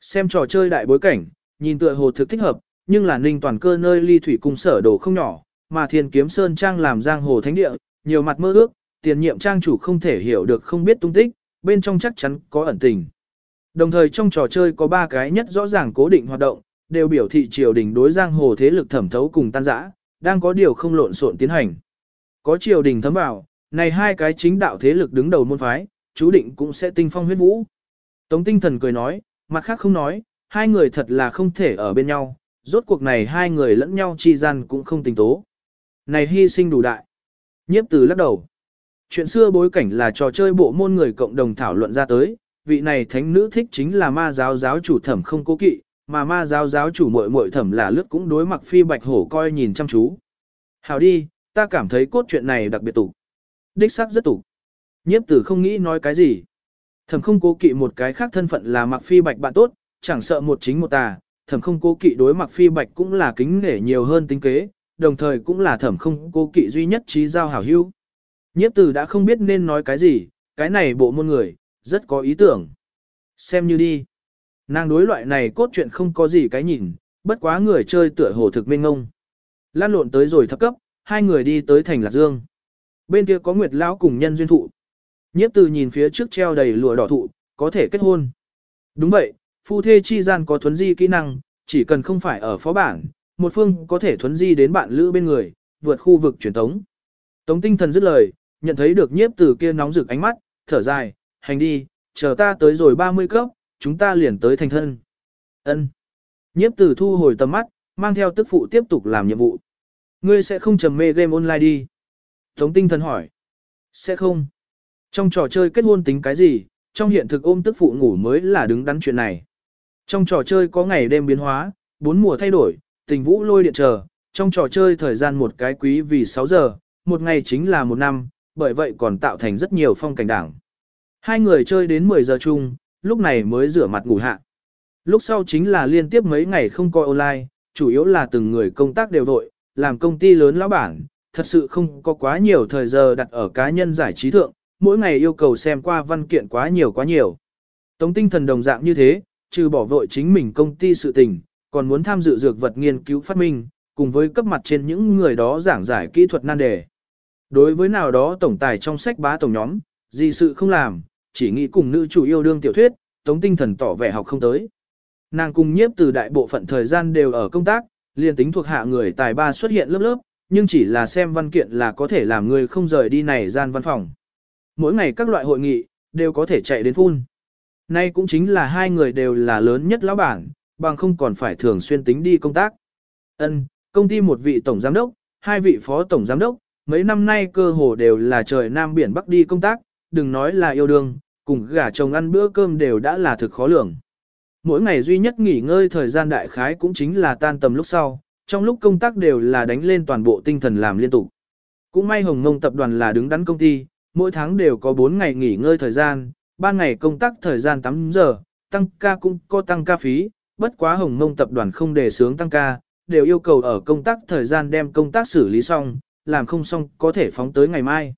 Xem trò chơi đại bối cảnh, nhìn tựa hồ thực thích hợp, nhưng là ninh toàn cơ nơi ly thủy cung sở đồ không nhỏ, mà thiên kiếm sơn trang làm giang hồ thánh địa, nhiều mặt mơ ước, tiền nhiệm trang chủ không thể hiểu được không biết tung tích, bên trong chắc chắn có ẩn tình. Đồng thời trong trò chơi có ba cái nhất rõ ràng cố định hoạt động, đều biểu thị triều đình đối giang hồ thế lực thẩm thấu cùng tan rã, đang có điều không lộn xộn tiến hành. Có triều đình thấm vào, này hai cái chính đạo thế lực đứng đầu môn phái, chú định cũng sẽ tinh phong huyết vũ. Tống tinh thần cười nói, mặt khác không nói, hai người thật là không thể ở bên nhau, rốt cuộc này hai người lẫn nhau chi gian cũng không tình tố. Này hy sinh đủ đại. Nhiếp từ lắc đầu. Chuyện xưa bối cảnh là trò chơi bộ môn người cộng đồng thảo luận ra tới, vị này thánh nữ thích chính là ma giáo giáo chủ thẩm không cố kỵ, mà ma giáo giáo chủ muội muội thẩm là lướt cũng đối mặt phi bạch hổ coi nhìn chăm chú. Hào đi, ta cảm thấy cốt truyện này đặc biệt tục. Đích xác rất tục. Nhiếp tử không nghĩ nói cái gì. Thẩm không cố kỵ một cái khác thân phận là mặc phi bạch bạn tốt, chẳng sợ một chính một tà. Thẩm không cố kỵ đối mặc phi bạch cũng là kính nể nhiều hơn tính kế, đồng thời cũng là thẩm không cố kỵ duy nhất trí giao hảo hữu. Nhiếp tử đã không biết nên nói cái gì, cái này bộ môn người, rất có ý tưởng. Xem như đi. Nàng đối loại này cốt truyện không có gì cái nhìn, bất quá người chơi tựa hồ thực mênh ngông. Lan lộn tới rồi thấp cấp, hai người đi tới thành Lạc Dương. Bên kia có Nguyệt Lão cùng nhân duyên thụ. Nhiếp từ nhìn phía trước treo đầy lụa đỏ thụ, có thể kết hôn. Đúng vậy, phu thê chi gian có thuấn di kỹ năng, chỉ cần không phải ở phó bản, một phương có thể thuấn di đến bạn lữ bên người, vượt khu vực truyền tống. Tống tinh thần dứt lời, nhận thấy được nhiếp từ kia nóng rực ánh mắt, thở dài, hành đi, chờ ta tới rồi 30 cấp, chúng ta liền tới thành thân. Ân. Nhiếp tử thu hồi tầm mắt, mang theo tức phụ tiếp tục làm nhiệm vụ. Ngươi sẽ không trầm mê game online đi. Tống tinh thần hỏi. Sẽ không. Trong trò chơi kết hôn tính cái gì, trong hiện thực ôm tức phụ ngủ mới là đứng đắn chuyện này. Trong trò chơi có ngày đêm biến hóa, bốn mùa thay đổi, tình vũ lôi điện chờ, trong trò chơi thời gian một cái quý vì 6 giờ, một ngày chính là một năm, bởi vậy còn tạo thành rất nhiều phong cảnh đảng. Hai người chơi đến 10 giờ chung, lúc này mới rửa mặt ngủ hạ. Lúc sau chính là liên tiếp mấy ngày không coi online, chủ yếu là từng người công tác đều vội, làm công ty lớn lão bản, thật sự không có quá nhiều thời giờ đặt ở cá nhân giải trí thượng, mỗi ngày yêu cầu xem qua văn kiện quá nhiều quá nhiều. Tống tinh thần đồng dạng như thế, trừ bỏ vội chính mình công ty sự tình, còn muốn tham dự dược vật nghiên cứu phát minh, cùng với cấp mặt trên những người đó giảng giải kỹ thuật nan đề. Đối với nào đó tổng tài trong sách bá tổng nhóm, gì sự không làm, chỉ nghĩ cùng nữ chủ yêu đương tiểu thuyết, tống tinh thần tỏ vẻ học không tới. Nàng cùng nhiếp từ đại bộ phận thời gian đều ở công tác, liền tính thuộc hạ người tài ba xuất hiện lớp lớp, nhưng chỉ là xem văn kiện là có thể làm người không rời đi này gian văn phòng. Mỗi ngày các loại hội nghị, đều có thể chạy đến phun. Nay cũng chính là hai người đều là lớn nhất lão bản, bằng không còn phải thường xuyên tính đi công tác. Ân, Công ty một vị tổng giám đốc, hai vị phó tổng giám đốc, mấy năm nay cơ hồ đều là trời Nam biển Bắc đi công tác, đừng nói là yêu đương, cùng gả chồng ăn bữa cơm đều đã là thực khó lường. Mỗi ngày duy nhất nghỉ ngơi thời gian đại khái cũng chính là tan tầm lúc sau, trong lúc công tác đều là đánh lên toàn bộ tinh thần làm liên tục. Cũng may Hồng Ngông tập đoàn là đứng đắn công ty, mỗi tháng đều có 4 ngày nghỉ ngơi thời gian, 3 ngày công tác thời gian 8 giờ, tăng ca cũng có tăng ca phí, bất quá Hồng Ngông tập đoàn không đề sướng tăng ca, đều yêu cầu ở công tác thời gian đem công tác xử lý xong, làm không xong có thể phóng tới ngày mai.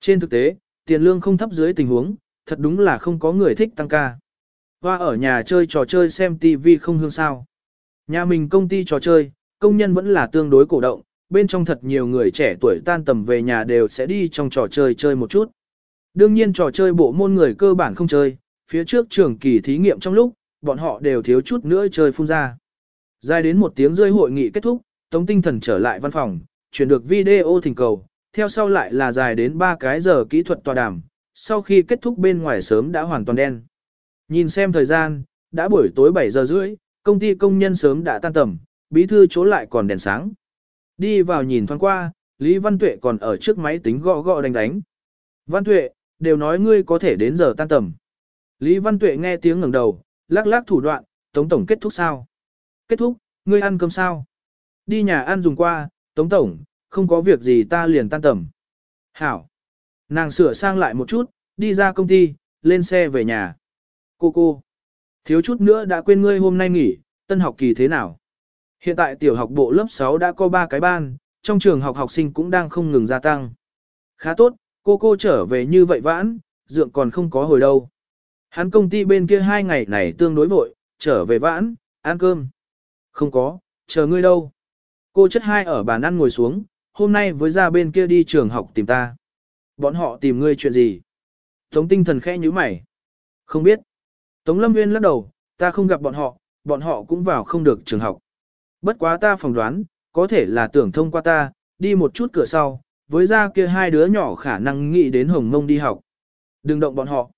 Trên thực tế, tiền lương không thấp dưới tình huống, thật đúng là không có người thích tăng ca. Hoa ở nhà chơi trò chơi xem TV không hương sao. Nhà mình công ty trò chơi, công nhân vẫn là tương đối cổ động, bên trong thật nhiều người trẻ tuổi tan tầm về nhà đều sẽ đi trong trò chơi chơi một chút. Đương nhiên trò chơi bộ môn người cơ bản không chơi, phía trước trường kỳ thí nghiệm trong lúc, bọn họ đều thiếu chút nữa chơi phun ra. Dài đến một tiếng rơi hội nghị kết thúc, Tống Tinh Thần trở lại văn phòng, chuyển được video thỉnh cầu, theo sau lại là dài đến 3 cái giờ kỹ thuật tòa đàm, sau khi kết thúc bên ngoài sớm đã hoàn toàn đen. Nhìn xem thời gian, đã buổi tối 7 giờ rưỡi, công ty công nhân sớm đã tan tầm, bí thư chỗ lại còn đèn sáng. Đi vào nhìn thoáng qua, Lý Văn Tuệ còn ở trước máy tính gõ gõ đánh đánh. Văn Tuệ, đều nói ngươi có thể đến giờ tan tầm. Lý Văn Tuệ nghe tiếng ngẩng đầu, lắc lắc thủ đoạn, Tống Tổng kết thúc sao? Kết thúc, ngươi ăn cơm sao? Đi nhà ăn dùng qua, Tống Tổng, không có việc gì ta liền tan tầm. Hảo. Nàng sửa sang lại một chút, đi ra công ty, lên xe về nhà. Cô cô. Thiếu chút nữa đã quên ngươi hôm nay nghỉ, tân học kỳ thế nào? Hiện tại tiểu học bộ lớp 6 đã có 3 cái ban, trong trường học học sinh cũng đang không ngừng gia tăng. Khá tốt, cô cô trở về như vậy vãn, dượng còn không có hồi đâu. Hắn công ty bên kia hai ngày này tương đối vội, trở về vãn, ăn cơm. Không có, chờ ngươi đâu. Cô chất hai ở bàn ăn ngồi xuống, hôm nay với ra bên kia đi trường học tìm ta. Bọn họ tìm ngươi chuyện gì? Tống tinh thần khẽ như mày. Không biết. Tống lâm nguyên lắc đầu, ta không gặp bọn họ, bọn họ cũng vào không được trường học. Bất quá ta phỏng đoán, có thể là tưởng thông qua ta, đi một chút cửa sau, với ra kia hai đứa nhỏ khả năng nghĩ đến hồng mông đi học. Đừng động bọn họ.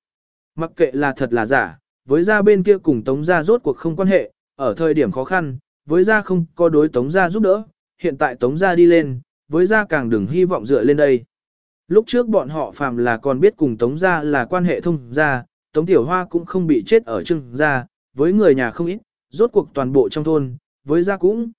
Mặc kệ là thật là giả, với ra bên kia cùng tống ra rốt cuộc không quan hệ, ở thời điểm khó khăn, với gia không có đối tống gia giúp đỡ, hiện tại tống gia đi lên, với gia càng đừng hy vọng dựa lên đây. Lúc trước bọn họ phàm là còn biết cùng tống gia là quan hệ thông gia tống tiểu hoa cũng không bị chết ở trưng gia với người nhà không ít, rốt cuộc toàn bộ trong thôn, với gia cũng.